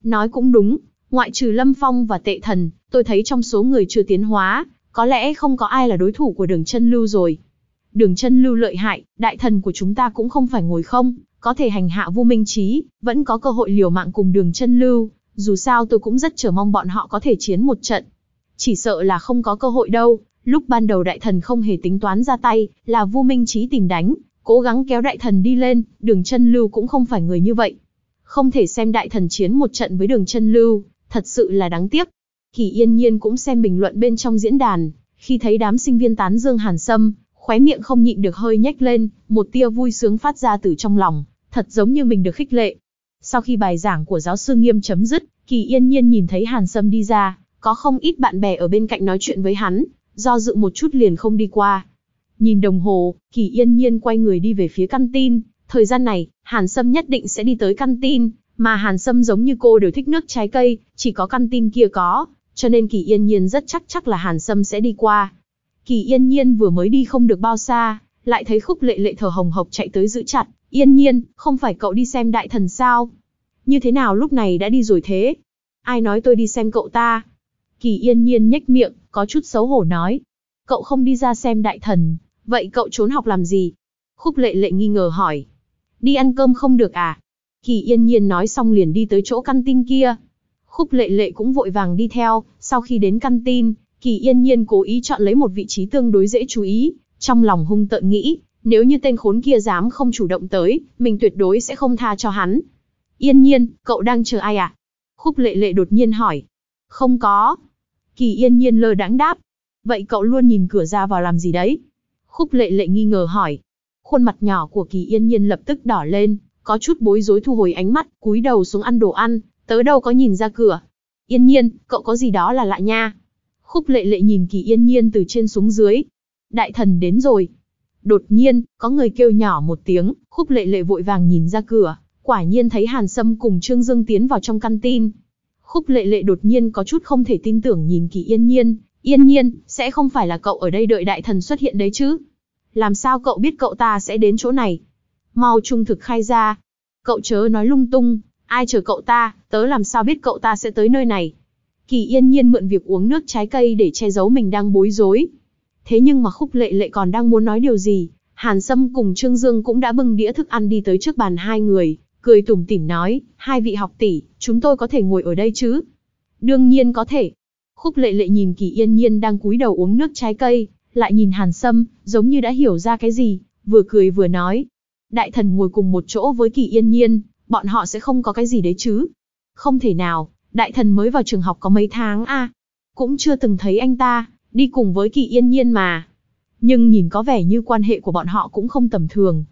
Nói cũng đúng, ngoại trừ Lâm Phong và Tệ Thần, tôi thấy trong số người chưa tiến hóa, có lẽ không có ai là đối thủ của đường chân lưu rồi. Đường chân lưu lợi hại, đại thần của chúng ta cũng không phải ngồi không, có thể hành hạ Vu Minh Trí, vẫn có cơ hội liều mạng cùng đường chân lưu, dù sao tôi cũng rất chờ mong bọn họ có thể chiến một trận. Chỉ sợ là không có cơ hội đâu, lúc ban đầu đại thần không hề tính toán ra tay, là Vu Minh Trí tìm đánh, cố gắng kéo đại thần đi lên, đường chân lưu cũng không phải người như vậy. Không thể xem đại thần chiến một trận với đường chân lưu, thật sự là đáng tiếc. Kỳ yên nhiên cũng xem bình luận bên trong diễn đàn, khi thấy đám sinh viên tán dương hàn sâm, khóe miệng không nhịn được hơi nhếch lên, một tia vui sướng phát ra từ trong lòng, thật giống như mình được khích lệ. Sau khi bài giảng của giáo sư nghiêm chấm dứt, Kỳ yên nhiên nhìn thấy hàn sâm đi ra, có không ít bạn bè ở bên cạnh nói chuyện với hắn, do dự một chút liền không đi qua. Nhìn đồng hồ, Kỳ yên nhiên quay người đi về phía căn tin, thời gian này, Hàn Sâm nhất định sẽ đi tới căn tin, mà Hàn Sâm giống như cô đều thích nước trái cây, chỉ có căn tin kia có, cho nên Kỳ Yên Nhiên rất chắc chắc là Hàn Sâm sẽ đi qua. Kỳ Yên Nhiên vừa mới đi không được bao xa, lại thấy Khúc Lệ Lệ thở hồng hộc chạy tới giữ chặt, Yên Nhiên, không phải cậu đi xem đại thần sao? Như thế nào lúc này đã đi rồi thế? Ai nói tôi đi xem cậu ta? Kỳ Yên Nhiên nhếch miệng, có chút xấu hổ nói. Cậu không đi ra xem đại thần, vậy cậu trốn học làm gì? Khúc Lệ Lệ nghi ngờ hỏi. Đi ăn cơm không được à? Kỳ yên nhiên nói xong liền đi tới chỗ căn tin kia. Khúc lệ lệ cũng vội vàng đi theo, sau khi đến căn tin, Kỳ yên nhiên cố ý chọn lấy một vị trí tương đối dễ chú ý, trong lòng hung tợn nghĩ, nếu như tên khốn kia dám không chủ động tới, mình tuyệt đối sẽ không tha cho hắn. Yên nhiên, cậu đang chờ ai à? Khúc lệ lệ đột nhiên hỏi. Không có. Kỳ yên nhiên lơ đáng đáp. Vậy cậu luôn nhìn cửa ra vào làm gì đấy? Khúc lệ lệ nghi ngờ hỏi. Khuôn mặt nhỏ của Kỳ Yên Nhiên lập tức đỏ lên, có chút bối rối thu hồi ánh mắt, cúi đầu xuống ăn đồ ăn, tớ đâu có nhìn ra cửa. Yên Nhiên, cậu có gì đó là lạ nha. Khúc lệ lệ nhìn Kỳ Yên Nhiên từ trên xuống dưới. Đại thần đến rồi. Đột nhiên, có người kêu nhỏ một tiếng, khúc lệ lệ vội vàng nhìn ra cửa, quả nhiên thấy Hàn Sâm cùng Trương Dương tiến vào trong căn tin. Khúc lệ lệ đột nhiên có chút không thể tin tưởng nhìn Kỳ Yên Nhiên, Yên Nhiên, sẽ không phải là cậu ở đây đợi đại thần xuất hiện đấy chứ? làm sao cậu biết cậu ta sẽ đến chỗ này? Mau trung thực khai ra. Cậu chớ nói lung tung, ai chờ cậu ta, tớ làm sao biết cậu ta sẽ tới nơi này? Kỳ yên nhiên mượn việc uống nước trái cây để che giấu mình đang bối rối. Thế nhưng mà khúc lệ lệ còn đang muốn nói điều gì, Hàn Sâm cùng Trương Dương cũng đã bưng đĩa thức ăn đi tới trước bàn hai người, cười tủm tỉm nói, hai vị học tỷ, chúng tôi có thể ngồi ở đây chứ? Đương nhiên có thể. Khúc lệ lệ nhìn kỳ yên nhiên đang cúi đầu uống nước trái cây, lại nhìn hàn sâm, giống như đã hiểu ra cái gì, vừa cười vừa nói. Đại thần ngồi cùng một chỗ với kỳ yên nhiên, bọn họ sẽ không có cái gì đấy chứ? Không thể nào, đại thần mới vào trường học có mấy tháng a Cũng chưa từng thấy anh ta, đi cùng với kỳ yên nhiên mà. Nhưng nhìn có vẻ như quan hệ của bọn họ cũng không tầm thường.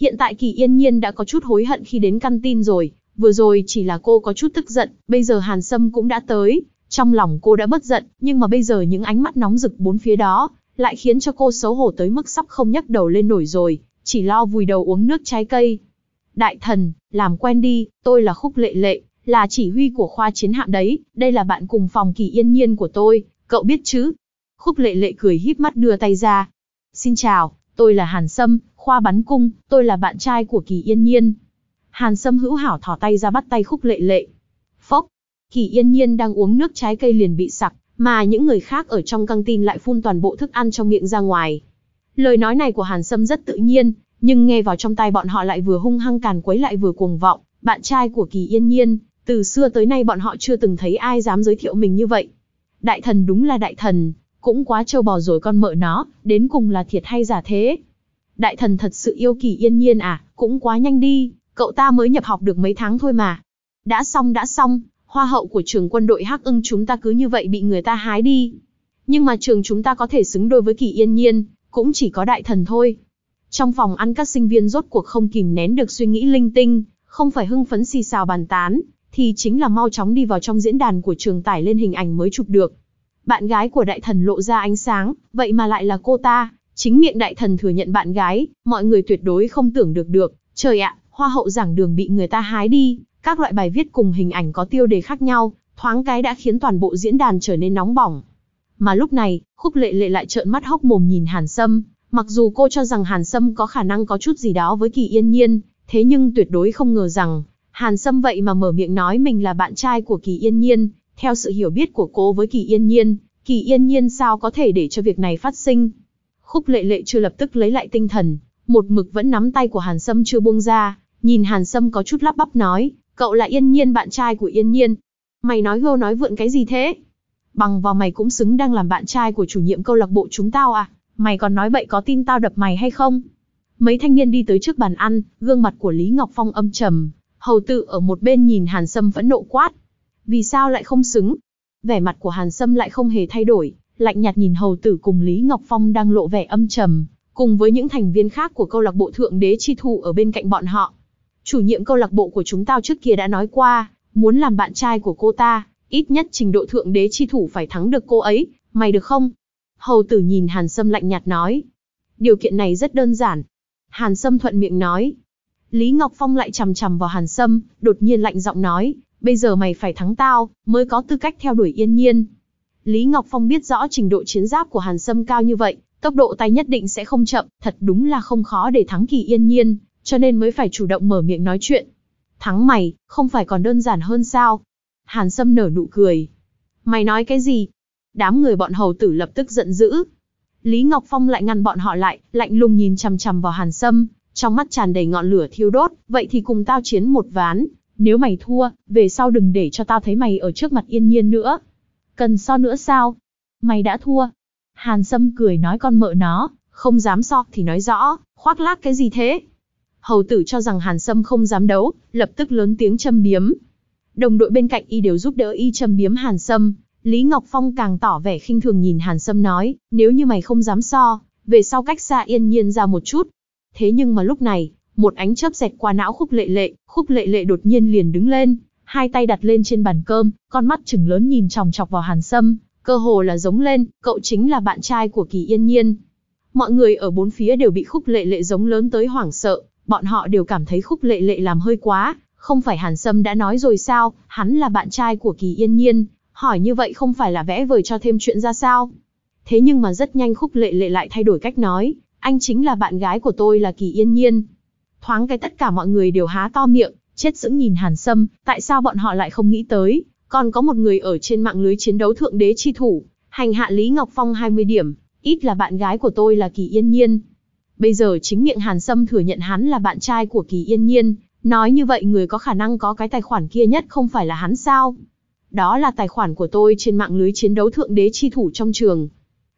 Hiện tại kỳ yên nhiên đã có chút hối hận khi đến căn tin rồi, vừa rồi chỉ là cô có chút tức giận, bây giờ Hàn Sâm cũng đã tới, trong lòng cô đã bất giận, nhưng mà bây giờ những ánh mắt nóng rực bốn phía đó, lại khiến cho cô xấu hổ tới mức sắp không nhấc đầu lên nổi rồi, chỉ lo vùi đầu uống nước trái cây. Đại thần, làm quen đi, tôi là Khúc Lệ Lệ, là chỉ huy của khoa chiến hạm đấy, đây là bạn cùng phòng kỳ yên nhiên của tôi, cậu biết chứ? Khúc Lệ Lệ cười híp mắt đưa tay ra. Xin chào, tôi là Hàn Sâm, khoa bắn cung, tôi là bạn trai của kỳ yên nhiên. Hàn Sâm hữu hảo thỏ tay ra bắt tay Khúc Lệ Lệ. Phốc, kỳ yên nhiên đang uống nước trái cây liền bị sặc, mà những người khác ở trong căng tin lại phun toàn bộ thức ăn trong miệng ra ngoài. Lời nói này của Hàn Sâm rất tự nhiên, nhưng nghe vào trong tai bọn họ lại vừa hung hăng càn quấy lại vừa cuồng vọng, bạn trai của Kỳ Yên Nhiên, từ xưa tới nay bọn họ chưa từng thấy ai dám giới thiệu mình như vậy. Đại thần đúng là đại thần, cũng quá trâu bò rồi con mợ nó, đến cùng là thiệt hay giả thế. Đại thần thật sự yêu Kỳ Yên Nhiên à, cũng quá nhanh đi, cậu ta mới nhập học được mấy tháng thôi mà. Đã xong đã xong, hoa hậu của trường quân đội Hắc ưng chúng ta cứ như vậy bị người ta hái đi. Nhưng mà trường chúng ta có thể xứng đôi với Kỳ Yên Nhiên, cũng chỉ có đại thần thôi. Trong phòng ăn các sinh viên rốt cuộc không kìm nén được suy nghĩ linh tinh, không phải hưng phấn xì xào bàn tán, thì chính là mau chóng đi vào trong diễn đàn của trường tải lên hình ảnh mới chụp được. Bạn gái của đại thần lộ ra ánh sáng, vậy mà lại là cô ta, chính miệng đại thần thừa nhận bạn gái, mọi người tuyệt đối không tưởng được được, trời ạ, hoa hậu giảng đường bị người ta hái đi, các loại bài viết cùng hình ảnh có tiêu đề khác nhau, thoáng cái đã khiến toàn bộ diễn đàn trở nên nóng bỏng. Mà lúc này, khúc lệ lệ lại trợn mắt hốc mồm nhìn Hàn Sâm, mặc dù cô cho rằng Hàn Sâm có khả năng có chút gì đó với Kỳ Yên Nhiên, thế nhưng tuyệt đối không ngờ rằng, Hàn Sâm vậy mà mở miệng nói mình là bạn trai của Kỳ Yên Nhiên, theo sự hiểu biết của cô với Kỳ Yên Nhiên, Kỳ Yên Nhiên sao có thể để cho việc này phát sinh. Khúc lệ lệ chưa lập tức lấy lại tinh thần, một mực vẫn nắm tay của Hàn Sâm chưa buông ra, nhìn Hàn Sâm có chút lắp bắp nói, cậu là Yên Nhiên bạn trai của Yên Nhiên. Mày nói gâu nói vượn cái gì thế? Bằng vào mày cũng xứng đang làm bạn trai của chủ nhiệm câu lạc bộ chúng tao à? Mày còn nói bậy có tin tao đập mày hay không? Mấy thanh niên đi tới trước bàn ăn, gương mặt của Lý Ngọc Phong âm trầm, hầu tự ở một bên nhìn Hàn Sâm vẫn nộ quát. Vì sao lại không xứng? Vẻ mặt của Hàn Sâm lại không hề thay đổi, lạnh nhạt nhìn hầu tử cùng Lý Ngọc Phong đang lộ vẻ âm trầm, cùng với những thành viên khác của câu lạc bộ thượng đế chi thụ ở bên cạnh bọn họ. Chủ nhiệm câu lạc bộ của chúng tao trước kia đã nói qua, muốn làm bạn trai của cô ta, ít nhất trình độ thượng đế chi thủ phải thắng được cô ấy, mày được không? Hầu tử nhìn Hàn Sâm lạnh nhạt nói. Điều kiện này rất đơn giản. Hàn Sâm thuận miệng nói. Lý Ngọc Phong lại chằm chằm vào Hàn Sâm, đột nhiên lạnh giọng nói, bây giờ mày phải thắng tao, mới có tư cách theo đuổi yên nhiên. Lý Ngọc Phong biết rõ trình độ chiến giáp của Hàn Sâm cao như vậy, tốc độ tay nhất định sẽ không chậm, thật đúng là không khó để thắng kỳ yên nhiên, cho nên mới phải chủ động mở miệng nói chuyện. Thắng mày, không phải còn đơn giản hơn sao? Hàn Sâm nở nụ cười. Mày nói cái gì? Đám người bọn hầu tử lập tức giận dữ. Lý Ngọc Phong lại ngăn bọn họ lại, lạnh lùng nhìn chằm chằm vào Hàn Sâm, trong mắt tràn đầy ngọn lửa thiêu đốt, vậy thì cùng tao chiến một ván, nếu mày thua, về sau đừng để cho tao thấy mày ở trước mặt yên nhiên nữa. Cần so nữa sao? Mày đã thua. Hàn Sâm cười nói con mợ nó, không dám so thì nói rõ, khoác lác cái gì thế? Hầu tử cho rằng Hàn Sâm không dám đấu, lập tức lớn tiếng châm biếm. Đồng đội bên cạnh y đều giúp đỡ y châm biếm Hàn Sâm. Lý Ngọc Phong càng tỏ vẻ khinh thường nhìn Hàn Sâm nói, nếu như mày không dám so, về sau cách xa yên nhiên ra một chút. Thế nhưng mà lúc này, một ánh chớp xẹt qua não khúc lệ lệ, khúc lệ lệ đột nhiên liền đứng lên, hai tay đặt lên trên bàn cơm, con mắt chừng lớn nhìn chòng chọc vào Hàn Sâm, cơ hồ là giống lên, cậu chính là bạn trai của Kỳ Yên Nhiên. Mọi người ở bốn phía đều bị khúc lệ lệ giống lớn tới hoảng sợ, bọn họ đều cảm thấy khúc lệ lệ làm hơi quá, không phải Hàn Sâm đã nói rồi sao, hắn là bạn trai của Kỳ Yên Nhiên, hỏi như vậy không phải là vẽ vời cho thêm chuyện ra sao. Thế nhưng mà rất nhanh khúc lệ lệ lại thay đổi cách nói, anh chính là bạn gái của tôi là Kỳ Yên Nhiên. Thoáng cái tất cả mọi người đều há to miệng, chết sững nhìn Hàn Sâm, tại sao bọn họ lại không nghĩ tới, còn có một người ở trên mạng lưới chiến đấu thượng đế chi thủ, hành hạ Lý Ngọc Phong 20 điểm, ít là bạn gái của tôi là Kỳ Yên Nhiên. Bây giờ chính miệng Hàn Sâm thừa nhận hắn là bạn trai của Kỳ Yên Nhiên, Nói như vậy người có khả năng có cái tài khoản kia nhất không phải là hắn sao? Đó là tài khoản của tôi trên mạng lưới chiến đấu thượng đế chi thủ trong trường.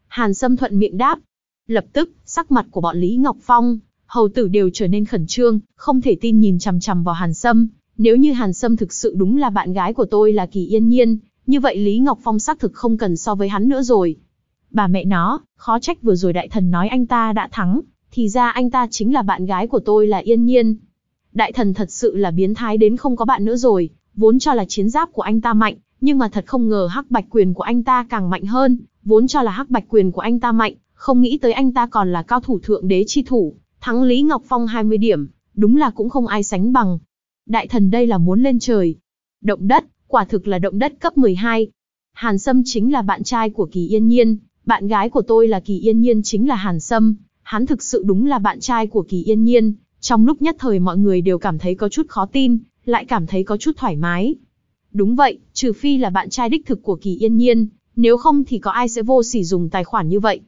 Hàn Sâm thuận miệng đáp. Lập tức, sắc mặt của bọn Lý Ngọc Phong, hầu tử đều trở nên khẩn trương, không thể tin nhìn chằm chằm vào Hàn Sâm. Nếu như Hàn Sâm thực sự đúng là bạn gái của tôi là Kỳ Yên Nhiên, như vậy Lý Ngọc Phong xác thực không cần so với hắn nữa rồi. Bà mẹ nó, khó trách vừa rồi đại thần nói anh ta đã thắng, thì ra anh ta chính là bạn gái của tôi là Yên Nhiên. Đại thần thật sự là biến thái đến không có bạn nữa rồi, vốn cho là chiến giáp của anh ta mạnh, nhưng mà thật không ngờ hắc bạch quyền của anh ta càng mạnh hơn, vốn cho là hắc bạch quyền của anh ta mạnh, không nghĩ tới anh ta còn là cao thủ thượng đế chi thủ, thắng Lý Ngọc Phong 20 điểm, đúng là cũng không ai sánh bằng. Đại thần đây là muốn lên trời. Động đất, quả thực là động đất cấp 12. Hàn Sâm chính là bạn trai của Kỳ Yên Nhiên, bạn gái của tôi là Kỳ Yên Nhiên chính là Hàn Sâm, hắn thực sự đúng là bạn trai của Kỳ Yên Nhiên. Trong lúc nhất thời mọi người đều cảm thấy có chút khó tin, lại cảm thấy có chút thoải mái. Đúng vậy, trừ phi là bạn trai đích thực của Kỳ Yên Nhiên, nếu không thì có ai sẽ vô sỉ dùng tài khoản như vậy.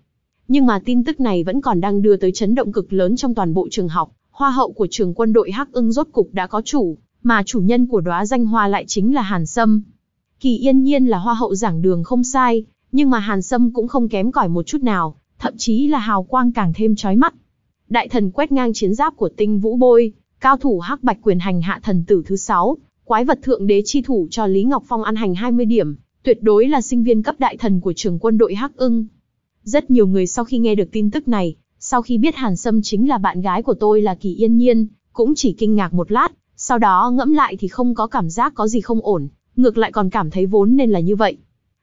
Nhưng mà tin tức này vẫn còn đang đưa tới chấn động cực lớn trong toàn bộ trường học, hoa hậu của trường quân đội Hắc Ưng rốt cục đã có chủ, mà chủ nhân của đóa danh hoa lại chính là Hàn Sâm. Kỳ Yên Nhiên là hoa hậu giảng đường không sai, nhưng mà Hàn Sâm cũng không kém cỏi một chút nào, thậm chí là hào quang càng thêm chói mắt. Đại thần quét ngang chiến giáp của Tinh Vũ Bôi, cao thủ Hắc Bạch quyền hành hạ thần tử thứ 6, quái vật thượng đế chi thủ cho Lý Ngọc Phong ăn hành 20 điểm, tuyệt đối là sinh viên cấp đại thần của trường quân đội Hắc Ưng. Rất nhiều người sau khi nghe được tin tức này, sau khi biết Hàn Sâm chính là bạn gái của tôi là Kỳ Yên Nhiên, cũng chỉ kinh ngạc một lát, sau đó ngẫm lại thì không có cảm giác có gì không ổn, ngược lại còn cảm thấy vốn nên là như vậy.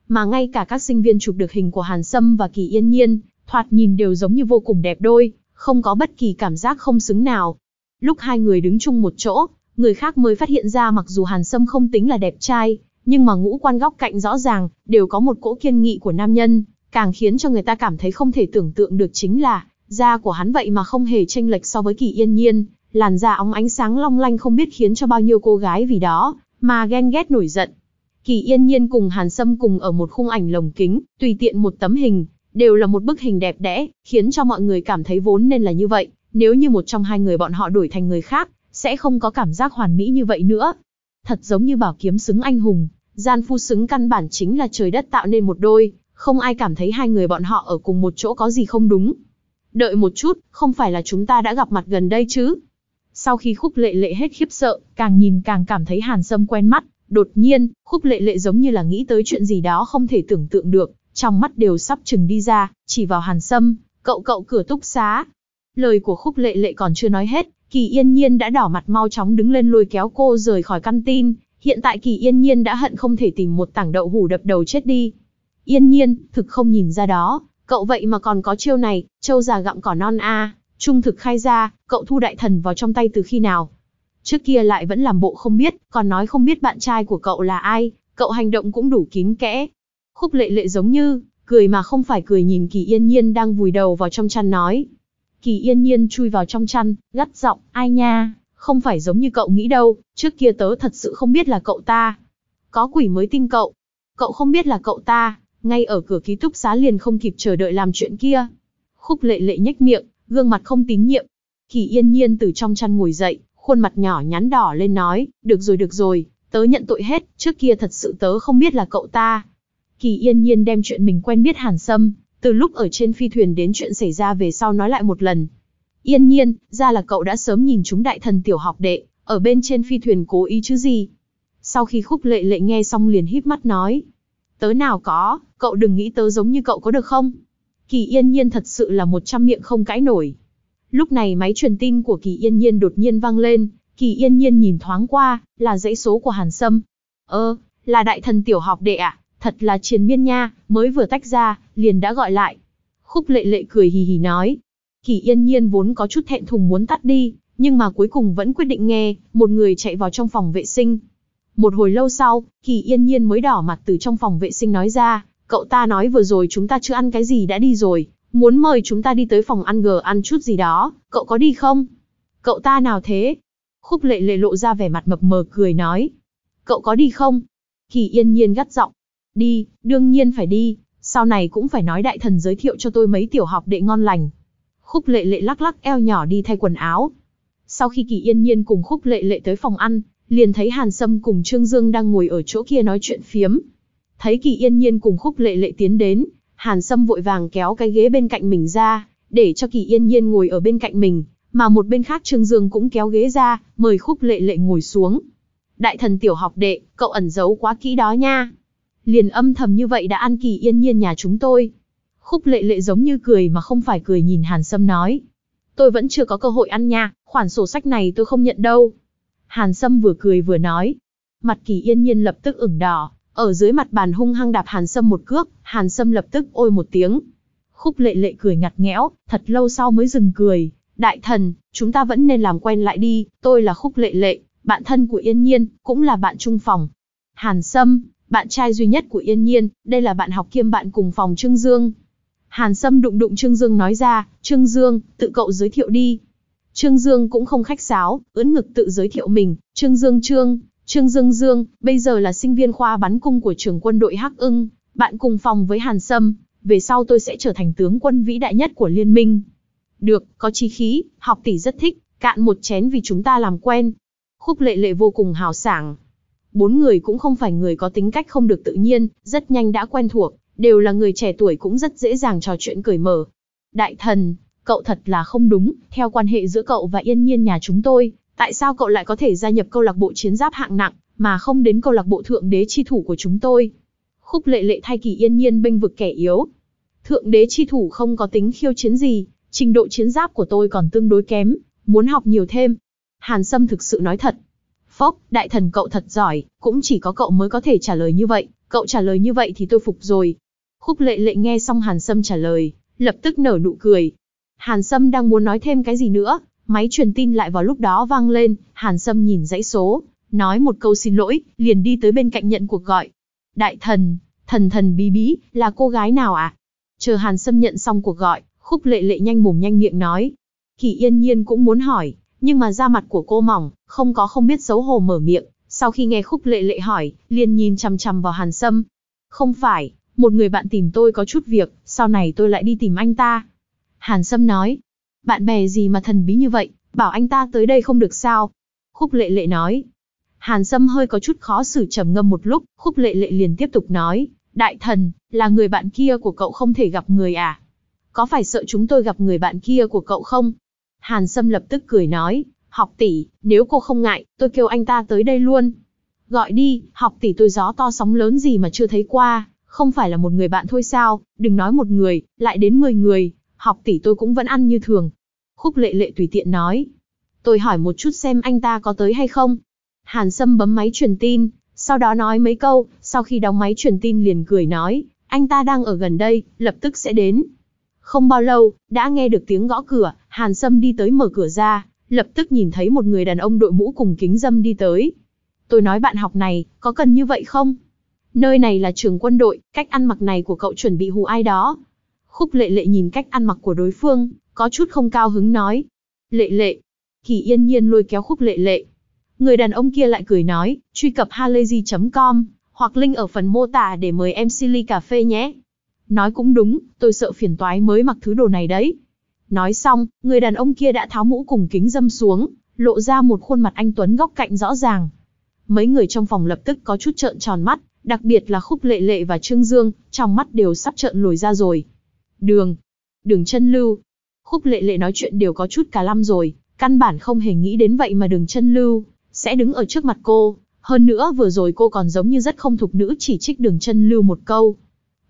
Mà ngay cả các sinh viên chụp được hình của Hàn Sâm và Kỳ Yên Nhiên, thoạt nhìn đều giống như vô cùng đẹp đôi, không có bất kỳ cảm giác không xứng nào. Lúc hai người đứng chung một chỗ, người khác mới phát hiện ra mặc dù Hàn Sâm không tính là đẹp trai, nhưng mà ngũ quan góc cạnh rõ ràng, đều có một cỗ kiên nghị của nam nhân, càng khiến cho người ta cảm thấy không thể tưởng tượng được chính là, da của hắn vậy mà không hề chênh lệch so với Kỳ Yên Nhiên, làn da óng ánh sáng long lanh không biết khiến cho bao nhiêu cô gái vì đó, mà ghen ghét nổi giận. Kỳ Yên Nhiên cùng Hàn Sâm cùng ở một khung ảnh lồng kính, tùy tiện một tấm hình, đều là một bức hình đẹp đẽ, khiến cho mọi người cảm thấy vốn nên là như vậy, nếu như một trong hai người bọn họ đổi thành người khác, sẽ không có cảm giác hoàn mỹ như vậy nữa. Thật giống như bảo kiếm xứng anh hùng, gian phu xứng căn bản chính là trời đất tạo nên một đôi, không ai cảm thấy hai người bọn họ ở cùng một chỗ có gì không đúng. Đợi một chút, không phải là chúng ta đã gặp mặt gần đây chứ? Sau khi khúc lệ lệ hết khiếp sợ, càng nhìn càng cảm thấy hàn sâm quen mắt, đột nhiên, khúc lệ lệ giống như là nghĩ tới chuyện gì đó không thể tưởng tượng được, trong mắt đều sắp chừng đi ra, chỉ vào hàn sâm, cậu cậu cửa túc xá. Lời của khúc lệ lệ còn chưa nói hết, kỳ yên nhiên đã đỏ mặt mau chóng đứng lên lôi kéo cô rời khỏi căn tin, hiện tại kỳ yên nhiên đã hận không thể tìm một tảng đậu hủ đập đầu chết đi. Yên nhiên, thực không nhìn ra đó, cậu vậy mà còn có chiêu này, châu già gặm cỏ non a trung thực khai ra, cậu thu đại thần vào trong tay từ khi nào? Trước kia lại vẫn làm bộ không biết, còn nói không biết bạn trai của cậu là ai, cậu hành động cũng đủ kín kẽ. Khúc lệ lệ giống như, cười mà không phải cười nhìn kỳ yên nhiên đang vùi đầu vào trong chăn nói. Kỳ yên nhiên chui vào trong chăn, gắt giọng, ai nha, không phải giống như cậu nghĩ đâu, trước kia tớ thật sự không biết là cậu ta. Có quỷ mới tin cậu. Cậu không biết là cậu ta, ngay ở cửa ký túc xá liền không kịp chờ đợi làm chuyện kia. Khúc lệ lệ nhếch miệng, gương mặt không tín nhiệm. Kỳ yên nhiên từ trong chăn ngồi dậy, khuôn mặt nhỏ nhắn đỏ lên nói, được rồi được rồi, tớ nhận tội hết, trước kia thật sự tớ không biết là cậu ta. Kỳ yên nhiên đem chuyện mình quen biết Hàn Sâm, từ lúc ở trên phi thuyền đến chuyện xảy ra về sau nói lại một lần. Yên nhiên, ra là cậu đã sớm nhìn chúng đại thần tiểu học đệ, ở bên trên phi thuyền cố ý chứ gì. Sau khi khúc lệ lệ nghe xong liền híp mắt nói. Tớ nào có, cậu đừng nghĩ tớ giống như cậu có được không? Kỳ yên nhiên thật sự là một trăm miệng không cãi nổi. Lúc này máy truyền tin của Kỳ Yên Nhiên đột nhiên vang lên, Kỳ Yên Nhiên nhìn thoáng qua, là dãy số của Hàn Sâm. Ơ, là đại thần tiểu học đệ ạ, thật là triền miên nha, mới vừa tách ra, liền đã gọi lại. Khúc lệ lệ cười hì hì nói. Kỳ Yên Nhiên vốn có chút thẹn thùng muốn tắt đi, nhưng mà cuối cùng vẫn quyết định nghe, một người chạy vào trong phòng vệ sinh. Một hồi lâu sau, Kỳ Yên Nhiên mới đỏ mặt từ trong phòng vệ sinh nói ra, cậu ta nói vừa rồi chúng ta chưa ăn cái gì đã đi rồi, Muốn mời chúng ta đi tới phòng ăn gờ ăn chút gì đó, cậu có đi không? Cậu ta nào thế? Khúc lệ lệ lộ ra vẻ mặt mập mờ cười nói. Cậu có đi không? Kỳ yên nhiên gắt giọng. Đi, đương nhiên phải đi, sau này cũng phải nói đại thần giới thiệu cho tôi mấy tiểu học đệ ngon lành. Khúc lệ lệ lắc lắc eo nhỏ đi thay quần áo. Sau khi Kỳ Yên Nhiên cùng Khúc Lệ Lệ tới phòng ăn, liền thấy Hàn Sâm cùng Trương Dương đang ngồi ở chỗ kia nói chuyện phiếm. Thấy Kỳ Yên Nhiên cùng Khúc Lệ Lệ tiến đến, Hàn Sâm vội vàng kéo cái ghế bên cạnh mình ra, để cho Kỳ Yên Nhiên ngồi ở bên cạnh mình, mà một bên khác Trương Dương cũng kéo ghế ra, mời Khúc Lệ Lệ ngồi xuống. Đại thần tiểu học đệ, cậu ẩn giấu quá kỹ đó nha. Liền âm thầm như vậy đã ăn Kỳ Yên Nhiên nhà chúng tôi. Khúc Lệ Lệ giống như cười mà không phải cười nhìn Hàn Sâm nói. Tôi vẫn chưa có cơ hội ăn nha, khoản sổ sách này tôi không nhận đâu. Hàn Sâm vừa cười vừa nói. Mặt Kỳ Yên Nhiên lập tức ửng đỏ, ở dưới mặt bàn hung hăng đạp Hàn Sâm một cước, Hàn Sâm lập tức ôi một tiếng. Khúc lệ lệ cười ngặt nghẽo, thật lâu sau mới dừng cười. Đại thần, chúng ta vẫn nên làm quen lại đi, tôi là Khúc lệ lệ, bạn thân của Yên Nhiên, cũng là bạn chung phòng. Hàn Sâm, bạn trai duy nhất của Yên Nhiên, đây là bạn học kiêm bạn cùng phòng Trương Dương. Hàn Sâm đụng đụng Trương Dương nói ra, Trương Dương, tự cậu giới thiệu đi. Trương Dương cũng không khách sáo, ưỡn ngực tự giới thiệu mình, Trương Dương Trương, Trương Dương Dương, bây giờ là sinh viên khoa bắn cung của trường quân đội Hắc ưng, bạn cùng phòng với Hàn Sâm, về sau tôi sẽ trở thành tướng quân vĩ đại nhất của liên minh. Được, có chí khí, học tỷ rất thích, cạn một chén vì chúng ta làm quen. Khúc lệ lệ vô cùng hào sảng. Bốn người cũng không phải người có tính cách không được tự nhiên, rất nhanh đã quen thuộc, đều là người trẻ tuổi cũng rất dễ dàng trò chuyện cởi mở. Đại thần, cậu thật là không đúng, theo quan hệ giữa cậu và yên nhiên nhà chúng tôi, tại sao cậu lại có thể gia nhập câu lạc bộ chiến giáp hạng nặng, mà không đến câu lạc bộ thượng đế chi thủ của chúng tôi? Khúc lệ lệ thay kỳ yên nhiên bênh vực kẻ yếu. Thượng đế chi thủ không có tính khiêu chiến gì, trình độ chiến giáp của tôi còn tương đối kém, muốn học nhiều thêm. Hàn Sâm thực sự nói thật. Phốc, đại thần cậu thật giỏi, cũng chỉ có cậu mới có thể trả lời như vậy, cậu trả lời như vậy thì tôi phục rồi. Khúc lệ lệ nghe xong Hàn Sâm trả lời, lập tức nở nụ cười. Hàn Sâm đang muốn nói thêm cái gì nữa, máy truyền tin lại vào lúc đó vang lên, Hàn Sâm nhìn dãy số, nói một câu xin lỗi, liền đi tới bên cạnh nhận cuộc gọi. Đại thần, thần thần bí bí, là cô gái nào? À? Chờ Hàn Sâm nhận xong cuộc gọi, khúc lệ lệ nhanh mồm nhanh miệng nói. Kỳ yên nhiên cũng muốn hỏi, nhưng mà da mặt của cô mỏng, không có không biết xấu hổ mở miệng. Sau khi nghe khúc lệ lệ hỏi, liền nhìn chằm chằm vào Hàn Sâm. Không phải, một người bạn tìm tôi có chút việc, sau này tôi lại đi tìm anh ta. Hàn Sâm nói, bạn bè gì mà thần bí như vậy, bảo anh ta tới đây không được sao? Khúc lệ lệ nói. Hàn Sâm hơi có chút khó xử trầm ngâm một lúc, khúc lệ lệ liền tiếp tục nói, đại thần, là người bạn kia của cậu không thể gặp người à? Có phải sợ chúng tôi gặp người bạn kia của cậu không? Hàn Sâm lập tức cười nói, học tỷ, nếu cô không ngại, tôi kêu anh ta tới đây luôn. Gọi đi, học tỷ tôi gió to sóng lớn gì mà chưa thấy qua, không phải là một người bạn thôi sao, đừng nói một người, lại đến mười người, học tỷ tôi cũng vẫn ăn như thường. Khúc lệ lệ tùy tiện nói. Tôi hỏi một chút xem anh ta có tới hay không. Hàn Sâm bấm máy truyền tin, sau đó nói mấy câu, sau khi đóng máy truyền tin liền cười nói, anh ta đang ở gần đây, lập tức sẽ đến. Không bao lâu, đã nghe được tiếng gõ cửa, Hàn Sâm đi tới mở cửa ra, lập tức nhìn thấy một người đàn ông đội mũ cùng kính dâm đi tới. Tôi nói bạn học này, có cần như vậy không? Nơi này là trường quân đội, cách ăn mặc này của cậu chuẩn bị hù ai đó. Khúc lệ lệ nhìn cách ăn mặc của đối phương, có chút không cao hứng nói. Lệ lệ. Kỳ yên nhiên lôi kéo khúc lệ lệ. Người đàn ông kia lại cười nói, truy cập halayzi.com, hoặc link ở phần mô tả để mời em Silly cà phê nhé. Nói cũng đúng, tôi sợ phiền toái mới mặc thứ đồ này đấy. Nói xong, người đàn ông kia đã tháo mũ cùng kính dâm xuống, lộ ra một khuôn mặt anh Tuấn góc cạnh rõ ràng. Mấy người trong phòng lập tức có chút trợn tròn mắt, đặc biệt là Khúc Lệ Lệ và Trương Dương, trong mắt đều sắp trợn lồi ra rồi. Đường, đường chân lưu. Khúc Lệ Lệ nói chuyện đều có chút cả lăm rồi, căn bản không hề nghĩ đến vậy mà đường chân lưu, sẽ đứng ở trước mặt cô. Hơn nữa vừa rồi cô còn giống như rất không thục nữ chỉ trích đường chân lưu một câu.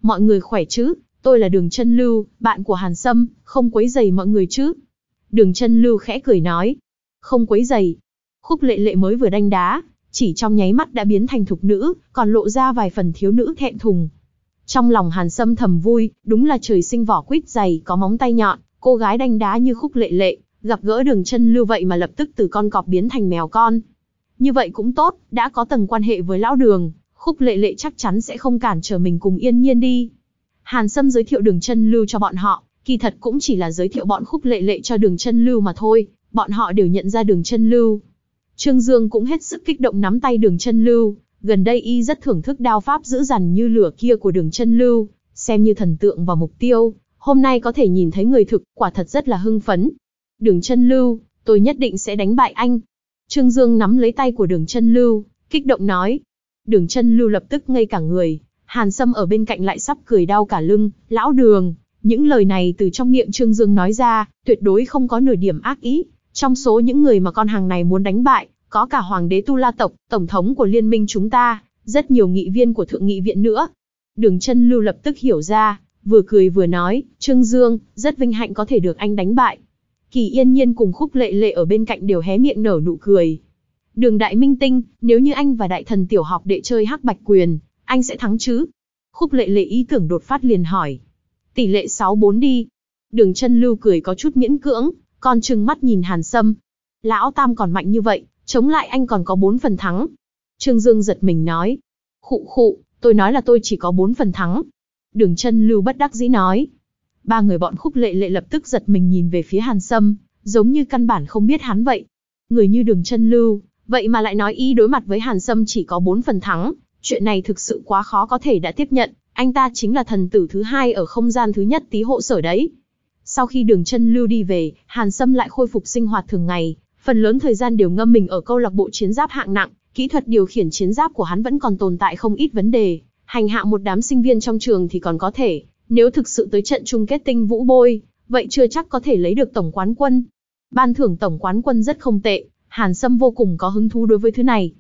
Mọi người khỏe chứ, tôi là đường chân lưu, bạn của Hàn Sâm, không quấy giày mọi người chứ. Đường chân lưu khẽ cười nói, không quấy giày. Khúc lệ lệ mới vừa đánh đá, chỉ trong nháy mắt đã biến thành thục nữ, còn lộ ra vài phần thiếu nữ thẹn thùng. Trong lòng Hàn Sâm thầm vui, đúng là trời sinh vỏ quýt dày có móng tay nhọn, cô gái đanh đá như khúc lệ lệ, gặp gỡ đường chân lưu vậy mà lập tức từ con cọp biến thành mèo con. Như vậy cũng tốt, đã có tầng quan hệ với lão đường, khúc lệ lệ chắc chắn sẽ không cản trở mình cùng yên nhiên đi. Hàn Sâm giới thiệu đường chân lưu cho bọn họ, kỳ thật cũng chỉ là giới thiệu bọn khúc lệ lệ cho đường chân lưu mà thôi, bọn họ đều nhận ra đường chân lưu. Trương Dương cũng hết sức kích động nắm tay đường chân lưu, gần đây y rất thưởng thức đao pháp dữ dằn như lửa kia của đường chân lưu, xem như thần tượng và mục tiêu, hôm nay có thể nhìn thấy người thực, quả thật rất là hưng phấn. Đường chân lưu, tôi nhất định sẽ đánh bại anh. Trương Dương nắm lấy tay của đường chân lưu, kích động nói. Đường chân lưu lập tức ngây cả người, Hàn Sâm ở bên cạnh lại sắp cười đau cả lưng, lão đường. Những lời này từ trong miệng Trương Dương nói ra, tuyệt đối không có nửa điểm ác ý. Trong số những người mà con hàng này muốn đánh bại, có cả Hoàng đế Tu La Tộc, Tổng thống của liên minh chúng ta, rất nhiều nghị viên của Thượng nghị viện nữa. Đường chân lưu lập tức hiểu ra, vừa cười vừa nói, Trương Dương, rất vinh hạnh có thể được anh đánh bại. Kỳ yên nhiên cùng khúc lệ lệ ở bên cạnh đều hé miệng nở nụ cười. Đường đại minh tinh, nếu như anh và đại thần tiểu học đệ chơi hắc bạch quyền, anh sẽ thắng chứ? Khúc lệ lệ ý tưởng đột phát liền hỏi. Tỷ lệ 6-4 đi. Đường chân lưu cười có chút miễn cưỡng, còn trừng mắt nhìn Hàn Sâm. Lão Tam còn mạnh như vậy, chống lại anh còn có 4 phần thắng. Trương Dương giật mình nói. Khụ khụ, tôi nói là tôi chỉ có 4 phần thắng. Đường chân lưu bất đắc dĩ nói. Ba người bọn khúc lệ lệ lập tức giật mình nhìn về phía Hàn Sâm, giống như căn bản không biết hắn vậy. Người như đường chân lưu, vậy mà lại nói ý đối mặt với Hàn Sâm chỉ có 4 phần thắng, chuyện này thực sự quá khó có thể đã tiếp nhận, anh ta chính là thần tử thứ hai ở không gian thứ nhất tí hộ sở đấy. Sau khi đường chân lưu đi về, Hàn Sâm lại khôi phục sinh hoạt thường ngày, phần lớn thời gian đều ngâm mình ở câu lạc bộ chiến giáp hạng nặng, kỹ thuật điều khiển chiến giáp của hắn vẫn còn tồn tại không ít vấn đề, hành hạ một đám sinh viên trong trường thì còn có thể, nếu thực sự tới trận chung kết tinh vũ bôi, vậy chưa chắc có thể lấy được tổng quán quân. Ban thưởng tổng quán quân rất không tệ, Hàn Sâm vô cùng có hứng thú đối với thứ này.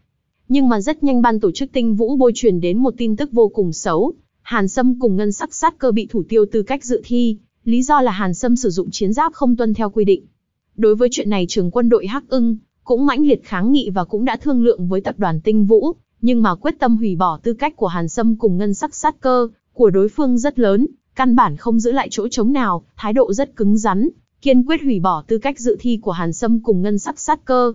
Nhưng mà rất nhanh ban tổ chức tinh vũ bôi truyền đến một tin tức vô cùng xấu. Hàn Sâm cùng ngân sắc sát cơ bị thủ tiêu tư cách dự thi, lý do là Hàn Sâm sử dụng chiến giáp không tuân theo quy định. Đối với chuyện này trường quân đội Hắc ưng cũng mãnh liệt kháng nghị và cũng đã thương lượng với tập đoàn Tinh Vũ, nhưng mà quyết tâm hủy bỏ tư cách của Hàn Sâm cùng ngân sắc sát cơ của đối phương rất lớn, căn bản không giữ lại chỗ trống nào, thái độ rất cứng rắn, kiên quyết hủy bỏ tư cách dự thi của Hàn Sâm cùng ngân sắc sát cơ.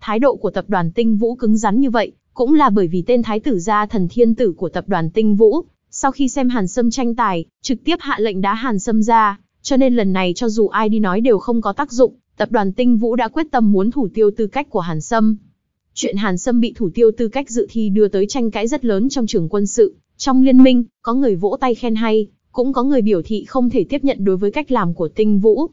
Thái độ của tập đoàn Tinh Vũ cứng rắn như vậy, cũng là bởi vì tên thái tử gia thần thiên tử của tập đoàn Tinh Vũ, sau khi xem Hàn Sâm tranh tài, trực tiếp hạ lệnh đá Hàn Sâm ra, cho nên lần này cho dù ai đi nói đều không có tác dụng, tập đoàn Tinh Vũ đã quyết tâm muốn thủ tiêu tư cách của Hàn Sâm. Chuyện Hàn Sâm bị thủ tiêu tư cách dự thi đưa tới tranh cãi rất lớn trong trường quân sự, trong liên minh, có người vỗ tay khen hay, cũng có người biểu thị không thể tiếp nhận đối với cách làm của Tinh Vũ.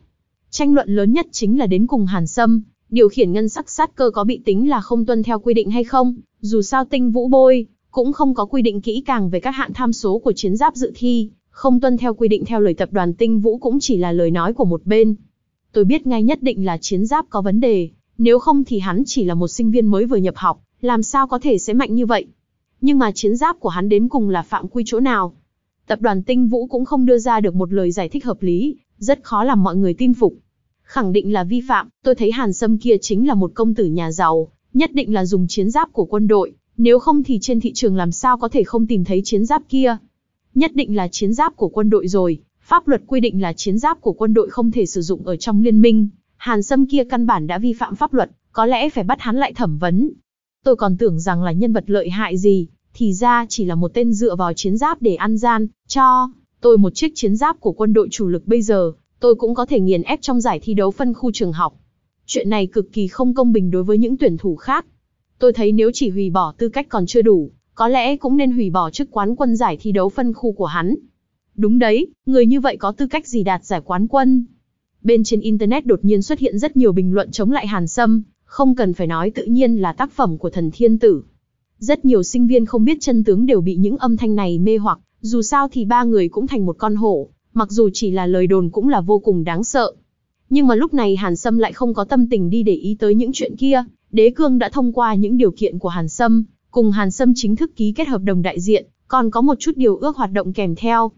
Tranh luận lớn nhất chính là đến cùng Hàn Sâm, điều khiển ngân sắc sát cơ có bị tính là không tuân theo quy định hay không, dù sao Tinh Vũ bôi, cũng không có quy định kỹ càng về các hạn tham số của chiến giáp dự thi, không tuân theo quy định theo lời tập đoàn Tinh Vũ cũng chỉ là lời nói của một bên. Tôi biết ngay nhất định là chiến giáp có vấn đề, nếu không thì hắn chỉ là một sinh viên mới vừa nhập học, làm sao có thể sẽ mạnh như vậy. Nhưng mà chiến giáp của hắn đến cùng là phạm quy chỗ nào? Tập đoàn Tinh Vũ cũng không đưa ra được một lời giải thích hợp lý, rất khó làm mọi người tin phục. Khẳng định là vi phạm, tôi thấy Hàn Sâm kia chính là một công tử nhà giàu, nhất định là dùng chiến giáp của quân đội, nếu không thì trên thị trường làm sao có thể không tìm thấy chiến giáp kia. Nhất định là chiến giáp của quân đội rồi, pháp luật quy định là chiến giáp của quân đội không thể sử dụng ở trong liên minh. Hàn Sâm kia căn bản đã vi phạm pháp luật, có lẽ phải bắt hắn lại thẩm vấn. Tôi còn tưởng rằng là nhân vật lợi hại gì, thì ra chỉ là một tên dựa vào chiến giáp để ăn gian, cho tôi một chiếc chiến giáp của quân đội chủ lực bây giờ, tôi cũng có thể nghiền ép trong giải thi đấu phân khu trường học. Chuyện này cực kỳ không công bình đối với những tuyển thủ khác. Tôi thấy nếu chỉ hủy bỏ tư cách còn chưa đủ, có lẽ cũng nên hủy bỏ chức quán quân giải thi đấu phân khu của hắn. Đúng đấy, người như vậy có tư cách gì đạt giải quán quân? Bên trên Internet đột nhiên xuất hiện rất nhiều bình luận chống lại Hàn Sâm, không cần phải nói tự nhiên là tác phẩm của thần thiên tử. Rất nhiều sinh viên không biết chân tướng đều bị những âm thanh này mê hoặc, dù sao thì ba người cũng thành một con hổ, mặc dù chỉ là lời đồn cũng là vô cùng đáng sợ. Nhưng mà lúc này Hàn Sâm lại không có tâm tình đi để ý tới những chuyện kia, đế cương đã thông qua những điều kiện của Hàn Sâm, cùng Hàn Sâm chính thức ký kết hợp đồng đại diện, còn có một chút điều ước hoạt động kèm theo.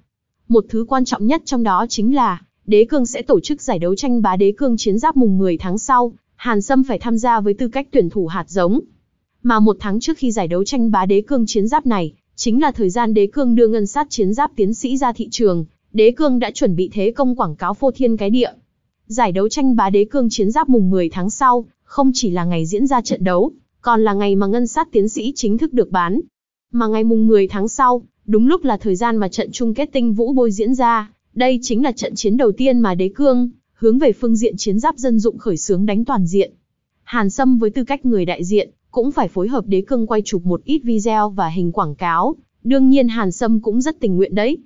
Một thứ quan trọng nhất trong đó chính là, đế cương sẽ tổ chức giải đấu tranh bá đế cương chiến giáp mùng 10 tháng sau, Hàn Sâm phải tham gia với tư cách tuyển thủ hạt giống. Mà một tháng trước khi giải đấu tranh bá đế cương chiến giáp này, chính là thời gian đế cương đưa ngân sát chiến giáp tiến sĩ ra thị trường, đế cương đã chuẩn bị thế công quảng cáo phô thiên cái địa. Giải đấu tranh bá đế cương chiến giáp mùng 10 tháng sau, không chỉ là ngày diễn ra trận đấu, còn là ngày mà ngân sát tiến sĩ chính thức được bán. Mà ngày mùng 10 tháng sau, đúng lúc là thời gian mà trận chung kết tinh vũ bôi diễn ra, đây chính là trận chiến đầu tiên mà đế cương, hướng về phương diện chiến giáp dân dụng khởi xướng đánh toàn diện. Hàn Sâm với tư cách người đại diện, cũng phải phối hợp đế cương quay chụp một ít video và hình quảng cáo, đương nhiên Hàn Sâm cũng rất tình nguyện đấy.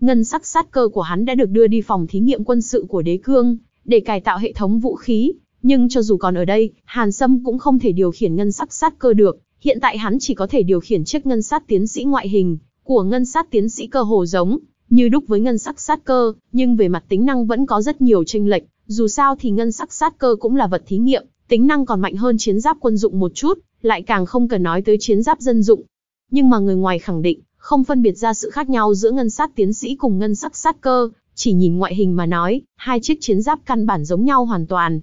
Ngân sắc sát cơ của hắn đã được đưa đi phòng thí nghiệm quân sự của đế cương, để cải tạo hệ thống vũ khí, nhưng cho dù còn ở đây, Hàn Sâm cũng không thể điều khiển ngân sắc sát cơ được, hiện tại hắn chỉ có thể điều khiển chiếc ngân sát tiến sĩ ngoại hình của ngân sát tiến sĩ cơ hồ giống như đúc với ngân sắc sát cơ, nhưng về mặt tính năng vẫn có rất nhiều chênh lệch, dù sao thì ngân sắc sát cơ cũng là vật thí nghiệm, tính năng còn mạnh hơn chiến giáp quân dụng một chút, lại càng không cần nói tới chiến giáp dân dụng. Nhưng mà người ngoài khẳng định, không phân biệt ra sự khác nhau giữa ngân sát tiến sĩ cùng ngân sắc sát cơ, chỉ nhìn ngoại hình mà nói, hai chiếc chiến giáp căn bản giống nhau hoàn toàn.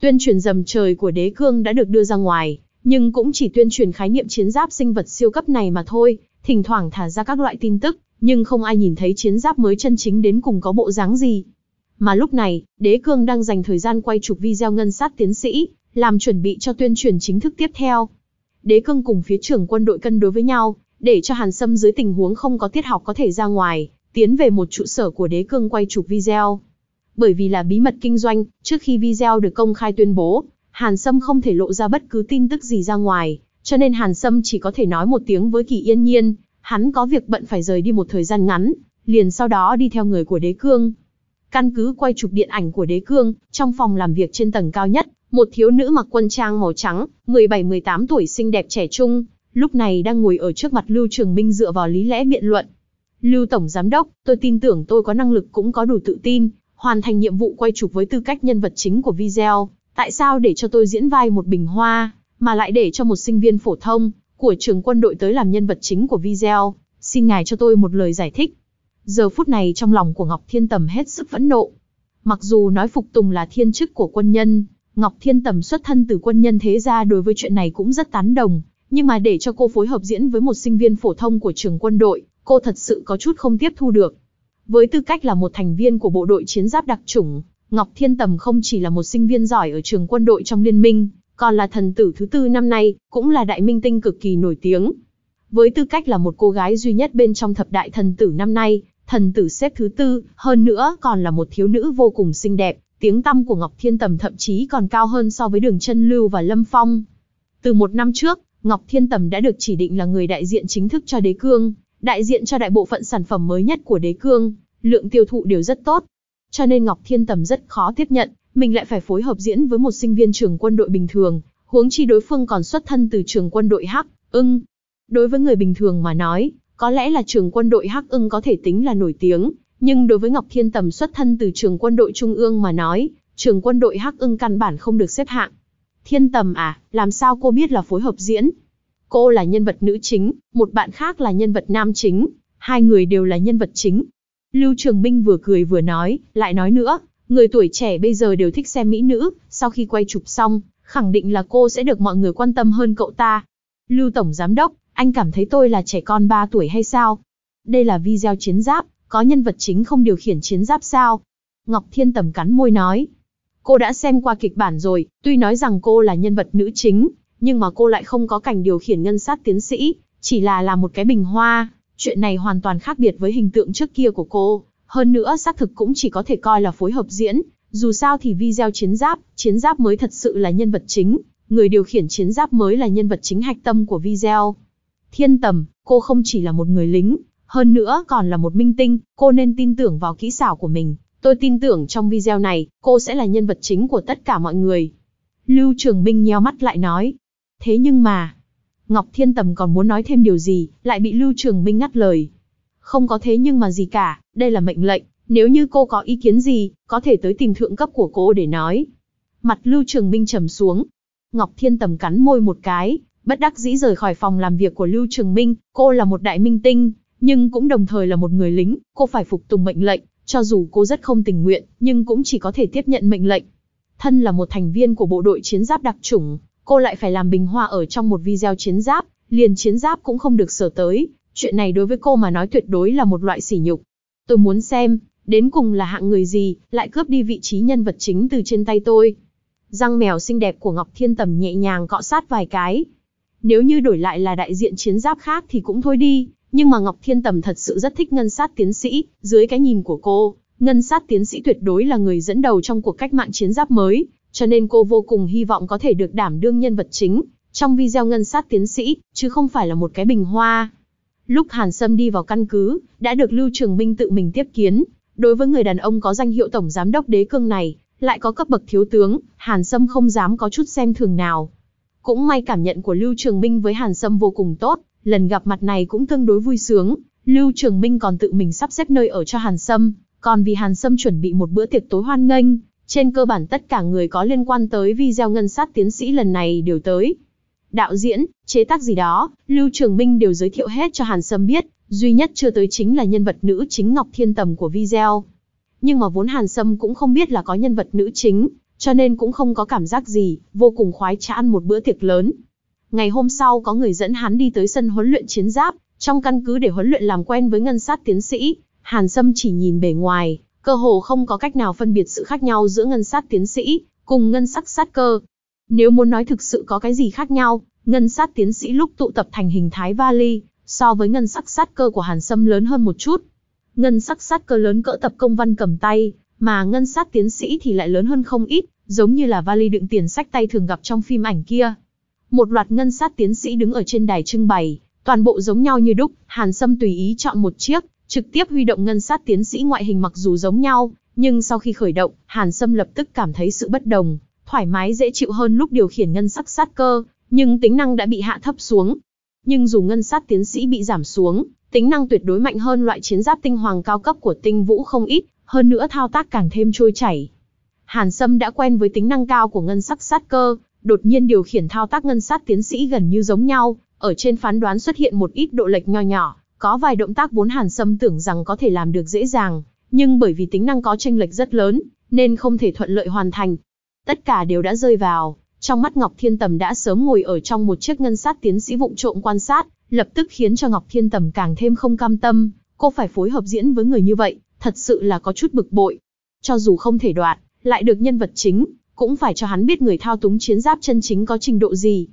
Tuyên truyền dầm trời của đế cương đã được đưa ra ngoài, nhưng cũng chỉ tuyên truyền khái niệm chiến giáp sinh vật siêu cấp này mà thôi, thỉnh thoảng thả ra các loại tin tức, nhưng không ai nhìn thấy chiến giáp mới chân chính đến cùng có bộ dáng gì. Mà lúc này, đế cương đang dành thời gian quay chụp video ngân sát tiến sĩ, làm chuẩn bị cho tuyên truyền chính thức tiếp theo. Đế cương cùng phía trưởng quân đội cân đối với nhau, để cho Hàn Sâm dưới tình huống không có tiết học có thể ra ngoài, tiến về một trụ sở của đế cương quay chụp video. Bởi vì là bí mật kinh doanh, trước khi video được công khai tuyên bố, Hàn Sâm không thể lộ ra bất cứ tin tức gì ra ngoài, cho nên Hàn Sâm chỉ có thể nói một tiếng với Kỳ Yên Nhiên, hắn có việc bận phải rời đi một thời gian ngắn, liền sau đó đi theo người của đế cương. Căn cứ quay chụp điện ảnh của đế cương, trong phòng làm việc trên tầng cao nhất, một thiếu nữ mặc quân trang màu trắng, 17-18 tuổi xinh đẹp trẻ trung, lúc này đang ngồi ở trước mặt Lưu Trường Minh dựa vào lý lẽ biện luận. Lưu Tổng Giám Đốc, tôi tin tưởng tôi có năng lực cũng có đủ tự tin, hoàn thành nhiệm vụ quay chụp với tư cách nhân vật chính của video. Tại sao để cho tôi diễn vai một bình hoa, mà lại để cho một sinh viên phổ thông, của trường quân đội tới làm nhân vật chính của video? Xin ngài cho tôi một lời giải thích. Giờ phút này trong lòng của Ngọc Thiên Tầm hết sức phẫn nộ. Mặc dù nói phục tùng là thiên chức của quân nhân, Ngọc Thiên Tầm xuất thân từ quân nhân thế gia đối với chuyện này cũng rất tán đồng, nhưng mà để cho cô phối hợp diễn với một sinh viên phổ thông của trường quân đội, cô thật sự có chút không tiếp thu được. Với tư cách là một thành viên của bộ đội chiến giáp đặc chủng, Ngọc Thiên Tầm không chỉ là một sinh viên giỏi ở trường quân đội trong liên minh, còn là thần tử thứ tư năm nay, cũng là đại minh tinh cực kỳ nổi tiếng. Với tư cách là một cô gái duy nhất bên trong thập đại thần tử năm nay, thần tử xếp thứ tư, hơn nữa còn là một thiếu nữ vô cùng xinh đẹp, tiếng tăm của Ngọc Thiên Tầm thậm chí còn cao hơn so với đường chân lưu và Lâm Phong. Từ một năm trước, Ngọc Thiên Tầm đã được chỉ định là người đại diện chính thức cho đế cương, đại diện cho đại bộ phận sản phẩm mới nhất của đế cương, lượng tiêu thụ đều rất tốt. Cho nên Ngọc Thiên Tầm rất khó tiếp nhận, mình lại phải phối hợp diễn với một sinh viên trường quân đội bình thường, huống chi đối phương còn xuất thân từ trường quân đội Hắc, ưng. Đối với người bình thường mà nói, có lẽ là trường quân đội Hắc ưng có thể tính là nổi tiếng, nhưng đối với Ngọc Thiên Tầm xuất thân từ trường quân đội Trung ương mà nói, trường quân đội Hắc ưng căn bản không được xếp hạng. Thiên Tầm à, làm sao cô biết là phối hợp diễn? Cô là nhân vật nữ chính, một bạn khác là nhân vật nam chính, hai người đều là nhân vật chính. Lưu Trường Minh vừa cười vừa nói, lại nói nữa, người tuổi trẻ bây giờ đều thích xem mỹ nữ, sau khi quay chụp xong, khẳng định là cô sẽ được mọi người quan tâm hơn cậu ta. Lưu Tổng Giám Đốc, anh cảm thấy tôi là trẻ con 3 tuổi hay sao? Đây là video chiến giáp, có nhân vật chính không điều khiển chiến giáp sao? Ngọc Thiên Tầm cắn môi nói. Cô đã xem qua kịch bản rồi, tuy nói rằng cô là nhân vật nữ chính, nhưng mà cô lại không có cảnh điều khiển ngân sát tiến sĩ, chỉ là là một cái bình hoa. Chuyện này hoàn toàn khác biệt với hình tượng trước kia của cô. Hơn nữa xác thực cũng chỉ có thể coi là phối hợp diễn, dù sao thì video chiến giáp, chiến giáp mới thật sự là nhân vật chính, người điều khiển chiến giáp mới là nhân vật chính hạch tâm của video. Thiên tầm, cô không chỉ là một người lính, hơn nữa còn là một minh tinh, cô nên tin tưởng vào kỹ xảo của mình. Tôi tin tưởng trong video này, cô sẽ là nhân vật chính của tất cả mọi người. Lưu Trường Minh nheo mắt lại nói. Thế nhưng mà, Ngọc Thiên Tầm còn muốn nói thêm điều gì, lại bị Lưu Trường Minh ngắt lời. Không có thế nhưng mà gì cả, đây là mệnh lệnh, nếu như cô có ý kiến gì, có thể tới tìm thượng cấp của cô để nói. Mặt Lưu Trường Minh trầm xuống. Ngọc Thiên Tầm cắn môi một cái, bất đắc dĩ rời khỏi phòng làm việc của Lưu Trường Minh, cô là một đại minh tinh, nhưng cũng đồng thời là một người lính, cô phải phục tùng mệnh lệnh, cho dù cô rất không tình nguyện, nhưng cũng chỉ có thể tiếp nhận mệnh lệnh. Thân là một thành viên của bộ đội chiến giáp đặc chủng, cô lại phải làm bình hoa ở trong một video chiến giáp, liền chiến giáp cũng không được sở tới, chuyện này đối với cô mà nói tuyệt đối là một loại sỉ nhục. Tôi muốn xem, đến cùng là hạng người gì, lại cướp đi vị trí nhân vật chính từ trên tay tôi. Răng mèo xinh đẹp của Ngọc Thiên Tầm nhẹ nhàng cọ sát vài cái. Nếu như đổi lại là đại diện chiến giáp khác thì cũng thôi đi, nhưng mà Ngọc Thiên Tầm thật sự rất thích ngân sát tiến sĩ, dưới cái nhìn của cô, ngân sát tiến sĩ tuyệt đối là người dẫn đầu trong cuộc cách mạng chiến giáp mới, cho nên cô vô cùng hy vọng có thể được đảm đương nhân vật chính, trong video ngân sát tiến sĩ, chứ không phải là một cái bình hoa. Lúc Hàn Sâm đi vào căn cứ, đã được Lưu Trường Minh tự mình tiếp kiến, đối với người đàn ông có danh hiệu Tổng Giám đốc Đế Cương này, lại có cấp bậc thiếu tướng, Hàn Sâm không dám có chút xem thường nào. Cũng may cảm nhận của Lưu Trường Minh với Hàn Sâm vô cùng tốt, lần gặp mặt này cũng tương đối vui sướng. Lưu Trường Minh còn tự mình sắp xếp nơi ở cho Hàn Sâm, còn vì Hàn Sâm chuẩn bị một bữa tiệc tối hoan nghênh, trên cơ bản tất cả người có liên quan tới video ngân sát tiến sĩ lần này đều tới. Đạo diễn, chế tác gì đó, Lưu Trường Minh đều giới thiệu hết cho Hàn Sâm biết, duy nhất chưa tới chính là nhân vật nữ chính Ngọc Thiên Tầm của video. Nhưng mà vốn Hàn Sâm cũng không biết là có nhân vật nữ chính, cho nên cũng không có cảm giác gì, vô cùng khoái trá ăn một bữa tiệc lớn. Ngày hôm sau có người dẫn hắn đi tới sân huấn luyện chiến giáp, trong căn cứ để huấn luyện làm quen với ngân sát tiến sĩ, Hàn Sâm chỉ nhìn bề ngoài, cơ hồ không có cách nào phân biệt sự khác nhau giữa ngân sát tiến sĩ cùng ngân sắc sát cơ. Nếu muốn nói thực sự có cái gì khác nhau, ngân sát tiến sĩ lúc tụ tập thành hình thái vali, so với ngân sắc sát cơ của Hàn Sâm lớn hơn một chút. Ngân sắc sát cơ lớn cỡ tập công văn cầm tay, mà ngân sát tiến sĩ thì lại lớn hơn không ít, giống như là vali đựng tiền sách tay thường gặp trong phim ảnh kia. Một loạt ngân sát tiến sĩ đứng ở trên đài trưng bày, toàn bộ giống nhau như đúc, Hàn Sâm tùy ý chọn một chiếc, trực tiếp huy động ngân sát tiến sĩ ngoại hình mặc dù giống nhau, nhưng sau khi khởi động, Hàn Sâm lập tức cảm thấy sự bất đồng, thoải mái dễ chịu hơn lúc điều khiển ngân sắc sát cơ, nhưng tính năng đã bị hạ thấp xuống. Nhưng dù ngân sát tiến sĩ bị giảm xuống, tính năng tuyệt đối mạnh hơn loại chiến giáp tinh hoàng cao cấp của tinh vũ không ít, hơn nữa thao tác càng thêm trôi chảy. Hàn Sâm đã quen với tính năng cao của ngân sắc sát cơ, đột nhiên điều khiển thao tác ngân sát tiến sĩ gần như giống nhau, ở trên phán đoán xuất hiện một ít độ lệch nho nhỏ, có vài động tác vốn Hàn Sâm tưởng rằng có thể làm được dễ dàng, nhưng bởi vì tính năng có tranh lệch rất lớn, nên không thể thuận lợi hoàn thành. Tất cả đều đã rơi vào, trong mắt Ngọc Thiên Tầm đã sớm ngồi ở trong một chiếc ngân sát tiến sĩ vụng trộm quan sát, lập tức khiến cho Ngọc Thiên Tầm càng thêm không cam tâm, cô phải phối hợp diễn với người như vậy, thật sự là có chút bực bội. Cho dù không thể đoạt, lại được nhân vật chính, cũng phải cho hắn biết người thao túng chiến giáp chân chính có trình độ gì.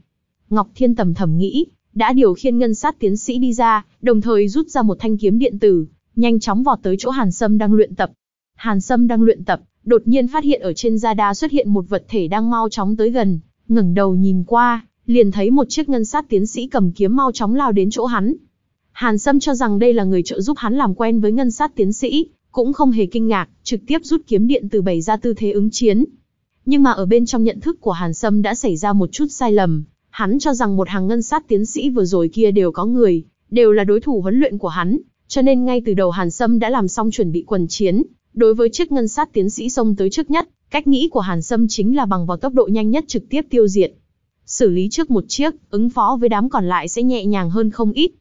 Ngọc Thiên Tầm thầm nghĩ, đã điều khiên ngân sát tiến sĩ đi ra, đồng thời rút ra một thanh kiếm điện tử, nhanh chóng vọt tới chỗ Hàn Sâm đang luyện tập. Hàn Sâm đang luyện tập, đột nhiên phát hiện ở trên da đa xuất hiện một vật thể đang mau chóng tới gần, ngẩng đầu nhìn qua, liền thấy một chiếc ngân sát tiến sĩ cầm kiếm mau chóng lao đến chỗ hắn. Hàn Sâm cho rằng đây là người trợ giúp hắn làm quen với ngân sát tiến sĩ, cũng không hề kinh ngạc, trực tiếp rút kiếm điện từ bày ra tư thế ứng chiến. Nhưng mà ở bên trong nhận thức của Hàn Sâm đã xảy ra một chút sai lầm, hắn cho rằng một hàng ngân sát tiến sĩ vừa rồi kia đều có người, đều là đối thủ huấn luyện của hắn, cho nên ngay từ đầu Hàn Sâm đã làm xong chuẩn bị quần chiến, đối với chiếc ngân sát tiến sĩ xông tới trước nhất, cách nghĩ của Hàn Sâm chính là bằng vào tốc độ nhanh nhất trực tiếp tiêu diệt. Xử lý trước một chiếc, ứng phó với đám còn lại sẽ nhẹ nhàng hơn không ít.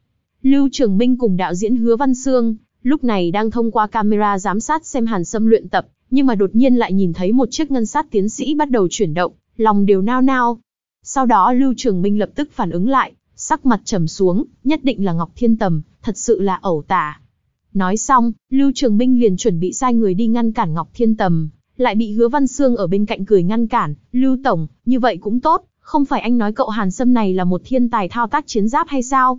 Lưu Trường Minh cùng đạo diễn Hứa Văn Sương, lúc này đang thông qua camera giám sát xem Hàn Sâm luyện tập, nhưng mà đột nhiên lại nhìn thấy một chiếc ngân sát tiến sĩ bắt đầu chuyển động, lòng đều nao nao. Sau đó Lưu Trường Minh lập tức phản ứng lại, sắc mặt trầm xuống, nhất định là Ngọc Thiên Tầm, thật sự là ẩu tả. Nói xong, Lưu Trường Minh liền chuẩn bị sai người đi ngăn cản Ngọc Thiên Tầm, lại bị Hứa Văn Sương ở bên cạnh cười ngăn cản, Lưu Tổng, như vậy cũng tốt, không phải anh nói cậu Hàn Sâm này là một thiên tài thao tác chiến giáp hay sao?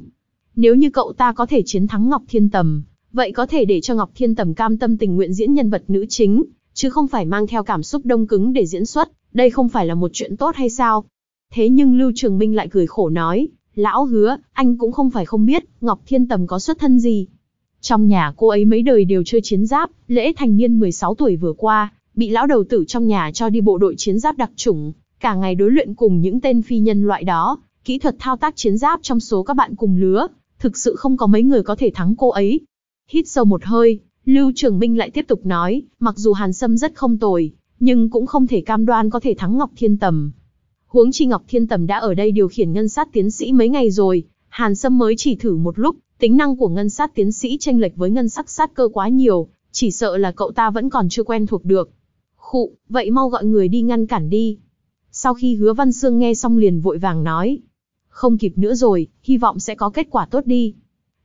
Nếu như cậu ta có thể chiến thắng Ngọc Thiên Tầm, vậy có thể để cho Ngọc Thiên Tầm cam tâm tình nguyện diễn nhân vật nữ chính, chứ không phải mang theo cảm xúc đông cứng để diễn xuất, đây không phải là một chuyện tốt hay sao? Thế nhưng Lưu Trường Minh lại cười khổ nói, lão hứa, anh cũng không phải không biết, Ngọc Thiên Tầm có xuất thân gì. Trong nhà cô ấy mấy đời đều chơi chiến giáp, lễ thành niên 16 tuổi vừa qua, bị lão đầu tử trong nhà cho đi bộ đội chiến giáp đặc chủng, cả ngày đối luyện cùng những tên phi nhân loại đó, kỹ thuật thao tác chiến giáp trong số các bạn cùng lứa, thực sự không có mấy người có thể thắng cô ấy. Hít sâu một hơi, Lưu Trường Minh lại tiếp tục nói, mặc dù Hàn Sâm rất không tồi, nhưng cũng không thể cam đoan có thể thắng Ngọc Thiên Tầm. Huống chi Ngọc Thiên Tầm đã ở đây điều khiển ngân sát tiến sĩ mấy ngày rồi, Hàn Sâm mới chỉ thử một lúc, tính năng của ngân sát tiến sĩ tranh lệch với ngân sắc sát cơ quá nhiều, chỉ sợ là cậu ta vẫn còn chưa quen thuộc được. Khụ, vậy mau gọi người đi ngăn cản đi. Sau khi hứa Văn Sương nghe xong liền vội vàng nói. Không kịp nữa rồi, hy vọng sẽ có kết quả tốt đi.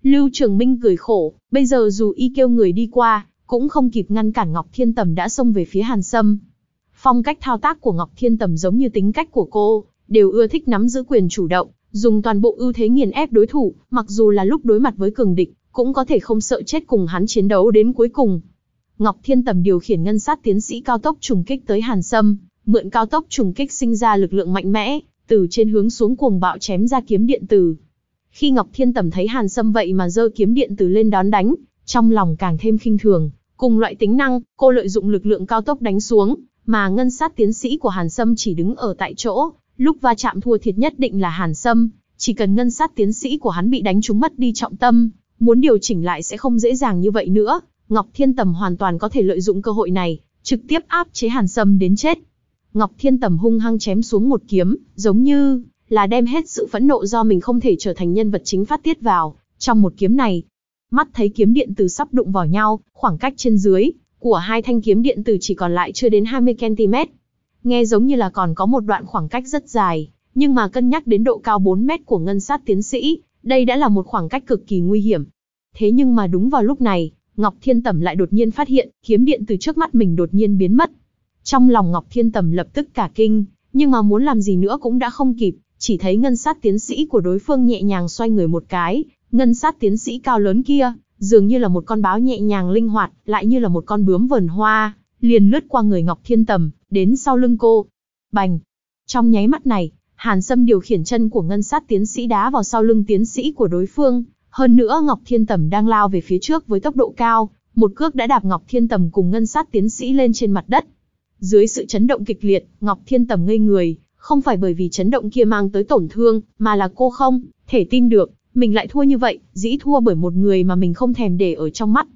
Lưu Trường Minh cười khổ, bây giờ dù y kêu người đi qua, cũng không kịp ngăn cản Ngọc Thiên Tầm đã xông về phía Hàn Sâm. Phong cách thao tác của Ngọc Thiên Tầm giống như tính cách của cô, đều ưa thích nắm giữ quyền chủ động, dùng toàn bộ ưu thế nghiền ép đối thủ, mặc dù là lúc đối mặt với cường địch, cũng có thể không sợ chết cùng hắn chiến đấu đến cuối cùng. Ngọc Thiên Tầm điều khiển ngân sát tiến sĩ cao tốc trùng kích tới Hàn Sâm, mượn cao tốc trùng kích sinh ra lực lượng mạnh mẽ, từ trên hướng xuống cuồng bạo chém ra kiếm điện tử. Khi Ngọc Thiên Tầm thấy Hàn Sâm vậy mà giơ kiếm điện tử lên đón đánh, trong lòng càng thêm khinh thường, cùng loại tính năng, cô lợi dụng lực lượng cao tốc đánh xuống, mà ngân sát tiến sĩ của Hàn Sâm chỉ đứng ở tại chỗ, lúc va chạm thua thiệt nhất định là Hàn Sâm, chỉ cần ngân sát tiến sĩ của hắn bị đánh trúng mất đi trọng tâm, muốn điều chỉnh lại sẽ không dễ dàng như vậy nữa, Ngọc Thiên Tầm hoàn toàn có thể lợi dụng cơ hội này, trực tiếp áp chế Hàn Sâm đến chết. Ngọc Thiên Tầm hung hăng chém xuống một kiếm, giống như là đem hết sự phẫn nộ do mình không thể trở thành nhân vật chính phát tiết vào, trong một kiếm này. Mắt thấy kiếm điện từ sắp đụng vào nhau, khoảng cách trên dưới của hai thanh kiếm điện tử chỉ còn lại chưa đến 20 cm. Nghe giống như là còn có một đoạn khoảng cách rất dài, nhưng mà cân nhắc đến độ cao 4 mét của ngân sát tiến sĩ, đây đã là một khoảng cách cực kỳ nguy hiểm. Thế nhưng mà đúng vào lúc này, Ngọc Thiên Tầm lại đột nhiên phát hiện, kiếm điện từ trước mắt mình đột nhiên biến mất. Trong lòng Ngọc Thiên Tầm lập tức cả kinh, nhưng mà muốn làm gì nữa cũng đã không kịp, chỉ thấy ngân sát tiến sĩ của đối phương nhẹ nhàng xoay người một cái, ngân sát tiến sĩ cao lớn kia, dường như là một con báo nhẹ nhàng linh hoạt, lại như là một con bướm vờn hoa, liền lướt qua người Ngọc Thiên Tầm, đến sau lưng cô. Bành! Trong nháy mắt này, Hàn Sâm điều khiển chân của ngân sát tiến sĩ đá vào sau lưng tiến sĩ của đối phương, hơn nữa Ngọc Thiên Tầm đang lao về phía trước với tốc độ cao, một cước đã đạp Ngọc Thiên Tầm cùng ngân sát tiến sĩ lên trên mặt đất. Dưới sự chấn động kịch liệt, Ngọc Thiên Tầm ngây người, không phải bởi vì chấn động kia mang tới tổn thương, mà là cô không thể tin được, mình lại thua như vậy, dĩ thua bởi một người mà mình không thèm để ở trong mắt.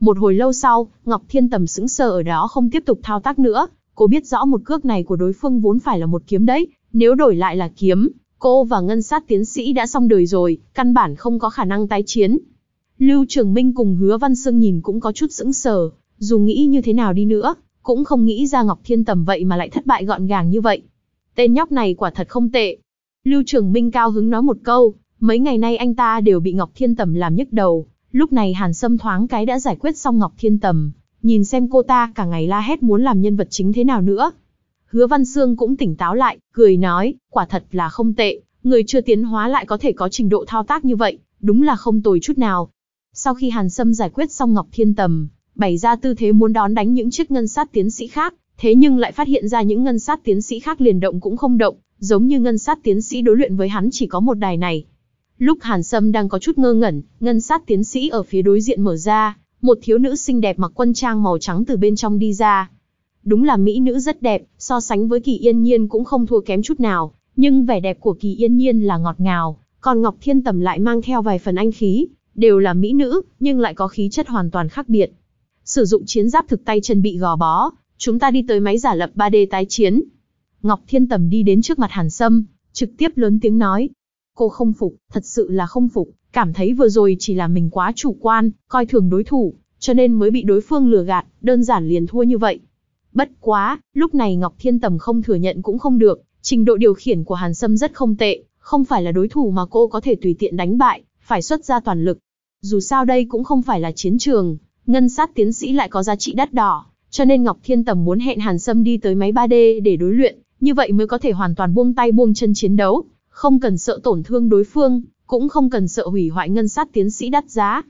Một hồi lâu sau, Ngọc Thiên Tầm sững sờ ở đó không tiếp tục thao tác nữa, cô biết rõ một cước này của đối phương vốn phải là một kiếm đấy, nếu đổi lại là kiếm, cô và ngân sát tiến sĩ đã xong đời rồi, căn bản không có khả năng tái chiến. Lưu Trường Minh cùng Hứa Văn Sương nhìn cũng có chút sững sờ, dù nghĩ như thế nào đi nữa, cũng không nghĩ ra Ngọc Thiên Tầm vậy mà lại thất bại gọn gàng như vậy. Tên nhóc này quả thật không tệ. Lưu Trường Minh cao hứng nói một câu, mấy ngày nay anh ta đều bị Ngọc Thiên Tầm làm nhức đầu, lúc này Hàn Sâm thoáng cái đã giải quyết xong Ngọc Thiên Tầm, nhìn xem cô ta cả ngày la hét muốn làm nhân vật chính thế nào nữa. Hứa Văn Sương cũng tỉnh táo lại, cười nói, quả thật là không tệ, người chưa tiến hóa lại có thể có trình độ thao tác như vậy, đúng là không tồi chút nào. Sau khi Hàn Sâm giải quyết xong Ngọc Thiên Tầm, bày ra tư thế muốn đón đánh những chiếc ngân sát tiến sĩ khác, thế nhưng lại phát hiện ra những ngân sát tiến sĩ khác liền động cũng không động, giống như ngân sát tiến sĩ đối luyện với hắn chỉ có một đài này. Lúc Hàn Sâm đang có chút ngơ ngẩn, ngân sát tiến sĩ ở phía đối diện mở ra, một thiếu nữ xinh đẹp mặc quân trang màu trắng từ bên trong đi ra. Đúng là mỹ nữ rất đẹp, so sánh với Kỳ Yên Nhiên cũng không thua kém chút nào, nhưng vẻ đẹp của Kỳ Yên Nhiên là ngọt ngào, còn Ngọc Thiên Tầm lại mang theo vài phần anh khí, đều là mỹ nữ, nhưng lại có khí chất hoàn toàn khác biệt. Sử dụng chiến giáp thực tay chân bị gò bó, chúng ta đi tới máy giả lập 3D tái chiến. Ngọc Thiên Tầm đi đến trước mặt Hàn Sâm, trực tiếp lớn tiếng nói. Cô không phục, thật sự là không phục, cảm thấy vừa rồi chỉ là mình quá chủ quan, coi thường đối thủ, cho nên mới bị đối phương lừa gạt, đơn giản liền thua như vậy. Bất quá, lúc này Ngọc Thiên Tầm không thừa nhận cũng không được, trình độ điều khiển của Hàn Sâm rất không tệ, không phải là đối thủ mà cô có thể tùy tiện đánh bại, phải xuất ra toàn lực. Dù sao đây cũng không phải là chiến trường, ngân sát tiến sĩ lại có giá trị đắt đỏ, cho nên Ngọc Thiên Tầm muốn hẹn Hàn Sâm đi tới máy 3D để đối luyện, như vậy mới có thể hoàn toàn buông tay buông chân chiến đấu, không cần sợ tổn thương đối phương, cũng không cần sợ hủy hoại ngân sát tiến sĩ đắt giá.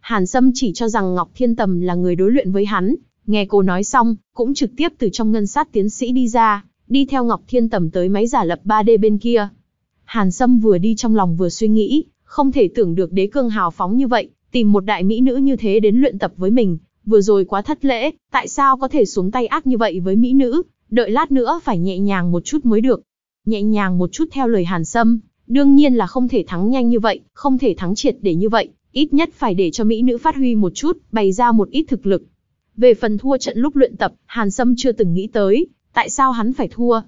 Hàn Sâm chỉ cho rằng Ngọc Thiên Tầm là người đối luyện với hắn, nghe cô nói xong, cũng trực tiếp từ trong ngân sát tiến sĩ đi ra, đi theo Ngọc Thiên Tầm tới máy giả lập 3D bên kia. Hàn Sâm vừa đi trong lòng vừa suy nghĩ, không thể tưởng được đế cương hào phóng như vậy, tìm một đại mỹ nữ như thế đến luyện tập với mình, vừa rồi quá thất lễ, tại sao có thể xuống tay ác như vậy với mỹ nữ, đợi lát nữa phải nhẹ nhàng một chút mới được. Nhẹ nhàng một chút theo lời Hàn Sâm, đương nhiên là không thể thắng nhanh như vậy, không thể thắng triệt để như vậy, ít nhất phải để cho mỹ nữ phát huy một chút, bày ra một ít thực lực. Về phần thua trận lúc luyện tập, Hàn Sâm chưa từng nghĩ tới, tại sao hắn phải thua.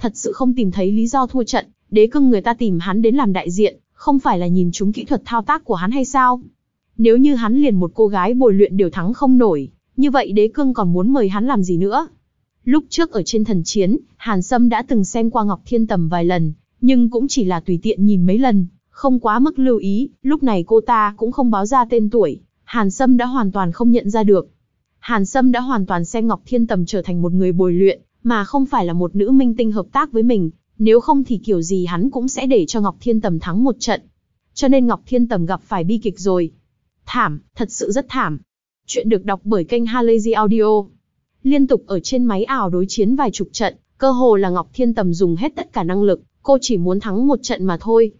Thật sự không tìm thấy lý do thua trận, đế cưng người ta tìm hắn đến làm đại diện, không phải là nhìn chúng kỹ thuật thao tác của hắn hay sao? Nếu như hắn liền một cô gái bồi luyện đều thắng không nổi, như vậy đế cương còn muốn mời hắn làm gì nữa? Lúc trước ở trên thần chiến, Hàn Sâm đã từng xem qua Ngọc Thiên Tầm vài lần, nhưng cũng chỉ là tùy tiện nhìn mấy lần, không quá mức lưu ý, lúc này cô ta cũng không báo ra tên tuổi, Hàn Sâm đã hoàn toàn không nhận ra được. Hàn Sâm đã hoàn toàn xem Ngọc Thiên Tầm trở thành một người bồi luyện, mà không phải là một nữ minh tinh hợp tác với mình, nếu không thì kiểu gì hắn cũng sẽ để cho Ngọc Thiên Tầm thắng một trận. Cho nên Ngọc Thiên Tầm gặp phải bi kịch rồi. Thảm, thật sự rất thảm. Chuyện được đọc bởi kênh Halazy Audio. Liên tục ở trên máy ảo đối chiến vài chục trận, cơ hồ là Ngọc Thiên Tầm dùng hết tất cả năng lực, cô chỉ muốn thắng một trận mà thôi.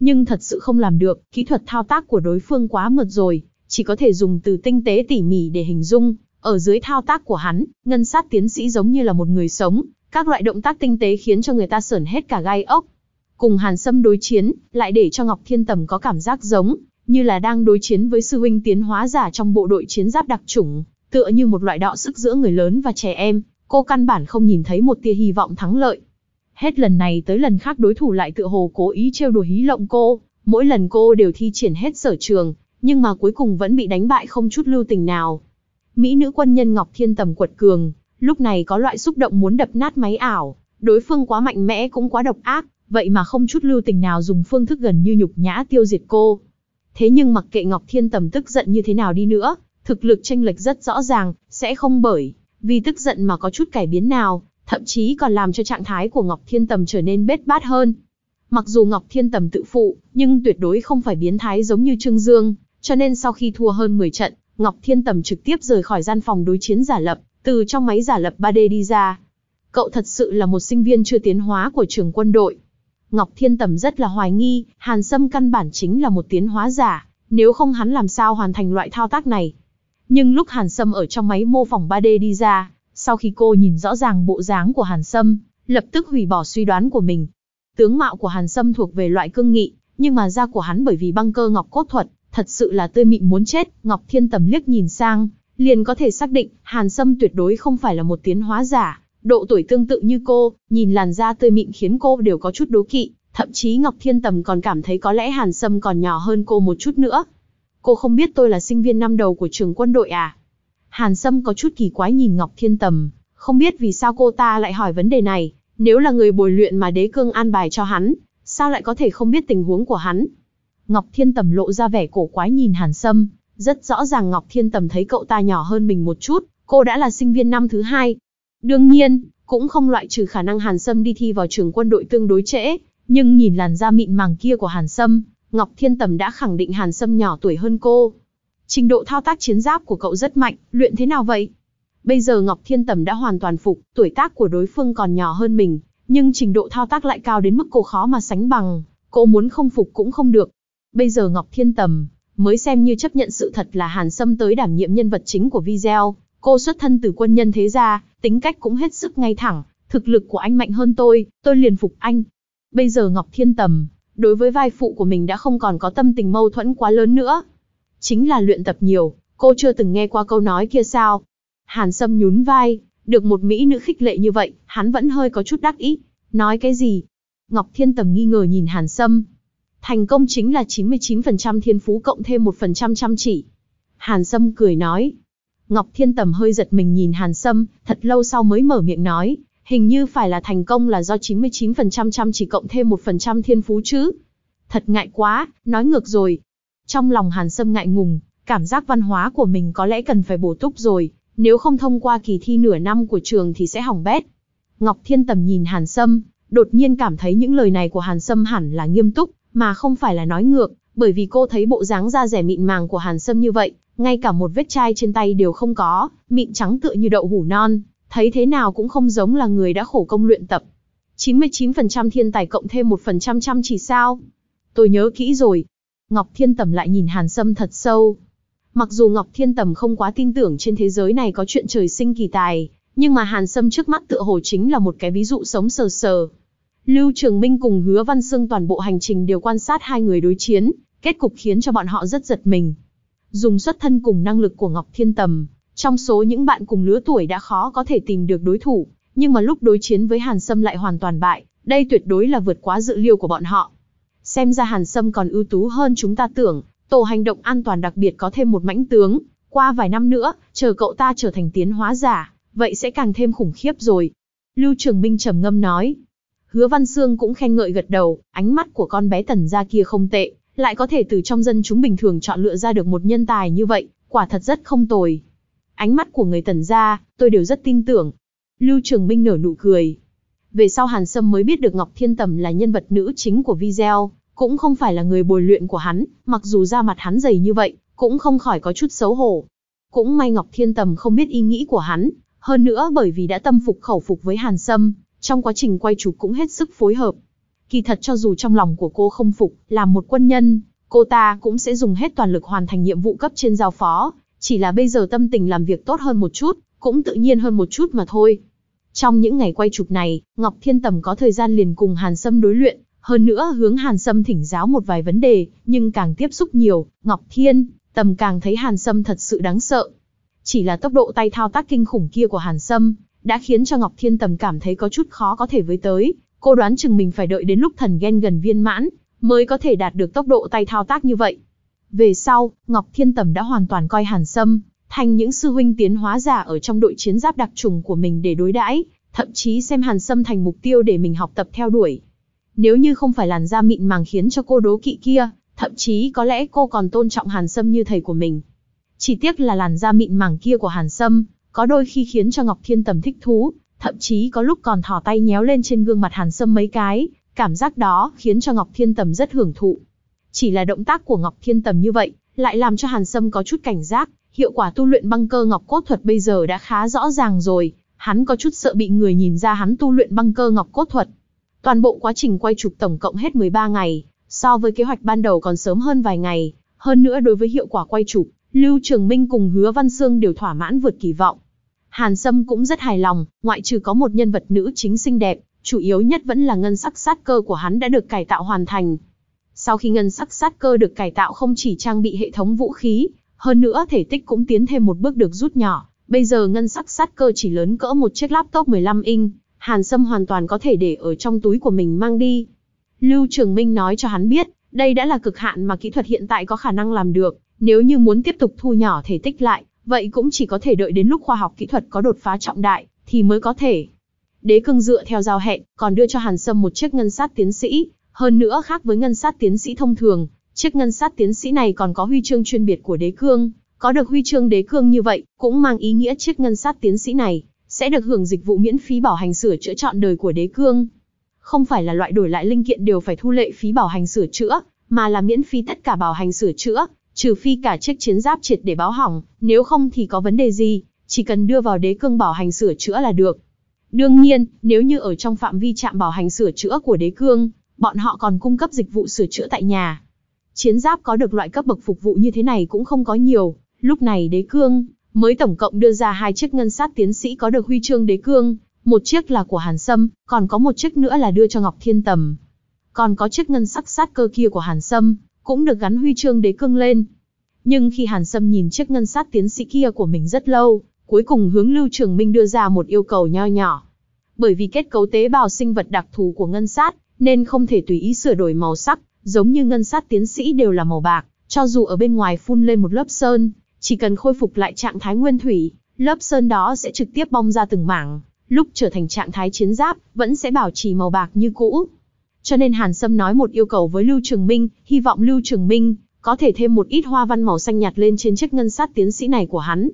Nhưng thật sự không làm được, kỹ thuật thao tác của đối phương quá mượt rồi, chỉ có thể dùng từ tinh tế tỉ mỉ để hình dung, Ở dưới thao tác của hắn, ngân sát tiến sĩ giống như là một người sống, các loại động tác tinh tế khiến cho người ta sởn hết cả gai ốc. Cùng Hàn Sâm đối chiến, lại để cho Ngọc Thiên Tầm có cảm giác giống, như là đang đối chiến với sư huynh tiến hóa giả trong bộ đội chiến giáp đặc chủng, tựa như một loại đọ sức giữa người lớn và trẻ em, cô căn bản không nhìn thấy một tia hy vọng thắng lợi. Hết lần này tới lần khác đối thủ lại tựa hồ cố ý trêu đùa hí lộng cô, mỗi lần cô đều thi triển hết sở trường, nhưng mà cuối cùng vẫn bị đánh bại không chút lưu tình nào. Mỹ nữ quân nhân Ngọc Thiên Tầm quật cường, lúc này có loại xúc động muốn đập nát máy ảo, đối phương quá mạnh mẽ cũng quá độc ác, vậy mà không chút lưu tình nào dùng phương thức gần như nhục nhã tiêu diệt cô. Thế nhưng mặc kệ Ngọc Thiên Tầm tức giận như thế nào đi nữa, thực lực tranh lệch rất rõ ràng, sẽ không bởi vì tức giận mà có chút cải biến nào, thậm chí còn làm cho trạng thái của Ngọc Thiên Tầm trở nên bết bát hơn. Mặc dù Ngọc Thiên Tầm tự phụ, nhưng tuyệt đối không phải biến thái giống như Trương Dương, cho nên sau khi thua hơn 10 trận, Ngọc Thiên Tầm trực tiếp rời khỏi gian phòng đối chiến giả lập, từ trong máy giả lập 3D đi ra. Cậu thật sự là một sinh viên chưa tiến hóa của trường quân đội. Ngọc Thiên Tầm rất là hoài nghi, Hàn Sâm căn bản chính là một tiến hóa giả, nếu không hắn làm sao hoàn thành loại thao tác này. Nhưng lúc Hàn Sâm ở trong máy mô phỏng 3D đi ra, sau khi cô nhìn rõ ràng bộ dáng của Hàn Sâm, lập tức hủy bỏ suy đoán của mình. Tướng mạo của Hàn Sâm thuộc về loại cương nghị, nhưng mà da của hắn bởi vì băng cơ ngọc cốt thuật, thật sự là tươi mịn muốn chết. Ngọc Thiên Tầm liếc nhìn sang, liền có thể xác định Hàn Sâm tuyệt đối không phải là một tiến hóa giả. Độ tuổi tương tự như cô, nhìn làn da tươi mịn khiến cô đều có chút đố kỵ, thậm chí Ngọc Thiên Tầm còn cảm thấy có lẽ Hàn Sâm còn nhỏ hơn cô một chút nữa. Cô không biết tôi là sinh viên năm đầu của trường quân đội à? Hàn Sâm có chút kỳ quái nhìn Ngọc Thiên Tầm, không biết vì sao cô ta lại hỏi vấn đề này, nếu là người bồi luyện mà đế cương an bài cho hắn, sao lại có thể không biết tình huống của hắn? Ngọc Thiên Tầm lộ ra vẻ cổ quái nhìn Hàn Sâm, rất rõ ràng Ngọc Thiên Tầm thấy cậu ta nhỏ hơn mình một chút, cô đã là sinh viên năm thứ hai. Đương nhiên, cũng không loại trừ khả năng Hàn Sâm đi thi vào trường quân đội tương đối trễ, nhưng nhìn làn da mịn màng kia của Hàn Sâm, Ngọc Thiên Tầm đã khẳng định Hàn Sâm nhỏ tuổi hơn cô. Trình độ thao tác chiến giáp của cậu rất mạnh, luyện thế nào vậy? Bây giờ Ngọc Thiên Tầm đã hoàn toàn phục, tuổi tác của đối phương còn nhỏ hơn mình, nhưng trình độ thao tác lại cao đến mức cô khó mà sánh bằng, cô muốn không phục cũng không được. Bây giờ Ngọc Thiên Tầm mới xem như chấp nhận sự thật là Hàn Sâm tới đảm nhiệm nhân vật chính của video. Cô xuất thân từ quân nhân thế gia, tính cách cũng hết sức ngay thẳng, thực lực của anh mạnh hơn tôi, tôi liền phục anh. Bây giờ Ngọc Thiên Tầm, đối với vai phụ của mình đã không còn có tâm tình mâu thuẫn quá lớn nữa. Chính là luyện tập nhiều, cô chưa từng nghe qua câu nói kia sao. Hàn Sâm nhún vai, được một mỹ nữ khích lệ như vậy, hắn vẫn hơi có chút đắc ý. Nói cái gì? Ngọc Thiên Tầm nghi ngờ nhìn Hàn Sâm. Thành công chính là 99% thiên phú cộng thêm 1% chăm chỉ. Hàn Sâm cười nói. Ngọc Thiên Tầm hơi giật mình nhìn Hàn Sâm, thật lâu sau mới mở miệng nói, hình như phải là thành công là do 99% chăm chỉ cộng thêm 1% thiên phú chứ. Thật ngại quá, nói ngược rồi. Trong lòng Hàn Sâm ngại ngùng, cảm giác văn hóa của mình có lẽ cần phải bổ túc rồi, nếu không thông qua kỳ thi nửa năm của trường thì sẽ hỏng bét. Ngọc Thiên Tầm nhìn Hàn Sâm, đột nhiên cảm thấy những lời này của Hàn Sâm hẳn là nghiêm túc, mà không phải là nói ngược, bởi vì cô thấy bộ dáng da rẻ mịn màng của Hàn Sâm như vậy, ngay cả một vết chai trên tay đều không có, mịn trắng tựa như đậu hủ non, thấy thế nào cũng không giống là người đã khổ công luyện tập. 99% thiên tài cộng thêm 1% chăm chỉ sao? Tôi nhớ kỹ rồi. Ngọc Thiên Tầm lại nhìn Hàn Sâm thật sâu. Mặc dù Ngọc Thiên Tầm không quá tin tưởng trên thế giới này có chuyện trời sinh kỳ tài, nhưng mà Hàn Sâm trước mắt tựa hồ chính là một cái ví dụ sống sờ sờ. Lưu Trường Minh cùng Hứa Văn Sương toàn bộ hành trình đều quan sát hai người đối chiến, kết cục khiến cho bọn họ rất giật mình. Dùng xuất thân cùng năng lực của Ngọc Thiên Tầm, trong số những bạn cùng lứa tuổi đã khó có thể tìm được đối thủ, nhưng mà lúc đối chiến với Hàn Sâm lại hoàn toàn bại, đây tuyệt đối là vượt quá dự liệu của bọn họ. Xem ra Hàn Sâm còn ưu tú hơn chúng ta tưởng, tổ hành động an toàn đặc biệt có thêm một mãnh tướng, qua vài năm nữa, chờ cậu ta trở thành tiến hóa giả, vậy sẽ càng thêm khủng khiếp rồi. Lưu Trường Minh trầm ngâm nói. Hứa Văn Sương cũng khen ngợi gật đầu, ánh mắt của con bé tần gia kia không tệ, lại có thể từ trong dân chúng bình thường chọn lựa ra được một nhân tài như vậy, quả thật rất không tồi. Ánh mắt của người tần gia, tôi đều rất tin tưởng. Lưu Trường Minh nở nụ cười. Về sau Hàn Sâm mới biết được Ngọc Thiên Tầm là nhân vật nữ chính của video, cũng không phải là người bồi luyện của hắn, mặc dù da mặt hắn dày như vậy, cũng không khỏi có chút xấu hổ. Cũng may Ngọc Thiên Tầm không biết ý nghĩ của hắn, hơn nữa bởi vì đã tâm phục khẩu phục với Hàn Sâm, trong quá trình quay chụp cũng hết sức phối hợp. Kỳ thật cho dù trong lòng của cô không phục, làm một quân nhân, cô ta cũng sẽ dùng hết toàn lực hoàn thành nhiệm vụ cấp trên giao phó, chỉ là bây giờ tâm tình làm việc tốt hơn một chút, cũng tự nhiên hơn một chút mà thôi. Trong những ngày quay chụp này, Ngọc Thiên Tầm có thời gian liền cùng Hàn Sâm đối luyện, hơn nữa hướng Hàn Sâm thỉnh giáo một vài vấn đề, nhưng càng tiếp xúc nhiều, Ngọc Thiên Tầm càng thấy Hàn Sâm thật sự đáng sợ. Chỉ là tốc độ tay thao tác kinh khủng kia của Hàn Sâm, đã khiến cho Ngọc Thiên Tầm cảm thấy có chút khó có thể với tới, cô đoán chừng mình phải đợi đến lúc thần ghen gần viên mãn, mới có thể đạt được tốc độ tay thao tác như vậy. Về sau, Ngọc Thiên Tầm đã hoàn toàn coi Hàn Sâm thành những sư huynh tiến hóa giả ở trong đội chiến giáp đặc trùng của mình để đối đãi, thậm chí xem Hàn Sâm thành mục tiêu để mình học tập theo đuổi. Nếu như không phải làn da mịn màng khiến cho cô đố kỵ kia, thậm chí có lẽ cô còn tôn trọng Hàn Sâm như thầy của mình. Chỉ tiếc là làn da mịn màng kia của Hàn Sâm, có đôi khi khiến cho Ngọc Thiên Tầm thích thú, thậm chí có lúc còn thò tay nhéo lên trên gương mặt Hàn Sâm mấy cái, cảm giác đó khiến cho Ngọc Thiên Tầm rất hưởng thụ. Chỉ là động tác của Ngọc Thiên Tầm như vậy, lại làm cho Hàn Sâm có chút cảnh giác, hiệu quả tu luyện băng cơ ngọc cốt thuật bây giờ đã khá rõ ràng rồi, hắn có chút sợ bị người nhìn ra hắn tu luyện băng cơ ngọc cốt thuật. Toàn bộ quá trình quay chụp tổng cộng hết 13 ngày, so với kế hoạch ban đầu còn sớm hơn vài ngày, hơn nữa đối với hiệu quả quay chụp, Lưu Trường Minh cùng Hứa Văn Sương đều thỏa mãn vượt kỳ vọng. Hàn Sâm cũng rất hài lòng, ngoại trừ có một nhân vật nữ chính xinh đẹp, chủ yếu nhất vẫn là ngân sắc sát cơ của hắn đã được cải tạo hoàn thành. Sau khi ngân sắc sát cơ được cải tạo không chỉ trang bị hệ thống vũ khí, hơn nữa thể tích cũng tiến thêm một bước được rút nhỏ, bây giờ ngân sắc sát cơ chỉ lớn cỡ một chiếc laptop 15 inch, Hàn Sâm hoàn toàn có thể để ở trong túi của mình mang đi. Lưu Trường Minh nói cho hắn biết, đây đã là cực hạn mà kỹ thuật hiện tại có khả năng làm được, nếu như muốn tiếp tục thu nhỏ thể tích lại, vậy cũng chỉ có thể đợi đến lúc khoa học kỹ thuật có đột phá trọng đại, thì mới có thể. Đế cương dựa theo giao hẹn, còn đưa cho Hàn Sâm một chiếc ngân sát tiến sĩ, hơn nữa khác với ngân sát tiến sĩ thông thường, chiếc ngân sát tiến sĩ này còn có huy chương chuyên biệt của đế cương, có được huy chương đế cương như vậy, cũng mang ý nghĩa chiếc ngân sát tiến sĩ này sẽ được hưởng dịch vụ miễn phí bảo hành sửa chữa trọn đời của đế cương. Không phải là loại đổi lại linh kiện đều phải thu lệ phí bảo hành sửa chữa, mà là miễn phí tất cả bảo hành sửa chữa, trừ phi cả chiếc chiến giáp triệt để báo hỏng, nếu không thì có vấn đề gì, chỉ cần đưa vào đế cương bảo hành sửa chữa là được. Đương nhiên, nếu như ở trong phạm vi trạm bảo hành sửa chữa của đế cương, bọn họ còn cung cấp dịch vụ sửa chữa tại nhà. Chiến giáp có được loại cấp bậc phục vụ như thế này cũng không có nhiều, lúc này đế cương mới tổng cộng đưa ra hai chiếc ngân sát tiến sĩ có được huy chương đế cương, một chiếc là của Hàn Sâm, còn có một chiếc nữa là đưa cho Ngọc Thiên Tầm. Còn có chiếc ngân sắc sát cơ kia của Hàn Sâm, cũng được gắn huy chương đế cương lên. Nhưng khi Hàn Sâm nhìn chiếc ngân sát tiến sĩ kia của mình rất lâu, cuối cùng hướng Lưu Trường Minh đưa ra một yêu cầu nho nhỏ. Bởi vì kết cấu tế bào sinh vật đặc thù của ngân sát, nên không thể tùy ý sửa đổi màu sắc, giống như ngân sát tiến sĩ đều là màu bạc, cho dù ở bên ngoài phun lên một lớp sơn, chỉ cần khôi phục lại trạng thái nguyên thủy, lớp sơn đó sẽ trực tiếp bong ra từng mảng, lúc trở thành trạng thái chiến giáp, vẫn sẽ bảo trì màu bạc như cũ. Cho nên Hàn Sâm nói một yêu cầu với Lưu Trường Minh, hy vọng Lưu Trường Minh có thể thêm một ít hoa văn màu xanh nhạt lên trên chiếc ngân sát tiến sĩ này của hắn.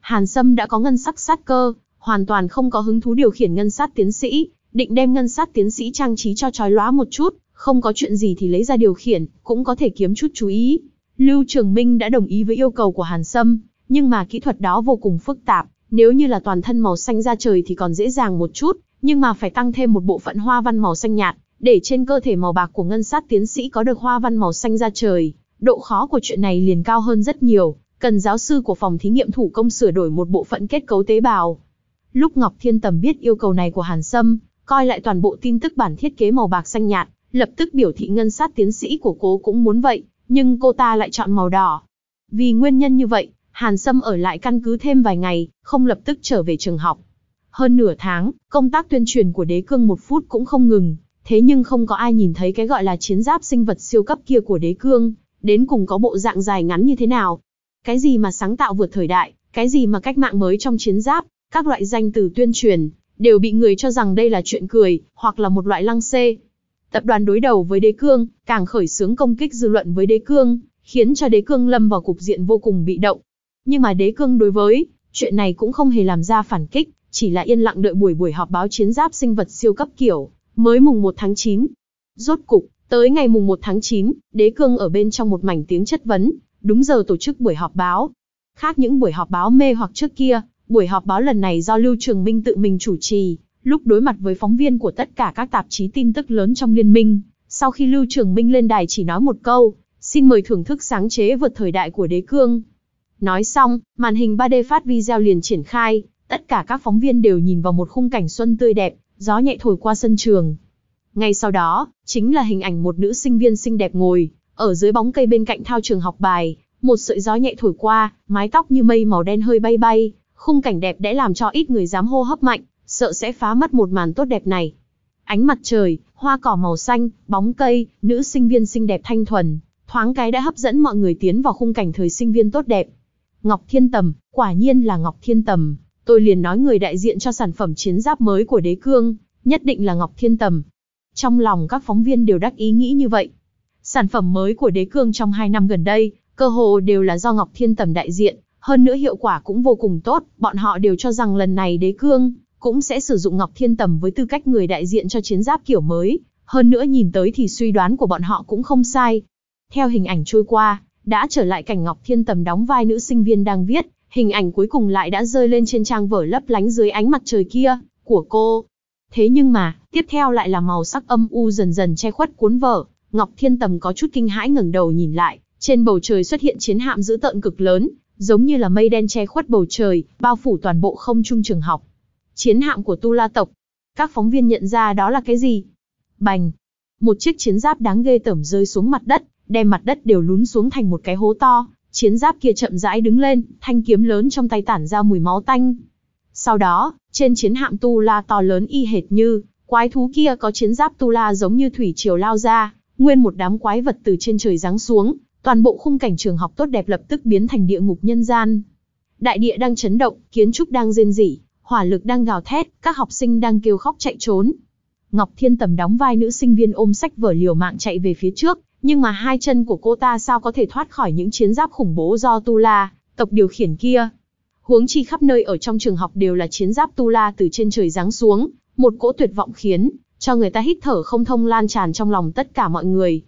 Hàn Sâm đã có ngân sắc sát cơ, hoàn toàn không có hứng thú điều khiển ngân sát tiến sĩ, định đem ngân sát tiến sĩ trang trí cho trói lóa một chút, không có chuyện gì thì lấy ra điều khiển, cũng có thể kiếm chút chú ý. Lưu Trường Minh đã đồng ý với yêu cầu của Hàn Sâm, nhưng mà kỹ thuật đó vô cùng phức tạp, nếu như là toàn thân màu xanh da trời thì còn dễ dàng một chút, nhưng mà phải tăng thêm một bộ phận hoa văn màu xanh nhạt, để trên cơ thể màu bạc của ngân sát tiến sĩ có được hoa văn màu xanh da trời. Độ khó của chuyện này liền cao hơn rất nhiều, cần giáo sư của phòng thí nghiệm thủ công sửa đổi một bộ phận kết cấu tế bào. Lúc Ngọc Thiên Tầm biết yêu cầu này của Hàn Sâm, coi lại toàn bộ tin tức bản thiết kế màu bạc xanh nhạt, lập tức biểu thị ngân sát tiến sĩ của cô cũng muốn vậy, nhưng cô ta lại chọn màu đỏ. Vì nguyên nhân như vậy, Hàn Sâm ở lại căn cứ thêm vài ngày, không lập tức trở về trường học. Hơn nửa tháng, công tác tuyên truyền của đế cương một phút cũng không ngừng, thế nhưng không có ai nhìn thấy cái gọi là chiến giáp sinh vật siêu cấp kia của đế cương, đến cùng có bộ dạng dài ngắn như thế nào. Cái gì mà sáng tạo vượt thời đại, cái gì mà cách mạng mới trong chiến giáp, các loại danh từ tuyên truyền, đều bị người cho rằng đây là chuyện cười, hoặc là một loại lăng xê. Tập đoàn đối đầu với đế cương, càng khởi xướng công kích dư luận với đế cương, khiến cho đế cương lâm vào cục diện vô cùng bị động. Nhưng mà đế cương đối với chuyện này cũng không hề làm ra phản kích, chỉ là yên lặng đợi buổi buổi họp báo chiến giáp sinh vật siêu cấp kiểu, mới mùng 1 tháng 9. Rốt cục, tới ngày mùng 1 tháng 9, đế cương ở bên trong một mảnh tiếng chất vấn, đúng giờ tổ chức buổi họp báo. Khác những buổi họp báo mê hoặc trước kia, buổi họp báo lần này do Lưu Trường Minh tự mình chủ trì, Lúc đối mặt với phóng viên của tất cả các tạp chí tin tức lớn trong liên minh, sau khi Lưu Trường Minh lên đài chỉ nói một câu, xin mời thưởng thức sáng chế vượt thời đại của đế cương. Nói xong, màn hình 3D phát video liền triển khai, tất cả các phóng viên đều nhìn vào một khung cảnh xuân tươi đẹp, gió nhẹ thổi qua sân trường. Ngay sau đó, chính là hình ảnh một nữ sinh viên xinh đẹp ngồi, ở dưới bóng cây bên cạnh thao trường học bài, một sợi gió nhẹ thổi qua, mái tóc như mây màu đen hơi bay bay, khung cảnh đẹp đẽ làm cho ít người dám hô hấp mạnh, sợ sẽ phá mất một màn tốt đẹp này. Ánh mặt trời, hoa cỏ màu xanh, bóng cây, nữ sinh viên xinh đẹp thanh thuần, thoáng cái đã hấp dẫn mọi người tiến vào khung cảnh thời sinh viên tốt đẹp. Ngọc Thiên Tầm, quả nhiên là Ngọc Thiên Tầm, tôi liền nói người đại diện cho sản phẩm chiến giáp mới của đế cương, nhất định là Ngọc Thiên Tầm. Trong lòng các phóng viên đều đắc ý nghĩ như vậy. Sản phẩm mới của đế cương trong 2 năm gần đây, cơ hồ đều là do Ngọc Thiên Tầm đại diện, hơn nữa hiệu quả cũng vô cùng tốt, bọn họ đều cho rằng lần này đế cương cũng sẽ sử dụng Ngọc Thiên Tầm với tư cách người đại diện cho chiến giáp kiểu mới, hơn nữa nhìn tới thì suy đoán của bọn họ cũng không sai. Theo hình ảnh trôi qua, đã trở lại cảnh Ngọc Thiên Tầm đóng vai nữ sinh viên đang viết, hình ảnh cuối cùng lại đã rơi lên trên trang vở lấp lánh dưới ánh mặt trời kia, của cô. Thế nhưng mà, tiếp theo lại là màu sắc âm u dần dần che khuất cuốn vở, Ngọc Thiên Tầm có chút kinh hãi ngẩng đầu nhìn lại, trên bầu trời xuất hiện chiến hạm dữ tợn cực lớn, giống như là mây đen che khuất bầu trời, bao phủ toàn bộ không trung trường học. Chiến hạm của Tu La tộc. Các phóng viên nhận ra đó là cái gì? Bành. Một chiếc chiến giáp đáng ghê tởm rơi xuống mặt đất, đem mặt đất đều lún xuống thành một cái hố to. Chiến giáp kia chậm rãi đứng lên, thanh kiếm lớn trong tay tản ra mùi máu tanh. Sau đó, trên chiến hạm Tu La to lớn y hệt như, quái thú kia có chiến giáp Tu La giống như thủy triều lao ra, nguyên một đám quái vật từ trên trời giáng xuống, toàn bộ khung cảnh trường học tốt đẹp lập tức biến thành địa ngục nhân gian. Đại địa đang chấn động, kiến trúc đang rên rỉ, hỏa lực đang gào thét, các học sinh đang kêu khóc chạy trốn. Ngọc Thiên Tầm đóng vai nữ sinh viên ôm sách vở liều mạng chạy về phía trước, nhưng mà hai chân của cô ta sao có thể thoát khỏi những chiến giáp khủng bố do Tu La, tộc điều khiển kia. Huống chi khắp nơi ở trong trường học đều là chiến giáp Tu La từ trên trời giáng xuống, một cỗ tuyệt vọng khiến cho người ta hít thở không thông lan tràn trong lòng tất cả mọi người.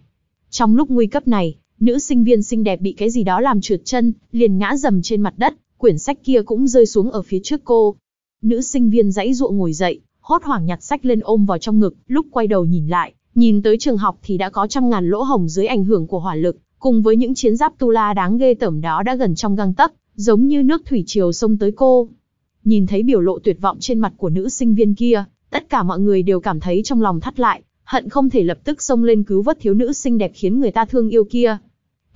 Trong lúc nguy cấp này, nữ sinh viên xinh đẹp bị cái gì đó làm trượt chân, liền ngã dầm trên mặt đất, quyển sách kia cũng rơi xuống ở phía trước cô. Nữ sinh viên dãy ruộng ngồi dậy, hốt hoảng nhặt sách lên ôm vào trong ngực, lúc quay đầu nhìn lại, nhìn tới trường học thì đã có trăm ngàn lỗ hồng dưới ảnh hưởng của hỏa lực, cùng với những chiến giáp tu la đáng ghê tởm đó đã gần trong găng tấc, giống như nước thủy triều xông tới cô. Nhìn thấy biểu lộ tuyệt vọng trên mặt của nữ sinh viên kia, tất cả mọi người đều cảm thấy trong lòng thắt lại, hận không thể lập tức xông lên cứu vớt thiếu nữ xinh đẹp khiến người ta thương yêu kia.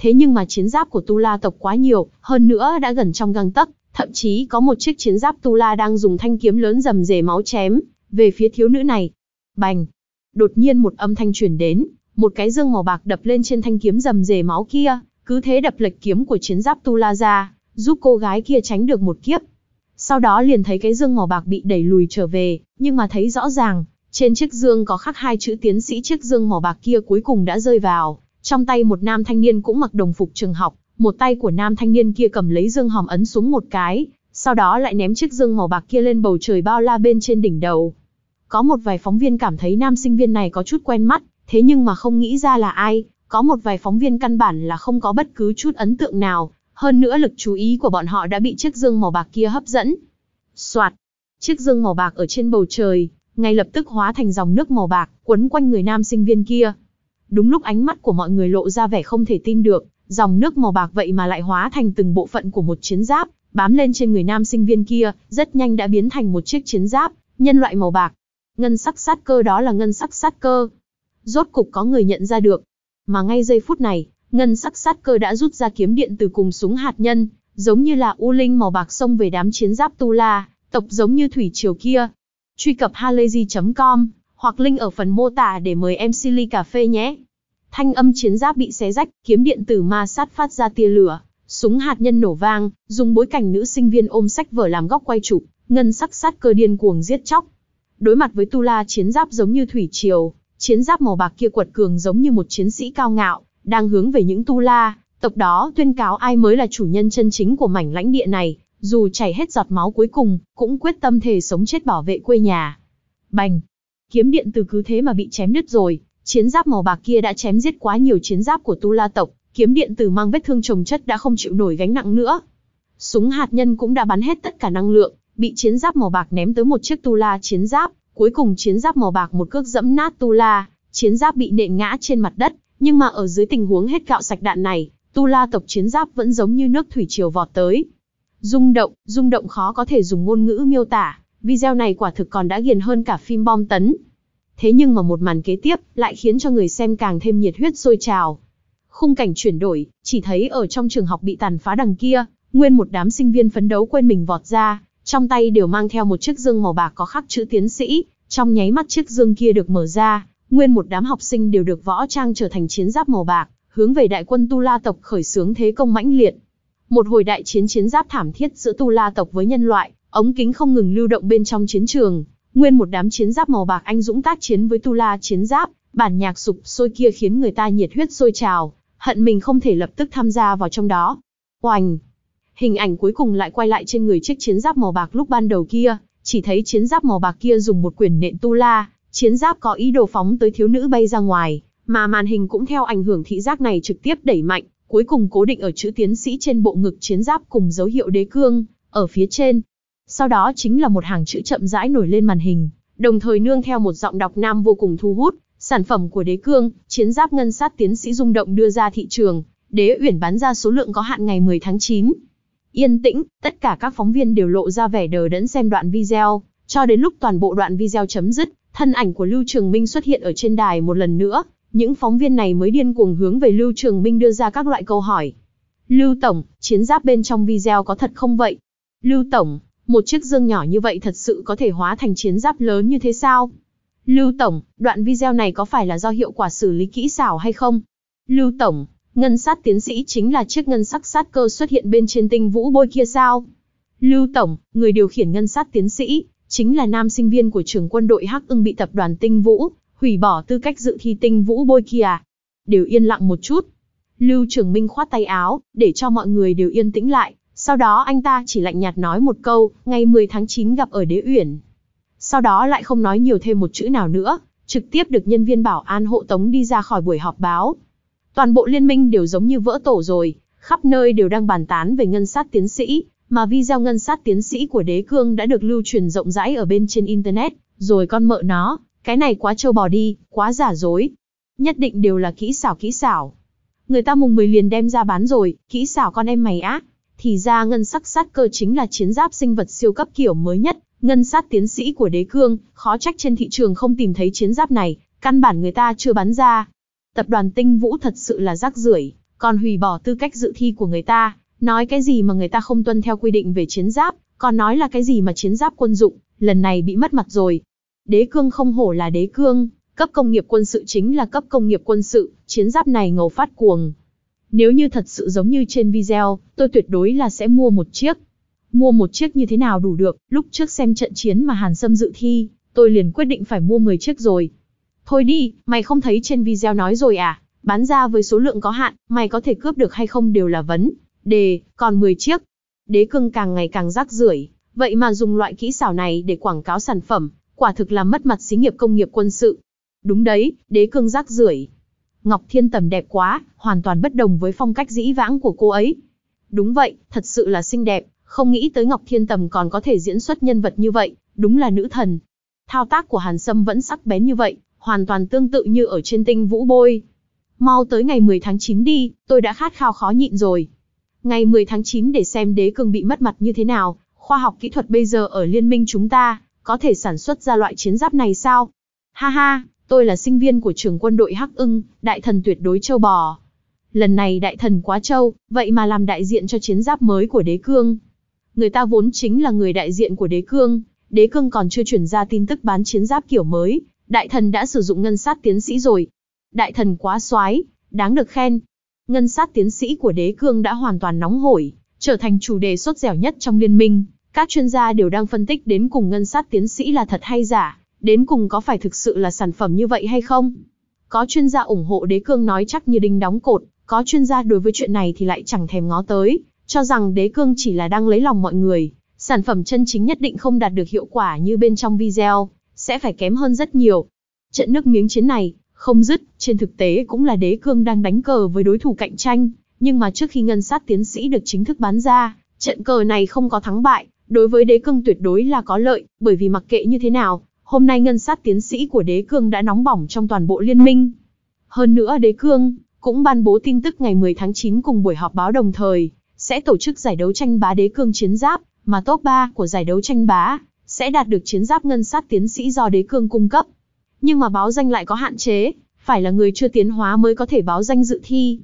Thế nhưng mà chiến giáp của Tu La tộc quá nhiều, hơn nữa đã gần trong găng tấc, thậm chí có một chiếc chiến giáp Tu La đang dùng thanh kiếm lớn rầm rề máu chém về phía thiếu nữ này. Bành! Đột nhiên một âm thanh truyền đến, một cái dương màu bạc đập lên trên thanh kiếm rầm rề máu kia, cứ thế đập lệch kiếm của chiến giáp Tu La ra, giúp cô gái kia tránh được một kiếp. Sau đó liền thấy cái dương màu bạc bị đẩy lùi trở về, nhưng mà thấy rõ ràng, trên chiếc dương có khắc hai chữ tiến sĩ chiếc dương màu bạc kia cuối cùng đã rơi vào. Trong tay một nam thanh niên cũng mặc đồng phục trường học, một tay của nam thanh niên kia cầm lấy dương hòm ấn xuống một cái, sau đó lại ném chiếc dương màu bạc kia lên bầu trời bao la bên trên đỉnh đầu. Có một vài phóng viên cảm thấy nam sinh viên này có chút quen mắt, thế nhưng mà không nghĩ ra là ai, có một vài phóng viên căn bản là không có bất cứ chút ấn tượng nào, hơn nữa lực chú ý của bọn họ đã bị chiếc dương màu bạc kia hấp dẫn. Soạt, chiếc dương màu bạc ở trên bầu trời, ngay lập tức hóa thành dòng nước màu bạc, quấn quanh người nam sinh viên kia. Đúng lúc ánh mắt của mọi người lộ ra vẻ không thể tin được, dòng nước màu bạc vậy mà lại hóa thành từng bộ phận của một chiến giáp, bám lên trên người nam sinh viên kia, rất nhanh đã biến thành một chiếc chiến giáp, nhân loại màu bạc. Ngân sắc sát cơ đó là ngân sắc sát cơ. Rốt cục có người nhận ra được. Mà ngay giây phút này, ngân sắc sát cơ đã rút ra kiếm điện từ cùng súng hạt nhân, giống như là u linh màu bạc xông về đám chiến giáp tu la, tộc giống như thủy triều kia. Truy cập halayzi.com hoặc link ở phần mô tả để mời em Silly Cà Phê nhé. Thanh âm chiến giáp bị xé rách, kiếm điện tử ma sát phát ra tia lửa, súng hạt nhân nổ vang, dùng bối cảnh nữ sinh viên ôm sách vở làm góc quay chụp, ngân sắc sát cơ điên cuồng giết chóc. Đối mặt với Tu La chiến giáp giống như thủy triều, chiến giáp màu bạc kia quật cường giống như một chiến sĩ cao ngạo, đang hướng về những Tu La, tộc đó tuyên cáo ai mới là chủ nhân chân chính của mảnh lãnh địa này, dù chảy hết giọt máu cuối cùng, cũng quyết tâm thể sống chết bảo vệ quê nhà. Bành! Kiếm điện từ cứ thế mà bị chém đứt rồi, chiến giáp màu bạc kia đã chém giết quá nhiều chiến giáp của Tu La tộc, kiếm điện từ mang vết thương trồng chất đã không chịu nổi gánh nặng nữa. Súng hạt nhân cũng đã bắn hết tất cả năng lượng, bị chiến giáp màu bạc ném tới một chiếc Tu La chiến giáp, cuối cùng chiến giáp màu bạc một cước dẫm nát Tu La, chiến giáp bị nện ngã trên mặt đất, nhưng mà ở dưới tình huống hết gạo sạch đạn này, Tu La tộc chiến giáp vẫn giống như nước thủy triều vọt tới. Rung động, rung động khó có thể dùng ngôn ngữ miêu tả, video này quả thực còn đã ghiền hơn cả phim bom tấn. Thế nhưng mà một màn kế tiếp lại khiến cho người xem càng thêm nhiệt huyết sôi trào. Khung cảnh chuyển đổi, chỉ thấy ở trong trường học bị tàn phá đằng kia, nguyên một đám sinh viên phấn đấu quên mình vọt ra, trong tay đều mang theo một chiếc dương màu bạc có khắc chữ tiến sĩ, trong nháy mắt chiếc dương kia được mở ra, nguyên một đám học sinh đều được võ trang trở thành chiến giáp màu bạc, hướng về đại quân Tu La tộc khởi xướng thế công mãnh liệt. Một hồi đại chiến chiến giáp thảm thiết giữa Tu La tộc với nhân loại, ống kính không ngừng lưu động bên trong chiến trường, nguyên một đám chiến giáp màu bạc anh dũng tác chiến với Tu La chiến giáp, bản nhạc sụp sôi kia khiến người ta nhiệt huyết sôi trào, hận mình không thể lập tức tham gia vào trong đó. Oành! Hình ảnh cuối cùng lại quay lại trên người chiếc chiến giáp màu bạc lúc ban đầu kia, chỉ thấy chiến giáp màu bạc kia dùng một quyền nện Tu La, chiến giáp có ý đồ phóng tới thiếu nữ bay ra ngoài, mà màn hình cũng theo ảnh hưởng thị giác này trực tiếp đẩy mạnh, cuối cùng cố định ở chữ tiến sĩ trên bộ ngực chiến giáp cùng dấu hiệu đế cương, ở phía trên. Sau đó chính là một hàng chữ chậm rãi nổi lên màn hình, đồng thời nương theo một giọng đọc nam vô cùng thu hút, sản phẩm của đế cương, chiến giáp ngân sát tiến sĩ rung động đưa ra thị trường, đế uyển bán ra số lượng có hạn ngày 10 tháng 9. Yên tĩnh, tất cả các phóng viên đều lộ ra vẻ đờ đẫn xem đoạn video, cho đến lúc toàn bộ đoạn video chấm dứt, thân ảnh của Lưu Trường Minh xuất hiện ở trên đài một lần nữa, những phóng viên này mới điên cuồng hướng về Lưu Trường Minh đưa ra các loại câu hỏi. Lưu Tổng, chiến giáp bên trong video có thật không vậy? Lưu Tổng, một chiếc dương nhỏ như vậy thật sự có thể hóa thành chiến giáp lớn như thế sao? Lưu Tổng, đoạn video này có phải là do hiệu quả xử lý kỹ xảo hay không? Lưu Tổng, ngân sát tiến sĩ chính là chiếc ngân sắc sát cơ xuất hiện bên trên tinh vũ bôi kia sao? Lưu Tổng, người điều khiển ngân sát tiến sĩ, chính là nam sinh viên của trường quân đội Hắc ưng bị tập đoàn tinh vũ, hủy bỏ tư cách dự thi tinh vũ bôi kia. À? Đều yên lặng một chút. Lưu Trường Minh khoát tay áo, để cho mọi người đều yên tĩnh lại. Sau đó anh ta chỉ lạnh nhạt nói một câu, ngày 10 tháng 9 gặp ở Đế Uyển. Sau đó lại không nói nhiều thêm một chữ nào nữa, trực tiếp được nhân viên bảo an hộ tống đi ra khỏi buổi họp báo. Toàn bộ liên minh đều giống như vỡ tổ rồi, khắp nơi đều đang bàn tán về ngân sát tiến sĩ, mà video ngân sát tiến sĩ của đế cương đã được lưu truyền rộng rãi ở bên trên Internet, rồi con mợ nó, cái này quá trâu bò đi, quá giả dối. Nhất định đều là kỹ xảo kỹ xảo. Người ta mùng 10 liền đem ra bán rồi, kỹ xảo con em mày á. Thì ra ngân sắc sát cơ chính là chiến giáp sinh vật siêu cấp kiểu mới nhất, ngân sát tiến sĩ của đế cương, khó trách trên thị trường không tìm thấy chiến giáp này, căn bản người ta chưa bán ra. Tập đoàn tinh vũ thật sự là rác rưởi, còn hủy bỏ tư cách dự thi của người ta, nói cái gì mà người ta không tuân theo quy định về chiến giáp, còn nói là cái gì mà chiến giáp quân dụng, lần này bị mất mặt rồi. Đế cương không hổ là đế cương, cấp công nghiệp quân sự chính là cấp công nghiệp quân sự, chiến giáp này ngầu phát cuồng. Nếu như thật sự giống như trên video, tôi tuyệt đối là sẽ mua một chiếc. Mua một chiếc như thế nào đủ được, lúc trước xem trận chiến mà Hàn Sâm dự thi, tôi liền quyết định phải mua 10 chiếc rồi. Thôi đi, mày không thấy trên video nói rồi à, bán ra với số lượng có hạn, mày có thể cướp được hay không đều là vấn. Đề, còn 10 chiếc. Đế cương càng ngày càng rác rưởi, vậy mà dùng loại kỹ xảo này để quảng cáo sản phẩm, quả thực là mất mặt xí nghiệp công nghiệp quân sự. Đúng đấy, đế cương rác rưởi. Ngọc Thiên Tầm đẹp quá, hoàn toàn bất đồng với phong cách dĩ vãng của cô ấy. Đúng vậy, thật sự là xinh đẹp, không nghĩ tới Ngọc Thiên Tầm còn có thể diễn xuất nhân vật như vậy, đúng là nữ thần. Thao tác của Hàn Sâm vẫn sắc bén như vậy, hoàn toàn tương tự như ở trên tinh vũ bôi. Mau tới ngày 10 tháng 9 đi, tôi đã khát khao khó nhịn rồi. Ngày 10 tháng 9 để xem đế cương bị mất mặt như thế nào, khoa học kỹ thuật bây giờ ở liên minh chúng ta, có thể sản xuất ra loại chiến giáp này sao? Ha ha, tôi là sinh viên của trường quân đội Hắc ưng, đại thần tuyệt đối châu bò. Lần này đại thần quá châu, vậy mà làm đại diện cho chiến giáp mới của đế cương. Người ta vốn chính là người đại diện của đế cương, đế cương còn chưa chuyển ra tin tức bán chiến giáp kiểu mới, đại thần đã sử dụng ngân sát tiến sĩ rồi. Đại thần quá soái, đáng được khen. Ngân sát tiến sĩ của đế cương đã hoàn toàn nóng hổi, trở thành chủ đề sốt dẻo nhất trong liên minh. Các chuyên gia đều đang phân tích đến cùng ngân sát tiến sĩ là thật hay giả, đến cùng có phải thực sự là sản phẩm như vậy hay không. Có chuyên gia ủng hộ đế cương nói chắc như đinh đóng cột, có chuyên gia đối với chuyện này thì lại chẳng thèm ngó tới, cho rằng đế cương chỉ là đang lấy lòng mọi người, sản phẩm chân chính nhất định không đạt được hiệu quả như bên trong video, sẽ phải kém hơn rất nhiều. Trận nước miếng chiến này, không dứt, trên thực tế cũng là đế cương đang đánh cờ với đối thủ cạnh tranh, nhưng mà trước khi ngân sát tiến sĩ được chính thức bán ra, trận cờ này không có thắng bại, đối với đế cương tuyệt đối là có lợi, bởi vì mặc kệ như thế nào, hôm nay ngân sát tiến sĩ của đế cương đã nóng bỏng trong toàn bộ liên minh. Hơn nữa đế cương, cũng ban bố tin tức ngày 10 tháng 9 cùng buổi họp báo đồng thời, sẽ tổ chức giải đấu tranh bá đế cương chiến giáp, mà top 3 của giải đấu tranh bá sẽ đạt được chiến giáp ngân sát tiến sĩ do đế cương cung cấp. Nhưng mà báo danh lại có hạn chế, phải là người chưa tiến hóa mới có thể báo danh dự thi.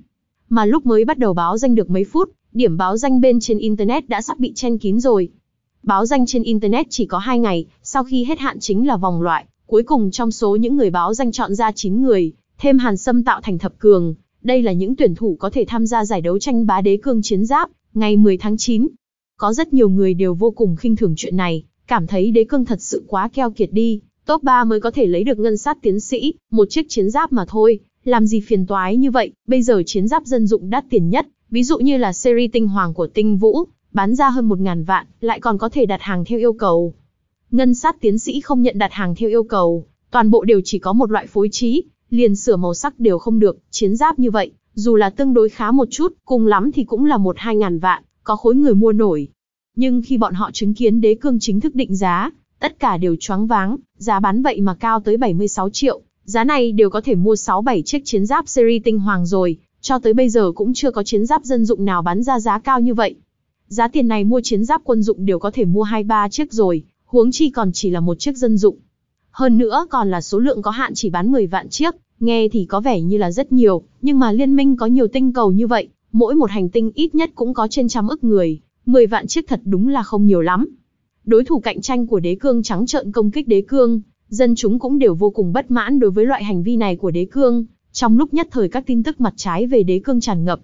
Mà lúc mới bắt đầu báo danh được mấy phút, điểm báo danh bên trên Internet đã sắp bị chen kín rồi. Báo danh trên Internet chỉ có 2 ngày, sau khi hết hạn chính là vòng loại, cuối cùng trong số những người báo danh chọn ra 9 người, thêm Hàn Sâm tạo thành thập cường, đây là những tuyển thủ có thể tham gia giải đấu tranh bá đế cương chiến giáp, ngày 10 tháng 9. Có rất nhiều người đều vô cùng khinh thường chuyện này, cảm thấy đế cương thật sự quá keo kiệt đi, top 3 mới có thể lấy được ngân sát tiến sĩ, một chiếc chiến giáp mà thôi, làm gì phiền toái như vậy, bây giờ chiến giáp dân dụng đắt tiền nhất, ví dụ như là series tinh hoàng của tinh vũ, bán ra hơn 1.000 vạn, lại còn có thể đặt hàng theo yêu cầu. Ngân sát tiến sĩ không nhận đặt hàng theo yêu cầu, toàn bộ đều chỉ có một loại phối trí, liền sửa màu sắc đều không được, chiến giáp như vậy, dù là tương đối khá một chút, cùng lắm thì cũng là một hai ngàn vạn, có khối người mua nổi. Nhưng khi bọn họ chứng kiến đế cương chính thức định giá, tất cả đều choáng váng, giá bán vậy mà cao tới 76 triệu, giá này đều có thể mua 6-7 chiếc chiến giáp series tinh hoàng rồi, cho tới bây giờ cũng chưa có chiến giáp dân dụng nào bán ra giá cao như vậy. Giá tiền này mua chiến giáp quân dụng đều có thể mua 2-3 chiếc rồi, huống chi còn chỉ là một chiếc dân dụng. Hơn nữa còn là số lượng có hạn chỉ bán 10 vạn chiếc, nghe thì có vẻ như là rất nhiều, nhưng mà liên minh có nhiều tinh cầu như vậy, mỗi một hành tinh ít nhất cũng có trên trăm ức người, 10 vạn chiếc thật đúng là không nhiều lắm. Đối thủ cạnh tranh của đế cương trắng trợn công kích đế cương, dân chúng cũng đều vô cùng bất mãn đối với loại hành vi này của đế cương, trong lúc nhất thời các tin tức mặt trái về đế cương tràn ngập.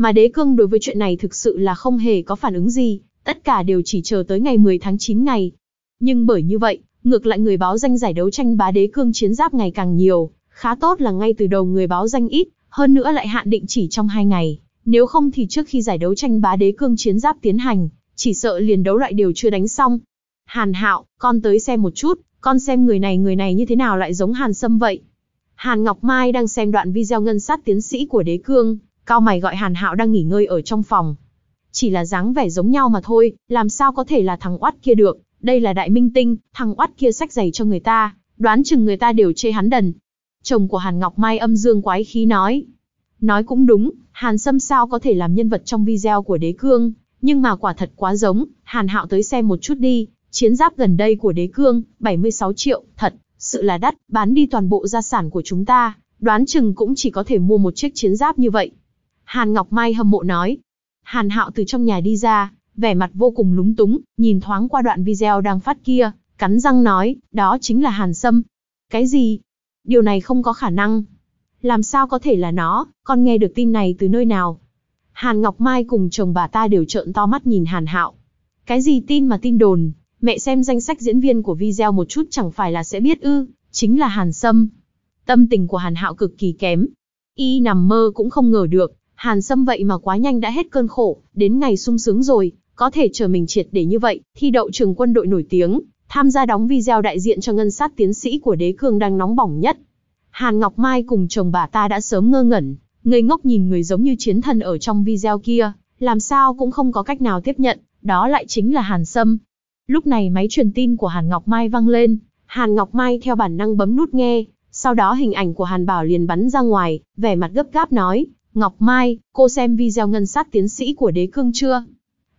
Mà đế cương đối với chuyện này thực sự là không hề có phản ứng gì, tất cả đều chỉ chờ tới ngày 10 tháng 9 ngày. Nhưng bởi như vậy, ngược lại người báo danh giải đấu tranh bá đế cương chiến giáp ngày càng nhiều, khá tốt là ngay từ đầu người báo danh ít, hơn nữa lại hạn định chỉ trong 2 ngày, nếu không thì trước khi giải đấu tranh bá đế cương chiến giáp tiến hành, chỉ sợ liền đấu loại đều chưa đánh xong. Hàn Hạo, con tới xem một chút, con xem người này người này như thế nào lại giống Hàn Sâm vậy. Hàn Ngọc Mai đang xem đoạn video ngân sát tiến sĩ của đế cương, cao mày gọi Hàn Hạo đang nghỉ ngơi ở trong phòng. Chỉ là dáng vẻ giống nhau mà thôi, làm sao có thể là thằng oát kia được, đây là đại minh tinh, thằng oát kia sách giày cho người ta, đoán chừng người ta đều chê hắn đần. Chồng của Hàn Ngọc Mai âm dương quái khí nói. Nói cũng đúng, Hàn Sâm sao có thể làm nhân vật trong video của đế cương, nhưng mà quả thật quá giống, Hàn Hạo tới xem một chút đi, chiến giáp gần đây của đế cương, 76 triệu, thật, sự là đắt, bán đi toàn bộ gia sản của chúng ta, đoán chừng cũng chỉ có thể mua một chiếc chiến giáp như vậy. Hàn Ngọc Mai hâm mộ nói. Hàn Hạo từ trong nhà đi ra, vẻ mặt vô cùng lúng túng, nhìn thoáng qua đoạn video đang phát kia, cắn răng nói, đó chính là Hàn Sâm. Cái gì? Điều này không có khả năng. Làm sao có thể là nó, con nghe được tin này từ nơi nào? Hàn Ngọc Mai cùng chồng bà ta đều trợn to mắt nhìn Hàn Hạo. Cái gì tin mà tin đồn, mẹ xem danh sách diễn viên của video một chút chẳng phải là sẽ biết ư, chính là Hàn Sâm. Tâm tình của Hàn Hạo cực kỳ kém. Y nằm mơ cũng không ngờ được, Hàn Sâm vậy mà quá nhanh đã hết cơn khổ, đến ngày sung sướng rồi, có thể chờ mình triệt để như vậy, thi đậu trường quân đội nổi tiếng, tham gia đóng video đại diện cho ngân sát tiến sĩ của đế cương đang nóng bỏng nhất. Hàn Ngọc Mai cùng chồng bà ta đã sớm ngơ ngẩn, ngây ngốc nhìn người giống như chiến thần ở trong video kia, làm sao cũng không có cách nào tiếp nhận, đó lại chính là Hàn Sâm. Lúc này máy truyền tin của Hàn Ngọc Mai vang lên, Hàn Ngọc Mai theo bản năng bấm nút nghe, sau đó hình ảnh của Hàn Bảo liền bắn ra ngoài, vẻ mặt gấp gáp nói, Ngọc Mai, cô xem video ngân sát tiến sĩ của đế cương chưa?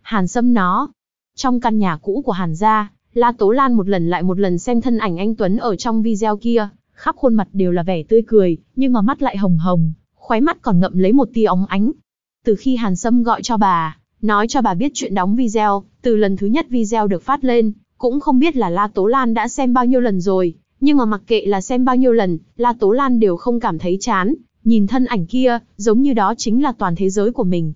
Hàn Sâm nó. Trong căn nhà cũ của Hàn gia, La Tố Lan một lần lại một lần xem thân ảnh anh Tuấn ở trong video kia, khắp khuôn mặt đều là vẻ tươi cười, nhưng mà mắt lại hồng hồng, khóe mắt còn ngậm lấy một tia óng ánh. Từ khi Hàn Sâm gọi cho bà, nói cho bà biết chuyện đóng video, từ lần thứ nhất video được phát lên, cũng không biết là La Tố Lan đã xem bao nhiêu lần rồi, nhưng mà mặc kệ là xem bao nhiêu lần, La Tố Lan đều không cảm thấy chán, nhìn thân ảnh kia, giống như đó chính là toàn thế giới của mình.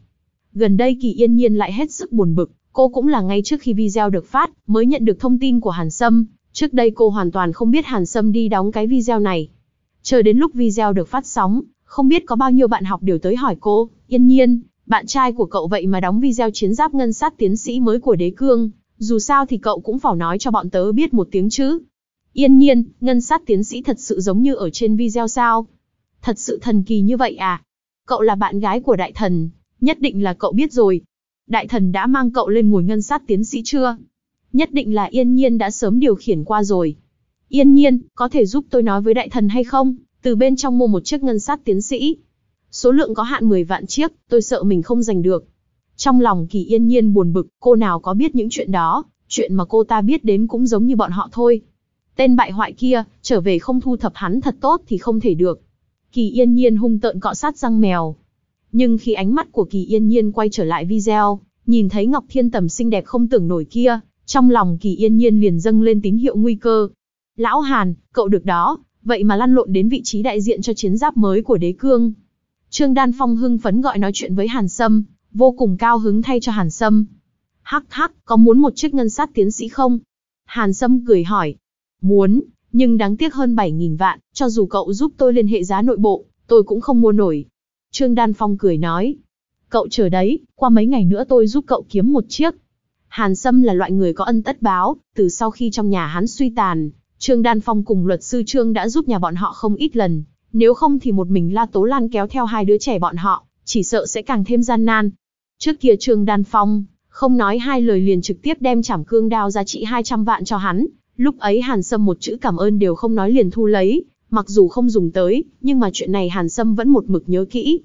Gần đây Kỳ Yên Nhiên lại hết sức buồn bực, cô cũng là ngay trước khi video được phát, mới nhận được thông tin của Hàn Sâm, trước đây cô hoàn toàn không biết Hàn Sâm đi đóng cái video này. Chờ đến lúc video được phát sóng, không biết có bao nhiêu bạn học đều tới hỏi cô, Yên Nhiên, bạn trai của cậu vậy mà đóng video chiến giáp ngân sát tiến sĩ mới của đế cương, dù sao thì cậu cũng phải nói cho bọn tớ biết một tiếng chứ. Yên nhiên, ngân sát tiến sĩ thật sự giống như ở trên video sao? Thật sự thần kỳ như vậy à? Cậu là bạn gái của đại thần, nhất định là cậu biết rồi. Đại thần đã mang cậu lên ngồi ngân sát tiến sĩ chưa? Nhất định là yên nhiên đã sớm điều khiển qua rồi. Yên nhiên, có thể giúp tôi nói với đại thần hay không? Từ bên trong mua một chiếc ngân sát tiến sĩ. số lượng có hạn 10 vạn chiếc, tôi sợ mình không giành được. Trong lòng Kỳ Yên Nhiên buồn bực, cô nào có biết những chuyện đó, chuyện mà cô ta biết đến cũng giống như bọn họ thôi. Tên bại hoại kia, trở về không thu thập hắn thật tốt thì không thể được. Kỳ Yên Nhiên hung tợn cọ sát răng mèo. Nhưng khi ánh mắt của Kỳ Yên Nhiên quay trở lại video, nhìn thấy Ngọc Thiên Tầm xinh đẹp không tưởng nổi kia, trong lòng Kỳ Yên Nhiên liền dâng lên tín hiệu nguy cơ. Lão Hàn, cậu được đó, vậy mà lăn lộn đến vị trí đại diện cho chiến giáp mới của đế cương. Trương Đan Phong hưng phấn gọi nói chuyện với Hàn Sâm, vô cùng cao hứng thay cho Hàn Sâm. Hắc hắc, có muốn một chiếc ngân sát tiến sĩ không? Hàn Sâm cười hỏi. Muốn, nhưng đáng tiếc hơn 7.000 vạn, cho dù cậu giúp tôi liên hệ giá nội bộ, tôi cũng không mua nổi. Trương Đan Phong cười nói. Cậu chờ đấy, qua mấy ngày nữa tôi giúp cậu kiếm một chiếc. Hàn Sâm là loại người có ân tất báo, từ sau khi trong nhà hắn suy tàn, Trương Đan Phong cùng luật sư Trương đã giúp nhà bọn họ không ít lần, nếu không thì một mình La Tố Lan kéo theo hai đứa trẻ bọn họ, chỉ sợ sẽ càng thêm gian nan. Trước kia Trương Đan Phong, không nói hai lời liền trực tiếp đem chảm cương đao giá trị 200 vạn cho hắn, lúc ấy Hàn Sâm một chữ cảm ơn đều không nói liền thu lấy, mặc dù không dùng tới, nhưng mà chuyện này Hàn Sâm vẫn một mực nhớ kỹ.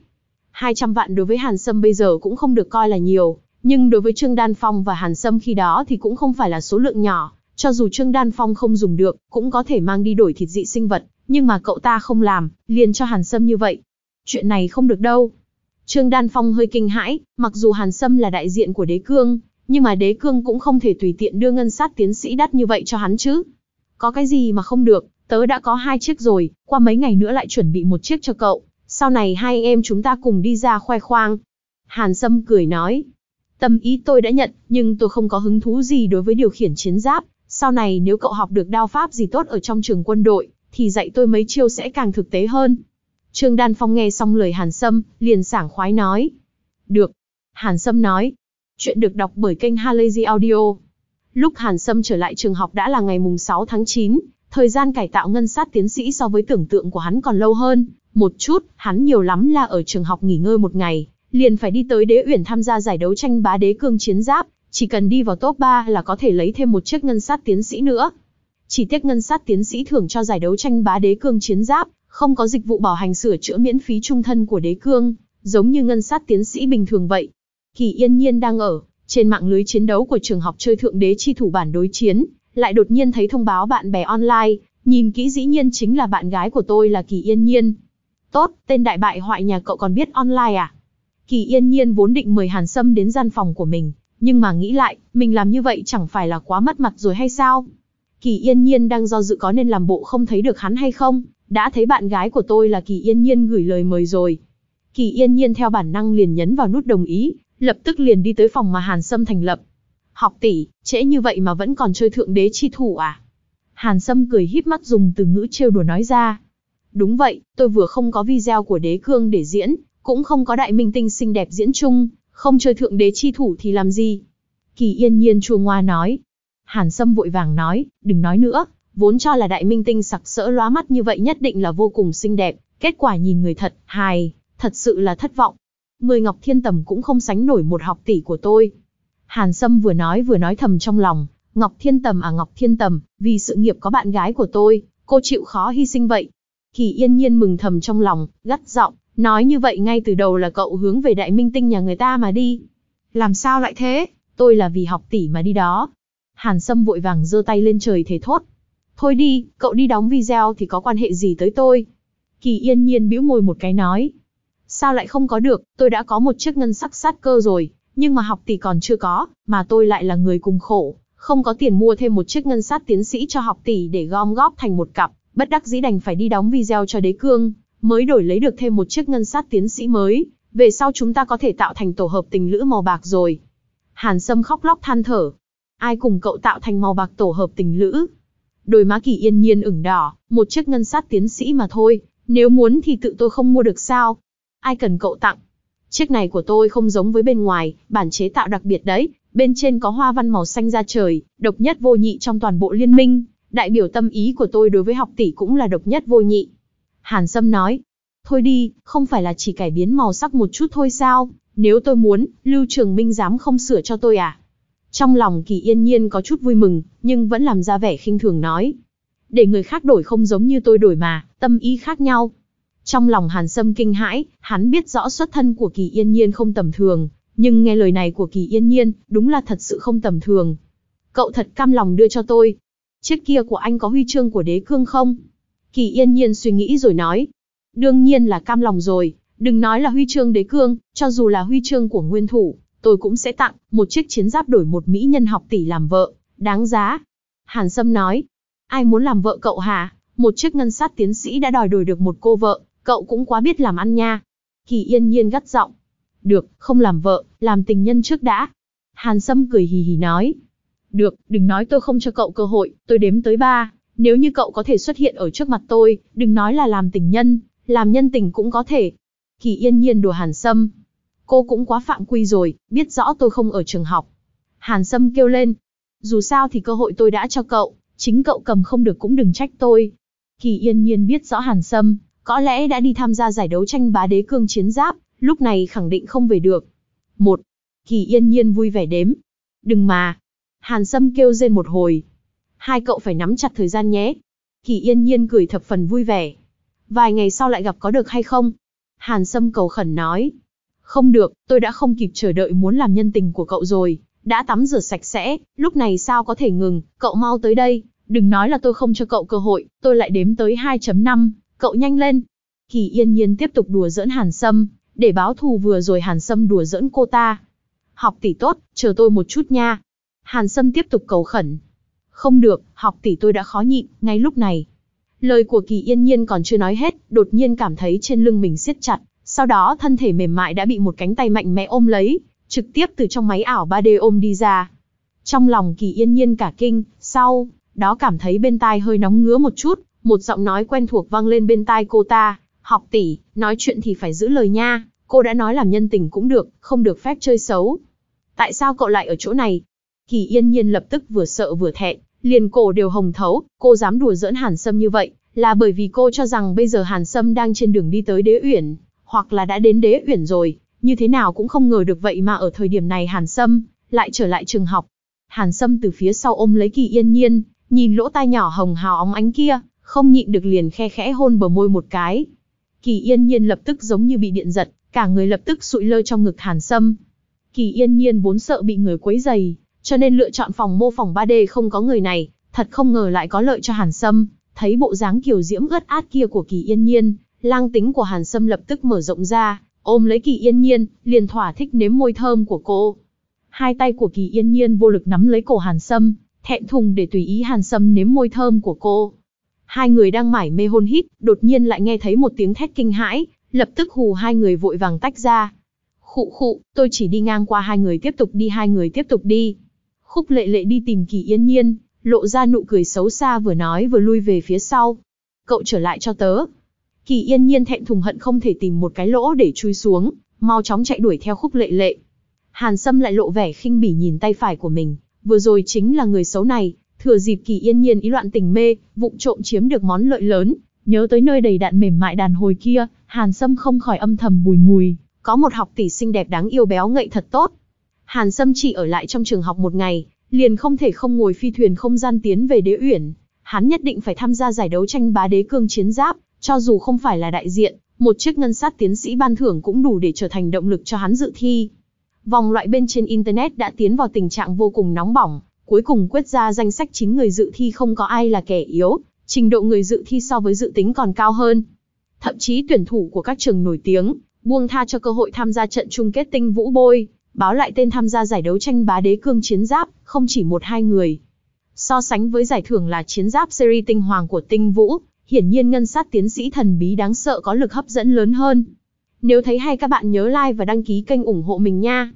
200 vạn đối với Hàn Sâm bây giờ cũng không được coi là nhiều, nhưng đối với Trương Đan Phong và Hàn Sâm khi đó thì cũng không phải là số lượng nhỏ, cho dù Trương Đan Phong không dùng được, cũng có thể mang đi đổi thịt dị sinh vật, nhưng mà cậu ta không làm, liền cho Hàn Sâm như vậy. Chuyện này không được đâu. Trương Đan Phong hơi kinh hãi, mặc dù Hàn Sâm là đại diện của đế cương, nhưng mà đế cương cũng không thể tùy tiện đưa ngân sát tiến sĩ đắt như vậy cho hắn chứ. Có cái gì mà không được, tớ đã có hai chiếc rồi, qua mấy ngày nữa lại chuẩn bị một chiếc cho cậu, sau này hai em chúng ta cùng đi ra khoe khoang. Hàn Sâm cười nói, tâm ý tôi đã nhận, nhưng tôi không có hứng thú gì đối với điều khiển chiến giáp, sau này nếu cậu học được đao pháp gì tốt ở trong trường quân đội, thì dạy tôi mấy chiêu sẽ càng thực tế hơn. Trương Đan Phong nghe xong lời Hàn Sâm, liền sảng khoái nói. Được. Hàn Sâm nói. Chuyện được đọc bởi kênh Halazy Audio. Lúc Hàn Sâm trở lại trường học đã là ngày mùng 6 tháng 9, thời gian cải tạo ngân sát tiến sĩ so với tưởng tượng của hắn còn lâu hơn. Một chút, hắn nhiều lắm là ở trường học nghỉ ngơi một ngày, liền phải đi tới đế uyển tham gia giải đấu tranh bá đế cương chiến giáp, chỉ cần đi vào top 3 là có thể lấy thêm một chiếc ngân sát tiến sĩ nữa. Chỉ tiếc ngân sát tiến sĩ thưởng cho giải đấu tranh bá đế cương chiến giáp, không có dịch vụ bảo hành sửa chữa miễn phí trung thân của đế cương, giống như ngân sát tiến sĩ bình thường vậy. Kỳ yên nhiên đang ở, trên mạng lưới chiến đấu của trường học chơi thượng đế chi thủ bản đối chiến, lại đột nhiên thấy thông báo bạn bè online, nhìn kỹ dĩ nhiên chính là bạn gái của tôi là Kỳ Yên Nhiên. Tốt, tên đại bại hoại nhà cậu còn biết online à? Kỳ Yên Nhiên vốn định mời Hàn Sâm đến gian phòng của mình, nhưng mà nghĩ lại, mình làm như vậy chẳng phải là quá mất mặt rồi hay sao? Kỳ Yên Nhiên đang do dự có nên làm bộ không thấy được hắn hay không, đã thấy bạn gái của tôi là Kỳ Yên Nhiên gửi lời mời rồi. Kỳ Yên Nhiên theo bản năng liền nhấn vào nút đồng ý, lập tức liền đi tới phòng mà Hàn Sâm thành lập. Học tỷ, trễ như vậy mà vẫn còn chơi thượng đế chi thủ à? Hàn Sâm cười híp mắt dùng từ ngữ trêu đùa nói ra. Đúng vậy, tôi vừa không có video của đế cương để diễn, cũng không có đại minh tinh xinh đẹp diễn chung, không chơi thượng đế chi thủ thì làm gì? Kỳ yên nhiên chua ngoa nói. Hàn Sâm vội vàng nói, đừng nói nữa, vốn cho là đại minh tinh sặc sỡ lóa mắt như vậy nhất định là vô cùng xinh đẹp, kết quả nhìn người thật, hài, thật sự là thất vọng. Mười Ngọc Thiên Tầm cũng không sánh nổi một học tỷ của tôi. Hàn Sâm vừa nói vừa nói thầm trong lòng, Ngọc Thiên Tầm à Ngọc Thiên Tầm, vì sự nghiệp có bạn gái của tôi, cô chịu khó hy sinh vậy. Kỳ yên nhiên mừng thầm trong lòng, gắt giọng, nói như vậy ngay từ đầu là cậu hướng về đại minh tinh nhà người ta mà đi. Làm sao lại thế, tôi là vì học tỷ mà đi đó. Hàn Sâm vội vàng giơ tay lên trời thế thốt. Thôi đi, cậu đi đóng video thì có quan hệ gì tới tôi. Kỳ yên nhiên bĩu môi một cái nói. Sao lại không có được, tôi đã có một chiếc ngân sắc sát cơ rồi, nhưng mà học tỷ còn chưa có, mà tôi lại là người cùng khổ, không có tiền mua thêm một chiếc ngân sát tiến sĩ cho học tỷ để gom góp thành một cặp, bất đắc dĩ đành phải đi đóng video cho đế cương, mới đổi lấy được thêm một chiếc ngân sát tiến sĩ mới, về sau chúng ta có thể tạo thành tổ hợp tình lữ màu bạc rồi. Hàn Sâm khóc lóc than thở. Ai cùng cậu tạo thành màu bạc tổ hợp tình lữ? Đôi má kỳ yên nhiên ửng đỏ, một chiếc ngân sát tiến sĩ mà thôi, nếu muốn thì tự tôi không mua được sao? Ai cần cậu tặng? Chiếc này của tôi không giống với bên ngoài, bản chế tạo đặc biệt đấy, bên trên có hoa văn màu xanh da trời, độc nhất vô nhị trong toàn bộ liên minh, đại biểu tâm ý của tôi đối với học tỷ cũng là độc nhất vô nhị. Hàn Sâm nói, thôi đi, không phải là chỉ cải biến màu sắc một chút thôi sao, nếu tôi muốn, Lưu Trường Minh dám không sửa cho tôi à? Trong lòng Kỳ Yên Nhiên có chút vui mừng, nhưng vẫn làm ra vẻ khinh thường nói. Để người khác đổi không giống như tôi đổi mà, tâm ý khác nhau. Trong lòng Hàn Sâm kinh hãi, hắn biết rõ xuất thân của Kỳ Yên Nhiên không tầm thường, nhưng nghe lời này của Kỳ Yên Nhiên, đúng là thật sự không tầm thường. Cậu thật cam lòng đưa cho tôi. Chiếc kia của anh có huy chương của đế cương không? Kỳ Yên Nhiên suy nghĩ rồi nói. Đương nhiên là cam lòng rồi, đừng nói là huy chương đế cương, cho dù là huy chương của nguyên thủ, tôi cũng sẽ tặng, một chiếc chiến giáp đổi một mỹ nhân học tỷ làm vợ, đáng giá. Hàn Sâm nói, ai muốn làm vợ cậu hả? Một chiếc ngân sát tiến sĩ đã đòi đổi được một cô vợ, cậu cũng quá biết làm ăn nha. Kỳ yên nhiên gắt giọng. Được, không làm vợ, làm tình nhân trước đã. Hàn Sâm cười hì hì nói. Được, đừng nói tôi không cho cậu cơ hội, tôi đếm tới ba. Nếu như cậu có thể xuất hiện ở trước mặt tôi, đừng nói là làm tình nhân, làm nhân tình cũng có thể. Kỳ yên nhiên đùa Hàn Sâm. Cô cũng quá phạm quy rồi, biết rõ tôi không ở trường học. Hàn Sâm kêu lên. Dù sao thì cơ hội tôi đã cho cậu, chính cậu cầm không được cũng đừng trách tôi. Kỳ yên nhiên biết rõ Hàn Sâm, có lẽ đã đi tham gia giải đấu tranh bá đế cương chiến giáp, lúc này khẳng định không về được. Một, Kỳ yên nhiên vui vẻ đếm. Đừng mà. Hàn Sâm kêu rên một hồi. Hai cậu phải nắm chặt thời gian nhé. Kỳ yên nhiên cười thập phần vui vẻ. Vài ngày sau lại gặp có được hay không? Hàn Sâm cầu khẩn nói. Không được, tôi đã không kịp chờ đợi muốn làm nhân tình của cậu rồi. Đã tắm rửa sạch sẽ, lúc này sao có thể ngừng, cậu mau tới đây. Đừng nói là tôi không cho cậu cơ hội, tôi lại đếm tới 2.5, cậu nhanh lên. Kỳ yên nhiên tiếp tục đùa giỡn Hàn Sâm, để báo thù vừa rồi Hàn Sâm đùa giỡn cô ta. Học tỷ tốt, chờ tôi một chút nha. Hàn Sâm tiếp tục cầu khẩn. Không được, học tỷ tôi đã khó nhịn, ngay lúc này. Lời của Kỳ Yên Nhiên còn chưa nói hết, đột nhiên cảm thấy trên lưng mình siết chặt, sau đó thân thể mềm mại đã bị một cánh tay mạnh mẽ ôm lấy, trực tiếp từ trong máy ảo 3D ôm đi ra. Trong lòng Kỳ Yên Nhiên cả kinh, sau đó cảm thấy bên tai hơi nóng ngứa một chút, một giọng nói quen thuộc vang lên bên tai cô ta, học tỷ, nói chuyện thì phải giữ lời nha, cô đã nói làm nhân tình cũng được, không được phép chơi xấu. Tại sao cậu lại ở chỗ này? Kỳ yên nhiên lập tức vừa sợ vừa thẹn, liền cổ đều hồng thấu, cô dám đùa giỡn Hàn Sâm như vậy, là bởi vì cô cho rằng bây giờ Hàn Sâm đang trên đường đi tới đế uyển, hoặc là đã đến đế uyển rồi, như thế nào cũng không ngờ được vậy mà ở thời điểm này Hàn Sâm lại trở lại trường học. Hàn Sâm từ phía sau ôm lấy Kỳ Yên Nhiên, nhìn lỗ tai nhỏ hồng hào óng ánh kia, không nhịn được liền khe khẽ hôn bờ môi một cái. Kỳ Yên Nhiên lập tức giống như bị điện giật, cả người lập tức sụi lơ trong ngực Hàn Sâm. Kỳ Yên Nhiên vốn sợ bị người quấy giày, cho nên lựa chọn phòng mô phòng 3D không có người này, thật không ngờ lại có lợi cho Hàn Sâm. Thấy bộ dáng kiều diễm ướt át kia của Kỳ Yên Nhiên, lang tính của Hàn Sâm lập tức mở rộng ra, ôm lấy Kỳ Yên Nhiên, liền thỏa thích nếm môi thơm của cô. Hai tay của Kỳ Yên Nhiên vô lực nắm lấy cổ Hàn Sâm, thẹn thùng để tùy ý Hàn Sâm nếm môi thơm của cô. Hai người đang mải mê hôn hít, đột nhiên lại nghe thấy một tiếng thét kinh hãi, lập tức hù hai người vội vàng tách ra. Khụ khụ, tôi chỉ đi ngang qua hai người tiếp tục đi hai người tiếp tục đi. Khúc lệ lệ đi tìm kỳ yên nhiên, lộ ra nụ cười xấu xa vừa nói vừa lui về phía sau. Cậu trở lại cho tớ. Kỳ yên nhiên thẹn thùng hận không thể tìm một cái lỗ để chui xuống, mau chóng chạy đuổi theo khúc lệ lệ. Hàn Sâm lại lộ vẻ khinh bỉ nhìn tay phải của mình, vừa rồi chính là người xấu này, thừa dịp kỳ yên nhiên ý loạn tình mê, vụng trộm chiếm được món lợi lớn, nhớ tới nơi đầy đạn mềm mại đàn hồi kia, Hàn Sâm không khỏi âm thầm bùi ngùi, có một học tỷ xinh đẹp đáng yêu béo ngậy thật tốt. Hàn Sâm chỉ ở lại trong trường học một ngày, liền không thể không ngồi phi thuyền không gian tiến về đế uyển. Hắn nhất định phải tham gia giải đấu tranh bá đế cương chiến giáp, cho dù không phải là đại diện, một chiếc ngân sát tiến sĩ ban thưởng cũng đủ để trở thành động lực cho hắn dự thi. Vòng loại bên trên Internet đã tiến vào tình trạng vô cùng nóng bỏng, cuối cùng quyết ra danh sách 9 người dự thi không có ai là kẻ yếu, trình độ người dự thi so với dự tính còn cao hơn. Thậm chí tuyển thủ của các trường nổi tiếng, buông tha cho cơ hội tham gia trận chung kết tinh vũ bôi, báo lại tên tham gia giải đấu tranh bá đế cương chiến giáp, không chỉ một hai người. So sánh với giải thưởng là chiến giáp series tinh hoàng của tinh vũ, hiển nhiên ngân sát tiến sĩ thần bí đáng sợ có lực hấp dẫn lớn hơn. Nếu thấy hay các bạn nhớ like và đăng ký kênh ủng hộ mình nha.